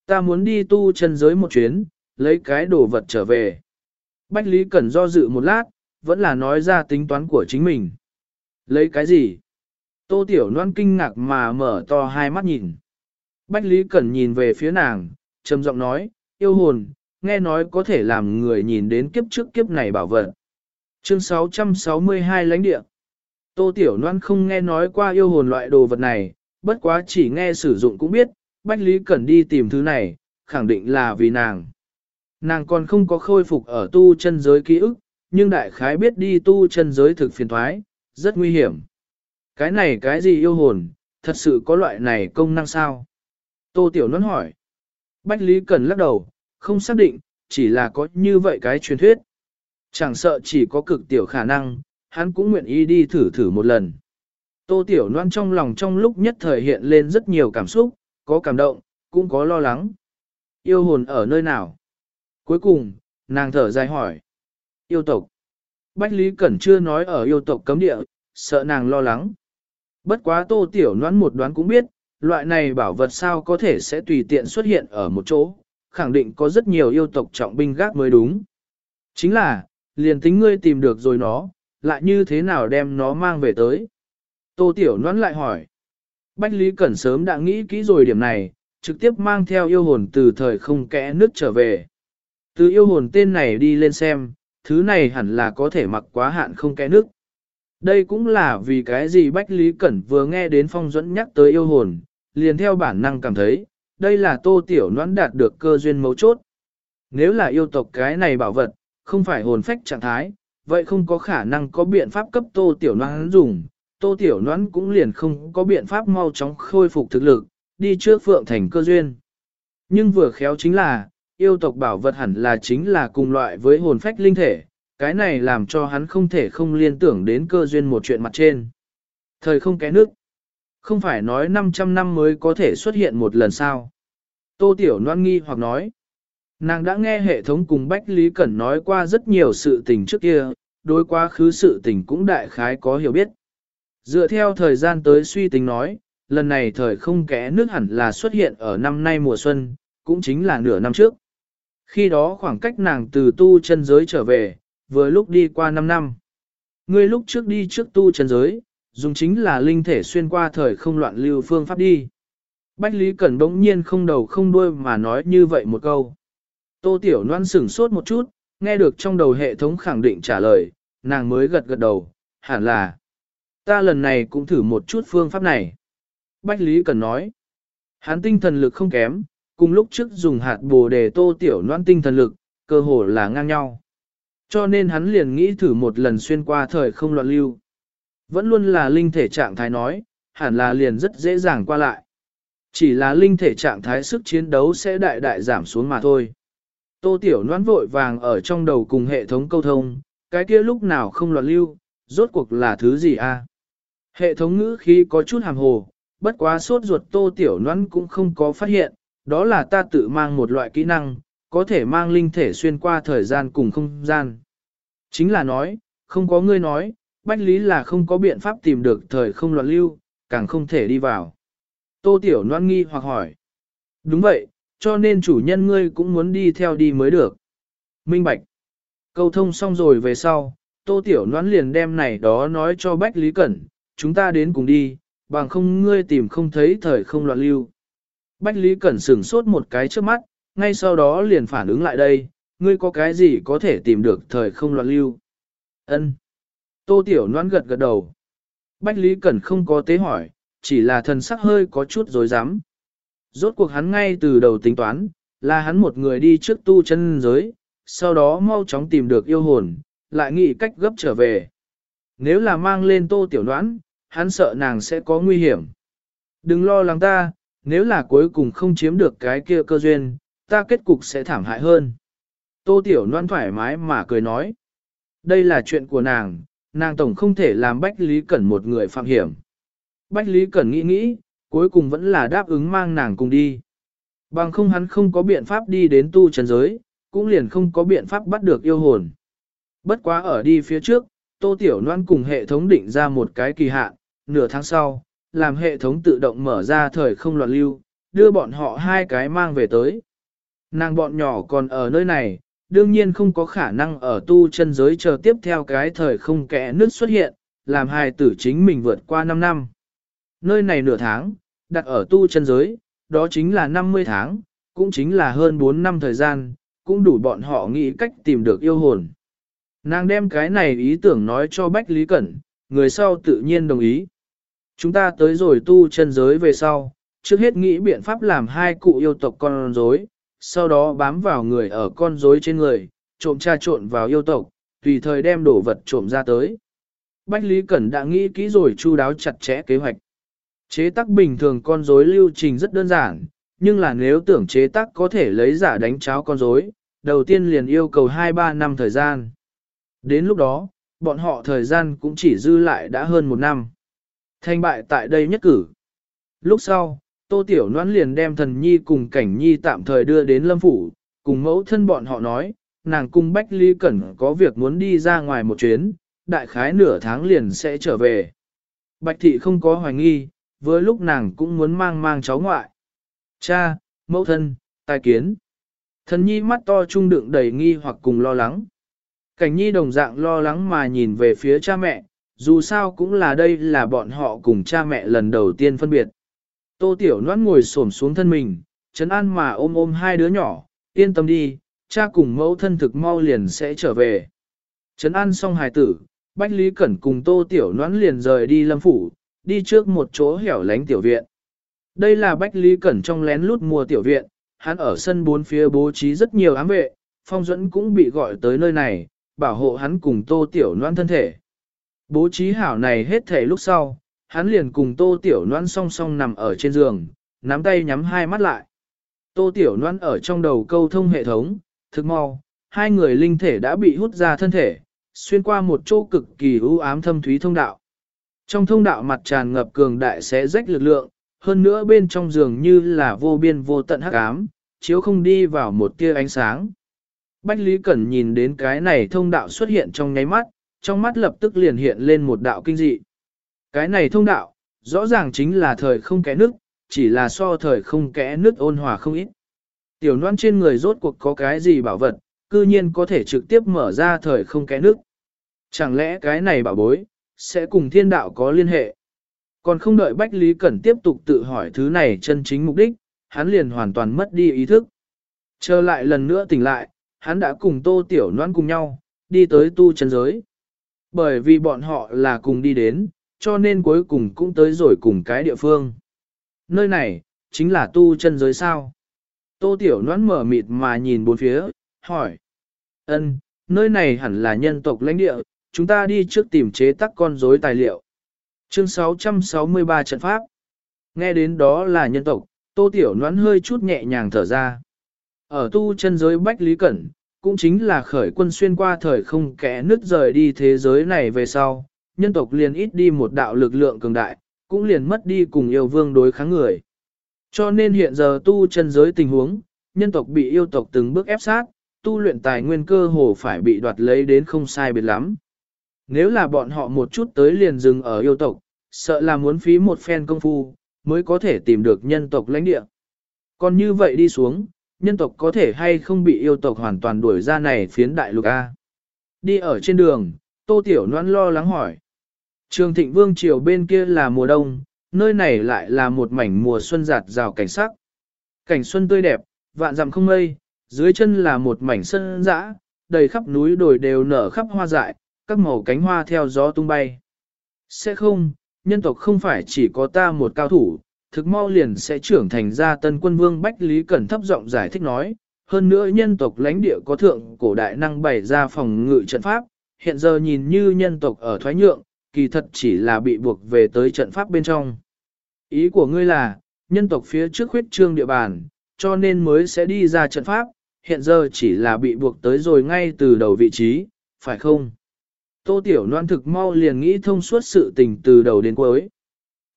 Ta muốn đi tu chân giới một chuyến, lấy cái đồ vật trở về. Bách Lý Cẩn do dự một lát, vẫn là nói ra tính toán của chính mình. Lấy cái gì? Tô Tiểu Loan kinh ngạc mà mở to hai mắt nhìn. Bách Lý Cẩn nhìn về phía nàng, trầm giọng nói, yêu hồn, nghe nói có thể làm người nhìn đến kiếp trước kiếp này bảo vật. Chương 662 lãnh địa. Tô Tiểu Loan không nghe nói qua yêu hồn loại đồ vật này, bất quá chỉ nghe sử dụng cũng biết, Bách Lý Cẩn đi tìm thứ này, khẳng định là vì nàng. Nàng còn không có khôi phục ở tu chân giới ký ức, nhưng đại khái biết đi tu chân giới thực phiền thoái, rất nguy hiểm. Cái này cái gì yêu hồn, thật sự có loại này công năng sao? Tô Tiểu Loan hỏi. Bách Lý Cần lắc đầu, không xác định, chỉ là có như vậy cái truyền thuyết. Chẳng sợ chỉ có cực tiểu khả năng, hắn cũng nguyện ý đi thử thử một lần. Tô Tiểu Loan trong lòng trong lúc nhất thời hiện lên rất nhiều cảm xúc, có cảm động, cũng có lo lắng. Yêu hồn ở nơi nào? Cuối cùng, nàng thở dài hỏi. Yêu tộc. Bách Lý Cẩn chưa nói ở yêu tộc cấm địa, sợ nàng lo lắng. Bất quá tô tiểu Loan một đoán cũng biết, loại này bảo vật sao có thể sẽ tùy tiện xuất hiện ở một chỗ, khẳng định có rất nhiều yêu tộc trọng binh gác mới đúng. Chính là, liền tính ngươi tìm được rồi nó, lại như thế nào đem nó mang về tới. Tô tiểu noãn lại hỏi. Bách Lý Cẩn sớm đã nghĩ kỹ rồi điểm này, trực tiếp mang theo yêu hồn từ thời không kẽ nước trở về. Từ yêu hồn tên này đi lên xem, thứ này hẳn là có thể mặc quá hạn không kẽ nước. Đây cũng là vì cái gì Bách Lý Cẩn vừa nghe đến phong duẫn nhắc tới yêu hồn, liền theo bản năng cảm thấy, đây là tô tiểu noãn đạt được cơ duyên mấu chốt. Nếu là yêu tộc cái này bảo vật, không phải hồn phách trạng thái, vậy không có khả năng có biện pháp cấp tô tiểu noãn dùng, tô tiểu noãn cũng liền không có biện pháp mau chóng khôi phục thực lực, đi trước phượng thành cơ duyên. Nhưng vừa khéo chính là, yêu tộc bảo vật hẳn là chính là cùng loại với hồn phách linh thể, cái này làm cho hắn không thể không liên tưởng đến cơ duyên một chuyện mặt trên. Thời không kẽ nước. Không phải nói 500 năm mới có thể xuất hiện một lần sao. Tô Tiểu Loan nghi hoặc nói. Nàng đã nghe hệ thống cùng Bách Lý Cẩn nói qua rất nhiều sự tình trước kia, đối quá khứ sự tình cũng đại khái có hiểu biết. Dựa theo thời gian tới suy tính nói, lần này thời không kẽ nước hẳn là xuất hiện ở năm nay mùa xuân, cũng chính là nửa năm trước. Khi đó khoảng cách nàng từ tu chân giới trở về, vừa lúc đi qua 5 năm. Ngươi lúc trước đi trước tu chân giới, dùng chính là linh thể xuyên qua thời không loạn lưu phương pháp đi. Bách Lý Cẩn bỗng nhiên không đầu không đuôi mà nói như vậy một câu. Tô Tiểu Loan sửng sốt một chút, nghe được trong đầu hệ thống khẳng định trả lời, nàng mới gật gật đầu, hẳn là. Ta lần này cũng thử một chút phương pháp này. Bách Lý Cẩn nói. Hắn tinh thần lực không kém, cùng lúc trước dùng hạt bồ đề tô tiểu Loan tinh thần lực, cơ hồ là ngang nhau. Cho nên hắn liền nghĩ thử một lần xuyên qua thời không loạn lưu. Vẫn luôn là linh thể trạng thái nói, hẳn là liền rất dễ dàng qua lại. Chỉ là linh thể trạng thái sức chiến đấu sẽ đại đại giảm xuống mà thôi. Tô Tiểu Loan vội vàng ở trong đầu cùng hệ thống câu thông, cái kia lúc nào không loạn lưu, rốt cuộc là thứ gì a? Hệ thống ngữ khí có chút hàm hồ, bất quá sốt ruột Tô Tiểu Loan cũng không có phát hiện, đó là ta tự mang một loại kỹ năng, có thể mang linh thể xuyên qua thời gian cùng không gian. Chính là nói, không có ngươi nói, Bách Lý là không có biện pháp tìm được thời không loạn lưu, càng không thể đi vào. Tô Tiểu Loan nghi hoặc hỏi. Đúng vậy, cho nên chủ nhân ngươi cũng muốn đi theo đi mới được. Minh Bạch. Câu thông xong rồi về sau, Tô Tiểu Loan liền đem này đó nói cho Bách Lý Cẩn, chúng ta đến cùng đi, bằng không ngươi tìm không thấy thời không loạn lưu. Bách Lý Cẩn sửng sốt một cái trước mắt, ngay sau đó liền phản ứng lại đây, ngươi có cái gì có thể tìm được thời không loạn lưu. Ân. Tô Tiểu Loan gật gật đầu. Bách Lý Cẩn không có tế hỏi, chỉ là thần sắc hơi có chút dối rắm Rốt cuộc hắn ngay từ đầu tính toán, là hắn một người đi trước tu chân giới, sau đó mau chóng tìm được yêu hồn, lại nghĩ cách gấp trở về. Nếu là mang lên tô tiểu đoán, hắn sợ nàng sẽ có nguy hiểm. Đừng lo lắng ta, nếu là cuối cùng không chiếm được cái kia cơ duyên, ta kết cục sẽ thảm hại hơn. Tô Tiểu Loan thoải mái mà cười nói. Đây là chuyện của nàng, nàng tổng không thể làm Bách Lý Cẩn một người phạm hiểm. Bách Lý Cẩn nghĩ nghĩ, cuối cùng vẫn là đáp ứng mang nàng cùng đi. Bằng không hắn không có biện pháp đi đến tu chân giới, cũng liền không có biện pháp bắt được yêu hồn. Bất quá ở đi phía trước, Tô Tiểu Loan cùng hệ thống định ra một cái kỳ hạn, nửa tháng sau, làm hệ thống tự động mở ra thời không loạn lưu, đưa bọn họ hai cái mang về tới. Nàng bọn nhỏ còn ở nơi này, đương nhiên không có khả năng ở tu chân giới chờ tiếp theo cái thời không kẽ nước xuất hiện, làm hài tử chính mình vượt qua 5 năm. Nơi này nửa tháng, đặt ở tu chân giới, đó chính là 50 tháng, cũng chính là hơn 4 năm thời gian, cũng đủ bọn họ nghĩ cách tìm được yêu hồn. Nàng đem cái này ý tưởng nói cho Bách Lý Cẩn, người sau tự nhiên đồng ý. Chúng ta tới rồi tu chân giới về sau, trước hết nghĩ biện pháp làm hai cụ yêu tộc con rối, sau đó bám vào người ở con rối trên người, trộm tra trộn vào yêu tộc, tùy thời đem đồ vật trộm ra tới. Bách Lý Cẩn đã nghĩ kỹ rồi chu đáo chặt chẽ kế hoạch. Chế tác bình thường con rối lưu trình rất đơn giản, nhưng là nếu tưởng chế tác có thể lấy giả đánh cháo con rối, đầu tiên liền yêu cầu 2-3 năm thời gian. Đến lúc đó, bọn họ thời gian cũng chỉ dư lại đã hơn một năm. Thành bại tại đây nhất cử. Lúc sau, Tô Tiểu Noãn liền đem thần nhi cùng cảnh nhi tạm thời đưa đến lâm phủ, cùng mẫu thân bọn họ nói, nàng cung Bách Ly Cẩn có việc muốn đi ra ngoài một chuyến, đại khái nửa tháng liền sẽ trở về. Bạch thị không có hoài nghi, với lúc nàng cũng muốn mang mang cháu ngoại. Cha, mẫu thân, tài kiến. Thần nhi mắt to trung đựng đầy nghi hoặc cùng lo lắng. Cảnh nhi đồng dạng lo lắng mà nhìn về phía cha mẹ, dù sao cũng là đây là bọn họ cùng cha mẹ lần đầu tiên phân biệt. Tô Tiểu Loan ngồi xổm xuống thân mình, chấn an mà ôm ôm hai đứa nhỏ, yên tâm đi, cha cùng mẫu thân thực mau liền sẽ trở về. Chấn an xong hài tử, Bách Lý Cẩn cùng Tô Tiểu Loan liền rời đi lâm phủ, đi trước một chỗ hẻo lánh tiểu viện. Đây là Bách Lý Cẩn trong lén lút mua tiểu viện, hắn ở sân bốn phía bố trí rất nhiều ám vệ, phong dẫn cũng bị gọi tới nơi này, bảo hộ hắn cùng Tô Tiểu Loan thân thể. Bố trí hảo này hết thể lúc sau, hắn liền cùng Tô Tiểu noan song song nằm ở trên giường, nắm tay nhắm hai mắt lại. Tô Tiểu noan ở trong đầu câu thông hệ thống, thực mau, hai người linh thể đã bị hút ra thân thể, xuyên qua một chỗ cực kỳ u ám thâm thúy thông đạo. Trong thông đạo mặt tràn ngập cường đại sẽ rách lực lượng, hơn nữa bên trong giường như là vô biên vô tận hắc ám, chiếu không đi vào một tia ánh sáng. Bách Lý Cẩn nhìn đến cái này thông đạo xuất hiện trong nháy mắt, trong mắt lập tức liền hiện lên một đạo kinh dị. Cái này thông đạo, rõ ràng chính là thời không kẽ nước, chỉ là so thời không kẽ nước ôn hòa không ít. Tiểu noan trên người rốt cuộc có cái gì bảo vật, cư nhiên có thể trực tiếp mở ra thời không kẽ nước. Chẳng lẽ cái này bảo bối, sẽ cùng thiên đạo có liên hệ? Còn không đợi Bách Lý Cẩn tiếp tục tự hỏi thứ này chân chính mục đích, hắn liền hoàn toàn mất đi ý thức. Trở lại lần nữa tỉnh lại, hắn đã cùng tô tiểu noan cùng nhau, đi tới tu chân giới. Bởi vì bọn họ là cùng đi đến, cho nên cuối cùng cũng tới rồi cùng cái địa phương. Nơi này, chính là tu chân giới sao. Tô tiểu noan mở mịt mà nhìn bốn phía, hỏi. ân nơi này hẳn là nhân tộc lãnh địa, chúng ta đi trước tìm chế tác con rối tài liệu. Chương 663 trận pháp. Nghe đến đó là nhân tộc, tô tiểu noãn hơi chút nhẹ nhàng thở ra. Ở tu chân giới Bách Lý Cẩn, cũng chính là khởi quân xuyên qua thời không kẽ nứt rời đi thế giới này về sau, nhân tộc liền ít đi một đạo lực lượng cường đại, cũng liền mất đi cùng yêu vương đối kháng người. Cho nên hiện giờ tu chân giới tình huống, nhân tộc bị yêu tộc từng bước ép sát, tu luyện tài nguyên cơ hồ phải bị đoạt lấy đến không sai biệt lắm. Nếu là bọn họ một chút tới liền dừng ở yêu tộc, sợ là muốn phí một phen công phu, mới có thể tìm được nhân tộc lãnh địa. Còn như vậy đi xuống, nhân tộc có thể hay không bị yêu tộc hoàn toàn đuổi ra này phiến đại lục A. Đi ở trên đường, Tô Tiểu Loan lo lắng hỏi. Trường thịnh vương triều bên kia là mùa đông, nơi này lại là một mảnh mùa xuân giạt rào cảnh sắc. Cảnh xuân tươi đẹp, vạn dặm không mây, dưới chân là một mảnh sân dã, đầy khắp núi đồi đều nở khắp hoa dại, các màu cánh hoa theo gió tung bay. Sẽ không, nhân tộc không phải chỉ có ta một cao thủ, thực mau liền sẽ trưởng thành ra tân quân vương Bách Lý Cẩn thấp giọng giải thích nói, hơn nữa nhân tộc lãnh địa có thượng cổ đại năng bày ra phòng ngự trận pháp, hiện giờ nhìn như nhân tộc ở thoái nhượng, kỳ thật chỉ là bị buộc về tới trận pháp bên trong. Ý của ngươi là, nhân tộc phía trước khuyết trương địa bàn, cho nên mới sẽ đi ra trận pháp, hiện giờ chỉ là bị buộc tới rồi ngay từ đầu vị trí, phải không? Tô Tiểu Loan thực mau liền nghĩ thông suốt sự tình từ đầu đến cuối.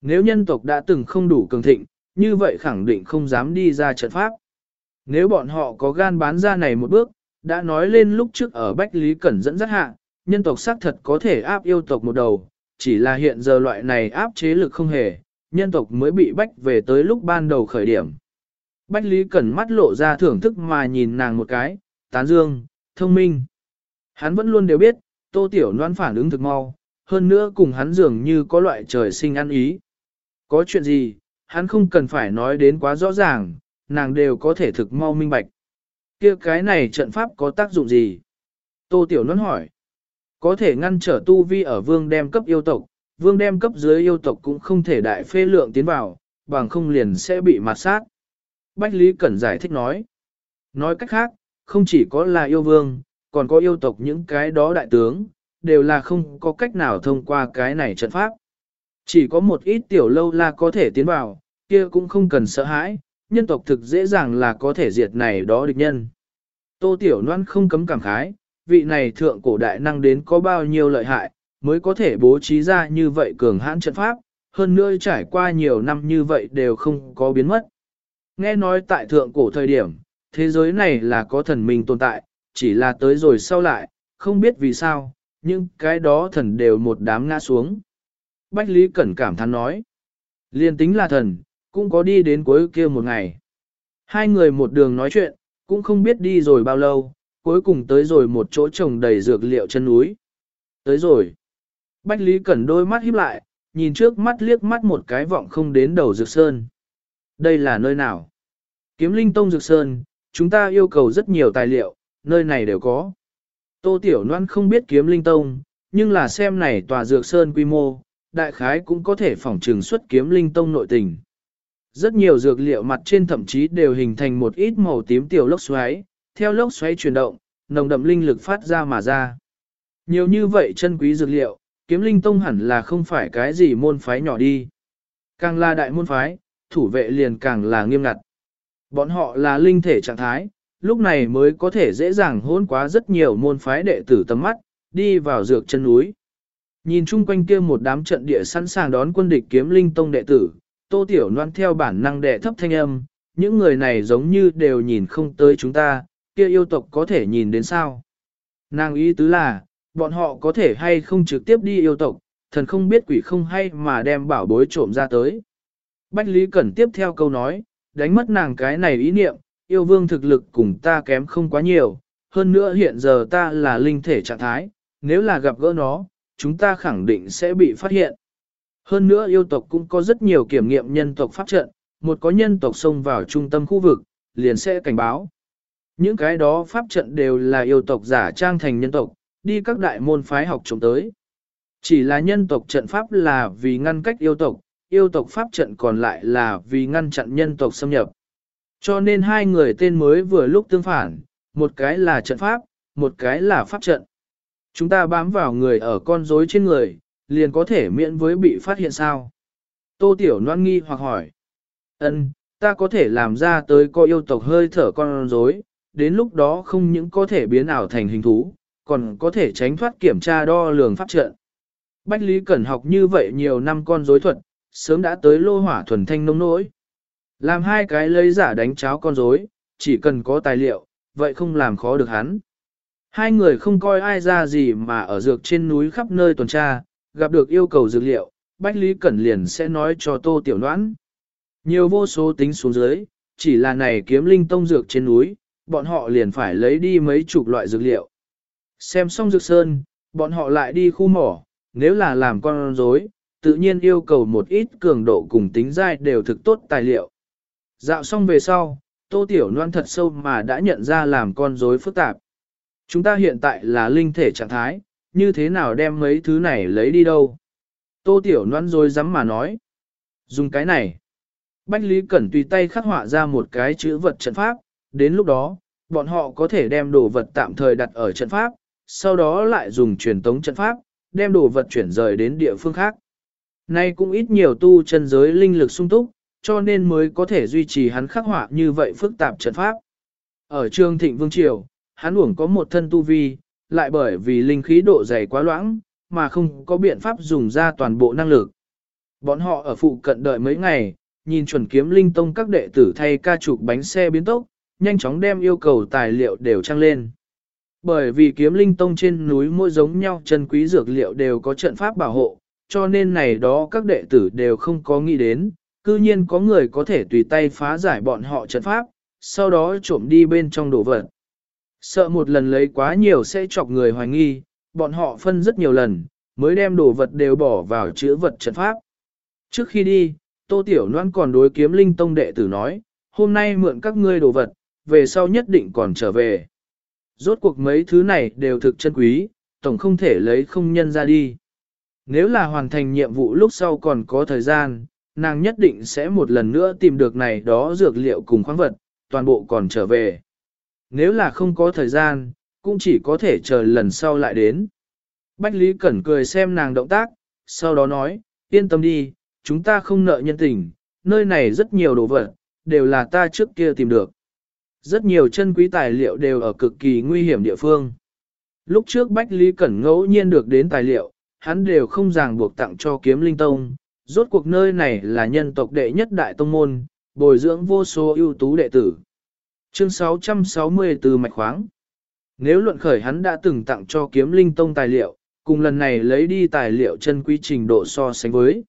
Nếu nhân tộc đã từng không đủ cường thịnh, như vậy khẳng định không dám đi ra trận pháp. Nếu bọn họ có gan bán ra này một bước, đã nói lên lúc trước ở Bách Lý Cẩn dẫn dắt hạ, nhân tộc xác thật có thể áp yêu tộc một đầu, chỉ là hiện giờ loại này áp chế lực không hề, nhân tộc mới bị bách về tới lúc ban đầu khởi điểm. Bách Lý Cẩn mắt lộ ra thưởng thức mà nhìn nàng một cái, tán dương, thông minh. Hắn vẫn luôn đều biết, tô tiểu noan phản ứng thực mau, hơn nữa cùng hắn dường như có loại trời sinh ăn ý. Có chuyện gì, hắn không cần phải nói đến quá rõ ràng, nàng đều có thể thực mau minh bạch. kia cái này trận pháp có tác dụng gì? Tô tiểu noan hỏi. Có thể ngăn trở tu vi ở vương đem cấp yêu tộc, vương đem cấp dưới yêu tộc cũng không thể đại phê lượng tiến vào, bằng không liền sẽ bị mạt sát. Bách Lý Cẩn giải thích nói. Nói cách khác, không chỉ có là yêu vương, còn có yêu tộc những cái đó đại tướng, đều là không có cách nào thông qua cái này trận pháp. Chỉ có một ít tiểu lâu la có thể tiến vào, kia cũng không cần sợ hãi, nhân tộc thực dễ dàng là có thể diệt này đó địch nhân. Tô Tiểu Loan không cấm cảm khái, vị này thượng cổ đại năng đến có bao nhiêu lợi hại, mới có thể bố trí ra như vậy cường hãn trận pháp, hơn nữa trải qua nhiều năm như vậy đều không có biến mất. Nghe nói tại thượng cổ thời điểm, thế giới này là có thần minh tồn tại, chỉ là tới rồi sau lại, không biết vì sao, nhưng cái đó thần đều một đám ngã xuống. Bách Lý Cẩn cảm thán nói, liên tính là thần, cũng có đi đến cuối kia một ngày. Hai người một đường nói chuyện, cũng không biết đi rồi bao lâu, cuối cùng tới rồi một chỗ trồng đầy dược liệu chân núi. Tới rồi. Bách Lý Cẩn đôi mắt híp lại, nhìn trước mắt liếc mắt một cái vọng không đến đầu dược sơn. Đây là nơi nào? Kiếm linh tông dược sơn, chúng ta yêu cầu rất nhiều tài liệu, nơi này đều có. Tô Tiểu Loan không biết kiếm linh tông, nhưng là xem này tòa dược sơn quy mô, đại khái cũng có thể phỏng trừng xuất kiếm linh tông nội tình. Rất nhiều dược liệu mặt trên thậm chí đều hình thành một ít màu tím tiểu lốc xoáy, theo lốc xoáy chuyển động, nồng đậm linh lực phát ra mà ra. Nhiều như vậy chân quý dược liệu, kiếm linh tông hẳn là không phải cái gì môn phái nhỏ đi. Càng là đại môn phái, thủ vệ liền càng là nghiêm ngặt. Bọn họ là linh thể trạng thái, lúc này mới có thể dễ dàng hôn quá rất nhiều môn phái đệ tử tầm mắt, đi vào dược chân núi. Nhìn chung quanh kia một đám trận địa sẵn sàng đón quân địch kiếm linh tông đệ tử, tô tiểu loan theo bản năng đệ thấp thanh âm, những người này giống như đều nhìn không tới chúng ta, kia yêu tộc có thể nhìn đến sao. Nàng ý tứ là, bọn họ có thể hay không trực tiếp đi yêu tộc, thần không biết quỷ không hay mà đem bảo bối trộm ra tới. Bách Lý Cẩn tiếp theo câu nói, đánh mất nàng cái này ý niệm, yêu vương thực lực cùng ta kém không quá nhiều, hơn nữa hiện giờ ta là linh thể trạng thái, nếu là gặp gỡ nó, chúng ta khẳng định sẽ bị phát hiện. Hơn nữa yêu tộc cũng có rất nhiều kiểm nghiệm nhân tộc pháp trận, một có nhân tộc xông vào trung tâm khu vực, liền sẽ cảnh báo. Những cái đó pháp trận đều là yêu tộc giả trang thành nhân tộc, đi các đại môn phái học chống tới. Chỉ là nhân tộc trận pháp là vì ngăn cách yêu tộc, yêu tộc pháp trận còn lại là vì ngăn chặn nhân tộc xâm nhập. Cho nên hai người tên mới vừa lúc tương phản, một cái là trận pháp, một cái là pháp trận. Chúng ta bám vào người ở con rối trên người, liền có thể miễn với bị phát hiện sao. Tô Tiểu Loan nghi hoặc hỏi. ân ta có thể làm ra tới có yêu tộc hơi thở con rối, đến lúc đó không những có thể biến ảo thành hình thú, còn có thể tránh thoát kiểm tra đo lường pháp trận. Bách Lý Cẩn học như vậy nhiều năm con rối thuật, sớm đã tới lô hỏa thuần thanh nông nỗi. Làm hai cái lấy giả đánh cháo con rối, chỉ cần có tài liệu, vậy không làm khó được hắn. Hai người không coi ai ra gì mà ở dược trên núi khắp nơi tuần tra, gặp được yêu cầu dược liệu, Bách Lý Cẩn liền sẽ nói cho Tô Tiểu Noãn. Nhiều vô số tính xuống dưới, chỉ là này kiếm linh tông dược trên núi, bọn họ liền phải lấy đi mấy chục loại dược liệu. Xem xong dược sơn, bọn họ lại đi khu mỏ, nếu là làm con rối, tự nhiên yêu cầu một ít cường độ cùng tính dai đều thực tốt tài liệu. Dạo xong về sau, Tô Tiểu Loan thật sâu mà đã nhận ra làm con rối phức tạp. Chúng ta hiện tại là linh thể trạng thái, như thế nào đem mấy thứ này lấy đi đâu? Tô Tiểu Loan rồi dám mà nói. Dùng cái này. Bách Lý Cẩn tùy tay khắc họa ra một cái chữ vật trận pháp, đến lúc đó, bọn họ có thể đem đồ vật tạm thời đặt ở trận pháp, sau đó lại dùng truyền tống trận pháp, đem đồ vật chuyển rời đến địa phương khác. Nay cũng ít nhiều tu chân giới linh lực sung túc, cho nên mới có thể duy trì hắn khắc họa như vậy phức tạp trận pháp. Ở trường thịnh vương triều, hắn uổng có một thân tu vi, lại bởi vì linh khí độ dày quá loãng, mà không có biện pháp dùng ra toàn bộ năng lực. Bọn họ ở phụ cận đợi mấy ngày, nhìn chuẩn kiếm linh tông các đệ tử thay ca trục bánh xe biến tốc, nhanh chóng đem yêu cầu tài liệu đều trang lên. Bởi vì kiếm linh tông trên núi mỗi giống nhau chân quý dược liệu đều có trận pháp bảo hộ, cho nên này đó các đệ tử đều không có nghĩ đến, cư nhiên có người có thể tùy tay phá giải bọn họ trận pháp, sau đó trộm đi bên trong đồ vật. Sợ một lần lấy quá nhiều sẽ chọc người hoài nghi, bọn họ phân rất nhiều lần, mới đem đồ vật đều bỏ vào chữ vật trận pháp. Trước khi đi, Tô Tiểu Loan còn đối kiếm linh tông đệ tử nói, hôm nay mượn các ngươi đồ vật, về sau nhất định còn trở về. Rốt cuộc mấy thứ này đều thực chân quý, tổng không thể lấy không nhân ra đi. Nếu là hoàn thành nhiệm vụ lúc sau còn có thời gian, nàng nhất định sẽ một lần nữa tìm được này đó dược liệu cùng khoáng vật, toàn bộ còn trở về. Nếu là không có thời gian, cũng chỉ có thể chờ lần sau lại đến. Bách Lý Cẩn cười xem nàng động tác, sau đó nói, yên tâm đi, chúng ta không nợ nhân tình, nơi này rất nhiều đồ vật, đều là ta trước kia tìm được. Rất nhiều chân quý tài liệu đều ở cực kỳ nguy hiểm địa phương. Lúc trước Bách Lý Cẩn ngẫu nhiên được đến tài liệu, hắn đều không ràng buộc tặng cho kiếm linh tông. Rốt cuộc nơi này là nhân tộc đệ nhất đại tông môn, bồi dưỡng vô số ưu tú đệ tử. Chương 660 từ mạch khoáng. Nếu luận khởi hắn đã từng tặng cho kiếm linh tông tài liệu, cùng lần này lấy đi tài liệu chân quý trình độ so sánh với.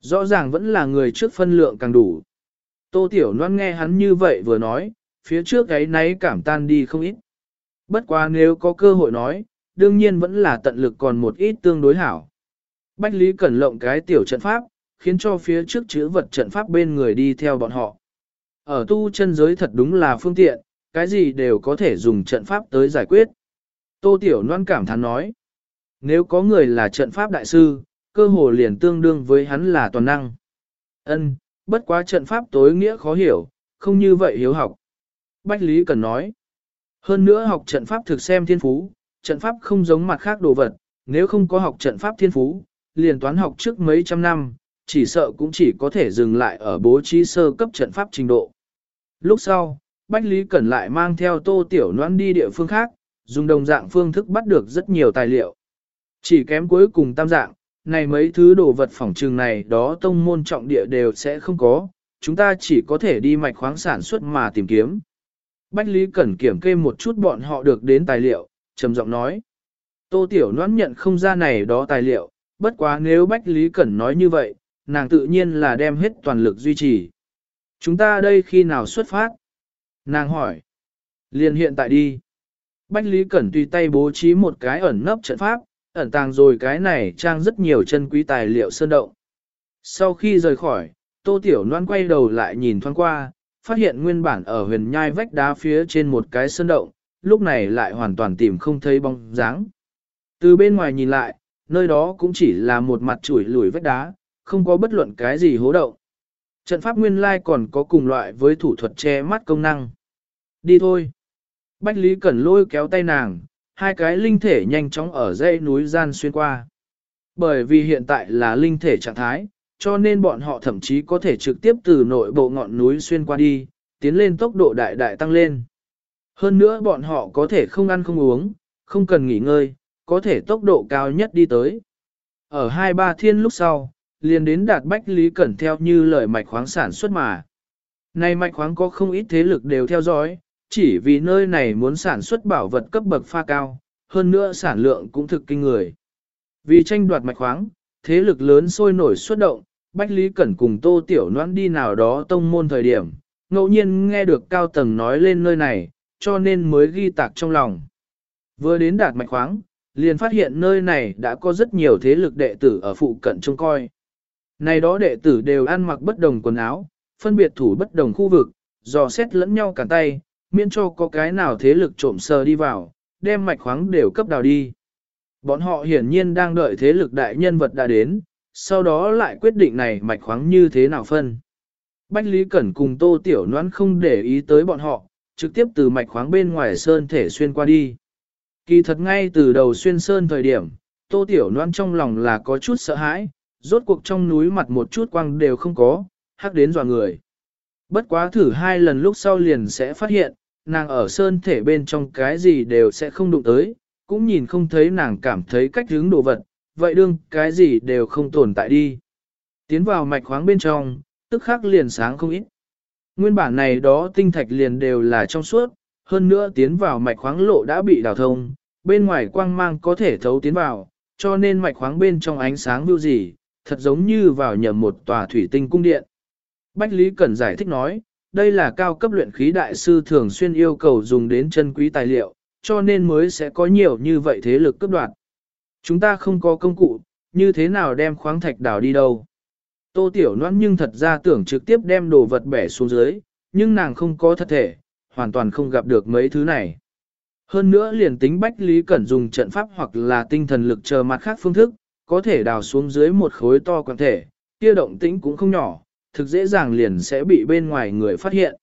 Rõ ràng vẫn là người trước phân lượng càng đủ. Tô Tiểu Loan nghe hắn như vậy vừa nói, phía trước ấy nấy cảm tan đi không ít. Bất quá nếu có cơ hội nói, đương nhiên vẫn là tận lực còn một ít tương đối hảo. Bách Lý Cẩn lộng cái tiểu trận pháp, khiến cho phía trước chữ vật trận pháp bên người đi theo bọn họ. Ở tu chân giới thật đúng là phương tiện, cái gì đều có thể dùng trận pháp tới giải quyết. Tô Tiểu Loan cảm thán nói, nếu có người là trận pháp đại sư, cơ hồ liền tương đương với hắn là toàn năng. Ân, bất quá trận pháp tối nghĩa khó hiểu, không như vậy hiếu học. Bách Lý cần nói, hơn nữa học trận pháp thực xem thiên phú, trận pháp không giống mặt khác đồ vật, nếu không có học trận pháp thiên phú, liền toán học trước mấy trăm năm, chỉ sợ cũng chỉ có thể dừng lại ở bố trí sơ cấp trận pháp trình độ. Lúc sau, Bách Lý Cẩn lại mang theo tô tiểu noan đi địa phương khác, dùng đồng dạng phương thức bắt được rất nhiều tài liệu. Chỉ kém cuối cùng tam dạng, này mấy thứ đồ vật phỏng trường này đó tông môn trọng địa đều sẽ không có, chúng ta chỉ có thể đi mạch khoáng sản xuất mà tìm kiếm. Bách Lý Cẩn kiểm kê một chút bọn họ được đến tài liệu, trầm giọng nói. Tô Tiểu Noãn nhận không ra này đó tài liệu, bất quá nếu Bách Lý Cẩn nói như vậy, nàng tự nhiên là đem hết toàn lực duy trì. Chúng ta đây khi nào xuất phát? Nàng hỏi. Liền hiện tại đi. Bách Lý Cẩn tùy tay bố trí một cái ẩn nấp trận pháp, ẩn tàng rồi cái này trang rất nhiều chân quý tài liệu sơn động. Sau khi rời khỏi, Tô Tiểu Loan quay đầu lại nhìn thoáng qua, phát hiện nguyên bản ở huyền nhai vách đá phía trên một cái sơn động, lúc này lại hoàn toàn tìm không thấy bóng dáng. Từ bên ngoài nhìn lại, nơi đó cũng chỉ là một mặt chuỗi lùi vách đá, không có bất luận cái gì hố động. Trận pháp nguyên lai còn có cùng loại với thủ thuật che mắt công năng. Đi thôi. Bách Lý Cẩn lôi kéo tay nàng, hai cái linh thể nhanh chóng ở dãy núi gian xuyên qua. Bởi vì hiện tại là linh thể trạng thái, cho nên bọn họ thậm chí có thể trực tiếp từ nội bộ ngọn núi xuyên qua đi, tiến lên tốc độ đại đại tăng lên. Hơn nữa bọn họ có thể không ăn không uống, không cần nghỉ ngơi, có thể tốc độ cao nhất đi tới. Ở hai ba thiên lúc sau, liền đến đạt Bách Lý Cẩn theo như lời mạch khoáng sản xuất mà. Này mạch khoáng có không ít thế lực đều theo dõi, chỉ vì nơi này muốn sản xuất bảo vật cấp bậc pha cao, hơn nữa sản lượng cũng thực kinh người. Vì tranh đoạt mạch khoáng, thế lực lớn sôi nổi xuất động, Bách Lý Cẩn cùng Tô Tiểu Noãn đi nào đó tông môn thời điểm, ngẫu nhiên nghe được cao tầng nói lên nơi này, cho nên mới ghi tạc trong lòng. Vừa đến đạt mạch khoáng, liền phát hiện nơi này đã có rất nhiều thế lực đệ tử ở phụ cận trông coi. Này đó đệ tử đều ăn mặc bất đồng quần áo, phân biệt thủ bất đồng khu vực, dò xét lẫn nhau cả tay, miễn cho có cái nào thế lực trộm sờ đi vào, đem mạch khoáng đều cấp đào đi. Bọn họ hiển nhiên đang đợi thế lực đại nhân vật đã đến, sau đó lại quyết định này mạch khoáng như thế nào phân. Bách Lý Cẩn cùng Tô Tiểu Noãn không để ý tới bọn họ, trực tiếp từ mạch khoáng bên ngoài sơn thể xuyên qua đi. Kỳ thật ngay từ đầu xuyên sơn thời điểm, Tô Tiểu Noãn trong lòng là có chút sợ hãi, rốt cuộc trong núi mặt một chút quang đều không có, hắc đến dò người. Bất quá thử hai lần lúc sau liền sẽ phát hiện, nàng ở sơn thể bên trong cái gì đều sẽ không đụng tới, cũng nhìn không thấy nàng cảm thấy cách hướng đồ vật, vậy đương cái gì đều không tồn tại đi. Tiến vào mạch khoáng bên trong, tức khắc liền sáng không ít. Nguyên bản này đó tinh thạch liền đều là trong suốt, hơn nữa tiến vào mạch khoáng lộ đã bị đào thông, bên ngoài quang mang có thể thấu tiến vào, cho nên mạch khoáng bên trong ánh sáng view gì, thật giống như vào nhầm một tòa thủy tinh cung điện. Bách Lý Cẩn giải thích nói, đây là cao cấp luyện khí đại sư thường xuyên yêu cầu dùng đến chân quý tài liệu, cho nên mới sẽ có nhiều như vậy thế lực cấp đoạt. Chúng ta không có công cụ, như thế nào đem khoáng thạch đào đi đâu. Tô Tiểu Loan nhưng thật ra tưởng trực tiếp đem đồ vật bẻ xuống dưới, nhưng nàng không có thật thể, hoàn toàn không gặp được mấy thứ này. Hơn nữa liền tính Bách Lý Cẩn dùng trận pháp hoặc là tinh thần lực chờ mặt khác phương thức, có thể đào xuống dưới một khối to quan thể, kia động tĩnh cũng không nhỏ, thực dễ dàng liền sẽ bị bên ngoài người phát hiện.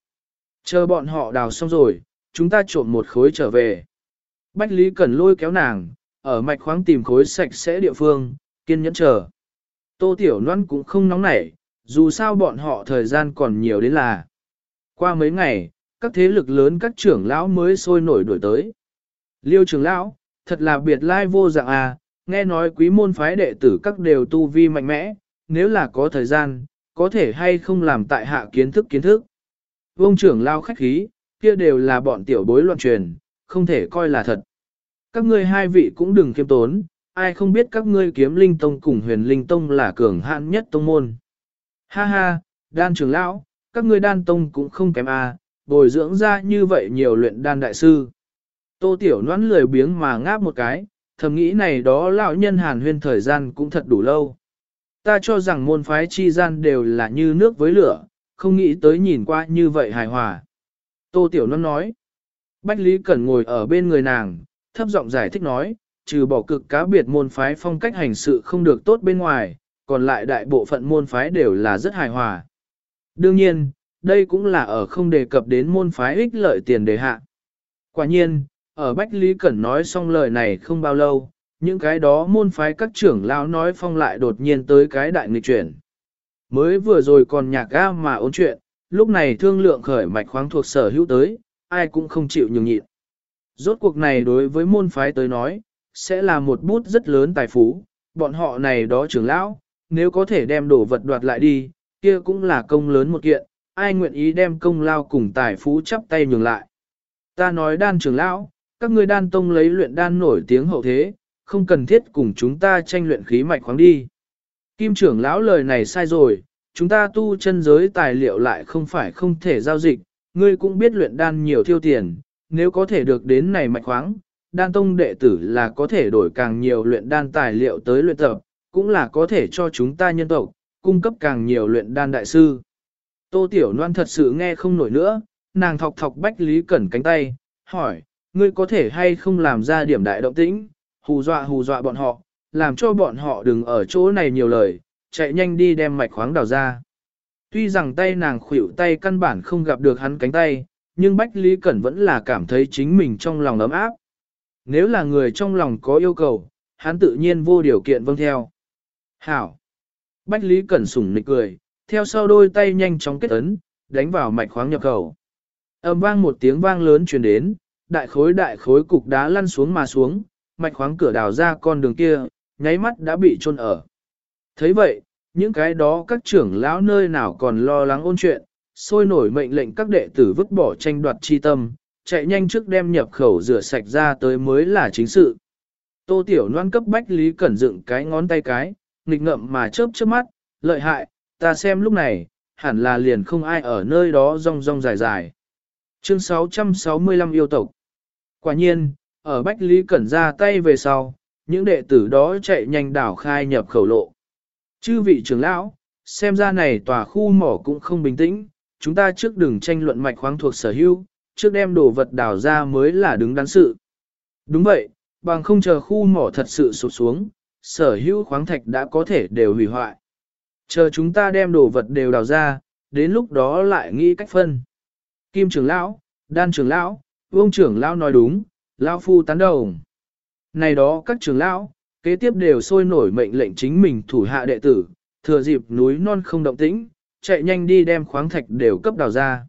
Chờ bọn họ đào xong rồi, chúng ta trộm một khối trở về. Bách Lý Cẩn lôi kéo nàng, ở mạch khoáng tìm khối sạch sẽ địa phương, kiên nhẫn chờ. Tô Tiểu Loan cũng không nóng nảy, dù sao bọn họ thời gian còn nhiều đến là. Qua mấy ngày, các thế lực lớn các trưởng lão mới sôi nổi đổi tới. Liêu trưởng lão, thật là biệt lai vô dạng à, nghe nói quý môn phái đệ tử các đều tu vi mạnh mẽ, nếu là có thời gian, có thể hay không làm tại hạ kiến thức kiến thức. Vông trưởng lao khách khí, kia đều là bọn tiểu bối loạn truyền, không thể coi là thật. Các ngươi hai vị cũng đừng kiêm tốn, ai không biết các ngươi kiếm linh tông cùng huyền linh tông là cường hạn nhất tông môn. Ha ha, đan trưởng lão, các ngươi đan tông cũng không kém à, bồi dưỡng ra như vậy nhiều luyện đan đại sư. Tô tiểu noãn lười biếng mà ngáp một cái, thầm nghĩ này đó lão nhân hàn huyên thời gian cũng thật đủ lâu. Ta cho rằng môn phái chi gian đều là như nước với lửa, không nghĩ tới nhìn qua như vậy hài hòa. Tô Tiểu Loan nói. Bách Lý Cẩn ngồi ở bên người nàng, thấp giọng giải thích nói, trừ bỏ cực cá biệt môn phái phong cách hành sự không được tốt bên ngoài, còn lại đại bộ phận môn phái đều là rất hài hòa. Đương nhiên, đây cũng là ở không đề cập đến môn phái ích lợi tiền đề hạ. Quả nhiên, ở Bách Lý Cẩn nói xong lời này không bao lâu, những cái đó môn phái các trưởng lão nói phong lại đột nhiên tới cái đại nghịch chuyển. Mới vừa rồi còn nhạc ga mà ôn chuyện, lúc này thương lượng khởi mạch khoáng thuộc sở hữu tới, ai cũng không chịu nhường nhịn. Rốt cuộc này đối với môn phái tới nói, sẽ là một bút rất lớn tài phú, bọn họ này đó trưởng lão, nếu có thể đem đồ vật đoạt lại đi, kia cũng là công lớn một kiện, ai nguyện ý đem công lao cùng tài phú chắp tay nhường lại. Ta nói đan trưởng lão, các ngươi đan tông lấy luyện đan nổi tiếng hậu thế, không cần thiết cùng chúng ta tranh luyện khí mạch khoáng đi. Kim trưởng lão lời này sai rồi, chúng ta tu chân giới tài liệu lại không phải không thể giao dịch, ngươi cũng biết luyện đan nhiều thiêu tiền, nếu có thể được đến này mạch khoáng, đan tông đệ tử là có thể đổi càng nhiều luyện đan tài liệu tới luyện tập, cũng là có thể cho chúng ta nhân tộc, cung cấp càng nhiều luyện đan đại sư. Tô Tiểu Loan thật sự nghe không nổi nữa, nàng thọc thọc Bách Lý Cẩn cánh tay, hỏi, ngươi có thể hay không làm ra điểm đại động tĩnh, hù dọa hù dọa bọn họ, làm cho bọn họ đừng ở chỗ này nhiều lời, chạy nhanh đi đem mạch khoáng đào ra. Tuy rằng tay nàng khuỷu tay căn bản không gặp được hắn cánh tay, nhưng Bách Lý Cẩn vẫn là cảm thấy chính mình trong lòng ấm áp. Nếu là người trong lòng có yêu cầu, hắn tự nhiên vô điều kiện vâng theo. Hảo! Bách Lý Cẩn sủng nịch cười, theo sau đôi tay nhanh chóng kết ấn, đánh vào mạch khoáng nhập khẩu. Âm vang một tiếng vang lớn truyền đến, đại khối đại khối cục đá lăn xuống mà xuống, mạch khoáng cửa đào ra con đường kia, nháy mắt đã bị chôn ở. thấy vậy, những cái đó các trưởng lão nơi nào còn lo lắng ôn chuyện, sôi nổi mệnh lệnh các đệ tử vứt bỏ tranh đoạt chi tâm, chạy nhanh trước đem nhập khẩu rửa sạch ra tới mới là chính sự. Tô Tiểu Loan cấp Bách Lý Cẩn dựng cái ngón tay cái, nghịch ngậm mà chớp chớp mắt, lợi hại, ta xem lúc này, hẳn là liền không ai ở nơi đó rong rong dài dài. Chương 665 yêu tộc Quả nhiên, ở Bách Lý Cẩn ra tay về sau, những đệ tử đó chạy nhanh đảo khai nhập khẩu lộ. Chư vị trưởng lão, xem ra này tòa khu mỏ cũng không bình tĩnh, chúng ta trước đừng tranh luận mạch khoáng thuộc sở hữu, trước đem đồ vật đào ra mới là đứng đắn sự. Đúng vậy, bằng không chờ khu mỏ thật sự sụp xuống, sở hữu khoáng thạch đã có thể đều hủy hoại. Chờ chúng ta đem đồ vật đều đào ra, đến lúc đó lại nghĩ cách phân. Kim trưởng lão, đan trưởng lão, vương trưởng lão nói đúng, lão phu tán đồng. Này đó các trưởng lão, kế tiếp đều sôi nổi mệnh lệnh chính mình thủ hạ đệ tử, thừa dịp núi non không động tĩnh, chạy nhanh đi đem khoáng thạch đều cấp đào ra.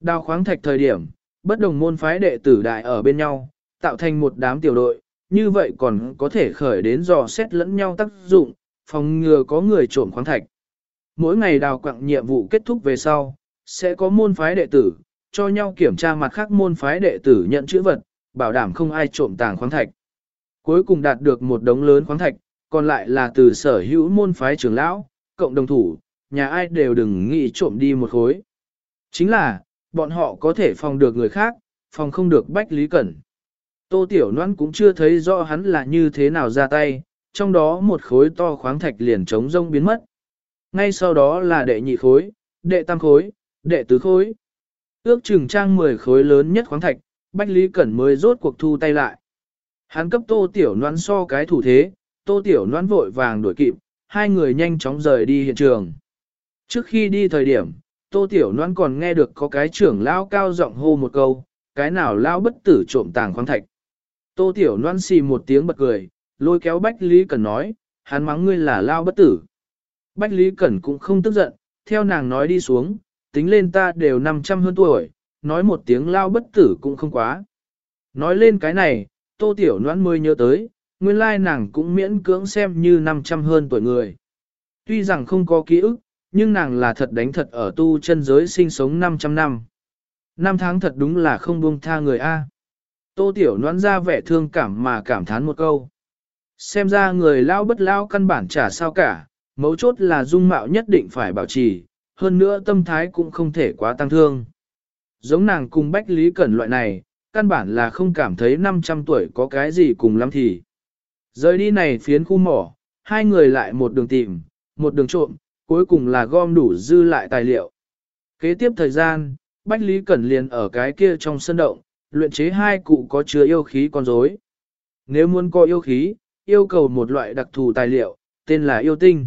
Đào khoáng thạch thời điểm, bất đồng môn phái đệ tử đại ở bên nhau, tạo thành một đám tiểu đội, như vậy còn có thể khởi đến dò xét lẫn nhau tác dụng, phòng ngừa có người trộm khoáng thạch. Mỗi ngày đào quặng nhiệm vụ kết thúc về sau, sẽ có môn phái đệ tử, cho nhau kiểm tra mặt khác môn phái đệ tử nhận chữ vật, bảo đảm không ai trộm tàng khoáng thạch. Cuối cùng đạt được một đống lớn khoáng thạch, còn lại là từ sở hữu môn phái trưởng lão, cộng đồng thủ, nhà ai đều đừng nghĩ trộm đi một khối. Chính là, bọn họ có thể phòng được người khác, phòng không được Bách Lý Cẩn. Tô Tiểu Loan cũng chưa thấy rõ hắn là như thế nào ra tay, trong đó một khối to khoáng thạch liền trống rông biến mất. Ngay sau đó là đệ nhị khối, đệ tam khối, đệ tứ khối. Ước chừng trang 10 khối lớn nhất khoáng thạch, Bách Lý Cẩn mới rốt cuộc thu tay lại. Hắn cấp Tô Tiểu Loan so cái thủ thế, Tô Tiểu Loan vội vàng đuổi kịp, hai người nhanh chóng rời đi hiện trường. Trước khi đi thời điểm, Tô Tiểu Loan còn nghe được có cái trưởng lao cao giọng hô một câu, cái nào lao bất tử trộm tàng khoáng thạch. Tô Tiểu Loan xì một tiếng bật cười, lôi kéo Bách Lý Cẩn nói, hắn mắng ngươi là lao bất tử. Bách Lý Cẩn cũng không tức giận, theo nàng nói đi xuống, tính lên ta đều 500 hơn tuổi, nói một tiếng lao bất tử cũng không quá. Nói lên cái này, Tô Tiểu Loan mới nhớ tới, nguyên lai nàng cũng miễn cưỡng xem như 500 hơn tuổi người. Tuy rằng không có ký ức, nhưng nàng là thật đánh thật ở tu chân giới sinh sống 500 năm. Năm tháng thật đúng là không buông tha người A. Tô Tiểu noãn ra vẻ thương cảm mà cảm thán một câu. Xem ra người lao bất lao căn bản chả sao cả, mấu chốt là dung mạo nhất định phải bảo trì, hơn nữa tâm thái cũng không thể quá tăng thương. Giống nàng cùng Bách Lý Cẩn loại này, căn bản là không cảm thấy 500 tuổi có cái gì cùng lắm thì. Rời đi này phiến khu mỏ, hai người lại một đường tìm, một đường trộm, cuối cùng là gom đủ dư lại tài liệu. Kế tiếp thời gian, Bách Lý Cẩn liền ở cái kia trong sân động, luyện chế hai cụ có chứa yêu khí con rối. Nếu muốn có yêu khí, yêu cầu một loại đặc thù tài liệu, tên là yêu tinh.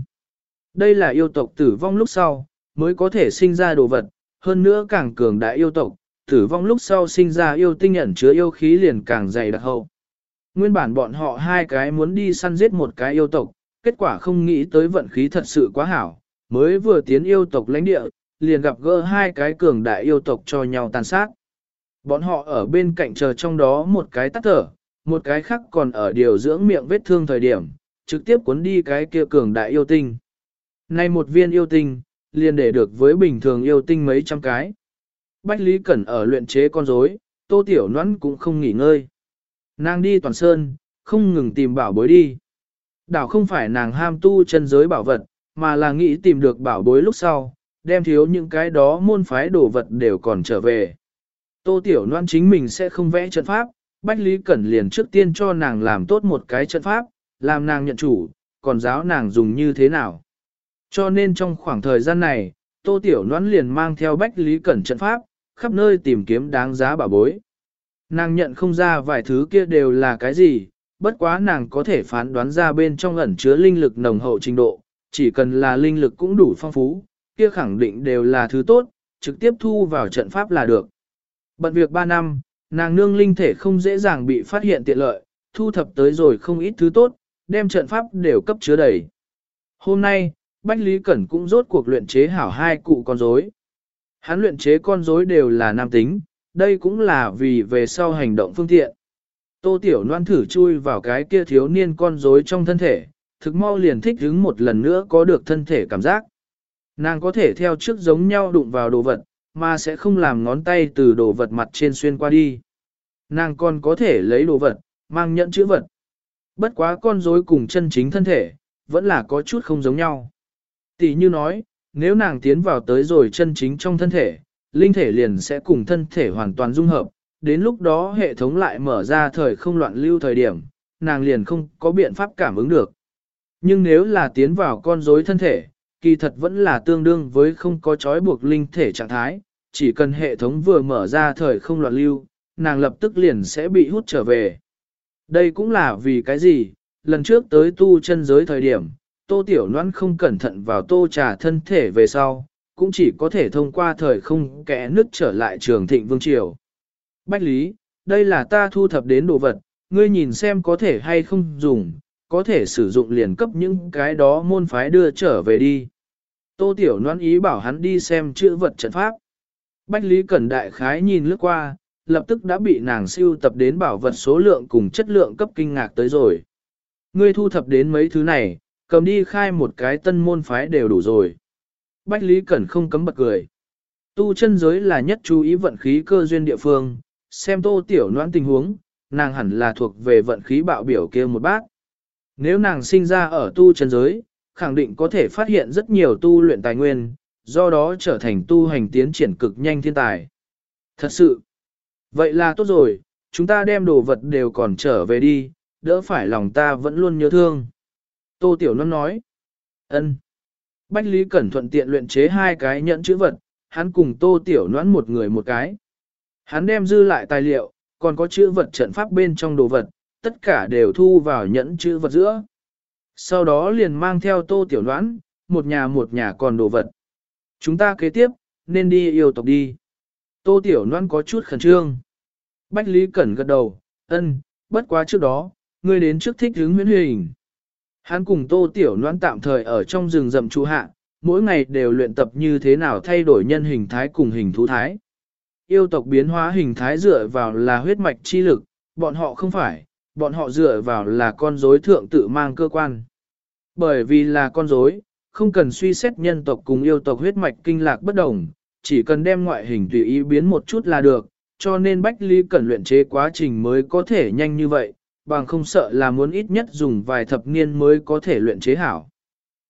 Đây là yêu tộc tử vong lúc sau, mới có thể sinh ra đồ vật, hơn nữa càng cường đại yêu tộc, tử vong lúc sau sinh ra yêu tinh ẩn chứa yêu khí liền càng dày đặc hậu. Nguyên bản bọn họ hai cái muốn đi săn giết một cái yêu tộc, kết quả không nghĩ tới vận khí thật sự quá hảo, mới vừa tiến yêu tộc lãnh địa, liền gặp gỡ hai cái cường đại yêu tộc cho nhau tàn sát. Bọn họ ở bên cạnh chờ trong đó một cái tắt thở, một cái khác còn ở điều dưỡng miệng vết thương thời điểm, trực tiếp cuốn đi cái kia cường đại yêu tinh. Nay một viên yêu tinh, liền để được với bình thường yêu tinh mấy trăm cái. Bách Lý Cẩn ở luyện chế con rối, tô tiểu noãn cũng không nghỉ ngơi. Nàng đi toàn sơn, không ngừng tìm bảo bối đi. Đảo không phải nàng ham tu chân giới bảo vật, mà là nghĩ tìm được bảo bối lúc sau, đem thiếu những cái đó môn phái đồ vật đều còn trở về. Tô Tiểu Loan chính mình sẽ không vẽ trận pháp, Bách Lý Cẩn liền trước tiên cho nàng làm tốt một cái trận pháp, làm nàng nhận chủ, còn giáo nàng dùng như thế nào. Cho nên trong khoảng thời gian này, Tô Tiểu Loan liền mang theo Bách Lý Cẩn trận pháp, khắp nơi tìm kiếm đáng giá bảo bối. Nàng nhận không ra vài thứ kia đều là cái gì, bất quá nàng có thể phán đoán ra bên trong ẩn chứa linh lực nồng hậu trình độ, chỉ cần là linh lực cũng đủ phong phú, kia khẳng định đều là thứ tốt, trực tiếp thu vào trận pháp là được. Bận việc 3 năm, nàng nương linh thể không dễ dàng bị phát hiện tiện lợi, thu thập tới rồi không ít thứ tốt, đem trận pháp đều cấp chứa đầy. Hôm nay, Bách Lý Cẩn cũng rốt cuộc luyện chế hảo hai cụ con rối. Hắn luyện chế con rối đều là nam tính, đây cũng là vì về sau hành động phương tiện. Tô Tiểu Loan thử chui vào cái kia thiếu niên con rối trong thân thể, thực mau liền thích hứng một lần nữa có được thân thể cảm giác. Nàng có thể theo trước giống nhau đụng vào đồ vật, mà sẽ không làm ngón tay từ đồ vật mặt trên xuyên qua đi. Nàng còn có thể lấy đồ vật, mang nhận chữ vật. Bất quá con rối cùng chân chính thân thể, vẫn là có chút không giống nhau. Tỷ như nói, nếu nàng tiến vào tới rồi chân chính trong thân thể, linh thể liền sẽ cùng thân thể hoàn toàn dung hợp, đến lúc đó hệ thống lại mở ra thời không loạn lưu thời điểm, nàng liền không có biện pháp cảm ứng được. Nhưng nếu là tiến vào con rối thân thể, kỳ thật vẫn là tương đương với không có trói buộc linh thể trạng thái, chỉ cần hệ thống vừa mở ra thời không loạn lưu, nàng lập tức liền sẽ bị hút trở về. Đây cũng là vì cái gì, lần trước tới tu chân giới thời điểm, tô tiểu noan không cẩn thận vào tô trà thân thể về sau, cũng chỉ có thể thông qua thời không kẽ nước trở lại trường thịnh vương triều. Bách Lý, đây là ta thu thập đến đồ vật, ngươi nhìn xem có thể hay không dùng, có thể sử dụng liền cấp những cái đó môn phái đưa trở về đi. Tô Tiểu Loan ý bảo hắn đi xem chữ vật trận pháp. Bách Lý Cẩn Đại Khái nhìn lướt qua, lập tức đã bị nàng siêu tập đến bảo vật số lượng cùng chất lượng cấp kinh ngạc tới rồi. Ngươi thu thập đến mấy thứ này, cầm đi khai một cái tân môn phái đều đủ rồi. Bách Lý Cẩn không cấm bật cười. Tu chân giới là nhất chú ý vận khí cơ duyên địa phương, xem tô tiểu noãn tình huống, nàng hẳn là thuộc về vận khí bạo biểu kia một bác. Nếu nàng sinh ra ở tu chân giới, khẳng định có thể phát hiện rất nhiều tu luyện tài nguyên, do đó trở thành tu hành tiến triển cực nhanh thiên tài. Thật sự, vậy là tốt rồi, chúng ta đem đồ vật đều còn trở về đi, đỡ phải lòng ta vẫn luôn nhớ thương. Tô Tiểu Loan nói, ân. Bách Lý Cẩn thuận tiện luyện chế hai cái nhẫn chữ vật, hắn cùng Tô Tiểu Loan một người một cái. Hắn đem dư lại tài liệu, còn có chữ vật trận pháp bên trong đồ vật, tất cả đều thu vào nhẫn chữ vật giữa. Sau đó liền mang theo Tô Tiểu đoán, một nhà một nhà còn đồ vật. Chúng ta kế tiếp, nên đi yêu tộc đi. Tô Tiểu đoán có chút khẩn trương. Bách Lý Cẩn gật đầu, ân, bất quá trước đó, ngươi đến trước thích hướng huyễn hình. Hắn cùng Tô Tiểu đoán tạm thời ở trong rừng rậm trụ hạ, mỗi ngày đều luyện tập như thế nào thay đổi nhân hình thái cùng hình thú thái. Yêu tộc biến hóa hình thái dựa vào là huyết mạch chi lực, bọn họ không phải, bọn họ dựa vào là con rối thượng tự mang cơ quan. Bởi vì là con rối, không cần suy xét nhân tộc cùng yêu tộc huyết mạch kinh lạc bất đồng, chỉ cần đem ngoại hình tùy ý biến một chút là được, cho nên Bách Ly cần luyện chế quá trình mới có thể nhanh như vậy, bằng không sợ là muốn ít nhất dùng vài thập niên mới có thể luyện chế hảo.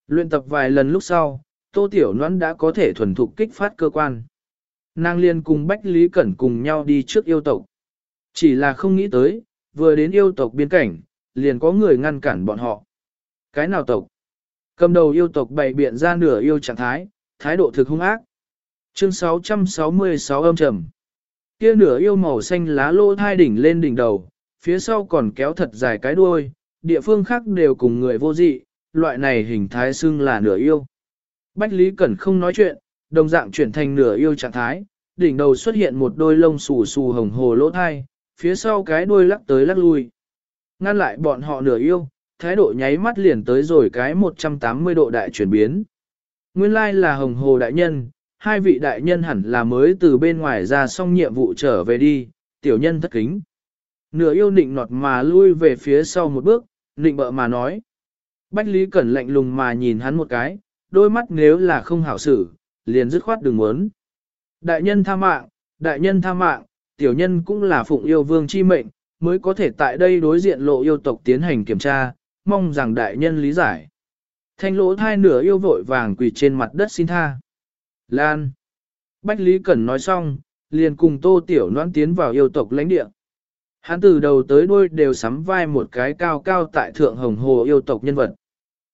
Luyện tập vài lần lúc sau, Tô Tiểu Noãn đã có thể thuần thục kích phát cơ quan. Nàng liên cùng Bách Lý Cẩn cùng nhau đi trước yêu tộc. Chỉ là không nghĩ tới, vừa đến yêu tộc biên cảnh, liền có người ngăn cản bọn họ. Cái nào tộc? Cầm đầu yêu tộc bày biện ra nửa yêu trạng thái, thái độ thực hung ác. Chương 666 âm trầm. Kia nửa yêu màu xanh lá lô thai đỉnh lên đỉnh đầu, phía sau còn kéo thật dài cái đuôi, địa phương khác đều cùng người vô dị, loại này hình thái xưng là nửa yêu. Bách Lý Cẩn không nói chuyện, đồng dạng chuyển thành nửa yêu trạng thái, đỉnh đầu xuất hiện một đôi lông xù xù hồng hồ lỗ thai, phía sau cái đuôi lắc tới lắc lui. Ngăn lại bọn họ nửa yêu, thái độ nháy mắt liền tới rồi cái 180 độ đại chuyển biến. Nguyên lai là hồng hồ đại nhân, hai vị đại nhân hẳn là mới từ bên ngoài ra xong nhiệm vụ trở về đi, tiểu nhân thất kính. Nửa yêu nịnh nọt mà lui về phía sau một bước, nịnh bợ mà nói. Bách Lý Cẩn lạnh lùng mà nhìn hắn một cái, đôi mắt nếu là không hảo xử, liền dứt khoát đừng muốn. Đại nhân tha mạng, đại nhân tha mạng, tiểu nhân cũng là phụng yêu vương chi mệnh, mới có thể tại đây đối diện lộ yêu tộc tiến hành kiểm tra, mong rằng đại nhân lý giải. Thanh lỗ thai nửa yêu vội vàng quỳ trên mặt đất xin tha. Lan. Bách Lý Cẩn nói xong, liền cùng tô tiểu noan tiến vào yêu tộc lãnh địa. Hắn từ đầu tới đuôi đều sắm vai một cái cao cao tại thượng hồng hồ yêu tộc nhân vật.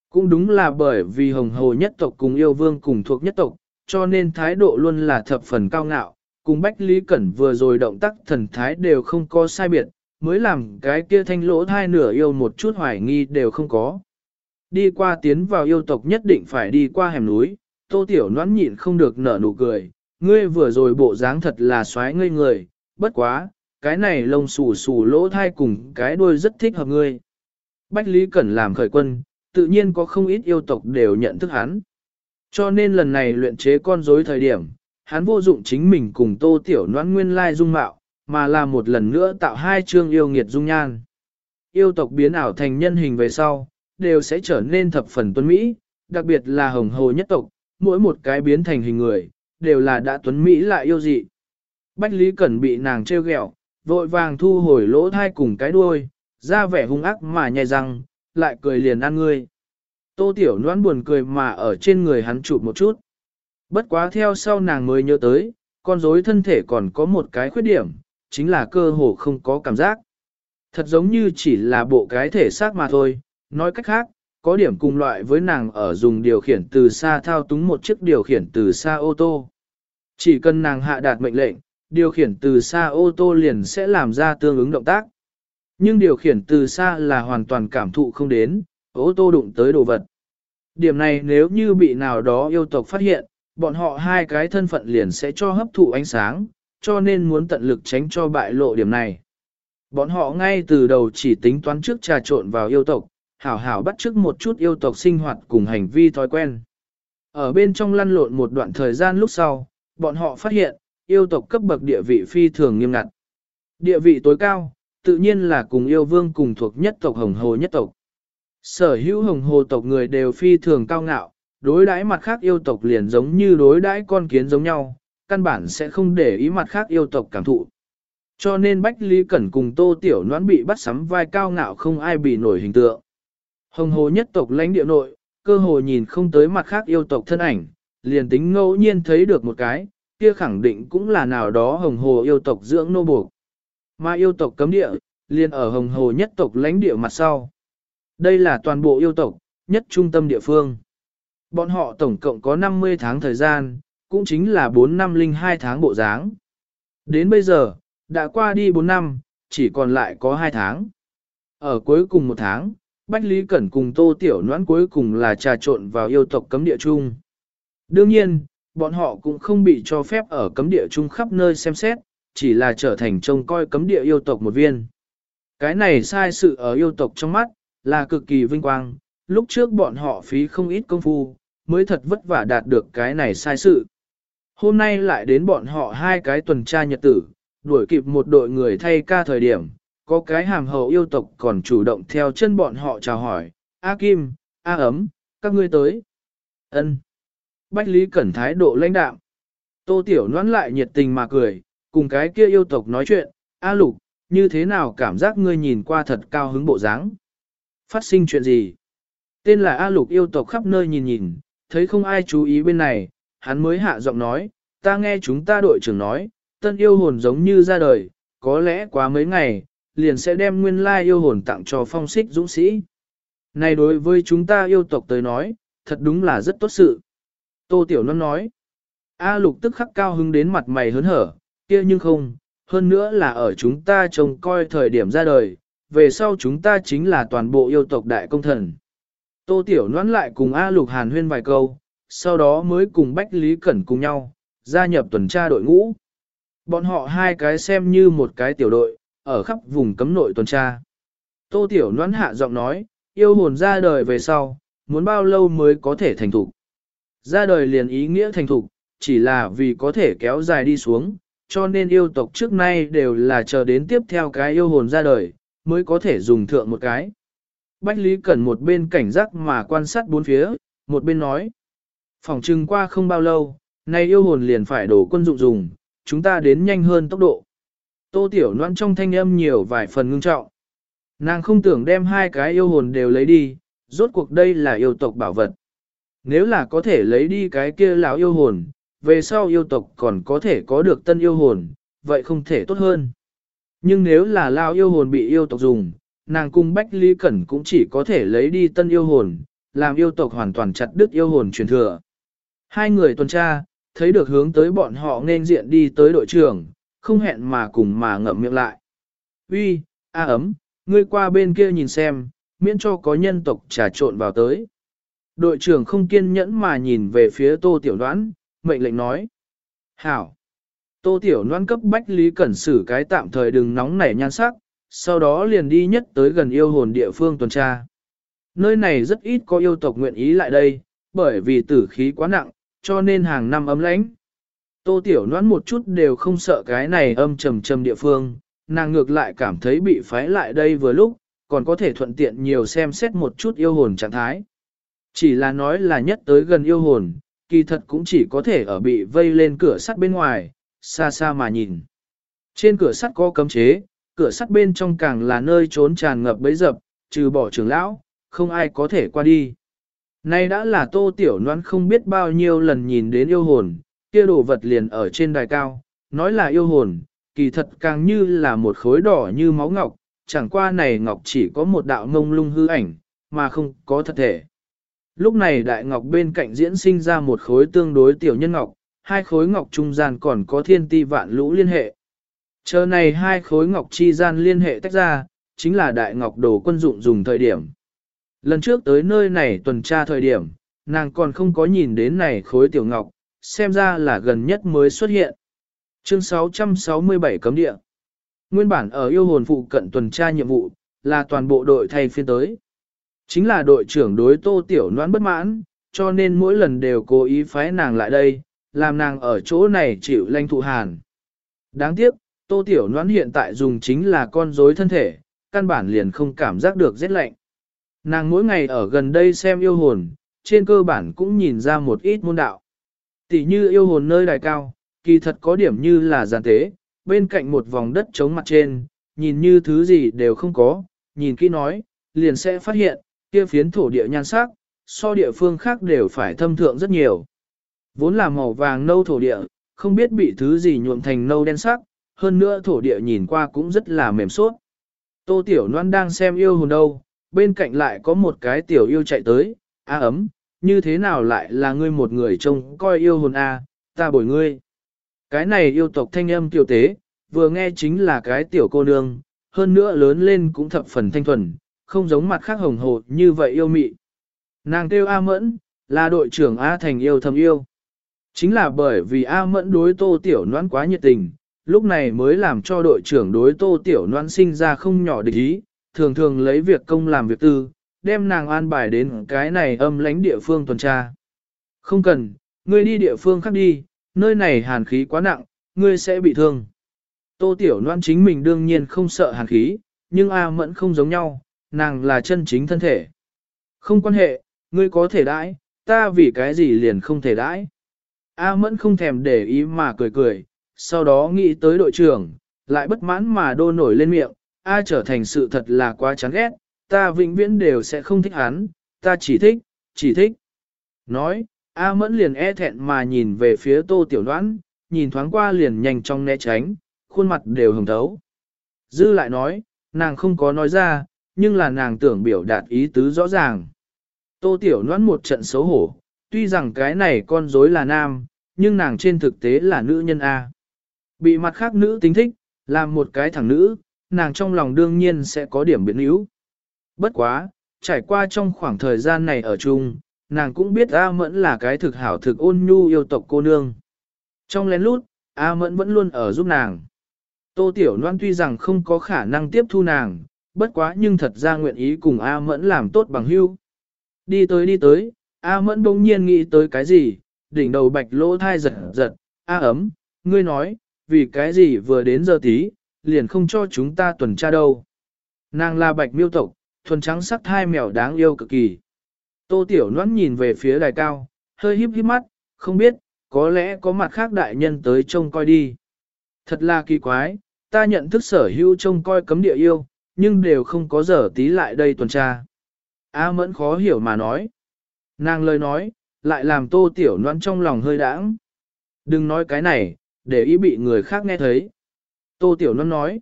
Cũng đúng là bởi vì hồng hồ nhất tộc cùng yêu vương cùng thuộc nhất tộc, cho nên thái độ luôn là thập phần cao ngạo, cùng Bách Lý Cẩn vừa rồi động tác thần thái đều không có sai biệt, mới làm cái kia thanh lỗ thai nửa yêu một chút hoài nghi đều không có. Đi qua tiến vào yêu tộc nhất định phải đi qua hẻm núi, tô tiểu noãn nhịn không được nở nụ cười, ngươi vừa rồi bộ dáng thật là xoái ngây người, bất quá, cái này lông xù xù lỗ thai cùng cái đuôi rất thích hợp ngươi. Bách Lý Cẩn làm khởi quân, tự nhiên có không ít yêu tộc đều nhận thức hắn. Cho nên lần này luyện chế con rối thời điểm, hắn vô dụng chính mình cùng tô tiểu noãn nguyên lai dung mạo, mà là một lần nữa tạo hai chương yêu nghiệt dung nhan. Yêu tộc biến ảo thành nhân hình về sau, đều sẽ trở nên thập phần tuấn Mỹ, đặc biệt là hồng hồ nhất tộc, mỗi một cái biến thành hình người, đều là đã tuấn Mỹ lại yêu dị. Bách Lý Cẩn bị nàng trêu ghẹo, vội vàng thu hồi lỗ thai cùng cái đuôi, ra vẻ hung ác mà nhai răng, lại cười liền ăn ngươi. Tô Tiểu Loan buồn cười mà ở trên người hắn chụp một chút. Bất quá theo sau nàng mới nhớ tới, con rối thân thể còn có một cái khuyết điểm, chính là cơ hồ không có cảm giác. Thật giống như chỉ là bộ cái thể xác mà thôi, nói cách khác, có điểm cùng loại với nàng ở dùng điều khiển từ xa thao túng một chiếc điều khiển từ xa ô tô. Chỉ cần nàng hạ đạt mệnh lệnh, điều khiển từ xa ô tô liền sẽ làm ra tương ứng động tác. Nhưng điều khiển từ xa là hoàn toàn cảm thụ không đến, ô tô đụng tới đồ vật. Điểm này nếu như bị nào đó yêu tộc phát hiện, bọn họ hai cái thân phận liền sẽ cho hấp thụ ánh sáng, cho nên muốn tận lực tránh cho bại lộ điểm này. Bọn họ ngay từ đầu chỉ tính toán trước trà trộn vào yêu tộc, hảo hảo bắt trước một chút yêu tộc sinh hoạt cùng hành vi thói quen. Ở bên trong lăn lộn một đoạn thời gian lúc sau, bọn họ phát hiện, yêu tộc cấp bậc địa vị phi thường nghiêm ngặt. Địa vị tối cao, tự nhiên là cùng yêu vương cùng thuộc nhất tộc hồng hồ nhất tộc. Sở hữu hồng hồ tộc người đều phi thường cao ngạo, đối đãi mặt khác yêu tộc liền giống như đối đãi con kiến giống nhau, căn bản sẽ không để ý mặt khác yêu tộc cảm thụ. Cho nên Bách Lý Cẩn cùng Tô Tiểu Noãn bị bắt sắm vai cao ngạo không ai bị nổi hình tượng. Hồng hồ nhất tộc lãnh địa nội, cơ hồ nhìn không tới mặt khác yêu tộc thân ảnh, liền tính ngẫu nhiên thấy được một cái, kia khẳng định cũng là nào đó hồng hồ yêu tộc dưỡng nô buộc. Mà yêu tộc cấm địa, liền ở hồng hồ nhất tộc lãnh địa mặt sau. Đây là toàn bộ yêu tộc, nhất trung tâm địa phương. Bọn họ tổng cộng có 50 tháng thời gian, cũng chính là 4 năm linh 2 tháng bộ dáng. Đến bây giờ, đã qua đi 4 năm, chỉ còn lại có 2 tháng. Ở cuối cùng một tháng, Bách Lý Cẩn cùng Tô Tiểu Noãn cuối cùng là trà trộn vào yêu tộc cấm địa chung. Đương nhiên, bọn họ cũng không bị cho phép ở cấm địa chung khắp nơi xem xét, chỉ là trở thành trông coi cấm địa yêu tộc một viên. Cái này sai sự ở yêu tộc trong mắt, là cực kỳ vinh quang, lúc trước bọn họ phí không ít công phu, mới thật vất vả đạt được cái này sai sự. Hôm nay lại đến bọn họ hai cái tuần tra nhật tử, đuổi kịp một đội người thay ca thời điểm, có cái hàm hậu yêu tộc còn chủ động theo chân bọn họ chào hỏi, A Kim, A ấm, các ngươi tới. ân Bách Lý Cẩn thái độ lãnh đạm. Tô Tiểu noãn lại nhiệt tình mà cười, cùng cái kia yêu tộc nói chuyện, A Lục, như thế nào cảm giác ngươi nhìn qua thật cao hứng bộ dáng? Phát sinh chuyện gì? Tên là A Lục yêu tộc khắp nơi nhìn nhìn, thấy không ai chú ý bên này, hắn mới hạ giọng nói, ta nghe chúng ta đội trưởng nói, tân yêu hồn giống như ra đời, có lẽ quá mấy ngày, liền sẽ đem nguyên lai yêu hồn tặng cho phong xích dũng sĩ. Này đối với chúng ta yêu tộc tới nói, thật đúng là rất tốt sự. Tô Tiểu Non nói, A lục tức khắc cao hứng đến mặt mày hớn hở, kia nhưng không, hơn nữa là ở chúng ta trông coi thời điểm ra đời, về sau chúng ta chính là toàn bộ yêu tộc đại công thần. Tô Tiểu Noãn lại cùng A Lục Hàn huyên vài câu, sau đó mới cùng Bách Lý Cẩn cùng nhau, gia nhập tuần tra đội ngũ. Bọn họ hai cái xem như một cái tiểu đội, ở khắp vùng cấm nội tuần tra. Tô Tiểu Noãn hạ giọng nói, yêu hồn ra đời về sau, muốn bao lâu mới có thể thành thục. Ra đời liền ý nghĩa thành thục, chỉ là vì có thể kéo dài đi xuống, cho nên yêu tộc trước nay đều là chờ đến tiếp theo cái yêu hồn ra đời, mới có thể dùng thượng một cái. Bách Lý Cẩn một bên cảnh giác mà quan sát bốn phía, một bên nói. Phòng trừng qua không bao lâu, nay yêu hồn liền phải đổ quân dụng dùng, chúng ta đến nhanh hơn tốc độ. Tô Tiểu Loan trong thanh âm nhiều vài phần ngưng trọng. Nàng không tưởng đem hai cái yêu hồn đều lấy đi, rốt cuộc đây là yêu tộc bảo vật. Nếu là có thể lấy đi cái kia lão yêu hồn, về sau yêu tộc còn có thể có được tân yêu hồn, vậy không thể tốt hơn. Nhưng nếu là lão yêu hồn bị yêu tộc dùng, nàng cung Bách Lý Cẩn cũng chỉ có thể lấy đi tân yêu hồn, làm yêu tộc hoàn toàn chặt đứt yêu hồn truyền thừa. Hai người tuần tra, thấy được hướng tới bọn họ nên diện đi tới đội trưởng, không hẹn mà cùng mà ngậm miệng lại. Uy, A ấm, ngươi qua bên kia nhìn xem, miễn cho có nhân tộc trà trộn vào tới. Đội trưởng không kiên nhẫn mà nhìn về phía tô tiểu đoán, mệnh lệnh nói. Hảo. Tô tiểu đoán cấp bách lý cẩn xử cái tạm thời đừng nóng nảy nhan sắc, sau đó liền đi nhất tới gần yêu hồn địa phương tuần tra. Nơi này rất ít có yêu tộc nguyện ý lại đây, bởi vì tử khí quá nặng, cho nên hàng năm ấm lãnh. Tô Tiểu Loan một chút đều không sợ cái này âm trầm trầm địa phương, nàng ngược lại cảm thấy bị phái lại đây vừa lúc, còn có thể thuận tiện nhiều xem xét một chút yêu hồn trạng thái. Chỉ là nói là nhất tới gần yêu hồn, kỳ thật cũng chỉ có thể ở bị vây lên cửa sắt bên ngoài, xa xa mà nhìn. Trên cửa sắt có cấm chế, cửa sắt bên trong càng là nơi trốn tràn ngập bấy dập, trừ bỏ trưởng lão, không ai có thể qua đi. Nay đã là tô tiểu noan không biết bao nhiêu lần nhìn đến yêu hồn, kia đồ vật liền ở trên đài cao, nói là yêu hồn, kỳ thật càng như là một khối đỏ như máu ngọc, chẳng qua này ngọc chỉ có một đạo ngông lung hư ảnh, mà không có thật thể. Lúc này đại ngọc bên cạnh diễn sinh ra một khối tương đối tiểu nhân ngọc, hai khối ngọc trung gian còn có thiên ti vạn lũ liên hệ. Chờ này hai khối ngọc chi gian liên hệ tách ra, chính là đại ngọc đồ quân dụng dùng thời điểm. Lần trước tới nơi này tuần tra thời điểm, nàng còn không có nhìn đến này khối tiểu ngọc, xem ra là gần nhất mới xuất hiện. Chương 667 cấm địa. Nguyên bản ở yêu hồn phụ cận tuần tra nhiệm vụ, là toàn bộ đội thay phiên tới. Chính là đội trưởng đối tô tiểu noãn bất mãn, cho nên mỗi lần đều cố ý phái nàng lại đây, làm nàng ở chỗ này chịu lanh thụ hàn. Đáng tiếc, tô tiểu noãn hiện tại dùng chính là con rối thân thể, căn bản liền không cảm giác được rét lạnh. Nàng mỗi ngày ở gần đây xem yêu hồn, trên cơ bản cũng nhìn ra một ít môn đạo. Tỷ như yêu hồn nơi đài cao, kỳ thật có điểm như là giàn tế, bên cạnh một vòng đất trống mặt trên, nhìn như thứ gì đều không có, nhìn kỹ nói, liền sẽ phát hiện, kia phiến thổ địa nhan sắc, so địa phương khác đều phải thâm thượng rất nhiều. Vốn là màu vàng nâu thổ địa, không biết bị thứ gì nhuộm thành nâu đen sắc, hơn nữa thổ địa nhìn qua cũng rất là mềm suốt. Tô Tiểu Loan đang xem yêu hồn đâu, bên cạnh lại có một cái tiểu yêu chạy tới, a ấm, như thế nào lại là ngươi một người trông coi yêu hồn a, ta bồi ngươi. Cái này yêu tộc thanh âm tiểu tế, vừa nghe chính là cái tiểu cô nương, hơn nữa lớn lên cũng thập phần thanh thuần, không giống mặt khác hồng hồ như vậy yêu mị. Nàng kêu A Mẫn, là đội trưởng A Thành yêu thầm yêu. Chính là bởi vì A Mẫn đối tô tiểu noan quá nhiệt tình, lúc này mới làm cho đội trưởng đối tô tiểu noan sinh ra không nhỏ địch ý, thường thường lấy việc công làm việc tư, đem nàng an bài đến cái này âm lánh địa phương tuần tra. Không cần, ngươi đi địa phương khác đi, nơi này hàn khí quá nặng, ngươi sẽ bị thương. Tô Tiểu Loan chính mình đương nhiên không sợ hàn khí, nhưng A Mẫn không giống nhau, nàng là chân chính thân thể. Không quan hệ, ngươi có thể đãi, ta vì cái gì liền không thể đãi. A Mẫn không thèm để ý mà cười cười, sau đó nghĩ tới đội trưởng, lại bất mãn mà đô nổi lên miệng, A trở thành sự thật là quá chán ghét, ta vĩnh viễn đều sẽ không thích hắn, ta chỉ thích, chỉ thích. Nói, A Mẫn liền e thẹn mà nhìn về phía tô tiểu đoán, nhìn thoáng qua liền nhanh trong né tránh, khuôn mặt đều hồng thấu. Dư lại nói, nàng không có nói ra, nhưng là nàng tưởng biểu đạt ý tứ rõ ràng. Tô tiểu đoán một trận xấu hổ, tuy rằng cái này con dối là nam, nhưng nàng trên thực tế là nữ nhân A. Bị mặt khác nữ tính thích, làm một cái thằng nữ, nàng trong lòng đương nhiên sẽ có điểm biến yếu. Bất quá, trải qua trong khoảng thời gian này ở chung, nàng cũng biết A Mẫn là cái thực hảo thực ôn nhu yêu tộc cô nương. Trong lén lút, A Mẫn vẫn luôn ở giúp nàng. Tô Tiểu Loan tuy rằng không có khả năng tiếp thu nàng, bất quá nhưng thật ra nguyện ý cùng A Mẫn làm tốt bằng hưu. Đi tới đi tới, A Mẫn bỗng nhiên nghĩ tới cái gì, đỉnh đầu bạch lỗ thai giật giật, A ấm, ngươi nói, vì cái gì vừa đến giờ tí, liền không cho chúng ta tuần tra đâu. Nàng là bạch miêu tộc, thuần trắng sắc thai mèo đáng yêu cực kỳ. Tô Tiểu Loan nhìn về phía đài cao, hơi híp híp mắt, không biết, có lẽ có mặt khác đại nhân tới trông coi đi. Thật là kỳ quái, ta nhận thức sở hữu trông coi cấm địa yêu, nhưng đều không có giờ tí lại đây tuần tra. A mẫn khó hiểu mà nói. Nàng lời nói, lại làm tô tiểu noan trong lòng hơi đãng. Đừng nói cái này, để ý bị người khác nghe thấy. Tô tiểu noan nói.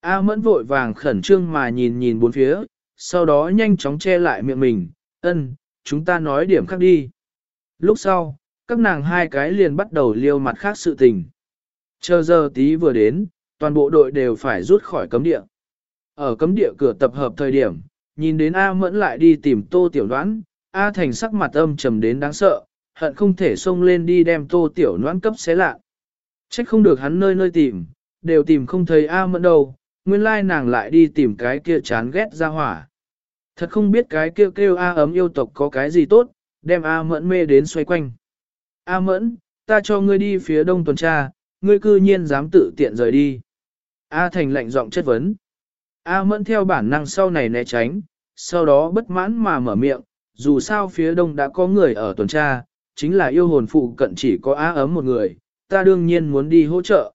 A mẫn vội vàng khẩn trương mà nhìn nhìn bốn phía, sau đó nhanh chóng che lại miệng mình, ân, chúng ta nói điểm khác đi. Lúc sau, các nàng hai cái liền bắt đầu liêu mặt khác sự tình. Chờ giờ tí vừa đến, toàn bộ đội đều phải rút khỏi cấm địa. Ở cấm địa cửa tập hợp thời điểm, nhìn đến A Mẫn lại đi tìm Tô Tiểu Đoán, A Thành sắc mặt âm trầm đến đáng sợ, hận không thể xông lên đi đem Tô Tiểu Đoán cấp xé lạ. Trách không được hắn nơi nơi tìm, đều tìm không thấy A Mẫn đâu, nguyên lai nàng lại đi tìm cái kia chán ghét ra hỏa. Thật không biết cái kêu kêu A ấm yêu tộc có cái gì tốt, đem A mẫn mê đến xoay quanh. A mẫn, ta cho ngươi đi phía đông tuần tra, ngươi cư nhiên dám tự tiện rời đi. A thành lạnh giọng chất vấn. A mẫn theo bản năng sau này né tránh, sau đó bất mãn mà mở miệng, dù sao phía đông đã có người ở tuần tra, chính là yêu hồn phụ cận chỉ có A ấm một người, ta đương nhiên muốn đi hỗ trợ.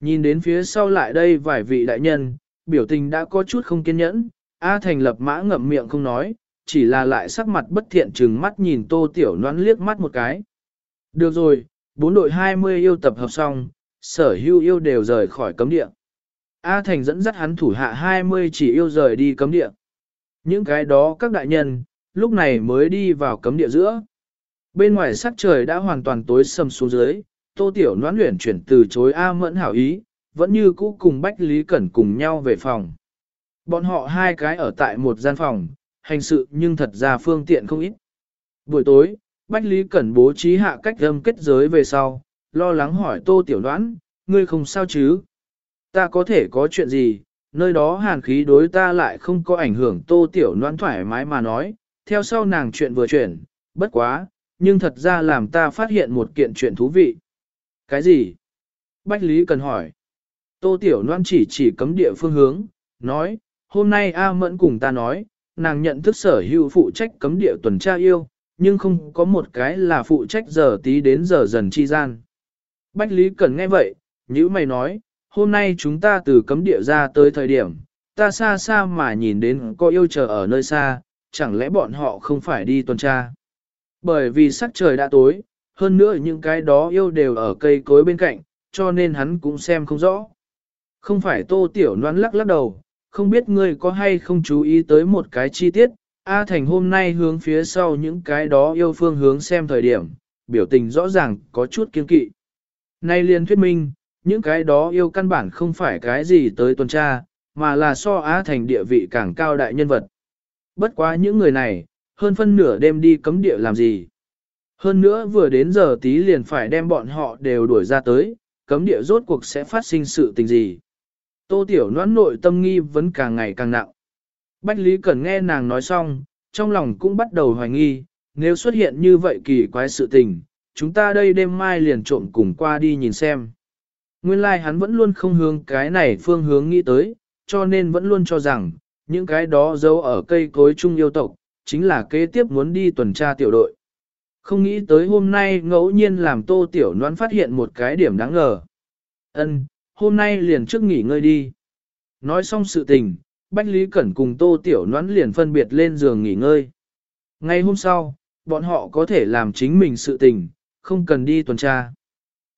Nhìn đến phía sau lại đây vài vị đại nhân, biểu tình đã có chút không kiên nhẫn, A Thành lập mã ngậm miệng không nói, chỉ là lại sắc mặt bất thiện trừng mắt nhìn tô tiểu noan liếc mắt một cái. Được rồi, bốn đội 20 yêu tập hợp xong, sở hữu yêu đều rời khỏi cấm địa. A Thành dẫn dắt hắn thủ hạ 20 chỉ yêu rời đi cấm địa. Những cái đó các đại nhân, lúc này mới đi vào cấm địa giữa. Bên ngoài sắc trời đã hoàn toàn tối sầm xuống dưới, tô tiểu noãn luyện chuyển từ chối A mẫn hảo ý, vẫn như cũ cùng Bách Lý Cẩn cùng nhau về phòng. Bọn họ hai cái ở tại một gian phòng, hành sự nhưng thật ra phương tiện không ít. Buổi tối, Bách Lý Cẩn bố trí hạ cách âm kết giới về sau, lo lắng hỏi Tô Tiểu Đoán, ngươi không sao chứ? Ta có thể có chuyện gì, nơi đó hàn khí đối ta lại không có ảnh hưởng Tô Tiểu Đoán thoải mái mà nói, theo sau nàng chuyện vừa chuyển, bất quá, nhưng thật ra làm ta phát hiện một kiện chuyện thú vị. Cái gì? Bách Lý Cần hỏi. Tô Tiểu Loan chỉ chỉ cấm địa phương hướng, nói, Hôm nay A Mẫn cùng ta nói, nàng nhận thức sở hữu phụ trách cấm địa tuần tra yêu, nhưng không có một cái là phụ trách giờ tí đến giờ dần chi gian. Bách Lý cần nghe vậy, như mày nói, hôm nay chúng ta từ cấm địa ra tới thời điểm, ta xa xa mà nhìn đến có yêu chờ ở nơi xa, chẳng lẽ bọn họ không phải đi tuần tra. Bởi vì sắc trời đã tối, hơn nữa những cái đó yêu đều ở cây cối bên cạnh, cho nên hắn cũng xem không rõ. Không phải tô tiểu noan lắc lắc đầu, không biết ngươi có hay không chú ý tới một cái chi tiết, A Thành hôm nay hướng phía sau những cái đó yêu phương hướng xem thời điểm, biểu tình rõ ràng có chút kiên kỵ. Nay liền thuyết minh, những cái đó yêu căn bản không phải cái gì tới tuần tra, mà là so Á Thành địa vị càng cao đại nhân vật. Bất quá những người này, hơn phân nửa đêm đi cấm địa làm gì. Hơn nữa vừa đến giờ tí liền phải đem bọn họ đều đuổi ra tới, cấm địa rốt cuộc sẽ phát sinh sự tình gì. Tô Tiểu noãn nội tâm nghi vẫn càng ngày càng nặng. Bách Lý Cẩn nghe nàng nói xong, trong lòng cũng bắt đầu hoài nghi, nếu xuất hiện như vậy kỳ quái sự tình, chúng ta đây đêm mai liền trộm cùng qua đi nhìn xem. Nguyên lai like hắn vẫn luôn không hướng cái này phương hướng nghĩ tới, cho nên vẫn luôn cho rằng, những cái đó giấu ở cây cối chung yêu tộc, chính là kế tiếp muốn đi tuần tra tiểu đội. Không nghĩ tới hôm nay ngẫu nhiên làm tô tiểu noan phát hiện một cái điểm đáng ngờ. Ân, hôm nay liền trước nghỉ ngơi đi. Nói xong sự tình, Bách Lý Cẩn cùng tô tiểu noan liền phân biệt lên giường nghỉ ngơi. Ngày hôm sau, bọn họ có thể làm chính mình sự tình, không cần đi tuần tra.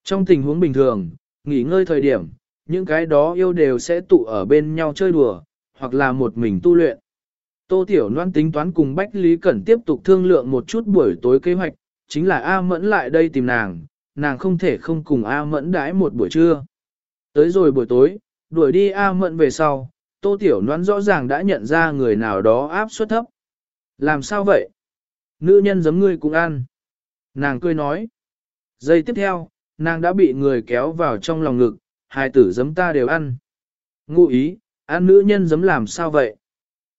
Trong tình huống bình thường, nghỉ ngơi thời điểm, những cái đó yêu đều sẽ tụ ở bên nhau chơi đùa, hoặc là một mình tu luyện. Tô Tiểu Loan tính toán cùng Bách Lý Cẩn tiếp tục thương lượng một chút buổi tối kế hoạch, chính là A Mẫn lại đây tìm nàng, nàng không thể không cùng A Mẫn đãi một buổi trưa. Tới rồi buổi tối, đuổi đi A Mẫn về sau, Tô Tiểu Loan rõ ràng đã nhận ra người nào đó áp suất thấp. Làm sao vậy? Nữ nhân giống ngươi cũng ăn. Nàng cười nói. Giây tiếp theo, nàng đã bị người kéo vào trong lòng ngực, hai tử giấm ta đều ăn. Ngụ ý, ăn nữ nhân giấm làm sao vậy?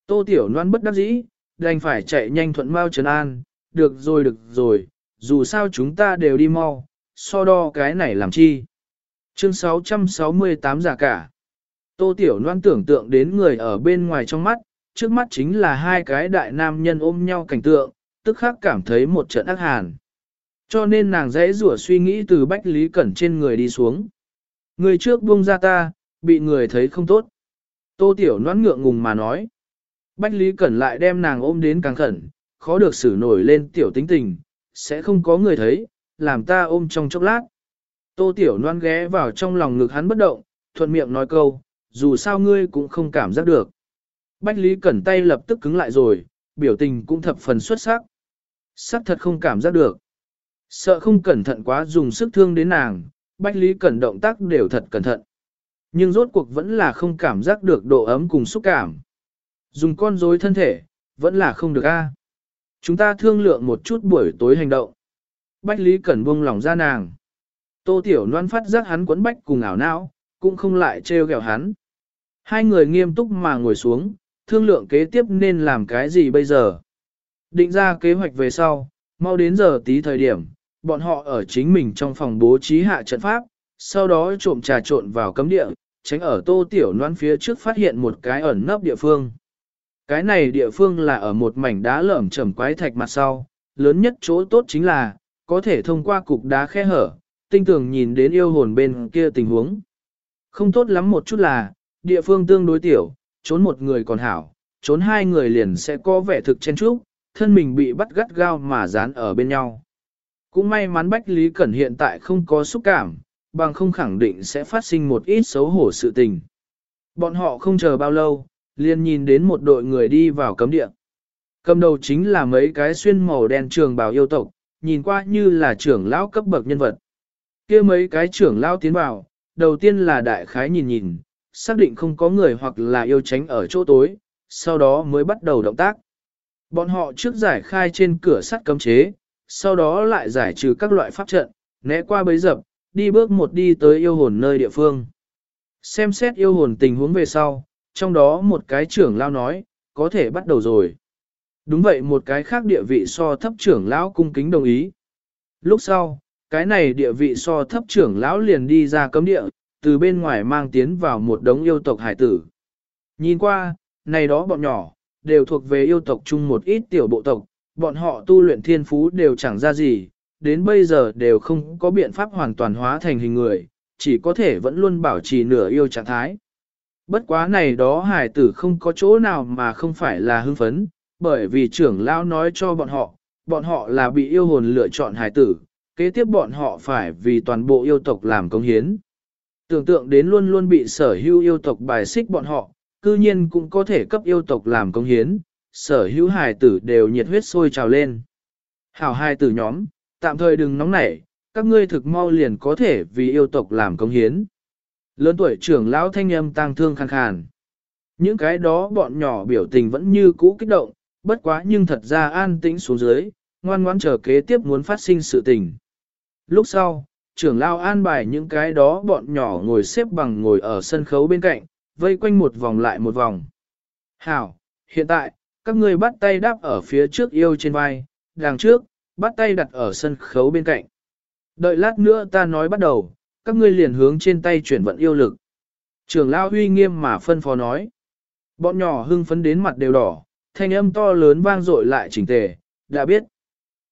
Tô Tiểu Loan bất đắc dĩ, đành phải chạy nhanh thuận mau trấn an, được rồi được rồi, dù sao chúng ta đều đi mau, so đo cái này làm chi. Chương 668 giả cả. Tô Tiểu Loan tưởng tượng đến người ở bên ngoài trong mắt, trước mắt chính là hai cái đại nam nhân ôm nhau cảnh tượng, tức khắc cảm thấy một trận ác hàn. Cho nên nàng dễ rủa suy nghĩ từ Bách Lý Cẩn trên người đi xuống. Người trước buông ra ta, bị người thấy không tốt. Tô Tiểu Loan ngượng ngùng mà nói. Bách Lý Cẩn lại đem nàng ôm đến càng khẩn, khó được xử nổi lên tiểu tính tình, sẽ không có người thấy, làm ta ôm trong chốc lát. Tô Tiểu Loan ghé vào trong lòng ngực hắn bất động, thuận miệng nói câu, dù sao ngươi cũng không cảm giác được. Bách Lý Cẩn tay lập tức cứng lại rồi, biểu tình cũng thập phần xuất sắc. Sắc thật không cảm giác được. Sợ không cẩn thận quá dùng sức thương đến nàng, Bách Lý Cẩn động tác đều thật cẩn thận. Nhưng rốt cuộc vẫn là không cảm giác được độ ấm cùng xúc cảm. Dùng con rối thân thể, vẫn là không được a. Chúng ta thương lượng một chút buổi tối hành động. Bách Lý Cẩn buông lòng ra nàng. Tô Tiểu Loan phát giác hắn quấn bách cùng ảo não, cũng không lại trêu ghẹo hắn. Hai người nghiêm túc mà ngồi xuống, thương lượng kế tiếp nên làm cái gì bây giờ. Định ra kế hoạch về sau, mau đến giờ tí thời điểm, bọn họ ở chính mình trong phòng bố trí hạ trận pháp, sau đó trộm trà trộn vào cấm địa, tránh ở tô tiểu noan phía trước phát hiện một cái ẩn nấp địa phương. Cái này địa phương là ở một mảnh đá lởm chởm quái thạch mặt sau, lớn nhất chỗ tốt chính là, có thể thông qua cục đá khe hở, tinh tường nhìn đến yêu hồn bên kia tình huống. Không tốt lắm một chút là, địa phương tương đối tiểu, trốn một người còn hảo, trốn hai người liền sẽ có vẻ thực chen trúc, thân mình bị bắt gắt gao mà dán ở bên nhau. Cũng may mắn Bách Lý Cẩn hiện tại không có xúc cảm, bằng không khẳng định sẽ phát sinh một ít xấu hổ sự tình. Bọn họ không chờ bao lâu, liền nhìn đến một đội người đi vào cấm địa. Cầm đầu chính là mấy cái xuyên màu đen trường bào yêu tộc, nhìn qua như là trưởng lão cấp bậc nhân vật. kia mấy cái trưởng lão tiến vào, đầu tiên là đại khái nhìn nhìn, xác định không có người hoặc là yêu tránh ở chỗ tối, sau đó mới bắt đầu động tác. Bọn họ trước giải khai trên cửa sắt cấm chế, sau đó lại giải trừ các loại pháp trận, né qua bấy dập, đi bước một đi tới yêu hồn nơi địa phương. Xem xét yêu hồn tình huống về sau, trong đó một cái trưởng lao nói, có thể bắt đầu rồi. Đúng vậy một cái khác địa vị so thấp trưởng lão cung kính đồng ý. Lúc sau, cái này địa vị so thấp trưởng lão liền đi ra cấm địa, từ bên ngoài mang tiến vào một đống yêu tộc hải tử. Nhìn qua, này đó bọn nhỏ, đều thuộc về yêu tộc chung một ít tiểu bộ tộc, bọn họ tu luyện thiên phú đều chẳng ra gì, đến bây giờ đều không có biện pháp hoàn toàn hóa thành hình người, chỉ có thể vẫn luôn bảo trì nửa yêu trạng thái. Bất quá này đó hải tử không có chỗ nào mà không phải là hưng phấn, bởi vì trưởng lão nói cho bọn họ, bọn họ là bị yêu hồn lựa chọn hải tử, kế tiếp bọn họ phải vì toàn bộ yêu tộc làm công hiến. Tưởng tượng đến luôn luôn bị sở hữu yêu tộc bài xích bọn họ, cư nhiên cũng có thể cấp yêu tộc làm công hiến, sở hữu hài tử đều nhiệt huyết sôi trào lên. Hảo hài tử nhóm, tạm thời đừng nóng nảy, các ngươi thực mau liền có thể vì yêu tộc làm công hiến. Lớn tuổi trưởng lão thanh âm tang thương khàn khàn. Những cái đó bọn nhỏ biểu tình vẫn như cũ kích động, bất quá nhưng thật ra an tĩnh xuống dưới, ngoan ngoãn chờ kế tiếp muốn phát sinh sự tình. Lúc sau, trưởng lão an bài những cái đó bọn nhỏ ngồi xếp bằng ngồi ở sân khấu bên cạnh, vây quanh một vòng lại một vòng. Hảo, hiện tại, các ngươi bắt tay đáp ở phía trước yêu trên vai, đằng trước, bắt tay đặt ở sân khấu bên cạnh. Đợi lát nữa ta nói bắt đầu, các ngươi liền hướng trên tay chuyển vận yêu lực. Trưởng lão huy nghiêm mà phân phó nói. Bọn nhỏ hưng phấn đến mặt đều đỏ, thanh âm to lớn vang dội lại chỉnh tề, đã biết.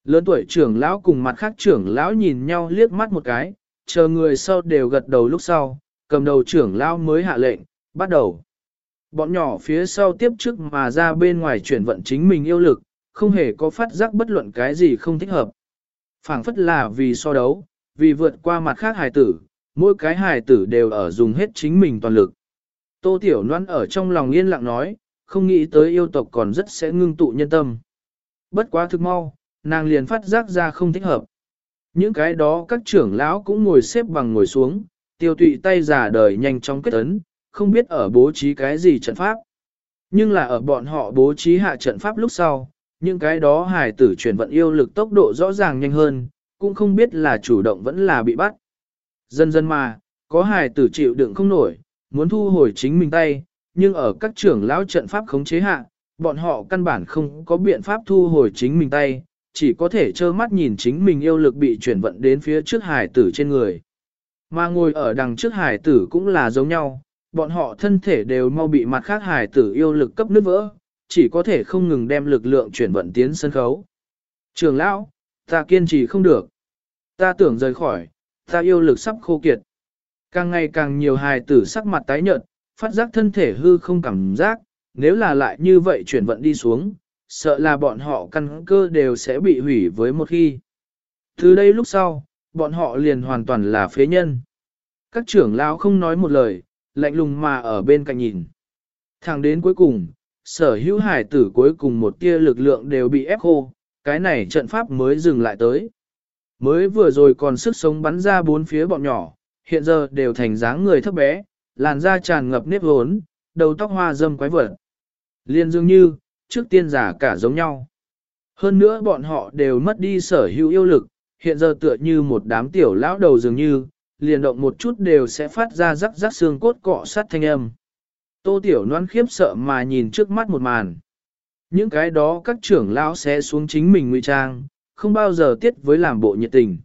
Lớn tuổi trưởng lão cùng mặt khác trưởng lão nhìn nhau liếc mắt một cái, chờ người sau đều gật đầu lúc sau, cầm đầu trưởng lão mới hạ lệnh, bắt đầu. Bọn nhỏ phía sau tiếp trước mà ra bên ngoài chuyển vận chính mình yêu lực, không hề có phát giác bất luận cái gì không thích hợp. phảng phất là vì so đấu, vì vượt qua mặt khác hài tử, mỗi cái hài tử đều ở dùng hết chính mình toàn lực. Tô Tiểu Loan ở trong lòng yên lặng nói, không nghĩ tới yêu tộc còn rất sẽ ngưng tụ nhân tâm. Bất quá thực mau, nàng liền phát giác ra không thích hợp. Những cái đó các trưởng lão cũng ngồi xếp bằng ngồi xuống, tiêu tụy tay giả đời nhanh chóng kết ấn, không biết ở bố trí cái gì trận pháp. Nhưng là ở bọn họ bố trí hạ trận pháp lúc sau, những cái đó hài tử chuyển vận yêu lực tốc độ rõ ràng nhanh hơn, cũng không biết là chủ động vẫn là bị bắt. Dần dần mà, có hài tử chịu đựng không nổi, muốn thu hồi chính mình tay, nhưng ở các trưởng lão trận pháp khống chế hạ, bọn họ căn bản không có biện pháp thu hồi chính mình tay, chỉ có thể trơ mắt nhìn chính mình yêu lực bị chuyển vận đến phía trước hải tử trên người. Mà ngồi ở đằng trước hải tử cũng là giống nhau, bọn họ thân thể đều mau bị mặt khác hải tử yêu lực cấp nứt vỡ, chỉ có thể không ngừng đem lực lượng chuyển vận tiến sân khấu. Trường lão, ta kiên trì không được. Ta tưởng rời khỏi, ta yêu lực sắp khô kiệt. Càng ngày càng nhiều hài tử sắc mặt tái nhợt, phát giác thân thể hư không cảm giác, nếu là lại như vậy chuyển vận đi xuống, sợ là bọn họ căn cơ đều sẽ bị hủy với một khi. Từ đây lúc sau, bọn họ liền hoàn toàn là phế nhân. Các trưởng lão không nói một lời, lạnh lùng mà ở bên cạnh nhìn. Thẳng đến cuối cùng, sở hữu hải tử cuối cùng một tia lực lượng đều bị ép khô, cái này trận pháp mới dừng lại tới. Mới vừa rồi còn sức sống bắn ra bốn phía bọn nhỏ, hiện giờ đều thành dáng người thấp bé, làn da tràn ngập nếp hốn, đầu tóc hoa dâm quái vật. Liên dường như, trước tiên giả cả giống nhau. Hơn nữa bọn họ đều mất đi sở hữu yêu lực, hiện giờ tựa như một đám tiểu lão đầu dường như, liền động một chút đều sẽ phát ra rắc rắc xương cốt cọ sát thanh âm. Tô tiểu noan khiếp sợ mà nhìn trước mắt một màn. Những cái đó các trưởng lão sẽ xuống chính mình ngụy trang, không bao giờ tiết với làm bộ nhiệt tình.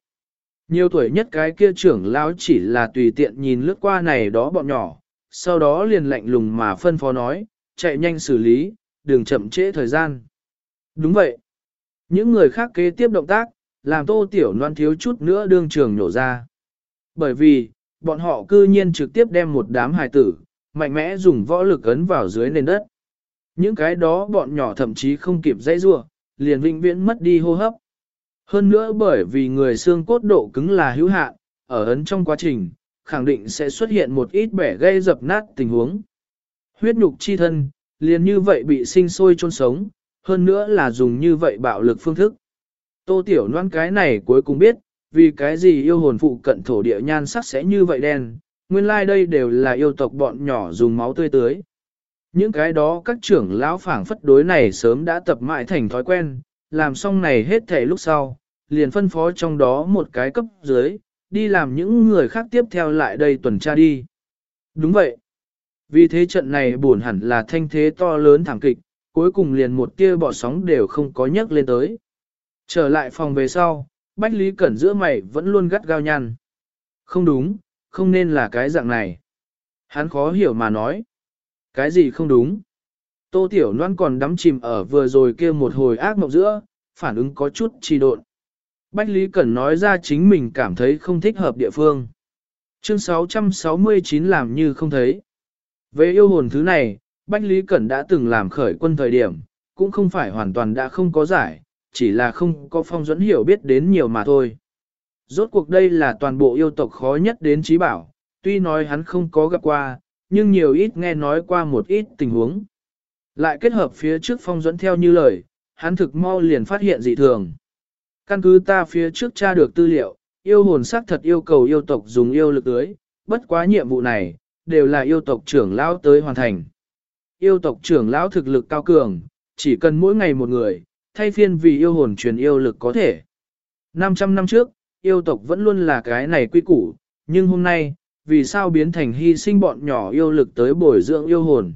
Nhiều tuổi nhất cái kia trưởng lão chỉ là tùy tiện nhìn lướt qua này đó bọn nhỏ, sau đó liền lạnh lùng mà phân phó nói, chạy nhanh xử lý, đừng chậm trễ thời gian. Đúng vậy. Những người khác kế tiếp động tác, làm tô tiểu loan thiếu chút nữa đương trường nổ ra. Bởi vì, bọn họ cư nhiên trực tiếp đem một đám hài tử, mạnh mẽ dùng võ lực ấn vào dưới nền đất. Những cái đó bọn nhỏ thậm chí không kịp dãy rua, liền vĩnh viễn mất đi hô hấp. Hơn nữa bởi vì người xương cốt độ cứng là hữu hạn, ở ấn trong quá trình, khẳng định sẽ xuất hiện một ít bẻ gây dập nát tình huống. Huyết nhục chi thân, liền như vậy bị sinh sôi chôn sống, hơn nữa là dùng như vậy bạo lực phương thức. Tô Tiểu Loan cái này cuối cùng biết, vì cái gì yêu hồn phụ cận thổ địa nhan sắc sẽ như vậy đen, nguyên lai like đây đều là yêu tộc bọn nhỏ dùng máu tươi tưới. Những cái đó các trưởng lão phảng phất đối này sớm đã tập mãi thành thói quen, làm xong này hết thể lúc sau, liền phân phó trong đó một cái cấp dưới, đi làm những người khác tiếp theo lại đây tuần tra đi. Đúng vậy. Vì thế trận này buồn hẳn là thanh thế to lớn thảm kịch, cuối cùng liền một tia bọ sóng đều không có nhấc lên tới. Trở lại phòng về sau, Bách Lý Cẩn giữa mày vẫn luôn gắt gao nhăn. Không đúng, không nên là cái dạng này. Hắn khó hiểu mà nói. Cái gì không đúng? Tô Tiểu Loan còn đắm chìm ở vừa rồi kia một hồi ác mộng giữa, phản ứng có chút trì độn. Bách Lý Cẩn nói ra chính mình cảm thấy không thích hợp địa phương. Chương 669 làm như không thấy. Về yêu hồn thứ này, Bách Lý Cẩn đã từng làm khởi quân thời điểm, cũng không phải hoàn toàn đã không có giải, chỉ là không có phong dẫn hiểu biết đến nhiều mà thôi. Rốt cuộc đây là toàn bộ yêu tộc khó nhất đến trí bảo, tuy nói hắn không có gặp qua, nhưng nhiều ít nghe nói qua một ít tình huống. Lại kết hợp phía trước phong dẫn theo như lời, hắn thực mau liền phát hiện dị thường. Căn cứ ta phía trước tra được tư liệu, yêu hồn xác thật yêu cầu yêu tộc dùng yêu lực tưới, bất quá nhiệm vụ này, đều là yêu tộc trưởng lão tới hoàn thành. Yêu tộc trưởng lão thực lực cao cường, chỉ cần mỗi ngày một người, thay phiên vì yêu hồn truyền yêu lực có thể. 500 năm trước, yêu tộc vẫn luôn là cái này quy củ, nhưng hôm nay, vì sao biến thành hy sinh bọn nhỏ yêu lực tới bồi dưỡng yêu hồn.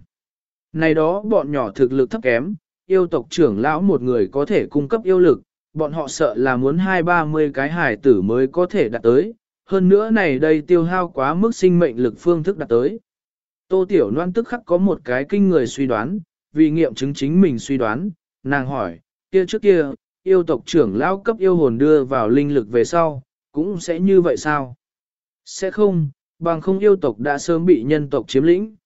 Này đó bọn nhỏ thực lực thấp kém, yêu tộc trưởng lão một người có thể cung cấp yêu lực, bọn họ sợ là muốn hai ba mươi cái hải tử mới có thể đạt tới, hơn nữa này đây tiêu hao quá mức sinh mệnh lực phương thức đạt tới. Tô Tiểu Loan tức khắc có một cái kinh người suy đoán, vì nghiệm chứng chính mình suy đoán, nàng hỏi, kia trước kia, yêu tộc trưởng lão cấp yêu hồn đưa vào linh lực về sau, cũng sẽ như vậy sao? Sẽ không, bằng không yêu tộc đã sớm bị nhân tộc chiếm lĩnh.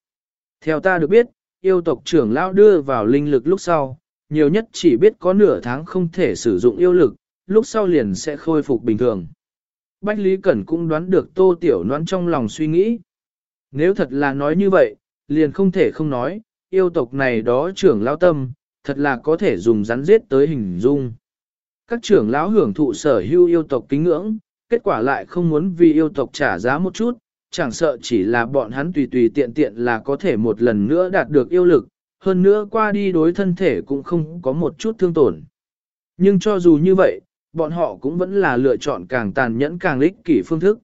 Theo ta được biết, yêu tộc trưởng lão đưa vào linh lực lúc sau, nhiều nhất chỉ biết có nửa tháng không thể sử dụng yêu lực, lúc sau liền sẽ khôi phục bình thường. Bách Lý Cẩn cũng đoán được tô tiểu noãn trong lòng suy nghĩ. Nếu thật là nói như vậy, liền không thể không nói, yêu tộc này đó trưởng lão tâm, thật là có thể dùng rắn giết tới hình dung. Các trưởng lão hưởng thụ sở hữu yêu tộc kính ngưỡng, kết quả lại không muốn vì yêu tộc trả giá một chút, chẳng sợ chỉ là bọn hắn tùy tùy tiện tiện là có thể một lần nữa đạt được yêu lực, hơn nữa qua đi đối thân thể cũng không có một chút thương tổn. Nhưng cho dù như vậy, bọn họ cũng vẫn là lựa chọn càng tàn nhẫn càng lích kỷ phương thức.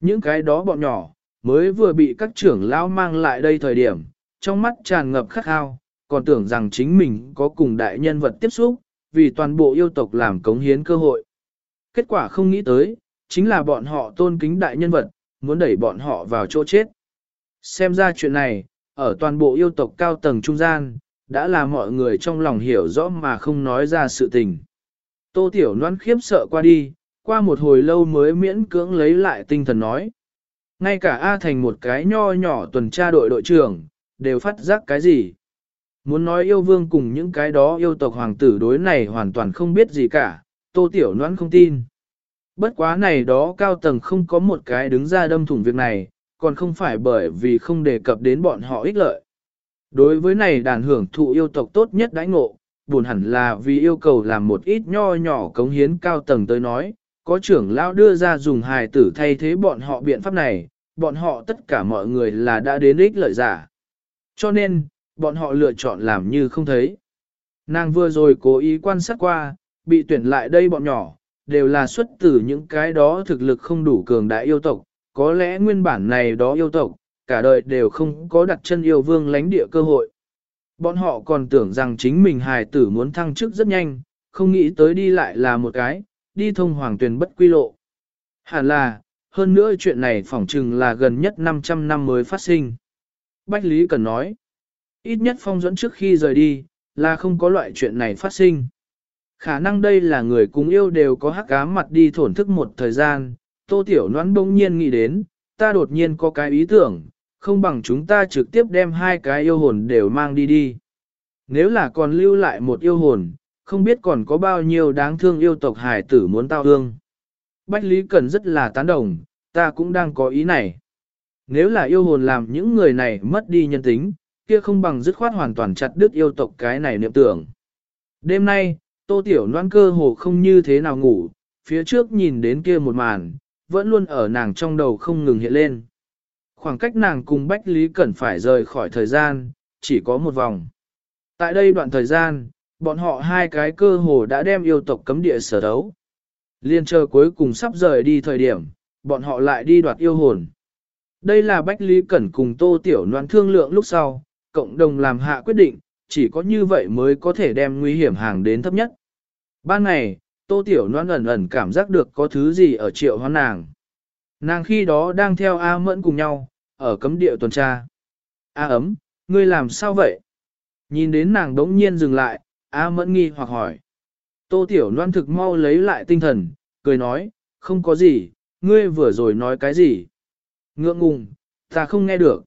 Những cái đó bọn nhỏ, mới vừa bị các trưởng lão mang lại đây thời điểm, trong mắt tràn ngập khắc khao, còn tưởng rằng chính mình có cùng đại nhân vật tiếp xúc, vì toàn bộ yêu tộc làm cống hiến cơ hội. Kết quả không nghĩ tới, chính là bọn họ tôn kính đại nhân vật, muốn đẩy bọn họ vào chỗ chết. Xem ra chuyện này, ở toàn bộ yêu tộc cao tầng trung gian, đã là mọi người trong lòng hiểu rõ mà không nói ra sự tình. Tô Tiểu Loan khiếp sợ qua đi, qua một hồi lâu mới miễn cưỡng lấy lại tinh thần nói. Ngay cả A thành một cái nho nhỏ tuần tra đội đội trưởng, đều phát giác cái gì. Muốn nói yêu vương cùng những cái đó yêu tộc hoàng tử đối này hoàn toàn không biết gì cả, Tô Tiểu Loan không tin. Bất quá này đó cao tầng không có một cái đứng ra đâm thủng việc này, còn không phải bởi vì không đề cập đến bọn họ ích lợi. Đối với này đàn hưởng thụ yêu tộc tốt nhất đãi ngộ, buồn hẳn là vì yêu cầu làm một ít nho nhỏ cống hiến cao tầng tới nói, có trưởng lão đưa ra dùng hài tử thay thế bọn họ biện pháp này, bọn họ tất cả mọi người là đã đến ích lợi giả. Cho nên, bọn họ lựa chọn làm như không thấy. Nàng vừa rồi cố ý quan sát qua, bị tuyển lại đây bọn nhỏ, đều là xuất từ những cái đó thực lực không đủ cường đại yêu tộc, có lẽ nguyên bản này đó yêu tộc, cả đời đều không có đặt chân yêu vương lánh địa cơ hội. Bọn họ còn tưởng rằng chính mình hài tử muốn thăng chức rất nhanh, không nghĩ tới đi lại là một cái, đi thông hoàng tuyển bất quy lộ. Hẳn là, hơn nữa chuyện này phỏng chừng là gần nhất 500 năm mới phát sinh. Bách Lý Cần nói, ít nhất phong dẫn trước khi rời đi, là không có loại chuyện này phát sinh. Khả năng đây là người cùng yêu đều có hắc ám mặt đi thổn thức một thời gian, tô tiểu noãn bỗng nhiên nghĩ đến, ta đột nhiên có cái ý tưởng, không bằng chúng ta trực tiếp đem hai cái yêu hồn đều mang đi đi. Nếu là còn lưu lại một yêu hồn, không biết còn có bao nhiêu đáng thương yêu tộc hải tử muốn tao thương. Bách Lý Cần rất là tán đồng, ta cũng đang có ý này. Nếu là yêu hồn làm những người này mất đi nhân tính, kia không bằng dứt khoát hoàn toàn chặt đứt yêu tộc cái này niệm tưởng. Đêm nay, Tô Tiểu Loan cơ hồ không như thế nào ngủ, phía trước nhìn đến kia một màn, vẫn luôn ở nàng trong đầu không ngừng hiện lên. Khoảng cách nàng cùng Bách Lý Cẩn phải rời khỏi thời gian, chỉ có một vòng. Tại đây đoạn thời gian, bọn họ hai cái cơ hồ đã đem yêu tộc cấm địa sở đấu. Liên chờ cuối cùng sắp rời đi thời điểm, bọn họ lại đi đoạt yêu hồn. Đây là Bách Lý Cẩn cùng Tô Tiểu Loan thương lượng lúc sau, cộng đồng làm hạ quyết định, chỉ có như vậy mới có thể đem nguy hiểm hàng đến thấp nhất. Ban ngày, Tô Tiểu Loan ẩn ẩn cảm giác được có thứ gì ở triệu hoán nàng. Nàng khi đó đang theo A Mẫn cùng nhau, ở cấm địa tuần tra. A ấm, ngươi làm sao vậy? Nhìn đến nàng đống nhiên dừng lại, A Mẫn nghi hoặc hỏi. Tô Tiểu Loan thực mau lấy lại tinh thần, cười nói, không có gì, ngươi vừa rồi nói cái gì. Ngượng ngùng, ta không nghe được.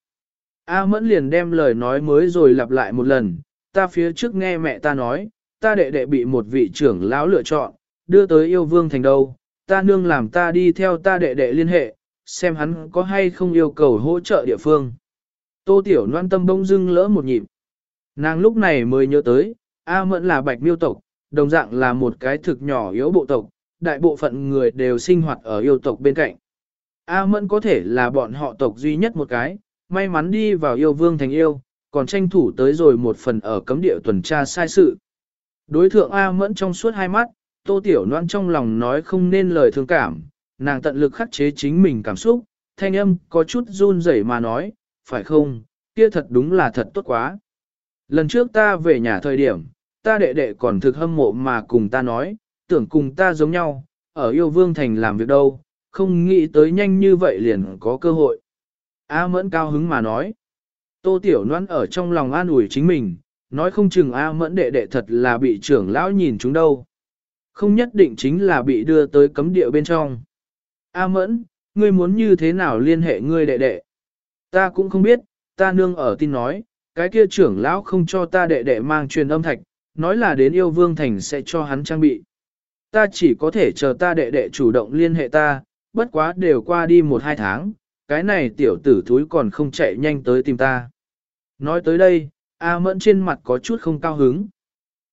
A mẫn liền đem lời nói mới rồi lặp lại một lần, ta phía trước nghe mẹ ta nói, ta đệ đệ bị một vị trưởng lão lựa chọn, đưa tới yêu vương thành đâu, ta nương làm ta đi theo ta đệ đệ liên hệ, xem hắn có hay không yêu cầu hỗ trợ địa phương. Tô Tiểu Loan tâm bông dưng lỡ một nhịp. Nàng lúc này mới nhớ tới, A Mẫn là bạch miêu tộc, đồng dạng là một cái thực nhỏ yếu bộ tộc, đại bộ phận người đều sinh hoạt ở yêu tộc bên cạnh. A Mẫn có thể là bọn họ tộc duy nhất một cái, may mắn đi vào yêu vương thành yêu, còn tranh thủ tới rồi một phần ở cấm địa tuần tra sai sự. Đối thượng A Mẫn trong suốt hai mắt, Tô Tiểu noan trong lòng nói không nên lời thương cảm, nàng tận lực khắc chế chính mình cảm xúc, thanh âm có chút run rẩy mà nói, phải không, kia thật đúng là thật tốt quá. Lần trước ta về nhà thời điểm, ta đệ đệ còn thực hâm mộ mà cùng ta nói, tưởng cùng ta giống nhau, ở yêu vương thành làm việc đâu, không nghĩ tới nhanh như vậy liền có cơ hội. A mẫn cao hứng mà nói. Tô Tiểu Loan ở trong lòng an ủi chính mình, nói không chừng A mẫn đệ đệ thật là bị trưởng lão nhìn chúng đâu. Không nhất định chính là bị đưa tới cấm địa bên trong. A mẫn, ngươi muốn như thế nào liên hệ ngươi đệ đệ? Ta cũng không biết, ta nương ở tin nói, cái kia trưởng lão không cho ta đệ đệ mang truyền âm thạch, nói là đến yêu vương thành sẽ cho hắn trang bị. Ta chỉ có thể chờ ta đệ đệ chủ động liên hệ ta, bất quá đều qua đi một hai tháng, cái này tiểu tử thúi còn không chạy nhanh tới tìm ta. Nói tới đây, A mẫn trên mặt có chút không cao hứng.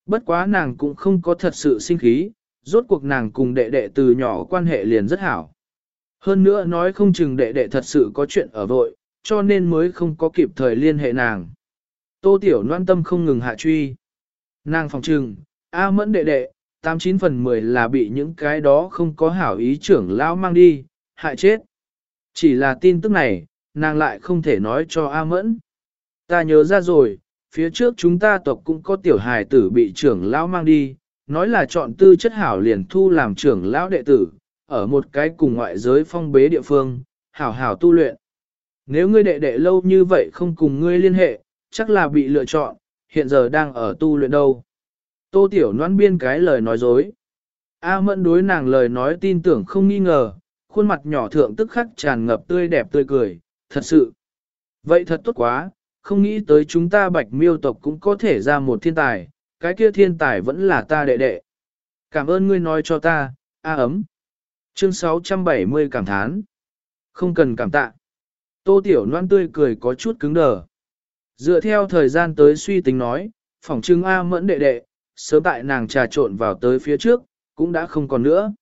Bất quá nàng cũng không có thật sự sinh khí, rốt cuộc nàng cùng đệ đệ từ nhỏ quan hệ liền rất hảo. Hơn nữa nói không chừng đệ đệ thật sự có chuyện ở vội, cho nên mới không có kịp thời liên hệ nàng. Tô Tiểu Loan tâm không ngừng hạ truy. Nàng phòng trừng, A mẫn đệ đệ, 89 phần 10 là bị những cái đó không có hảo ý trưởng lão mang đi, hại chết. Chỉ là tin tức này, nàng lại không thể nói cho A mẫn. Ta nhớ ra rồi, phía trước chúng ta tộc cũng có tiểu hài tử bị trưởng lão mang đi, nói là chọn tư chất hảo liền thu làm trưởng lão đệ tử, ở một cái cùng ngoại giới phong bế địa phương, hảo hảo tu luyện. Nếu ngươi đệ đệ lâu như vậy không cùng ngươi liên hệ, chắc là bị lựa chọn, hiện giờ đang ở tu luyện đâu. Tô Tiểu noan biên cái lời nói dối. A mẫn đối nàng lời nói tin tưởng không nghi ngờ, khuôn mặt nhỏ thượng tức khắc tràn ngập tươi đẹp tươi cười, thật sự. Vậy thật tốt quá, không nghĩ tới chúng ta bạch miêu tộc cũng có thể ra một thiên tài, cái kia thiên tài vẫn là ta đệ đệ. Cảm ơn ngươi nói cho ta, A ấm. Chương 670 cảm thán. Không cần cảm tạ. Tô Tiểu Loan tươi cười có chút cứng đờ. Dựa theo thời gian tới suy tính nói, phỏng trưng A mẫn đệ đệ, sớm tại nàng trà trộn vào tới phía trước, cũng đã không còn nữa.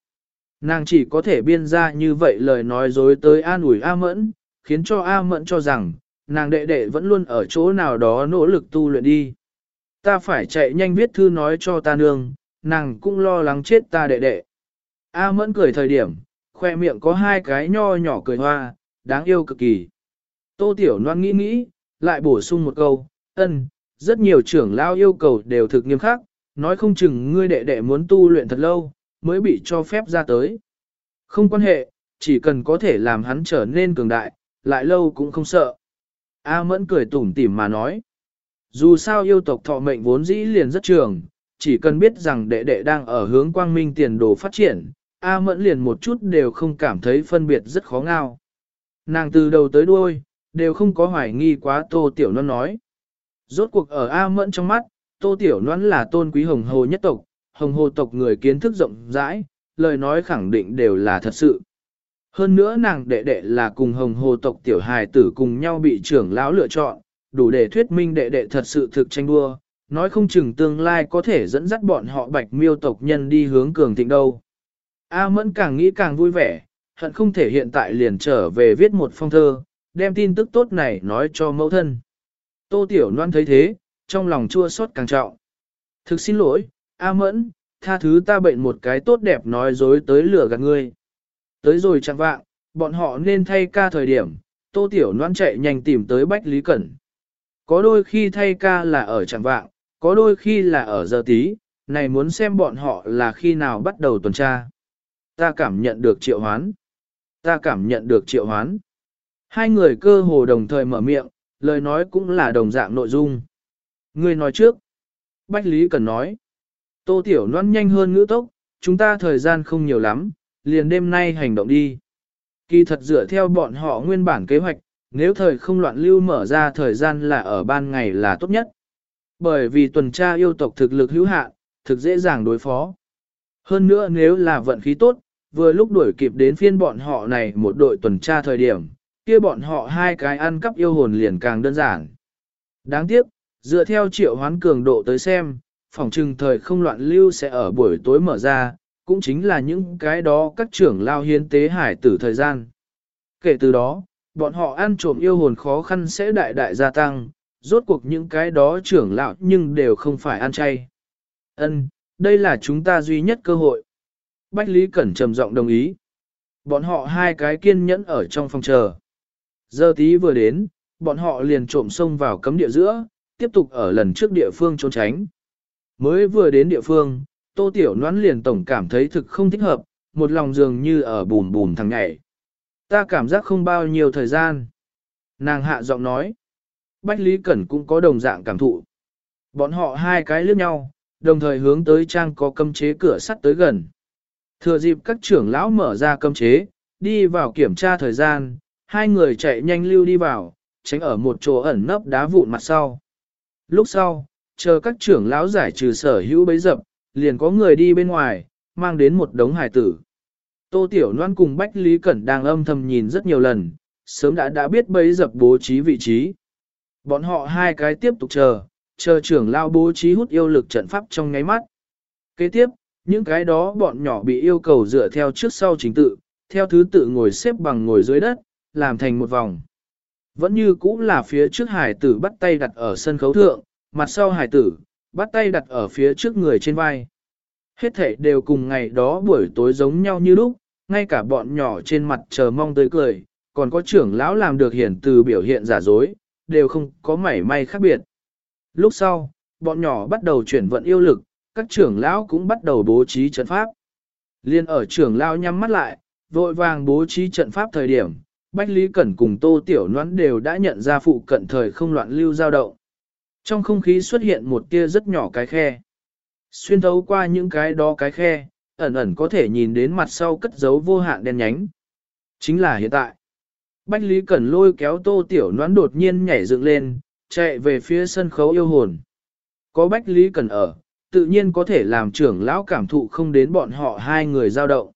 Nàng chỉ có thể biên ra như vậy lời nói dối tới an ủi A mẫn, khiến cho A mẫn cho rằng, nàng đệ đệ vẫn luôn ở chỗ nào đó nỗ lực tu luyện đi. Ta phải chạy nhanh viết thư nói cho ta nương, nàng cũng lo lắng chết ta đệ đệ. A mẫn cười thời điểm, khoe miệng có hai cái nho nhỏ cười hoa, đáng yêu cực kỳ. Tô Tiểu Loan nghĩ nghĩ, lại bổ sung một câu, ân, rất nhiều trưởng lao yêu cầu đều thực nghiêm khắc, nói không chừng ngươi đệ đệ muốn tu luyện thật lâu, mới bị cho phép ra tới. Không quan hệ, chỉ cần có thể làm hắn trở nên cường đại, lại lâu cũng không sợ. A mẫn cười tủm tỉm mà nói. Dù sao yêu tộc thọ mệnh vốn dĩ liền rất trường, chỉ cần biết rằng đệ đệ đang ở hướng quang minh tiền đồ phát triển, A mẫn liền một chút đều không cảm thấy phân biệt rất khó ngao. Nàng từ đầu tới đuôi, đều không có hoài nghi quá tô tiểu non nói. Rốt cuộc ở A mẫn trong mắt, tô tiểu non là tôn quý hồng hồ nhất tộc, hồng hồ tộc người kiến thức rộng rãi, lời nói khẳng định đều là thật sự. Hơn nữa nàng đệ đệ là cùng hồng hồ tộc tiểu hài tử cùng nhau bị trưởng lão lựa chọn, đủ để thuyết minh đệ đệ thật sự thực tranh đua, nói không chừng tương lai có thể dẫn dắt bọn họ bạch miêu tộc nhân đi hướng cường thịnh đâu. A mẫn càng nghĩ càng vui vẻ, hận không thể hiện tại liền trở về viết một phong thơ, đem tin tức tốt này nói cho mẫu thân. Tô Tiểu Loan thấy thế, trong lòng chua xót càng trọng. Thực xin lỗi, A mẫn, tha thứ ta bệnh một cái tốt đẹp nói dối tới lửa gạt ngươi. Tới rồi chẳng vạng, bọn họ nên thay ca thời điểm, Tô Tiểu Loan chạy nhanh tìm tới Bách Lý Cẩn. Có đôi khi thay ca là ở chẳng vạng, có đôi khi là ở giờ tí, này muốn xem bọn họ là khi nào bắt đầu tuần tra. Ta cảm nhận được triệu hoán. Ta cảm nhận được triệu hoán. Hai người cơ hồ đồng thời mở miệng, lời nói cũng là đồng dạng nội dung. Người nói trước. Bách Lý cần nói. Tô Tiểu Loan nhanh hơn ngữ tốc, chúng ta thời gian không nhiều lắm, liền đêm nay hành động đi. Kỳ thật dựa theo bọn họ nguyên bản kế hoạch, nếu thời không loạn lưu mở ra thời gian là ở ban ngày là tốt nhất. Bởi vì tuần tra yêu tộc thực lực hữu hạn, thực dễ dàng đối phó. Hơn nữa nếu là vận khí tốt, vừa lúc đuổi kịp đến phiên bọn họ này một đội tuần tra thời điểm, kia bọn họ hai cái ăn cắp yêu hồn liền càng đơn giản. Đáng tiếc, dựa theo triệu hoán cường độ tới xem, phòng trừng thời không loạn lưu sẽ ở buổi tối mở ra, cũng chính là những cái đó các trưởng lao hiến tế hải tử thời gian. Kể từ đó, bọn họ ăn trộm yêu hồn khó khăn sẽ đại đại gia tăng, rốt cuộc những cái đó trưởng lão nhưng đều không phải ăn chay. Ân, đây là chúng ta duy nhất cơ hội. Bách Lý Cẩn trầm giọng đồng ý. Bọn họ hai cái kiên nhẫn ở trong phòng chờ. Giờ tí vừa đến, bọn họ liền trộm xông vào cấm địa giữa, tiếp tục ở lần trước địa phương trốn tránh. Mới vừa đến địa phương, tô tiểu noãn liền tổng cảm thấy thực không thích hợp, một lòng dường như ở bùn bùn thằng nhảy. Ta cảm giác không bao nhiêu thời gian. Nàng hạ giọng nói. Bách Lý Cẩn cũng có đồng dạng cảm thụ. Bọn họ hai cái liếc nhau, đồng thời hướng tới trang có cấm chế cửa sắt tới gần. Thừa dịp các trưởng lão mở ra cấm chế, đi vào kiểm tra thời gian, hai người chạy nhanh lưu đi vào, tránh ở một chỗ ẩn nấp đá vụn mặt sau. Lúc sau, chờ các trưởng lão giải trừ sở hữu bấy dập, liền có người đi bên ngoài, mang đến một đống hải tử. Tô Tiểu Loan cùng Bách Lý Cẩn đang âm thầm nhìn rất nhiều lần, sớm đã đã biết bấy dập bố trí vị trí. Bọn họ hai cái tiếp tục chờ, chờ trưởng lao bố trí hút yêu lực trận pháp trong ngáy mắt. Kế tiếp, những cái đó bọn nhỏ bị yêu cầu dựa theo trước sau chính tự, theo thứ tự ngồi xếp bằng ngồi dưới đất, làm thành một vòng. Vẫn như cũ là phía trước hải tử bắt tay đặt ở sân khấu thượng, mặt sau hải tử, bắt tay đặt ở phía trước người trên vai. Hết thể đều cùng ngày đó buổi tối giống nhau như lúc, ngay cả bọn nhỏ trên mặt chờ mong tới cười, còn có trưởng lão làm được hiển từ biểu hiện giả dối, đều không có mảy may khác biệt. Lúc sau, bọn nhỏ bắt đầu chuyển vận yêu lực, các trưởng lão cũng bắt đầu bố trí trận pháp. Liên ở trưởng lão nhắm mắt lại, vội vàng bố trí trận pháp thời điểm, Bách Lý Cẩn cùng Tô Tiểu Noãn đều đã nhận ra phụ cận thời không loạn lưu dao động. Trong không khí xuất hiện một tia rất nhỏ cái khe. Xuyên thấu qua những cái đó cái khe, ẩn ẩn có thể nhìn đến mặt sau cất giấu vô hạn đen nhánh. Chính là hiện tại. Bách Lý Cẩn lôi kéo Tô Tiểu Noãn đột nhiên nhảy dựng lên, chạy về phía sân khấu yêu hồn. Có Bách Lý Cẩn ở, tự nhiên có thể làm trưởng lão cảm thụ không đến bọn họ hai người giao động.